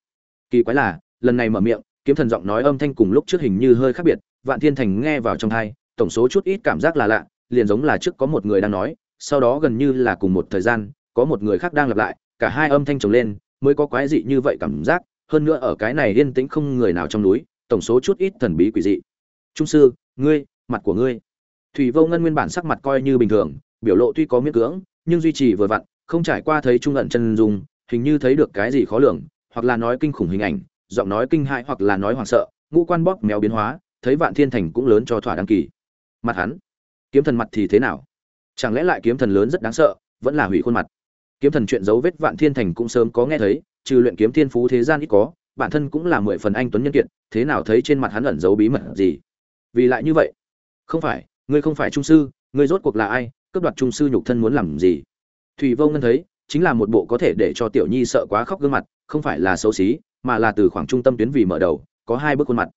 Kỳ quái là, lần này mở miệng, kiếm thần giọng nói âm thanh cùng lúc trước hình như hơi khác biệt vạn thiên thành nghe vào trong thai tổng số chút ít cảm giác là lạ, liền giống là trước có một người đang nói, sau đó gần như là cùng một thời gian, có một người khác đang lặp lại, cả hai âm thanh chồng lên, mới có quái dị như vậy cảm giác, hơn nữa ở cái này yên tĩnh không người nào trong núi, tổng số chút ít thần bí quỷ dị. Trung sư, ngươi, mặt của ngươi. Thủy vô ngân nguyên bản sắc mặt coi như bình thường, biểu lộ tuy có miễn cưỡng, nhưng duy trì vừa vặn, không trải qua thấy trung ẩn chân dung, hình như thấy được cái gì khó lường, hoặc là nói kinh khủng hình ảnh, giọng nói kinh hãi hoặc là nói hoảng sợ, ngũ quan bóp méo biến hóa thấy vạn thiên thành cũng lớn cho thỏa đăng kỳ. Mặt hắn, kiếm thần mặt thì thế nào? Chẳng lẽ lại kiếm thần lớn rất đáng sợ, vẫn là hủy khuôn mặt? Kiếm thần chuyện dấu vết vạn thiên thành cũng sớm có nghe thấy, trừ luyện kiếm thiên phú thế gian ít có, bản thân cũng là mười phần anh tuấn nhân kiện thế nào thấy trên mặt hắn ẩn giấu bí mật gì? Vì lại như vậy, không phải, ngươi không phải trung sư, ngươi rốt cuộc là ai, cướp đoạt trung sư nhục thân muốn làm gì? Thủy vô ngân thấy, chính là một bộ có thể để cho tiểu nhi sợ quá khóc gương mặt, không phải là xấu xí, mà là từ khoảng trung tâm tuyến vì mở đầu, có hai bức khuôn mặt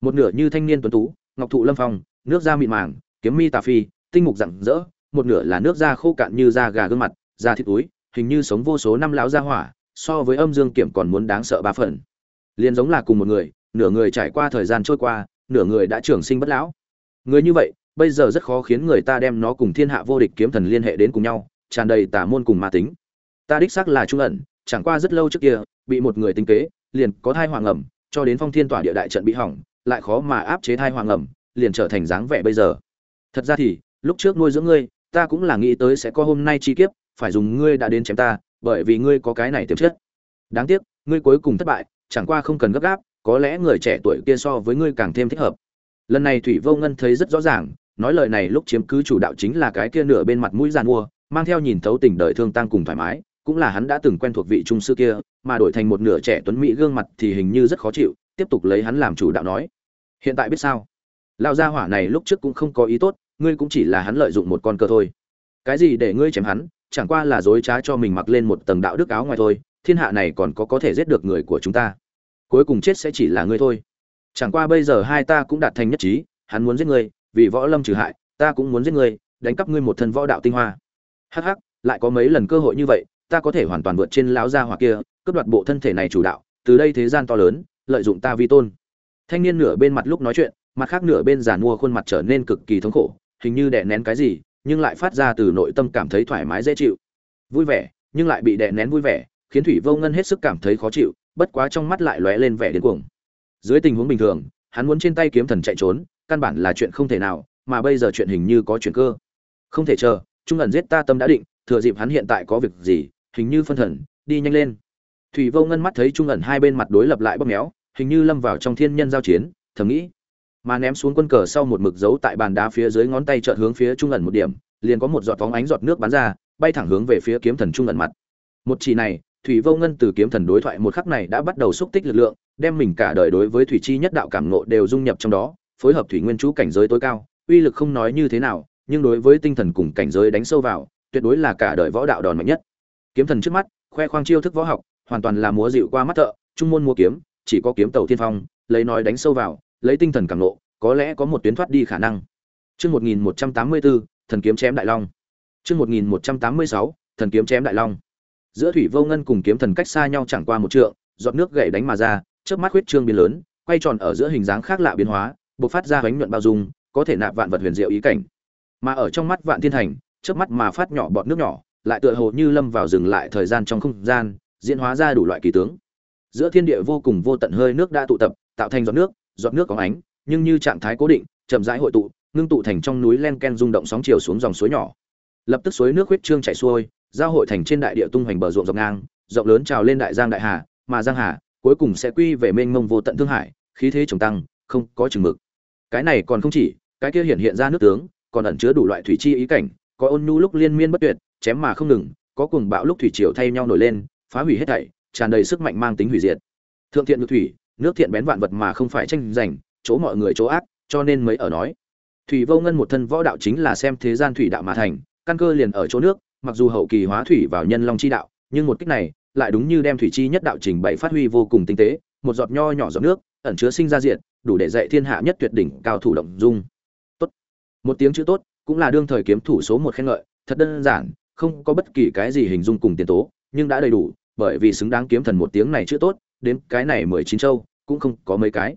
một nửa như thanh niên tuấn tú, ngọc thụ lâm phong, nước da mịn màng, kiếm mi tà phi, tinh mục rặng rỡ, một nửa là nước da khô cạn như da gà gương mặt, da thịt túi, hình như sống vô số năm lão da hỏa, so với âm dương kiểm còn muốn đáng sợ ba phần. Liền giống là cùng một người, nửa người trải qua thời gian trôi qua, nửa người đã trưởng sinh bất lão. Người như vậy, bây giờ rất khó khiến người ta đem nó cùng thiên hạ vô địch kiếm thần liên hệ đến cùng nhau, tràn đầy tà môn cùng ma tính. Ta đích xác là trung ẩn, chẳng qua rất lâu trước kia, bị một người tính kế, liền có thai hoàng ẩm, cho đến phong thiên tỏa địa đại trận bị hỏng lại khó mà áp chế thai hoàng ẩm, liền trở thành dáng vẻ bây giờ. Thật ra thì, lúc trước nuôi dưỡng ngươi, ta cũng là nghĩ tới sẽ có hôm nay chi kiếp, phải dùng ngươi đã đến chém ta, bởi vì ngươi có cái này tiềm chất. Đáng tiếc, ngươi cuối cùng thất bại, chẳng qua không cần gấp gáp, có lẽ người trẻ tuổi kia so với ngươi càng thêm thích hợp. Lần này thủy vô ngân thấy rất rõ ràng, nói lời này lúc chiếm cứ chủ đạo chính là cái kia nửa bên mặt mũi giàn mua, mang theo nhìn thấu tình đời thương tăng cùng thoải mái cũng là hắn đã từng quen thuộc vị trung sư kia, mà đổi thành một nửa trẻ tuấn mỹ gương mặt thì hình như rất khó chịu, tiếp tục lấy hắn làm chủ đạo nói. Hiện tại biết sao? Lão gia hỏa này lúc trước cũng không có ý tốt, ngươi cũng chỉ là hắn lợi dụng một con cờ thôi. Cái gì để ngươi chém hắn, chẳng qua là dối trá cho mình mặc lên một tầng đạo đức áo ngoài thôi, thiên hạ này còn có có thể giết được người của chúng ta. Cuối cùng chết sẽ chỉ là ngươi thôi. Chẳng qua bây giờ hai ta cũng đạt thành nhất trí, hắn muốn giết ngươi, vì võ lâm trừ hại, ta cũng muốn giết ngươi, đánh cắp ngươi một thân võ đạo tinh hoa. Hắc hắc, lại có mấy lần cơ hội như vậy ta có thể hoàn toàn vượt trên lão gia hỏa kia, cướp đoạt bộ thân thể này chủ đạo, từ đây thế gian to lớn, lợi dụng ta vi tôn. Thanh niên nửa bên mặt lúc nói chuyện, mặt khác nửa bên giàn mua khuôn mặt trở nên cực kỳ thống khổ, hình như đè nén cái gì, nhưng lại phát ra từ nội tâm cảm thấy thoải mái dễ chịu. Vui vẻ, nhưng lại bị đè nén vui vẻ, khiến thủy vô ngân hết sức cảm thấy khó chịu, bất quá trong mắt lại lóe lên vẻ điên cuồng. Dưới tình huống bình thường, hắn muốn trên tay kiếm thần chạy trốn, căn bản là chuyện không thể nào, mà bây giờ chuyện hình như có chuyện cơ. Không thể chờ, trung ẩn giết ta tâm đã định, thừa dịp hắn hiện tại có việc gì hình như phân thần, đi nhanh lên. Thủy vô ngân mắt thấy trung ẩn hai bên mặt đối lập lại bóp méo, hình như lâm vào trong thiên nhân giao chiến, thầm nghĩ. Mà ném xuống quân cờ sau một mực dấu tại bàn đá phía dưới ngón tay trợt hướng phía trung ẩn một điểm, liền có một giọt phóng ánh giọt nước bắn ra, bay thẳng hướng về phía kiếm thần trung ẩn mặt. Một chỉ này, thủy vô ngân từ kiếm thần đối thoại một khắc này đã bắt đầu xúc tích lực lượng, đem mình cả đời đối với thủy chi nhất đạo cảm nộ đều dung nhập trong đó, phối hợp thủy nguyên chú cảnh giới tối cao, uy lực không nói như thế nào, nhưng đối với tinh thần cùng cảnh giới đánh sâu vào, tuyệt đối là cả đời võ đạo đòn mạnh nhất kiếm thần trước mắt, khoe khoang chiêu thức võ học, hoàn toàn là múa dịu qua mắt thợ, trung môn mua kiếm, chỉ có kiếm tàu tiên phong, lấy nói đánh sâu vào, lấy tinh thần cảm nộ, có lẽ có một tuyến thoát đi khả năng. Chương một nghìn một trăm tám mươi bốn, thần kiếm chém đại long. Chương một nghìn một trăm tám mươi sáu, thần kiếm chém đại long. Giữa thủy vô ngân cùng kiếm thần cách xa nhau chẳng qua một trượng, giọt nước gậy đánh mà ra trước mắt huyết trương biến lớn, quay tròn ở giữa hình dáng khác lạ biến hóa, bộc phát ra bánh nhuận bao dung, có thể nạp vạn vật huyền diệu ý cảnh. Mà ở trong mắt vạn thiên thành trước mắt mà phát nhỏ bọt nước nhỏ lại tựa hồ như lâm vào dừng lại thời gian trong không gian, diễn hóa ra đủ loại kỳ tướng. Giữa thiên địa vô cùng vô tận hơi nước đã tụ tập, tạo thành giọt nước giọt nước có ánh, nhưng như trạng thái cố định, chậm rãi hội tụ, ngưng tụ thành trong núi len ken rung động sóng chiều xuống dòng suối nhỏ. Lập tức suối nước huyết trương chảy xuôi, giao hội thành trên đại địa tung hoành bờ ruộng dọc ngang, rộng lớn trào lên đại giang đại hà, mà giang hà cuối cùng sẽ quy về mênh mông vô tận thương hải, khí thế trồng tăng, không có chừng mực. Cái này còn không chỉ, cái kia hiện hiện ra nước tướng, còn ẩn chứa đủ loại thủy chi ý cảnh, có ôn nhu lúc liên miên bất tuyệt chém mà không ngừng, có cuồng bạo lúc thủy triều thay nhau nổi lên, phá hủy hết thảy, tràn đầy sức mạnh mang tính hủy diệt. Thượng thiện như thủy, nước thiện bén vạn vật mà không phải tranh giành, chỗ mọi người chỗ ác, cho nên mới ở nói. Thủy vô ngân một thân võ đạo chính là xem thế gian thủy đạo mà thành, căn cơ liền ở chỗ nước, mặc dù hậu kỳ hóa thủy vào nhân long chi đạo, nhưng một cách này lại đúng như đem thủy chi nhất đạo trình bày phát huy vô cùng tinh tế, một giọt nho nhỏ giọt nước, ẩn chứa sinh ra diện đủ để dạy thiên hạ nhất tuyệt đỉnh cao thủ động dung. Tốt. Một tiếng chữ tốt, cũng là đương thời kiếm thủ số một khen ngợi, thật đơn giản không có bất kỳ cái gì hình dung cùng tiền tố, nhưng đã đầy đủ, bởi vì xứng đáng kiếm thần một tiếng này chữ tốt, đến cái này mười chín châu, cũng không có mấy cái.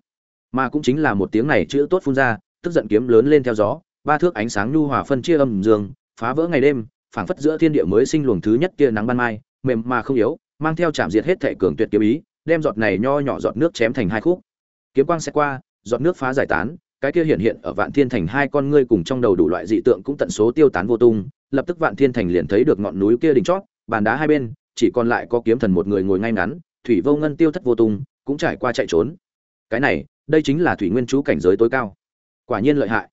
Mà cũng chính là một tiếng này chữ tốt phun ra, tức giận kiếm lớn lên theo gió, ba thước ánh sáng nhu hòa phân chia âm dương, phá vỡ ngày đêm, phảng phất giữa thiên địa mới sinh luồng thứ nhất kia nắng ban mai, mềm mà không yếu, mang theo chạm diệt hết thể cường tuyệt kiếm ý, đem giọt này nho nhỏ giọt nước chém thành hai khúc. Kiếm quang sẽ qua, giọt nước phá giải tán, cái kia hiện hiện ở vạn thiên thành hai con ngươi cùng trong đầu đủ loại dị tượng cũng tận số tiêu tán vô tung lập tức vạn thiên thành liền thấy được ngọn núi kia đỉnh chót, bàn đá hai bên, chỉ còn lại có kiếm thần một người ngồi ngay ngắn, thủy vô ngân tiêu thất vô tung, cũng trải qua chạy trốn. Cái này, đây chính là thủy nguyên chú cảnh giới tối cao. Quả nhiên lợi hại.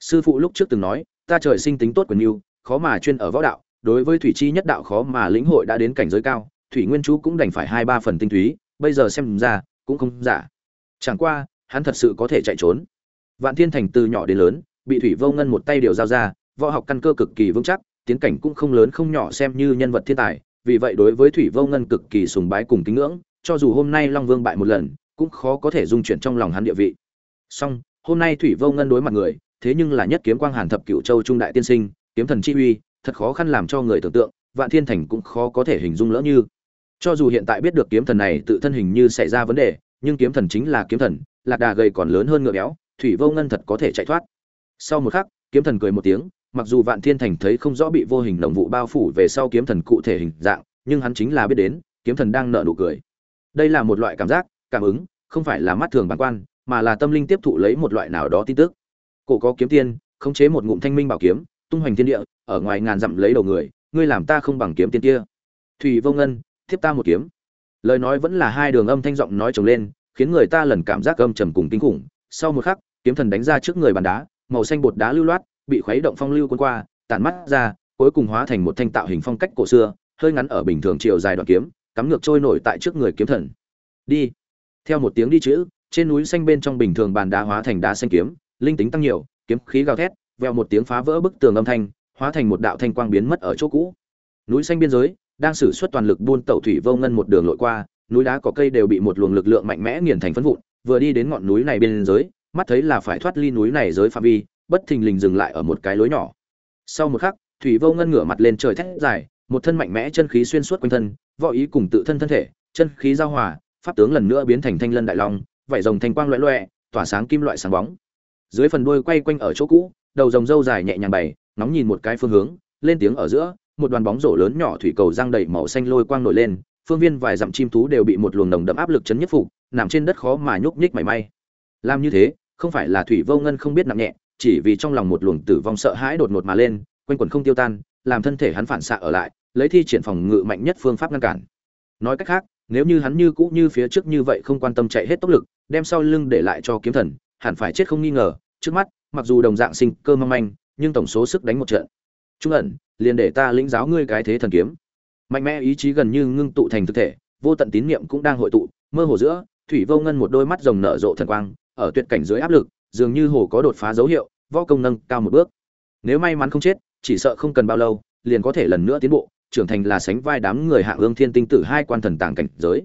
Sư phụ lúc trước từng nói, ta trời sinh tính tốt quyền yêu khó mà chuyên ở võ đạo, đối với thủy chi nhất đạo khó mà lĩnh hội đã đến cảnh giới cao, thủy nguyên chú cũng đành phải hai ba phần tinh túy, bây giờ xem ra, cũng không giả. Chẳng qua, hắn thật sự có thể chạy trốn. Vạn thiên thành từ nhỏ đến lớn, bị thủy vô ngân một tay điều giao ra võ học căn cơ cực kỳ vững chắc, tiến cảnh cũng không lớn không nhỏ xem như nhân vật thiên tài, vì vậy đối với thủy vô ngân cực kỳ sùng bái cùng kính ngưỡng, cho dù hôm nay long vương bại một lần, cũng khó có thể dung chuyển trong lòng hắn địa vị. Song, hôm nay thủy vô ngân đối mặt người, thế nhưng là nhất kiếm quang hàn thập cựu châu trung đại tiên sinh, kiếm thần chi uy, thật khó khăn làm cho người tưởng tượng, vạn thiên thành cũng khó có thể hình dung lỡ như. Cho dù hiện tại biết được kiếm thần này tự thân hình như xảy ra vấn đề, nhưng kiếm thần chính là kiếm thần, lạc đà gầy còn lớn hơn ngựa béo, thủy vô ngân thật có thể chạy thoát. Sau một khắc, kiếm thần cười một tiếng mặc dù vạn thiên thành thấy không rõ bị vô hình đồng vụ bao phủ về sau kiếm thần cụ thể hình dạng, nhưng hắn chính là biết đến, kiếm thần đang nợ nụ cười. Đây là một loại cảm giác, cảm ứng, không phải là mắt thường bản quan, mà là tâm linh tiếp thụ lấy một loại nào đó tin tức. Cổ có kiếm tiên, khống chế một ngụm thanh minh bảo kiếm, tung hoành thiên địa, ở ngoài ngàn dặm lấy đầu người, ngươi làm ta không bằng kiếm tiên kia. Thủy vô ngân, thiếp ta một kiếm. Lời nói vẫn là hai đường âm thanh giọng nói trồng lên, khiến người ta lần cảm giác âm trầm cùng kinh khủng. Sau một khắc, kiếm thần đánh ra trước người bàn đá, màu xanh bột đá lưu loát bị khuấy động phong lưu cuốn qua, tản mắt ra, cuối cùng hóa thành một thanh tạo hình phong cách cổ xưa, hơi ngắn ở bình thường chiều dài đoạn kiếm, cắm ngược trôi nổi tại trước người kiếm thần. Đi. Theo một tiếng đi chữ, trên núi xanh bên trong bình thường bàn đá hóa thành đá xanh kiếm, linh tính tăng nhiều, kiếm khí gào thét, vèo một tiếng phá vỡ bức tường âm thanh, hóa thành một đạo thanh quang biến mất ở chỗ cũ. Núi xanh biên giới, đang sử xuất toàn lực buôn tẩu thủy vô ngân một đường lội qua, núi đá có cây đều bị một luồng lực lượng mạnh mẽ nghiền thành phấn vụn, vừa đi đến ngọn núi này biên giới, mắt thấy là phải thoát ly núi này giới phạm vi bất thình lình dừng lại ở một cái lối nhỏ. Sau một khắc, thủy vô ngân ngửa mặt lên trời thét dài, một thân mạnh mẽ chân khí xuyên suốt quanh thân, võ ý cùng tự thân thân thể, chân khí giao hòa, pháp tướng lần nữa biến thành thanh lân đại long, vảy rồng thanh quang loẹ loẹ, tỏa sáng kim loại sáng bóng. Dưới phần đuôi quay quanh ở chỗ cũ, đầu rồng râu dài nhẹ nhàng bày nóng nhìn một cái phương hướng, lên tiếng ở giữa, một đoàn bóng rổ lớn nhỏ thủy cầu giang đầy màu xanh lôi quang nổi lên, phương viên vài dặm chim thú đều bị một luồng nồng đậm áp lực chấn nhất phục, nằm trên đất khó mà nhúc nhích mảy may. Làm như thế, không phải là thủy vô ngân không biết nặng nhẹ chỉ vì trong lòng một luồng tử vong sợ hãi đột ngột mà lên, quanh quần không tiêu tan, làm thân thể hắn phản xạ ở lại, lấy thi triển phòng ngự mạnh nhất phương pháp ngăn cản. Nói cách khác, nếu như hắn như cũ như phía trước như vậy không quan tâm chạy hết tốc lực, đem sau lưng để lại cho kiếm thần, hẳn phải chết không nghi ngờ, trước mắt, mặc dù đồng dạng sinh cơ mong manh, nhưng tổng số sức đánh một trận. Trung ẩn, liền để ta lĩnh giáo ngươi cái thế thần kiếm. Mạnh mẽ ý chí gần như ngưng tụ thành thực thể, vô tận tín niệm cũng đang hội tụ, mơ hồ giữa, thủy vô ngân một đôi mắt rồng nở rộ thần quang, ở tuyệt cảnh dưới áp lực dường như hồ có đột phá dấu hiệu, võ công nâng cao một bước. Nếu may mắn không chết, chỉ sợ không cần bao lâu, liền có thể lần nữa tiến bộ, trưởng thành là sánh vai đám người hạ ương thiên tinh tử hai quan thần tàng cảnh giới.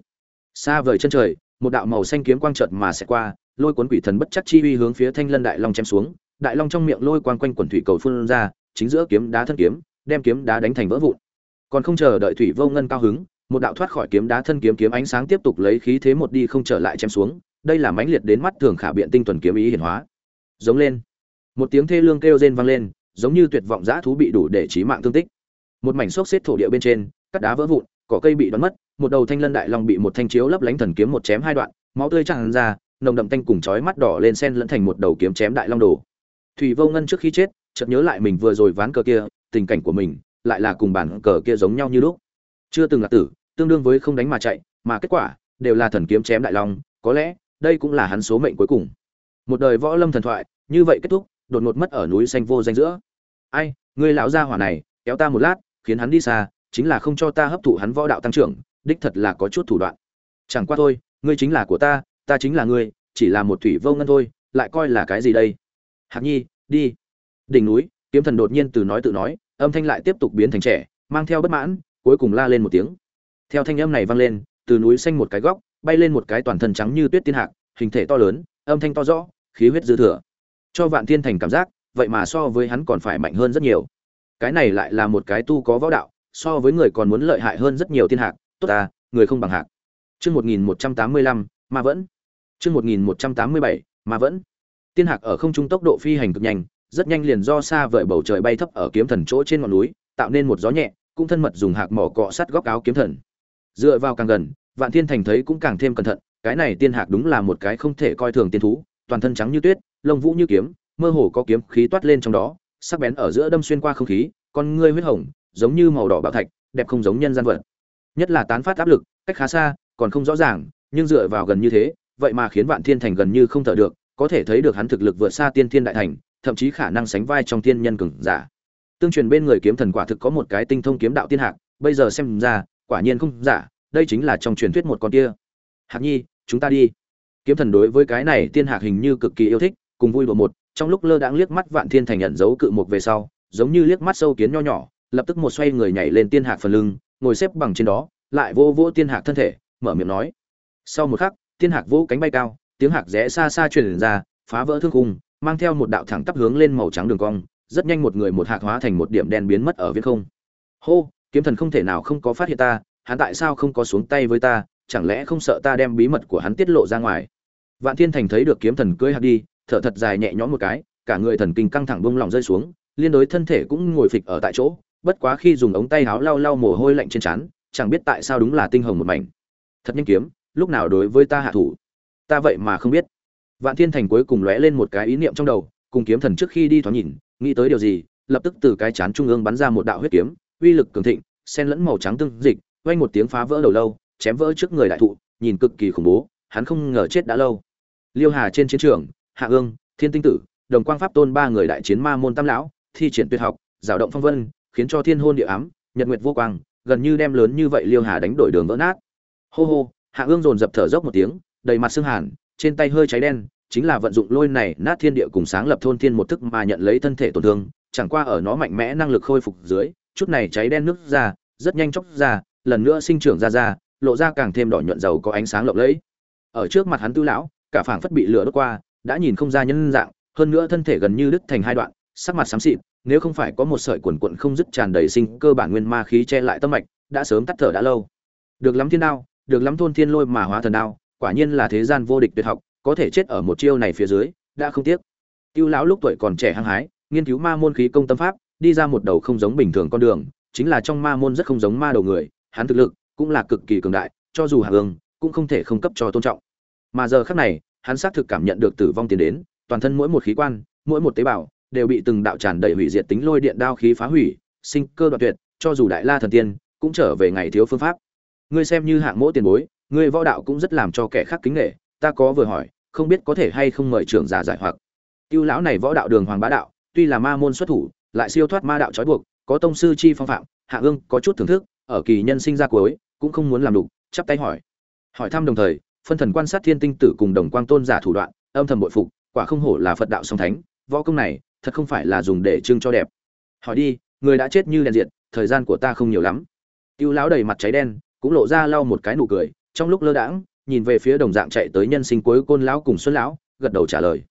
Xa vời chân trời, một đạo màu xanh kiếm quang trợt mà sẽ qua, lôi cuốn quỷ thần bất chắc chi uy hướng phía thanh lân đại long chém xuống. Đại long trong miệng lôi quang quanh quần thủy cầu phun ra, chính giữa kiếm đá thân kiếm, đem kiếm đá đánh thành vỡ vụn. Còn không chờ đợi thủy vô ngân cao hứng, một đạo thoát khỏi kiếm đá thân kiếm kiếm ánh sáng tiếp tục lấy khí thế một đi không trở lại chém xuống đây là mãnh liệt đến mắt thường khả biện tinh thuần kiếm ý hiển hóa. Giống lên. Một tiếng thê lương kêu rên vang lên, giống như tuyệt vọng dã thú bị đủ để chí mạng thương tích. Một mảnh xốc xếp thổ địa bên trên, cắt đá vỡ vụn, cỏ cây bị đoán mất, một đầu thanh lân đại long bị một thanh chiếu lấp lánh thần kiếm một chém hai đoạn, máu tươi tràn ra, nồng đậm tanh cùng chói mắt đỏ lên sen lẫn thành một đầu kiếm chém đại long đồ. Thủy vô ngân trước khi chết, chợt nhớ lại mình vừa rồi ván cờ kia, tình cảnh của mình, lại là cùng bản cờ kia giống nhau như lúc. Chưa từng là tử, tương đương với không đánh mà chạy, mà kết quả, đều là thần kiếm chém đại long, có lẽ đây cũng là hắn số mệnh cuối cùng. Một đời võ lâm thần thoại, như vậy kết thúc, đột ngột mất ở núi xanh vô danh giữa. Ai người lão gia hỏa này, kéo ta một lát, khiến hắn đi xa, chính là không cho ta hấp thụ hắn võ đạo tăng trưởng, đích thật là có chút thủ đoạn. Chẳng qua thôi, ngươi chính là của ta ta chính là ngươi, chỉ là một thủy vô ngân thôi, lại coi là cái gì đây? Hạc nhi, đi. Đỉnh núi, kiếm thần đột nhiên từ nói tự nói, âm thanh lại tiếp tục biến thành trẻ, mang theo bất mãn, cuối cùng la lên một tiếng. Theo thanh âm này vang lên, từ núi xanh một cái góc bay lên một cái toàn thân trắng như tuyết tiên hạc, hình thể to lớn, âm thanh to rõ, khí huyết dư thừa. Cho vạn thiên thành cảm giác, vậy mà so với hắn còn phải mạnh hơn rất nhiều. Cái này lại là một cái tu có võ đạo, so với người còn muốn lợi hại hơn rất nhiều tiên hạc, tốt ta người không bằng hạc. Chương một nghìn một trăm tám mươi lăm mà vẫn. Chương một nghìn một trăm tám mươi bảy mà vẫn. Tiên hạc ở không trung tốc độ phi hành cực nhanh, rất nhanh liền do xa vời bầu trời bay thấp ở kiếm thần chỗ trên ngọn núi, tạo nên một gió nhẹ, cũng thân mật dùng hạc mỏ cọ sắt góc áo kiếm thần. Dựa vào càng gần vạn thiên thành thấy cũng càng thêm cẩn thận, cái này tiên hạc đúng là một cái không thể coi thường tiên thú, toàn thân trắng như tuyết, lông vũ như kiếm, mơ hồ có kiếm khí toát lên trong đó, sắc bén ở giữa đâm xuyên qua không khí, con ngươi huyết hồng, giống như màu đỏ bảo thạch, đẹp không giống nhân gian vật. Nhất là tán phát áp lực, cách khá xa, còn không rõ ràng, nhưng dựa vào gần như thế, vậy mà khiến vạn thiên thành gần như không thở được, có thể thấy được hắn thực lực vượt xa tiên thiên đại thành, thậm chí khả năng sánh vai trong tiên nhân cường giả. Tương truyền bên người kiếm thần quả thực có một cái tinh thông kiếm đạo tiên hạc, bây giờ xem ra, quả nhiên không giả đây chính là trong truyền thuyết một con kia. Hạc nhi, chúng ta đi. Kiếm thần đối với cái này tiên hạc hình như cực kỳ yêu thích, cùng vui đùa một, trong lúc lơ đãng liếc mắt vạn thiên thành nhận dấu cự một về sau, giống như liếc mắt sâu kiến nho nhỏ, lập tức một xoay người nhảy lên tiên hạc phần lưng, ngồi xếp bằng trên đó, lại vô vô tiên hạc thân thể, mở miệng nói. Sau một khắc, tiên hạc vỗ cánh bay cao, tiếng hạc rẽ xa xa truyền ra, phá vỡ thương khung, mang theo một đạo thẳng tắp hướng lên màu trắng đường cong, rất nhanh một người một hạc hóa thành một điểm đen biến mất ở viễn không. Hô, kiếm thần không thể nào không có phát hiện ta hắn tại sao không có xuống tay với ta, chẳng lẽ không sợ ta đem bí mật của hắn tiết lộ ra ngoài? Vạn thiên thành thấy được kiếm thần cưỡi hạt đi, thở thật dài nhẹ nhõm một cái, cả người thần kinh căng thẳng bông lỏng rơi xuống, liên đối thân thể cũng ngồi phịch ở tại chỗ, bất quá khi dùng ống tay áo lau lau mồ hôi lạnh trên trán, chẳng biết tại sao đúng là tinh hồng một mảnh. Thật nhanh kiếm, lúc nào đối với ta hạ thủ? Ta vậy mà không biết. Vạn thiên thành cuối cùng lóe lên một cái ý niệm trong đầu, cùng kiếm thần trước khi đi thoáng nhìn, nghĩ tới điều gì, lập tức từ cái chán trung ương bắn ra một đạo huyết kiếm, uy lực cường thịnh, xen lẫn màu trắng tương dịch vang một tiếng phá vỡ đầu lâu, chém vỡ trước người đại thụ, nhìn cực kỳ khủng bố, hắn không ngờ chết đã lâu. Liêu hà trên chiến trường, hạ ương, thiên tinh tử, đồng quang pháp tôn ba người đại chiến ma môn tam lão, thi triển tuyệt học giảo động phong vân, khiến cho thiên hôn địa ám, nhật nguyệt vô quang, gần như đem lớn như vậy liêu hà đánh đổi đường vỡ nát. Hô hô, hạ ương dồn dập thở dốc một tiếng, đầy mặt xương hàn, trên tay hơi cháy đen, chính là vận dụng lôi này nát thiên địa cùng sáng lập thôn thiên một thức mà nhận lấy thân thể tổn thương, chẳng qua ở nó mạnh mẽ năng lực khôi phục dưới, chút này cháy đen nước ra, rất nhanh chốc ra lần nữa sinh trưởng ra ra, lộ ra càng thêm đỏ nhuận dầu có ánh sáng lộng lẫy. Ở trước mặt hắn tư lão, cả phảng phất bị lửa đốt qua, đã nhìn không ra nhân dạng, hơn nữa thân thể gần như đứt thành hai đoạn, sắc mặt xám xịt, nếu không phải có một sợi quần quận không dứt tràn đầy sinh cơ bản nguyên ma khí che lại tâm mạch, đã sớm tắt thở đã lâu. Được lắm thiên đao, được lắm thôn thiên lôi mà hóa thần đao, quả nhiên là thế gian vô địch tuyệt học, có thể chết ở một chiêu này phía dưới, đã không tiếc. Tiêu lão lúc tuổi còn trẻ hăng hái, nghiên cứu ma môn khí công tâm pháp, đi ra một đầu không giống bình thường con đường, chính là trong ma môn rất không giống ma đầu người hắn thực lực cũng là cực kỳ cường đại, cho dù hạ ương cũng không thể không cấp cho tôn trọng mà giờ khắc này, hắn xác thực cảm nhận được tử vong tiến đến, toàn thân mỗi một khí quan, mỗi một tế bào đều bị từng đạo tràn đầy hủy diệt tính lôi điện đao khí phá hủy, sinh cơ đoạn tuyệt, cho dù đại la thần tiên cũng trở về ngày thiếu phương pháp ngươi xem như hạng mỗ tiền bối, ngươi võ đạo cũng rất làm cho kẻ khác kính nể. ta có vừa hỏi, không biết có thể hay không mời trưởng giả giải hoặc tiêu lão này võ đạo đường hoàng bá đạo, tuy là ma môn xuất thủ, lại siêu thoát ma đạo trói buộc, có tông sư chi phong phạm, hạ ương có chút thưởng thức ở kỳ nhân sinh ra cuối, cũng không muốn làm đục, chắp tay hỏi. Hỏi thăm đồng thời, phân thần quan sát thiên tinh tử cùng đồng quang tôn giả thủ đoạn, âm thầm bội phục, quả không hổ là phật đạo song thánh, võ công này, thật không phải là dùng để trưng cho đẹp. Hỏi đi, người đã chết như đèn diệt, thời gian của ta không nhiều lắm. Tiêu lão đầy mặt cháy đen, cũng lộ ra lau một cái nụ cười, trong lúc lơ đãng, nhìn về phía đồng dạng chạy tới nhân sinh cuối côn lão cùng xuân lão, gật đầu trả lời.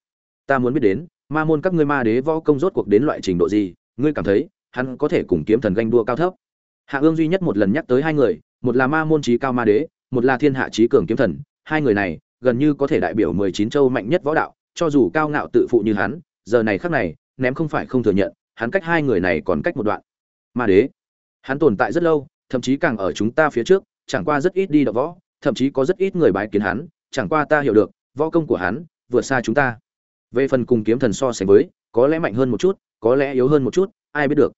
Ta muốn biết đến, ma môn các ngươi ma đế võ công rốt cuộc đến loại trình độ gì, ngươi cảm thấy, hắn có thể cùng kiếm thần ganh đua cao thấp? Hạ ương duy nhất một lần nhắc tới hai người, một là ma môn trí cao ma đế, một là thiên hạ trí cường kiếm thần. Hai người này, gần như có thể đại biểu mười chín châu mạnh nhất võ đạo, cho dù cao ngạo tự phụ như hắn, giờ này khắc này, ném không phải không thừa nhận, hắn cách hai người này còn cách một đoạn. Ma đế, hắn tồn tại rất lâu, thậm chí càng ở chúng ta phía trước, chẳng qua rất ít đi đọ võ, thậm chí có rất ít người bái kiến hắn, chẳng qua ta hiểu được, võ công của hắn, vượt xa chúng ta. Về phần cùng kiếm thần so sánh với, có lẽ mạnh hơn một chút, có lẽ yếu hơn một chút, ai biết được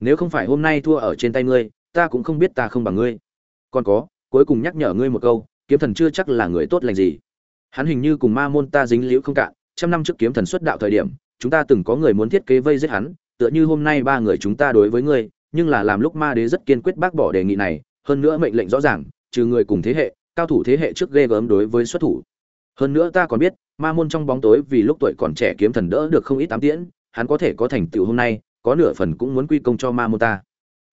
nếu không phải hôm nay thua ở trên tay ngươi, ta cũng không biết ta không bằng ngươi. Còn có, cuối cùng nhắc nhở ngươi một câu, kiếm thần chưa chắc là người tốt lành gì. Hắn hình như cùng ma môn ta dính liễu không cạn, trăm năm trước kiếm thần xuất đạo thời điểm, chúng ta từng có người muốn thiết kế vây giết hắn, tựa như hôm nay ba người chúng ta đối với ngươi, nhưng là làm lúc ma đế rất kiên quyết bác bỏ đề nghị này, hơn nữa mệnh lệnh rõ ràng, trừ người cùng thế hệ, cao thủ thế hệ trước ghê gớm đối với xuất thủ. Hơn nữa ta còn biết, ma môn trong bóng tối vì lúc tuổi còn trẻ kiếm thần đỡ được không ít tám tiễn, hắn có thể có thành tựu hôm nay có nửa phần cũng muốn quy công cho ma môn ta.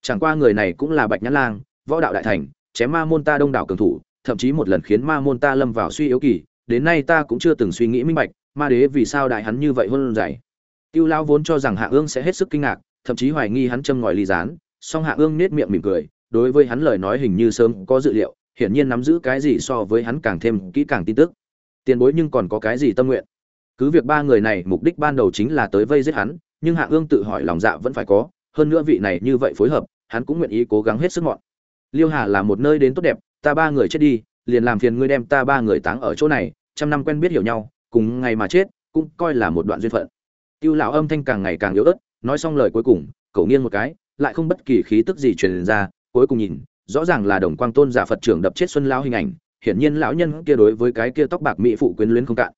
Chẳng qua người này cũng là bạch nhãn lang, võ đạo đại thành, chém ma môn ta đông đảo cường thủ, thậm chí một lần khiến ma môn ta lâm vào suy yếu kỳ. Đến nay ta cũng chưa từng suy nghĩ minh bạch, ma đế vì sao đại hắn như vậy hơn dày tiêu Lão vốn cho rằng hạ ương sẽ hết sức kinh ngạc, thậm chí hoài nghi hắn châm ngòi ly gián, song hạ ương nết miệng mỉm cười, đối với hắn lời nói hình như sớm có dự liệu, hiển nhiên nắm giữ cái gì so với hắn càng thêm kỹ càng tin tức. Tiền bối nhưng còn có cái gì tâm nguyện? Cứ việc ba người này mục đích ban đầu chính là tới vây giết hắn, nhưng hạ ương tự hỏi lòng dạ vẫn phải có, hơn nữa vị này như vậy phối hợp, hắn cũng nguyện ý cố gắng hết sức mọn. Liêu hà là một nơi đến tốt đẹp, ta ba người chết đi, liền làm phiền ngươi đem ta ba người táng ở chỗ này, trăm năm quen biết hiểu nhau, cùng ngày mà chết, cũng coi là một đoạn duyên phận. Tiêu lão âm thanh càng ngày càng yếu ớt, nói xong lời cuối cùng, cậu nghiêng một cái, lại không bất kỳ khí tức gì truyền ra, cuối cùng nhìn, rõ ràng là đồng quang tôn giả phật trưởng đập chết xuân lão hình ảnh, hiển nhiên lão nhân kia đối với cái kia tóc bạc mỹ phụ quyến luyến không cạn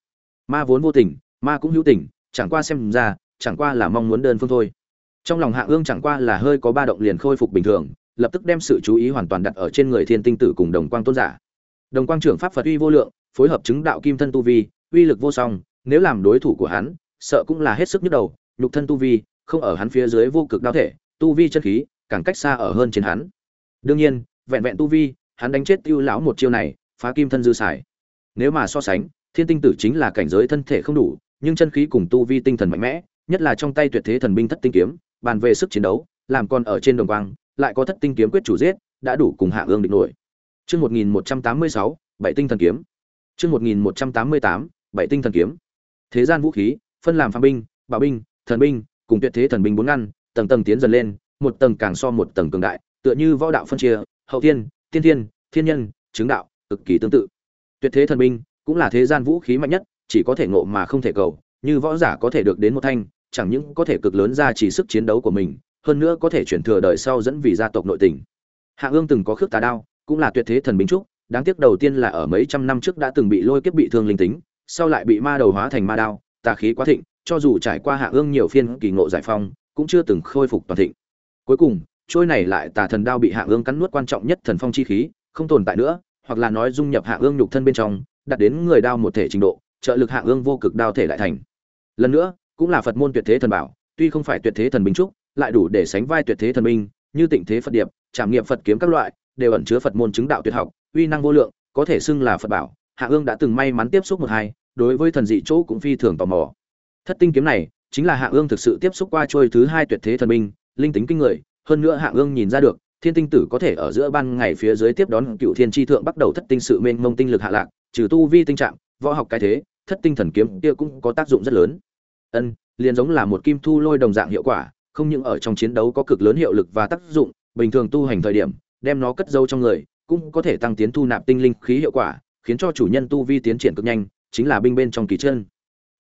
ma vốn vô tình, ma cũng hữu tình, chẳng qua xem ra, chẳng qua là mong muốn đơn phương thôi. Trong lòng hạ ương chẳng qua là hơi có ba động liền khôi phục bình thường, lập tức đem sự chú ý hoàn toàn đặt ở trên người thiên tinh tử cùng đồng quang tôn giả. Đồng quang trưởng pháp phật uy vô lượng, phối hợp chứng đạo kim thân tu vi, uy lực vô song, nếu làm đối thủ của hắn, sợ cũng là hết sức nhức đầu, nhục thân tu vi, không ở hắn phía dưới vô cực đao thể, tu vi chân khí, càng cách xa ở hơn trên hắn. Đương nhiên, vẹn vẹn tu vi, hắn đánh chết tiêu lão một chiêu này, phá kim thân dư xài. Nếu mà so sánh thiên tinh tử chính là cảnh giới thân thể không đủ, nhưng chân khí cùng tu vi tinh thần mạnh mẽ, nhất là trong tay tuyệt thế thần binh thất tinh kiếm, bàn về sức chiến đấu, làm còn ở trên đồng quang, lại có thất tinh kiếm quyết chủ giết, đã đủ cùng hạ ương địch nổi. Chương một nghìn một trăm tám mươi sáu, bảy tinh thần kiếm. Chương một nghìn một trăm tám mươi tám, bảy tinh thần kiếm. Thế gian vũ khí, phân làm phàm binh, bảo binh, thần binh, cùng tuyệt thế thần binh bốn ngăn, tầng tầng tiến dần lên, một tầng càng so một tầng cường đại, tựa như võ đạo phân chia, hậu thiên, tiên thiên thiên nhân, chứng đạo, cực kỳ tương tự. Tuyệt thế thần binh cũng là thế gian vũ khí mạnh nhất, chỉ có thể ngộ mà không thể cầu, như võ giả có thể được đến một thanh, chẳng những có thể cực lớn ra chỉ sức chiến đấu của mình, hơn nữa có thể chuyển thừa đời sau dẫn vì gia tộc nội tình. Hạ ương từng có khước tà đao, cũng là tuyệt thế thần binh trúc, đáng tiếc đầu tiên là ở mấy trăm năm trước đã từng bị lôi kiếp bị thương linh tính, sau lại bị ma đầu hóa thành ma đao, tà khí quá thịnh, cho dù trải qua hạ ương nhiều phiên kỳ ngộ giải phong, cũng chưa từng khôi phục toàn thịnh. Cuối cùng, trôi này lại tà thần đao bị hạ ương cắn nuốt quan trọng nhất thần phong chi khí, không tồn tại nữa, hoặc là nói dung nhập hạ ương nhục thân bên trong đạt đến người đao một thể trình độ, trợ lực hạ ương vô cực đao thể lại thành. Lần nữa, cũng là phật môn tuyệt thế thần bảo, tuy không phải tuyệt thế thần binh trúc, lại đủ để sánh vai tuyệt thế thần binh, như tịnh thế phật điệp, trảm nghiệm phật kiếm các loại, đều ẩn chứa phật môn chứng đạo tuyệt học, uy năng vô lượng, có thể xưng là phật bảo. Hạ ương đã từng may mắn tiếp xúc một hai, đối với thần dị chỗ cũng phi thường tò mò. Thất tinh kiếm này, chính là hạ ương thực sự tiếp xúc qua trôi thứ hai tuyệt thế thần binh, linh tính kinh người, hơn nữa hạ ương nhìn ra được, thiên tinh tử có thể ở giữa ban ngày phía dưới tiếp đón cựu thiên tri thượng bắt đầu thất tinh sự mênh mông tinh lực hạ lạc trừ tu vi tinh trạng, võ học cái thế, thất tinh thần kiếm kia cũng có tác dụng rất lớn. Ân, liền giống là một kim thu lôi đồng dạng hiệu quả, không những ở trong chiến đấu có cực lớn hiệu lực và tác dụng, bình thường tu hành thời điểm, đem nó cất giấu trong người, cũng có thể tăng tiến thu nạp tinh linh khí hiệu quả, khiến cho chủ nhân tu vi tiến triển cực nhanh, chính là binh bên trong kỳ chân.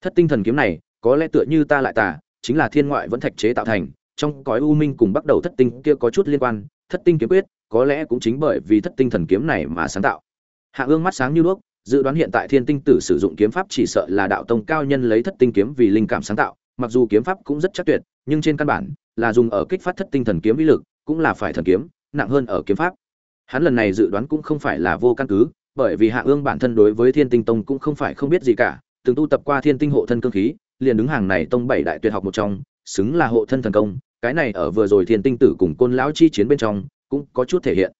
Thất tinh thần kiếm này, có lẽ tựa như ta lại tà, chính là thiên ngoại vẫn thạch chế tạo thành, trong cõi u minh cùng bắt đầu thất tinh kia có chút liên quan, thất tinh kiếm quyết, có lẽ cũng chính bởi vì thất tinh thần kiếm này mà sáng tạo. Hạ ương mắt sáng như đuốc dự đoán hiện tại thiên tinh tử sử dụng kiếm pháp chỉ sợ là đạo tông cao nhân lấy thất tinh kiếm vì linh cảm sáng tạo, mặc dù kiếm pháp cũng rất chắc tuyệt, nhưng trên căn bản là dùng ở kích phát thất tinh thần kiếm vĩ lực, cũng là phải thần kiếm, nặng hơn ở kiếm pháp. Hắn lần này dự đoán cũng không phải là vô căn cứ, bởi vì hạ ương bản thân đối với thiên tinh tông cũng không phải không biết gì cả, từng tu tập qua thiên tinh hộ thân cương khí, liền đứng hàng này tông bảy đại tuyệt học một trong, xứng là hộ thân thần công, cái này ở vừa rồi thiên tinh tử cùng côn lão chi chiến bên trong cũng có chút thể hiện.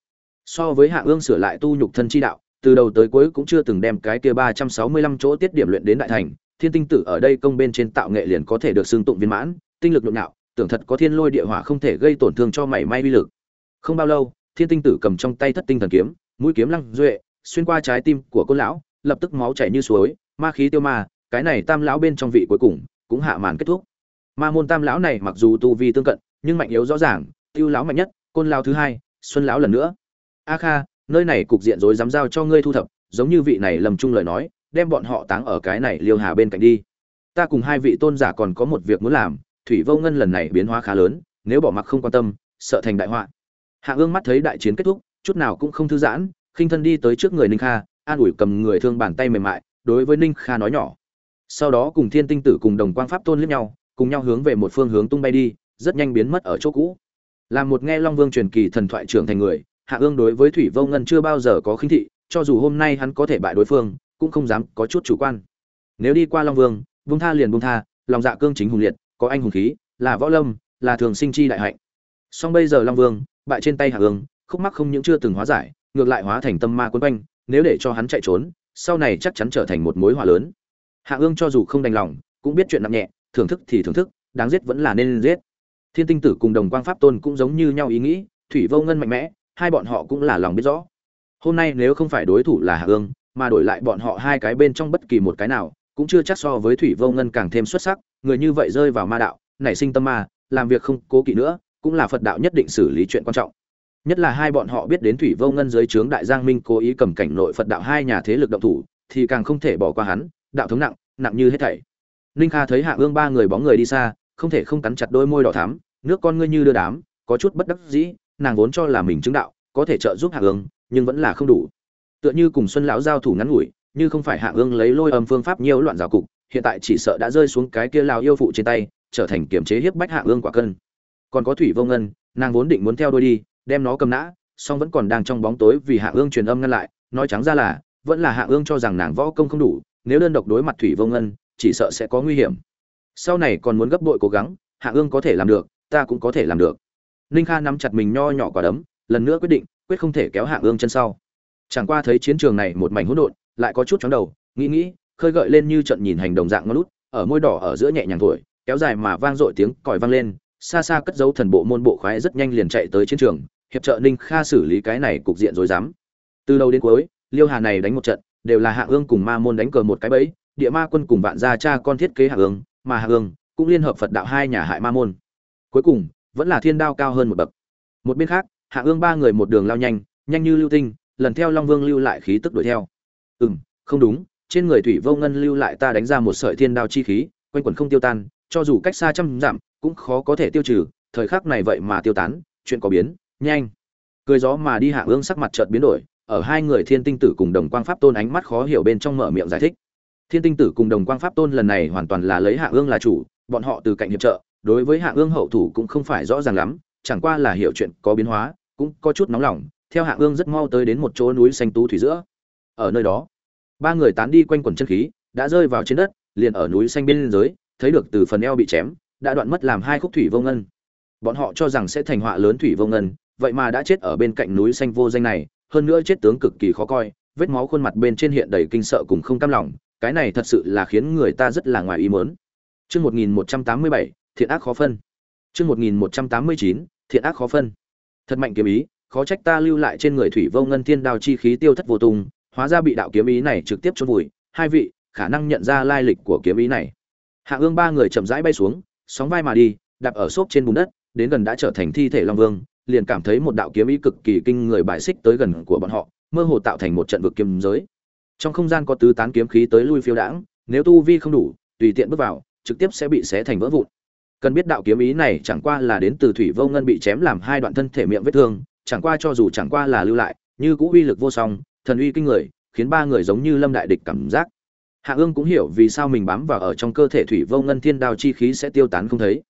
So với hạ ương sửa lại tu nhục thân chi đạo từ đầu tới cuối cũng chưa từng đem cái kia ba trăm sáu mươi lăm chỗ tiết điểm luyện đến đại thành, thiên tinh tử ở đây công bên trên tạo nghệ liền có thể được xưng tụng viên mãn, tinh lực nhộn nhạo, tưởng thật có thiên lôi địa hỏa không thể gây tổn thương cho mảy may uy lực. Không bao lâu, thiên tinh tử cầm trong tay thất tinh thần kiếm, mũi kiếm lăng duệ, xuyên qua trái tim của côn lão, lập tức máu chảy như suối, ma khí tiêu ma, cái này tam lão bên trong vị cuối cùng cũng hạ màn kết thúc. Ma môn tam lão này mặc dù tu vi tương cận, nhưng mạnh yếu rõ ràng, tiêu lão mạnh nhất, côn lão thứ hai, xuân lão lần nữa. A kha nơi này cục diện rối dám giao cho ngươi thu thập, giống như vị này lầm chung lời nói, đem bọn họ táng ở cái này liêu hà bên cạnh đi. Ta cùng hai vị tôn giả còn có một việc muốn làm, thủy vô ngân lần này biến hóa khá lớn, nếu bỏ mặc không quan tâm, sợ thành đại họa. Hạ ương mắt thấy đại chiến kết thúc, chút nào cũng không thư giãn, khinh thân đi tới trước người ninh kha, an ủi cầm người thương bàn tay mềm mại, đối với ninh kha nói nhỏ. Sau đó cùng thiên tinh tử cùng đồng quang pháp tôn liếc nhau, cùng nhau hướng về một phương hướng tung bay đi, rất nhanh biến mất ở chỗ cũ. Làm một nghe long vương truyền kỳ thần thoại trưởng thành người hạ ương đối với thủy vô ngân chưa bao giờ có khinh thị, cho dù hôm nay hắn có thể bại đối phương, cũng không dám có chút chủ quan. Nếu đi qua long vương vung tha liền vung tha, lòng dạ cương chính hùng liệt, có anh hùng khí, là võ lâm, là thường sinh chi đại hạnh. Song bây giờ long vương, bại trên tay hạ ương, khúc mắc không những chưa từng hóa giải, ngược lại hóa thành tâm ma quấn quanh, nếu để cho hắn chạy trốn, sau này chắc chắn trở thành một mối họa lớn. Hạ ương cho dù không đành lòng, cũng biết chuyện nặng nhẹ, thưởng thức thì thưởng thức, đáng giết vẫn là nên giết. Thiên tinh tử cùng đồng quang pháp tôn cũng giống như nhau ý nghĩ, thủy vô ngân mạnh mẽ hai bọn họ cũng là lòng biết rõ. Hôm nay nếu không phải đối thủ là hạ ương, mà đổi lại bọn họ hai cái bên trong bất kỳ một cái nào, cũng chưa chắc so với thủy vô ngân càng thêm xuất sắc, người như vậy rơi vào ma đạo, nảy sinh tâm ma, làm việc không cố kỵ nữa, cũng là phật đạo nhất định xử lý chuyện quan trọng. Nhất là hai bọn họ biết đến thủy vô ngân dưới trướng đại giang minh cố ý cầm cảnh nội phật đạo hai nhà thế lực động thủ, thì càng không thể bỏ qua hắn, đạo thống nặng nặng như hết thảy. Ninh kha thấy hạ ương ba người bóng người đi xa, không thể không cắn chặt đôi môi đỏ thắm, nước con ngươi như đưa đám, có chút bất đắc dĩ nàng vốn cho là mình chứng đạo, có thể trợ giúp hạ ương, nhưng vẫn là không đủ. Tựa như cùng xuân lão giao thủ ngắn ngủi, như không phải hạ ương lấy lôi âm phương pháp nhiều loạn giáo cục, hiện tại chỉ sợ đã rơi xuống cái kia lao yêu phụ trên tay, trở thành kiềm chế hiếp bách hạ ương quả cân. Còn có thủy vô ngân, nàng vốn định muốn theo đôi đi, đem nó cầm nã, song vẫn còn đang trong bóng tối vì hạ ương truyền âm ngăn lại, nói trắng ra là, vẫn là hạ ương cho rằng nàng võ công không đủ, nếu đơn độc đối mặt thủy vô ngân, chỉ sợ sẽ có nguy hiểm. Sau này còn muốn gấp bội cố gắng, hạ ương có thể làm được, ta cũng có thể làm được ninh kha nắm chặt mình nho nhỏ quả đấm, lần nữa quyết định, quyết không thể kéo hạ ương chân sau. Chẳng qua thấy chiến trường này một mảnh hỗn độn, lại có chút chóng đầu, nghĩ nghĩ, khơi gợi lên như trận nhìn hành động dạng ngon lút, ở môi đỏ ở giữa nhẹ nhàng thổi, kéo dài mà vang dội tiếng còi vang lên, xa xa cất dấu thần bộ môn bộ khoái rất nhanh liền chạy tới chiến trường, hiệp trợ ninh kha xử lý cái này cục diện rối rắm. Từ đầu đến cuối, liêu hà này đánh một trận, đều là hạ ương cùng ma môn đánh cờ một cái bẫy, địa ma quân cùng vạn gia cha con thiết kế hạ ương, mà hạ ương cũng liên hợp phật đạo hai nhà hại ma môn. Cuối cùng vẫn là thiên đao cao hơn một bậc. Một bên khác, hạ ương ba người một đường lao nhanh nhanh như lưu tinh, lần theo long vương lưu lại khí tức đuổi theo. Ừ m không đúng, trên người thủy vô ngân lưu lại ta đánh ra một sợi thiên đao chi khí, quanh quẩn không tiêu tan, cho dù cách xa trăm dặm, cũng khó có thể tiêu trừ, thời khắc này vậy mà tiêu tán, chuyện có biến, nhanh. Cười gió mà đi hạ ương sắc mặt chợt biến đổi, ở hai người thiên tinh tử cùng đồng quang pháp tôn ánh mắt khó hiểu bên trong mở miệng giải thích. Thiên tinh tử cùng đồng quang pháp tôn lần này hoàn toàn là lấy hạ ương là chủ, bọn họ từ cạnh hiệp trợ đối với hạ ương hậu thủ cũng không phải rõ ràng lắm chẳng qua là hiểu chuyện có biến hóa cũng có chút nóng lòng theo hạ ương rất mau tới đến một chỗ núi xanh tú thủy giữa. Ở nơi đó ba người tán đi quanh quần chân khí đã rơi vào trên đất liền ở núi xanh bên dưới thấy được từ phần eo bị chém đã đoạn mất làm hai khúc thủy vô ngân. Bọn họ cho rằng sẽ thành họa lớn thủy vô ngân vậy mà đã chết ở bên cạnh núi xanh vô danh này hơn nữa chết tướng cực kỳ khó coi vết máu khuôn mặt bên trên hiện đầy kinh sợ cùng không cam lòng cái này thật sự là khiến người ta rất là ngoài ý mớn Chương 1187, thiện ác khó phân. Chương 1189, thiện ác khó phân. Thật mạnh kiếm ý, khó trách ta lưu lại trên người thủy vô ngân thiên đao chi khí tiêu thất vô tung, hóa ra bị đạo kiếm ý này trực tiếp chôn vùi, hai vị, khả năng nhận ra lai lịch của kiếm ý này. Hạ Ương ba người chậm rãi bay xuống, sóng vai mà đi, đạp ở xốp trên bùn đất, đến gần đã trở thành thi thể Long Vương, liền cảm thấy một đạo kiếm ý cực kỳ kinh người bại xích tới gần của bọn họ, mơ hồ tạo thành một trận vực kiếm giới. Trong không gian có tứ tán kiếm khí tới lui phiêu đãng, nếu tu vi không đủ, tùy tiện bước vào, trực tiếp sẽ bị xé thành vỡ vụn. Cần biết đạo kiếm ý này chẳng qua là đến từ thủy vô ngân bị chém làm hai đoạn thân thể miệng vết thương, chẳng qua cho dù chẳng qua là lưu lại, như cũ uy lực vô song, thần uy kinh người, khiến ba người giống như lâm đại địch cảm giác. Hạ Ương cũng hiểu vì sao mình bám vào ở trong cơ thể thủy vô ngân thiên đao chi khí sẽ tiêu tán không thấy.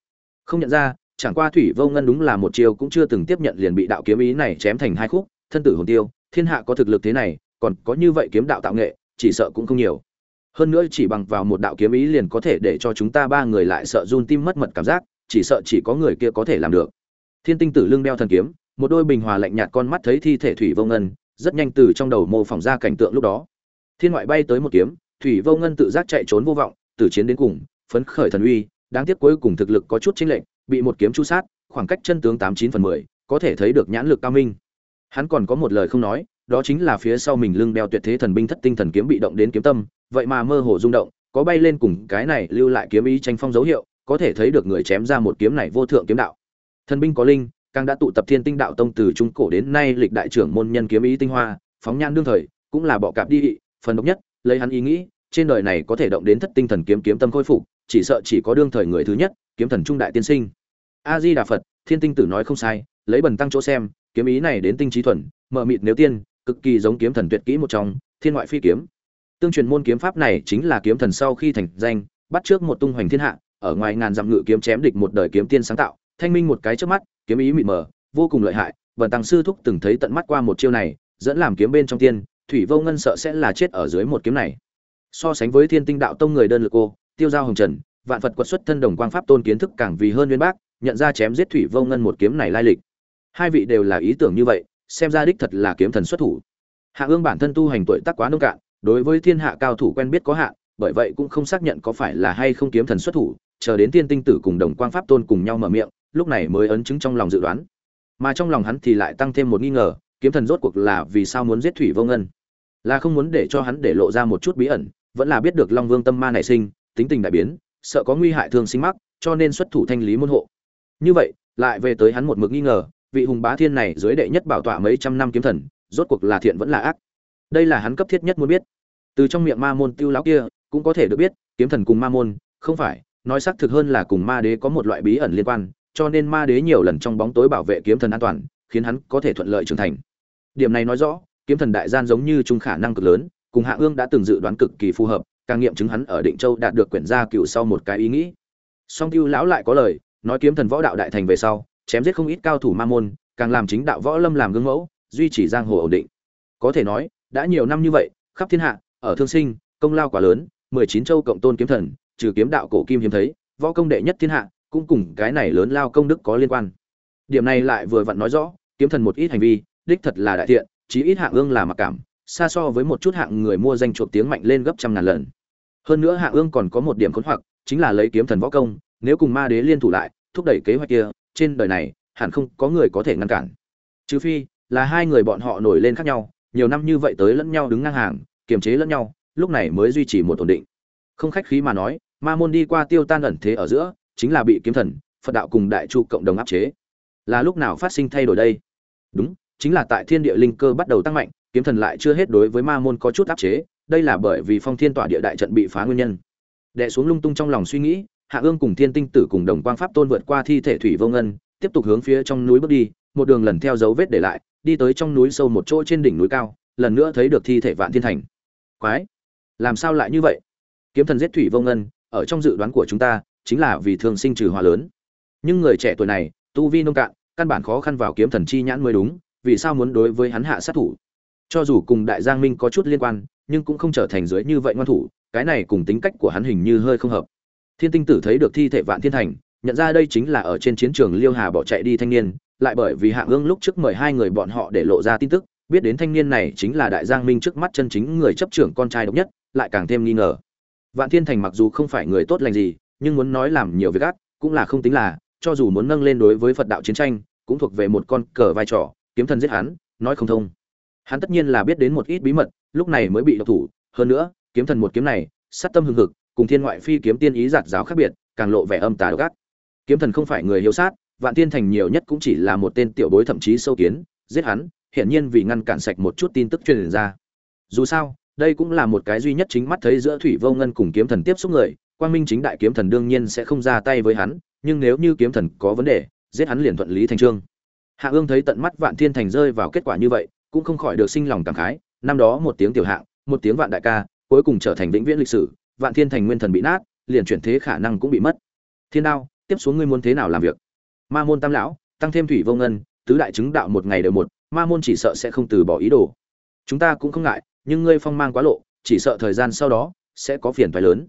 Không nhận ra, chẳng qua thủy vô ngân đúng là một chiều cũng chưa từng tiếp nhận liền bị đạo kiếm ý này chém thành hai khúc, thân tử hồn tiêu, thiên hạ có thực lực thế này, còn có như vậy kiếm đạo tạo nghệ, chỉ sợ cũng không nhiều. Hơn nữa chỉ bằng vào một đạo kiếm ý liền có thể để cho chúng ta ba người lại sợ run tim mất mật cảm giác, chỉ sợ chỉ có người kia có thể làm được. Thiên tinh tử lưng đeo thần kiếm, một đôi bình hòa lạnh nhạt con mắt thấy thi thể thủy vô ngân, rất nhanh từ trong đầu mô phỏng ra cảnh tượng lúc đó. Thiên ngoại bay tới một kiếm, thủy vô ngân tự giác chạy trốn vô vọng, tử chiến đến cùng, phấn khởi thần uy, đáng tiếc cuối cùng thực lực có chút chênh lệch, bị một kiếm chu sát, khoảng cách chân tướng tám chín phần mười, có thể thấy được nhãn lực cao minh. Hắn còn có một lời không nói, đó chính là phía sau mình lưng đeo tuyệt thế thần binh thất tinh thần kiếm bị động đến kiếm tâm, vậy mà mơ hồ rung động, có bay lên cùng cái này lưu lại kiếm ý tranh phong dấu hiệu, có thể thấy được người chém ra một kiếm này vô thượng kiếm đạo. Thần binh có linh, càng đã tụ tập Thiên Tinh đạo tông từ trung cổ đến nay lịch đại trưởng môn nhân kiếm ý tinh hoa, phóng nhan đương thời, cũng là bọ cạp đi vị, phần độc nhất, lấy hắn ý nghĩ, trên đời này có thể động đến thất tinh thần kiếm kiếm tâm khôi phục, chỉ sợ chỉ có đương thời người thứ nhất, kiếm thần trung đại tiên sinh. A Di Đà Phật, Thiên Tinh tử nói không sai, lấy bần tăng chỗ xem, kiếm ý này đến tinh trí thuần, mở mịt nếu tiên, cực kỳ giống kiếm thần tuyệt kỹ một trong, thiên ngoại phi kiếm. Tương truyền môn kiếm pháp này chính là kiếm thần sau khi thành danh, bắt trước một tung hoành thiên hạ, ở ngoài ngàn dặm ngự kiếm chém địch một đời kiếm tiên sáng tạo, thanh minh một cái trước mắt, kiếm ý mịt mờ, vô cùng lợi hại, bần tăng sư thúc từng thấy tận mắt qua một chiêu này, dẫn làm kiếm bên trong tiên, thủy vô ngân sợ sẽ là chết ở dưới một kiếm này. So sánh với Thiên Tinh đạo tông người đơn lực cô, tiêu giao hồng trần, vạn Phật quật xuất thân đồng quang pháp tôn kiến thức càng vì hơn nguyên bác, nhận ra chém giết thủy vô ngân một kiếm này lai lịch. Hai vị đều là ý tưởng như vậy, xem ra đích thật là kiếm thần xuất thủ hạ ương bản thân tu hành tuổi tác quá nông cạn đối với thiên hạ cao thủ quen biết có hạn, bởi vậy cũng không xác nhận có phải là hay không kiếm thần xuất thủ, chờ đến tiên tinh tử cùng đồng quang pháp tôn cùng nhau mở miệng, lúc này mới ấn chứng trong lòng dự đoán. Mà trong lòng hắn thì lại tăng thêm một nghi ngờ, kiếm thần rốt cuộc là vì sao muốn giết thủy vô ngân? Là không muốn để cho hắn để lộ ra một chút bí ẩn, vẫn là biết được long vương tâm ma nảy sinh, tính tình đại biến, sợ có nguy hại thương sinh mắc, cho nên xuất thủ thanh lý môn hộ. Như vậy, lại về tới hắn một mực nghi ngờ, vị hùng bá thiên này dưới đệ nhất bảo tọa mấy trăm năm kiếm thần, rốt cuộc là thiện vẫn là ác? Đây là hắn cấp thiết nhất muốn biết. Từ trong miệng ma môn tiêu lão kia, cũng có thể được biết, kiếm thần cùng ma môn, không phải, nói xác thực hơn là cùng ma đế có một loại bí ẩn liên quan, cho nên ma đế nhiều lần trong bóng tối bảo vệ kiếm thần an toàn, khiến hắn có thể thuận lợi trưởng thành. Điểm này nói rõ, kiếm thần đại gian giống như chung khả năng cực lớn, cùng hạ ương đã từng dự đoán cực kỳ phù hợp, càng nghiệm chứng hắn ở định châu đạt được quyển gia cựu sau một cái ý nghĩ. Song tiêu lão lại có lời, nói kiếm thần võ đạo đại thành về sau, chém giết không ít cao thủ ma môn, càng làm chính đạo võ lâm làm gương mẫu, duy trì giang hồ ổn định. Có thể nói đã nhiều năm như vậy, khắp thiên hạ, ở thương sinh, công lao quá lớn, mười chín châu cộng tôn kiếm thần, trừ kiếm đạo cổ kim hiếm thấy, võ công đệ nhất thiên hạ, cũng cùng cái này lớn lao công đức có liên quan. Điểm này lại vừa vặn nói rõ, kiếm thần một ít hành vi, đích thật là đại thiện, chí ít hạng ương là mặc cảm, xa so với một chút hạng người mua danh chuộc tiếng mạnh lên gấp trăm ngàn lần. Hơn nữa hạng ương còn có một điểm khốn hoặc, chính là lấy kiếm thần võ công, nếu cùng ma đế liên thủ lại, thúc đẩy kế hoạch kia, trên đời này, hẳn không có người có thể ngăn cản. Trừ phi, là hai người bọn họ nổi lên khác nhau nhiều năm như vậy tới lẫn nhau đứng ngang hàng, kiềm chế lẫn nhau, lúc này mới duy trì một ổn định. Không khách khí mà nói, ma môn đi qua tiêu tan ẩn thế ở giữa, chính là bị kiếm thần, phật đạo cùng đại chu cộng đồng áp chế. Là lúc nào phát sinh thay đổi đây? Đúng, chính là tại thiên địa linh cơ bắt đầu tăng mạnh, kiếm thần lại chưa hết đối với ma môn có chút áp chế, đây là bởi vì phong thiên tỏa địa đại trận bị phá nguyên nhân. Đệ xuống lung tung trong lòng suy nghĩ, hạ ương cùng thiên tinh tử cùng đồng quang pháp tôn vượt qua thi thể thủy vô ngân, tiếp tục hướng phía trong núi bước đi, một đường lần theo dấu vết để lại đi tới trong núi sâu một chỗ trên đỉnh núi cao, lần nữa thấy được thi thể vạn thiên thành. Quái! Làm sao lại như vậy? Kiếm thần giết thủy vô ngân, ở trong dự đoán của chúng ta, chính là vì thường sinh trừ hòa lớn. Nhưng người trẻ tuổi này, tu vi nông cạn, căn bản khó khăn vào kiếm thần chi nhãn mới đúng, vì sao muốn đối với hắn hạ sát thủ? Cho dù cùng đại giang minh có chút liên quan, nhưng cũng không trở thành dưới như vậy ngoan thủ, cái này cùng tính cách của hắn hình như hơi không hợp. Thiên tinh tử thấy được thi thể vạn thiên thành, nhận ra đây chính là ở trên chiến trường liêu hà bỏ chạy đi thanh niên lại bởi vì hạng ương lúc trước mời hai người bọn họ để lộ ra tin tức, biết đến thanh niên này chính là đại giang minh trước mắt chân chính người chấp trưởng con trai độc nhất, lại càng thêm nghi ngờ. Vạn thiên thành mặc dù không phải người tốt lành gì, nhưng muốn nói làm nhiều việc ác, cũng là không tính là, cho dù muốn nâng lên đối với phật đạo chiến tranh, cũng thuộc về một con cờ vai trò, kiếm thần giết hắn, nói không thông. Hắn tất nhiên là biết đến một ít bí mật, lúc này mới bị độc thủ, hơn nữa, kiếm thần một kiếm này, sát tâm hưng hực, cùng thiên ngoại phi kiếm tiên ý giạt giáo khác biệt, càng lộ vẻ âm tà độc ác. Kiếm thần không phải người hiếu sát vạn tiên thành nhiều nhất cũng chỉ là một tên tiểu bối thậm chí sâu kiến, giết hắn, hiển nhiên vì ngăn cản sạch một chút tin tức truyền ra. Dù sao, đây cũng là một cái duy nhất chính mắt thấy giữa thủy vô ngân cùng kiếm thần tiếp xúc người, quang minh chính đại kiếm thần đương nhiên sẽ không ra tay với hắn, nhưng nếu như kiếm thần có vấn đề, giết hắn liền thuận lý thành trương. Hạ ương thấy tận mắt vạn thiên thành rơi vào kết quả như vậy, cũng không khỏi được sinh lòng cảm khái, năm đó một tiếng tiểu hạng, một tiếng vạn đại ca, cuối cùng trở thành vĩnh viễn lịch sử, vạn thiên thành nguyên thần bị nát, liền chuyển thế khả năng cũng bị mất. Thiên đao, tiếp xuống ngươi muốn thế nào làm việc? Ma môn tam lão, tăng thêm thủy vô ngân, tứ đại chứng đạo một ngày đều một, ma môn chỉ sợ sẽ không từ bỏ ý đồ. Chúng ta cũng không ngại, nhưng ngươi phong mang quá lộ, chỉ sợ thời gian sau đó sẽ có phiền phái lớn.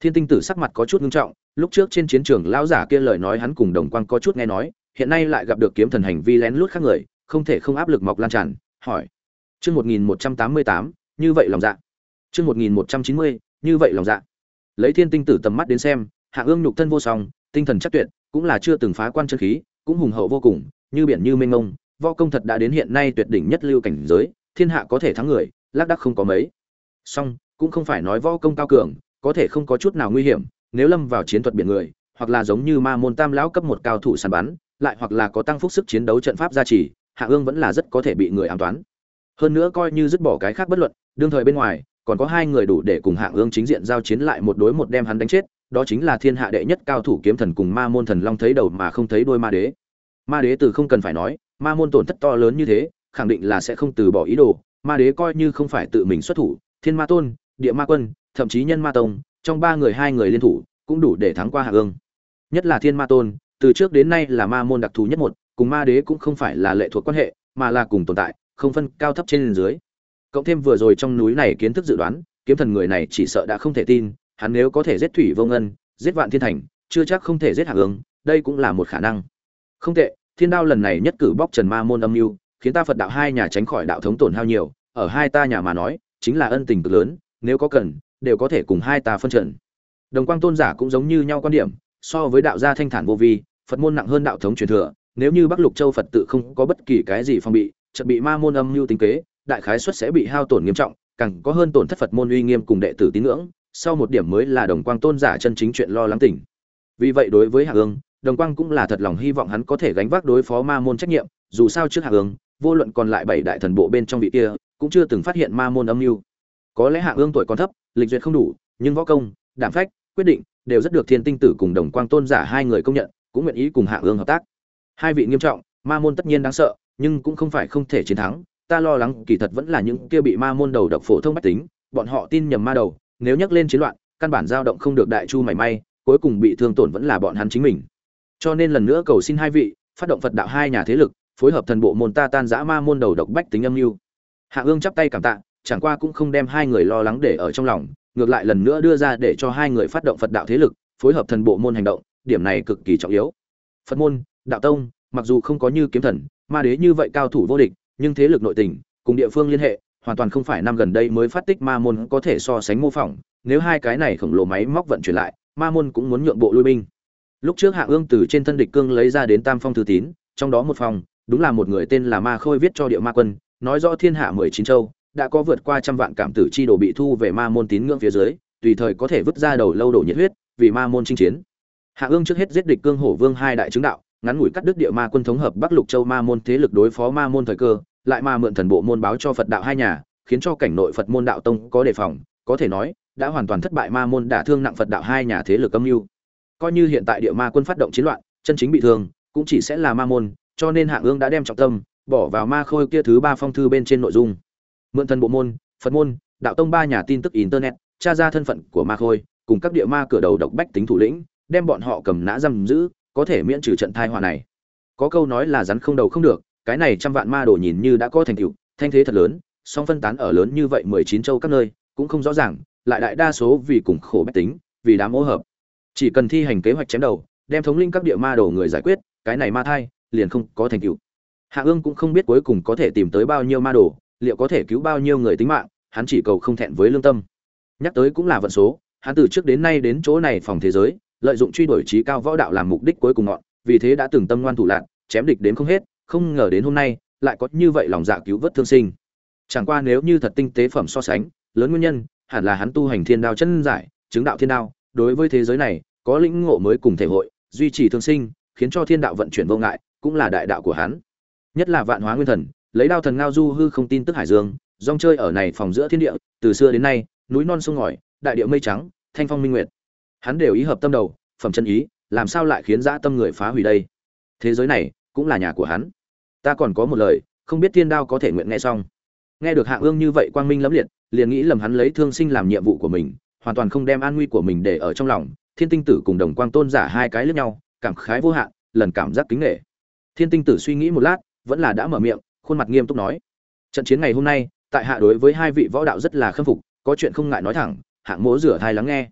Thiên tinh tử sắc mặt có chút ngưng trọng, lúc trước trên chiến trường lão giả kia lời nói hắn cùng đồng quang có chút nghe nói, hiện nay lại gặp được kiếm thần hành vi lén lút khác người, không thể không áp lực mọc lan tràn, hỏi. Chương một nghìn một trăm tám mươi tám, như vậy lòng dạ. Chương một nghìn một trăm chín mươi, như vậy lòng dạ. Lấy thiên tinh tử tầm mắt đến xem, hạ ương nhục thân vô song, tinh thần chắc tuyệt cũng là chưa từng phá quan chân khí, cũng hùng hậu vô cùng, như biển như mênh mông, võ công thật đã đến hiện nay tuyệt đỉnh nhất lưu cảnh giới, thiên hạ có thể thắng người, lác đắc không có mấy. Song, cũng không phải nói võ công cao cường, có thể không có chút nào nguy hiểm, nếu lâm vào chiến thuật biển người, hoặc là giống như ma môn tam lão cấp một cao thủ sàn bắn, lại hoặc là có tăng phúc sức chiến đấu trận pháp gia trì, hạ ương vẫn là rất có thể bị người ám toán. Hơn nữa coi như dứt bỏ cái khác bất luận, đương thời bên ngoài, còn có hai người đủ để cùng hạ ương chính diện giao chiến lại một đối một đem hắn đánh chết đó chính là thiên hạ đệ nhất cao thủ kiếm thần cùng ma môn thần long thấy đầu mà không thấy đôi ma đế. Ma đế từ không cần phải nói, ma môn tổn thất to lớn như thế, khẳng định là sẽ không từ bỏ ý đồ. Ma đế coi như không phải tự mình xuất thủ, thiên ma tôn, địa ma quân, thậm chí nhân ma tông, trong ba người hai người liên thủ, cũng đủ để thắng qua hạ ương nhất là thiên ma tôn, từ trước đến nay là ma môn đặc thù nhất một, cùng ma đế cũng không phải là lệ thuộc quan hệ, mà là cùng tồn tại, không phân cao thấp trên dưới. Cộng thêm vừa rồi trong núi này kiến thức dự đoán, kiếm thần người này chỉ sợ đã không thể tin hắn nếu có thể giết thủy vô ngân, giết vạn thiên thành, chưa chắc không thể giết hạ ương, đây cũng là một khả năng. Không tệ, thiên đao lần này nhất cử bóc trần ma môn âm mưu, khiến ta phật đạo hai nhà tránh khỏi đạo thống tổn hao nhiều, ở hai ta nhà mà nói, chính là ân tình cực lớn, nếu có cần, đều có thể cùng hai ta phân trận đồng quang tôn giả cũng giống như nhau quan điểm, so với đạo gia thanh thản vô vi, phật môn nặng hơn đạo thống truyền thừa, nếu như bắc lục châu phật tự không có bất kỳ cái gì phong bị, chợt bị ma môn âm mưu tính kế, đại khái suất sẽ bị hao tổn nghiêm trọng, càng có hơn tổn thất phật môn uy nghiêm cùng đệ tử tín ngưỡng sau một điểm mới là đồng quang tôn giả chân chính chuyện lo lắng tỉnh. Vì vậy đối với hạ ương đồng quang cũng là thật lòng hy vọng hắn có thể gánh vác đối phó ma môn trách nhiệm, dù sao trước hạ ương vô luận còn lại bảy đại thần bộ bên trong vị kia, cũng chưa từng phát hiện ma môn âm mưu. Có lẽ hạ ương tuổi còn thấp, lịch duyệt không đủ, nhưng võ công đảm phách, quyết định, đều rất được thiên tinh tử cùng đồng quang tôn giả hai người công nhận, cũng nguyện ý cùng hạ ương hợp tác. Hai vị nghiêm trọng, ma môn tất nhiên đáng sợ, nhưng cũng không phải không thể chiến thắng, ta lo lắng kỳ thật vẫn là những kia bị ma môn đầu độc phổ thông bách tính, bọn họ tin nhầm ma đầu nếu nhắc lên chiến loạn, căn bản dao động không được đại chu mảy may, cuối cùng bị thương tổn vẫn là bọn hắn chính mình. Cho nên lần nữa cầu xin hai vị, phát động phật đạo hai nhà thế lực, phối hợp thần bộ môn ta tan dã ma môn đầu độc bách tính âm mưu. Hạ ương chắp tay cảm tạ, chẳng qua cũng không đem hai người lo lắng để ở trong lòng, ngược lại lần nữa đưa ra để cho hai người phát động phật đạo thế lực, phối hợp thần bộ môn hành động, điểm này cực kỳ trọng yếu. Phật môn, đạo tông, mặc dù không có như kiếm thần, ma đế như vậy cao thủ vô địch, nhưng thế lực nội tình, cùng địa phương liên hệ hoàn toàn không phải năm gần đây mới phát tích ma môn có thể so sánh mô phỏng, nếu hai cái này khổng lồ máy móc vận chuyển lại, ma môn cũng muốn nhượng bộ lui binh. Lúc trước hạ ương từ trên thân địch cương lấy ra đến tam phong thư tín, trong đó một phòng, đúng là một người tên là ma khôi viết cho địa ma quân, nói rõ thiên hạ mười chín châu, đã có vượt qua trăm vạn cảm tử chi đồ bị thu về ma môn tín ngưỡng phía dưới, tùy thời có thể vứt ra đầu lâu đổ nhiệt huyết, vì ma môn chinh chiến. Hạ ương trước hết giết địch cương hổ vương hai đại chứng đạo, ngắn ngủi cắt đứt địa ma quân thống hợp bắc lục châu ma môn thế lực đối phó ma môn thời cơ lại ma mượn thần bộ môn báo cho phật đạo hai nhà, khiến cho cảnh nội phật môn đạo tông có đề phòng, có thể nói, đã hoàn toàn thất bại ma môn đả thương nặng phật đạo hai nhà thế lực âm mưu. Coi như hiện tại địa ma quân phát động chiến loạn, chân chính bị thương, cũng chỉ sẽ là ma môn, cho nên hạng ương đã đem trọng tâm bỏ vào ma khôi kia thứ ba phong thư bên trên nội dung. Mượn thần bộ môn, phật môn, đạo tông ba nhà tin tức internet, tra ra thân phận của ma khôi, cùng các địa ma cửa đầu độc bách tính thủ lĩnh, đem bọn họ cầm nã giam giữ, có thể miễn trừ trận tai họa này. Có câu nói là rắn không đầu không được cái này trăm vạn ma đồ nhìn như đã có thành tựu, thanh thế thật lớn, song phân tán ở lớn như vậy mười chín châu các nơi, cũng không rõ ràng, lại đại đa số vì cùng khổ bách tính, vì đám ô hợp. Chỉ cần thi hành kế hoạch chém đầu, đem thống linh các địa ma đồ người giải quyết, cái này ma thai, liền không có thành tựu. Hạ ương cũng không biết cuối cùng có thể tìm tới bao nhiêu ma đồ, liệu có thể cứu bao nhiêu người tính mạng, hắn chỉ cầu không thẹn với lương tâm. Nhắc tới cũng là vận số, hắn từ trước đến nay đến chỗ này phòng thế giới, lợi dụng truy đuổi trí cao võ đạo làm mục đích cuối cùng ngọn, vì thế đã từng tâm ngoan thủ lạc, chém địch đến không hết không ngờ đến hôm nay lại có như vậy lòng dạ cứu vớt thương sinh. Chẳng qua nếu như thật tinh tế phẩm so sánh, lớn nguyên nhân, hẳn là hắn tu hành thiên đao chân giải, chứng đạo thiên đao, đối với thế giới này, có lĩnh ngộ mới cùng thể hội, duy trì thương sinh, khiến cho thiên đạo vận chuyển vô ngại, cũng là đại đạo của hắn. Nhất là vạn hóa nguyên thần, lấy đao thần ngao du hư không tin tức hải dương, rong chơi ở này phòng giữa thiên địa, từ xưa đến nay, núi non sông ngòi, đại địa mây trắng, thanh phong minh nguyệt. Hắn đều ý hợp tâm đầu, phẩm chân ý, làm sao lại khiến dã tâm người phá hủy đây? Thế giới này, cũng là nhà của hắn ta còn có một lời, không biết thiên đao có thể nguyện nghe xong. Nghe được hạ ương như vậy quang minh lẫm liệt, liền nghĩ lầm hắn lấy thương sinh làm nhiệm vụ của mình, hoàn toàn không đem an nguy của mình để ở trong lòng. Thiên tinh tử cùng đồng quang tôn giả hai cái lướt nhau, cảm khái vô hạn, lần cảm giác kính nghệ thiên tinh tử suy nghĩ một lát, vẫn là đã mở miệng, khuôn mặt nghiêm túc nói. Trận chiến ngày hôm nay, tại hạ đối với hai vị võ đạo rất là khâm phục, có chuyện không ngại nói thẳng hạng mố rửa thai lắng nghe.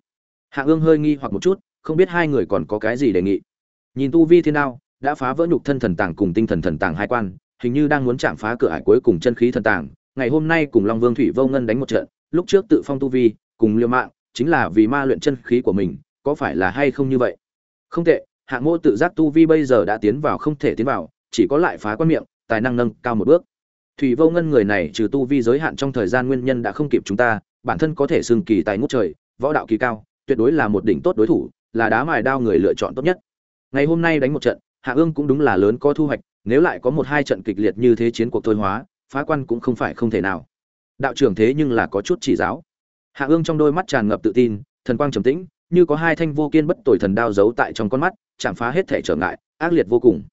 Hạ ương hơi nghi hoặc một chút, không biết hai người còn có cái gì đề nghị. Nhìn tu vi thiên đao đã phá vỡ nhục thân thần tàng cùng tinh thần thần tàng hai quan, hình như đang muốn chạm phá cửa ải cuối cùng chân khí thần tàng. Ngày hôm nay cùng long vương thủy vô ngân đánh một trận, lúc trước tự phong tu vi, cùng liêu mạng, chính là vì ma luyện chân khí của mình, có phải là hay không như vậy? Không tệ, hạng mô tự giác tu vi bây giờ đã tiến vào không thể tiến vào, chỉ có lại phá quan miệng, tài năng nâng cao một bước. Thủy vô ngân người này trừ tu vi giới hạn trong thời gian nguyên nhân đã không kịp chúng ta, bản thân có thể xưng kỳ tài ngút trời, võ đạo kỳ cao, tuyệt đối là một đỉnh tốt đối thủ, là đá mài đao người lựa chọn tốt nhất. Ngày hôm nay đánh một trận hạ ương cũng đúng là lớn có thu hoạch, nếu lại có một hai trận kịch liệt như thế chiến cuộc thôi hóa, phá quan cũng không phải không thể nào. Đạo trưởng thế nhưng là có chút chỉ giáo. Hạ ương trong đôi mắt tràn ngập tự tin, thần quang trầm tĩnh, như có hai thanh vô kiên bất tội thần đao giấu tại trong con mắt, chạm phá hết thể trở ngại, ác liệt vô cùng.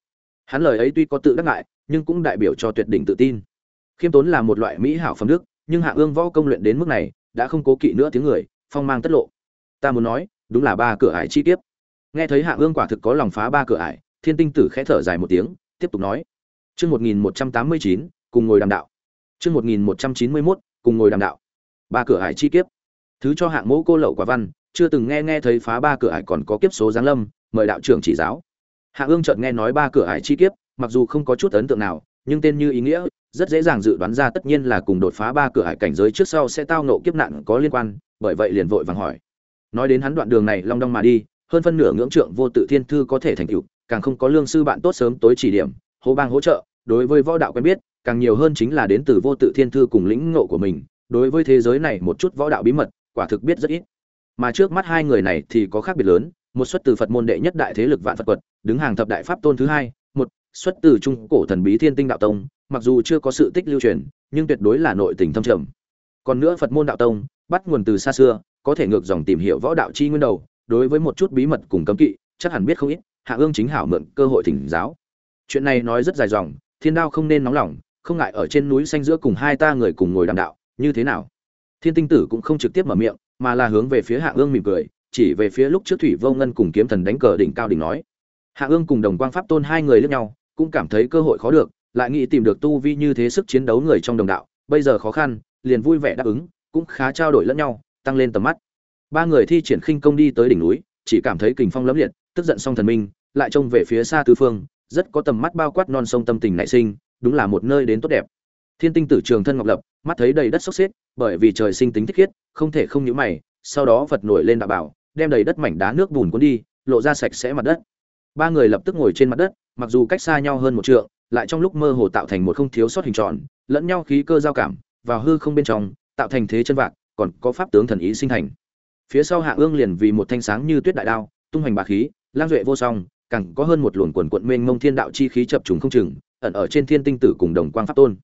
Hắn lời ấy tuy có tự đắc ngại, nhưng cũng đại biểu cho tuyệt đỉnh tự tin. Khiêm tốn là một loại mỹ hảo phẩm đức, nhưng hạ ương võ công luyện đến mức này, đã không cố kỵ nữa tiếng người, phong mang tất lộ. Ta muốn nói, đúng là ba cửa ải chi tiết nghe thấy hạ ương quả thực có lòng phá ba cửa ải thiên tinh tử khẽ thở dài một tiếng, tiếp tục nói. Chương một nghìn một trăm tám mươi chín, cùng ngồi đàm đạo. Chương một nghìn một trăm chín mươi mốt, cùng ngồi đàm đạo. Ba cửa hải chi kiếp. Thứ cho hạng mẫu cô lậu quả văn, chưa từng nghe nghe thấy phá ba cửa hải còn có kiếp số giáng lâm, mời đạo trưởng chỉ giáo. Hạ ương chợt nghe nói ba cửa hải chi kiếp, mặc dù không có chút ấn tượng nào, nhưng tên như ý nghĩa, rất dễ dàng dự đoán ra tất nhiên là cùng đột phá ba cửa hải cảnh giới trước sau sẽ tao nộ kiếp nạn có liên quan, bởi vậy liền vội vàng hỏi. Nói đến hắn đoạn đường này long đong mà đi, hơn phân nửa ngưỡng trượng vô tự thiên thư có thể thành tựu càng không có lương sư bạn tốt sớm tối chỉ điểm, hô bang hỗ trợ, đối với võ đạo quen biết, càng nhiều hơn chính là đến từ vô tự thiên thư cùng lĩnh ngộ của mình, đối với thế giới này một chút võ đạo bí mật, quả thực biết rất ít. Mà trước mắt hai người này thì có khác biệt lớn, một xuất từ phật môn đệ nhất đại thế lực vạn phật quật, đứng hàng thập đại pháp tôn thứ hai, một xuất từ trung cổ thần bí thiên tinh đạo tông, mặc dù chưa có sự tích lưu truyền, nhưng tuyệt đối là nội tình thâm trầm. Còn nữa phật môn đạo tông, bắt nguồn từ xa xưa, có thể ngược dòng tìm hiểu võ đạo chi nguyên đầu, đối với một chút bí mật cùng cấm kỵ, chắc hẳn biết không ít hạ ương chính hảo mượn cơ hội thỉnh giáo. Chuyện này nói rất dài dòng, thiên đao không nên nóng lòng, không ngại ở trên núi xanh giữa cùng hai ta người cùng ngồi đàm đạo, như thế nào? Thiên tinh tử cũng không trực tiếp mở miệng, mà là hướng về phía hạ ương mỉm cười, chỉ về phía lúc trước thủy vô ngân cùng kiếm thần đánh cờ đỉnh cao đỉnh nói. Hạ ương cùng đồng quang pháp tôn hai người lướt nhau, cũng cảm thấy cơ hội khó được, lại nghĩ tìm được tu vi như thế sức chiến đấu người trong đồng đạo, bây giờ khó khăn, liền vui vẻ đáp ứng, cũng khá trao đổi lẫn nhau, tăng lên tầm mắt. Ba người thi triển khinh công đi tới đỉnh núi, chỉ cảm thấy kình phong lẫm liệt tức giận xong thần minh, lại trông về phía xa tứ phương, rất có tầm mắt bao quát non sông tâm tình nảy sinh, đúng là một nơi đến tốt đẹp. Thiên tinh tử trường thân ngọc lập, mắt thấy đầy đất sốc xếp, bởi vì trời sinh tính thích khiết, không thể không nhíu mày, sau đó vật nổi lên đạo bảo, đem đầy đất mảnh đá nước bùn cuốn đi, lộ ra sạch sẽ mặt đất. Ba người lập tức ngồi trên mặt đất, mặc dù cách xa nhau hơn một trượng, lại trong lúc mơ hồ tạo thành một không thiếu sót hình tròn, lẫn nhau khí cơ giao cảm, vào hư không bên trong, tạo thành thế chân vạc, còn có pháp tướng thần ý sinh thành. Phía sau hạ ương liền vì một thanh sáng như tuyết đại đao, tung hoành bá khí lang duệ vô song, càng có hơn một luồng quần quận mênh mông thiên đạo chi khí chập trùng không chừng, ẩn ở trên thiên tinh tử cùng đồng quang pháp tôn.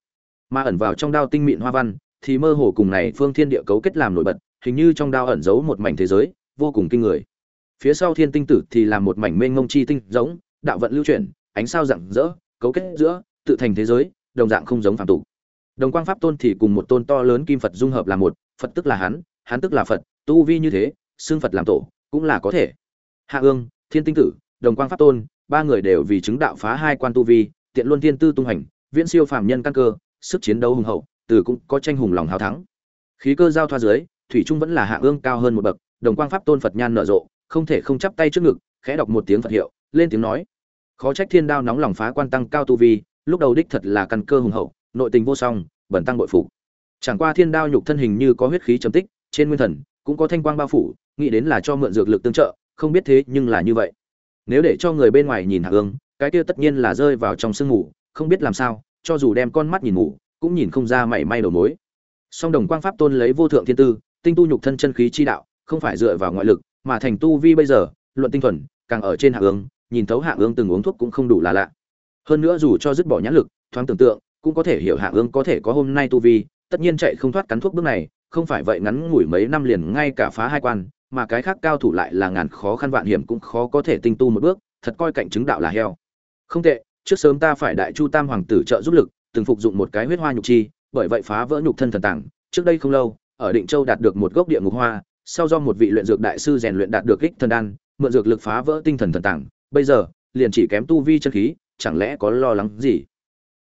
Mà ẩn vào trong đao tinh mịn hoa văn, thì mơ hồ cùng này phương thiên địa cấu kết làm nổi bật, hình như trong đao ẩn giấu một mảnh thế giới, vô cùng kinh người. Phía sau thiên tinh tử thì là một mảnh mênh mông chi tinh giống, đạo vận lưu chuyển, ánh sao rạng rỡ, cấu kết giữa, tự thành thế giới, đồng dạng không giống phàm tục. Đồng quang pháp tôn thì cùng một tôn to lớn kim phật dung hợp là một, phật tức là hắn hắn tức là phật, tu vi như thế xương phật làm tổ, cũng là có thể. Hạ ương thiên tinh tử, đồng quang pháp tôn, ba người đều vì chứng đạo phá hai quan tu vi, tiện luân thiên tư tung hành, viễn siêu phàm nhân căn cơ, sức chiến đấu hùng hậu, từ cũng có tranh hùng lòng hào thắng. Khí cơ giao thoa dưới, thủy trung vẫn là hạ ương cao hơn một bậc, đồng quang pháp tôn phật nhan nở rộ, không thể không chắp tay trước ngực, khẽ đọc một tiếng phật hiệu, lên tiếng nói. Khó trách thiên đao nóng lòng phá quan tăng cao tu vi, lúc đầu đích thật là căn cơ hùng hậu, nội tình vô song, bẩn tăng bội phục. Chẳng qua thiên đao nhục thân hình như có huyết khí chấm tích, trên nguyên thần cũng có thanh quang bao phủ, nghĩ đến là cho mượn dược lực tương trợ không biết thế nhưng là như vậy. Nếu để cho người bên ngoài nhìn hạ ương cái kia tất nhiên là rơi vào trong sương ngủ không biết làm sao, cho dù đem con mắt nhìn ngủ, cũng nhìn không ra mảy may đầu mối. Song đồng quang pháp tôn lấy vô thượng thiên tư, tinh tu nhục thân chân khí chi đạo, không phải dựa vào ngoại lực, mà thành tu vi bây giờ, luận tinh thuần, càng ở trên hạ ương nhìn thấu hạ ương từng uống thuốc cũng không đủ là lạ. Hơn nữa dù cho dứt bỏ nhãn lực, thoáng tưởng tượng, cũng có thể hiểu hạ ương có thể có hôm nay tu vi, tất nhiên chạy không thoát cắn thuốc bước này, không phải vậy ngắn ngủi mấy năm liền ngay cả phá hai quan mà cái khác cao thủ lại là ngàn khó khăn vạn hiểm cũng khó có thể tinh tu một bước, thật coi cạnh chứng đạo là heo. Không tệ, trước sớm ta phải đại chu tam hoàng tử trợ giúp lực, từng phục dụng một cái huyết hoa nhục chi, bởi vậy phá vỡ nhục thân thần tàng. Trước đây không lâu, ở định châu đạt được một gốc địa ngục hoa, sau do một vị luyện dược đại sư rèn luyện đạt được kích thần đan, mượn dược lực phá vỡ tinh thần thần tàng. Bây giờ, liền chỉ kém tu vi chân khí, chẳng lẽ có lo lắng gì?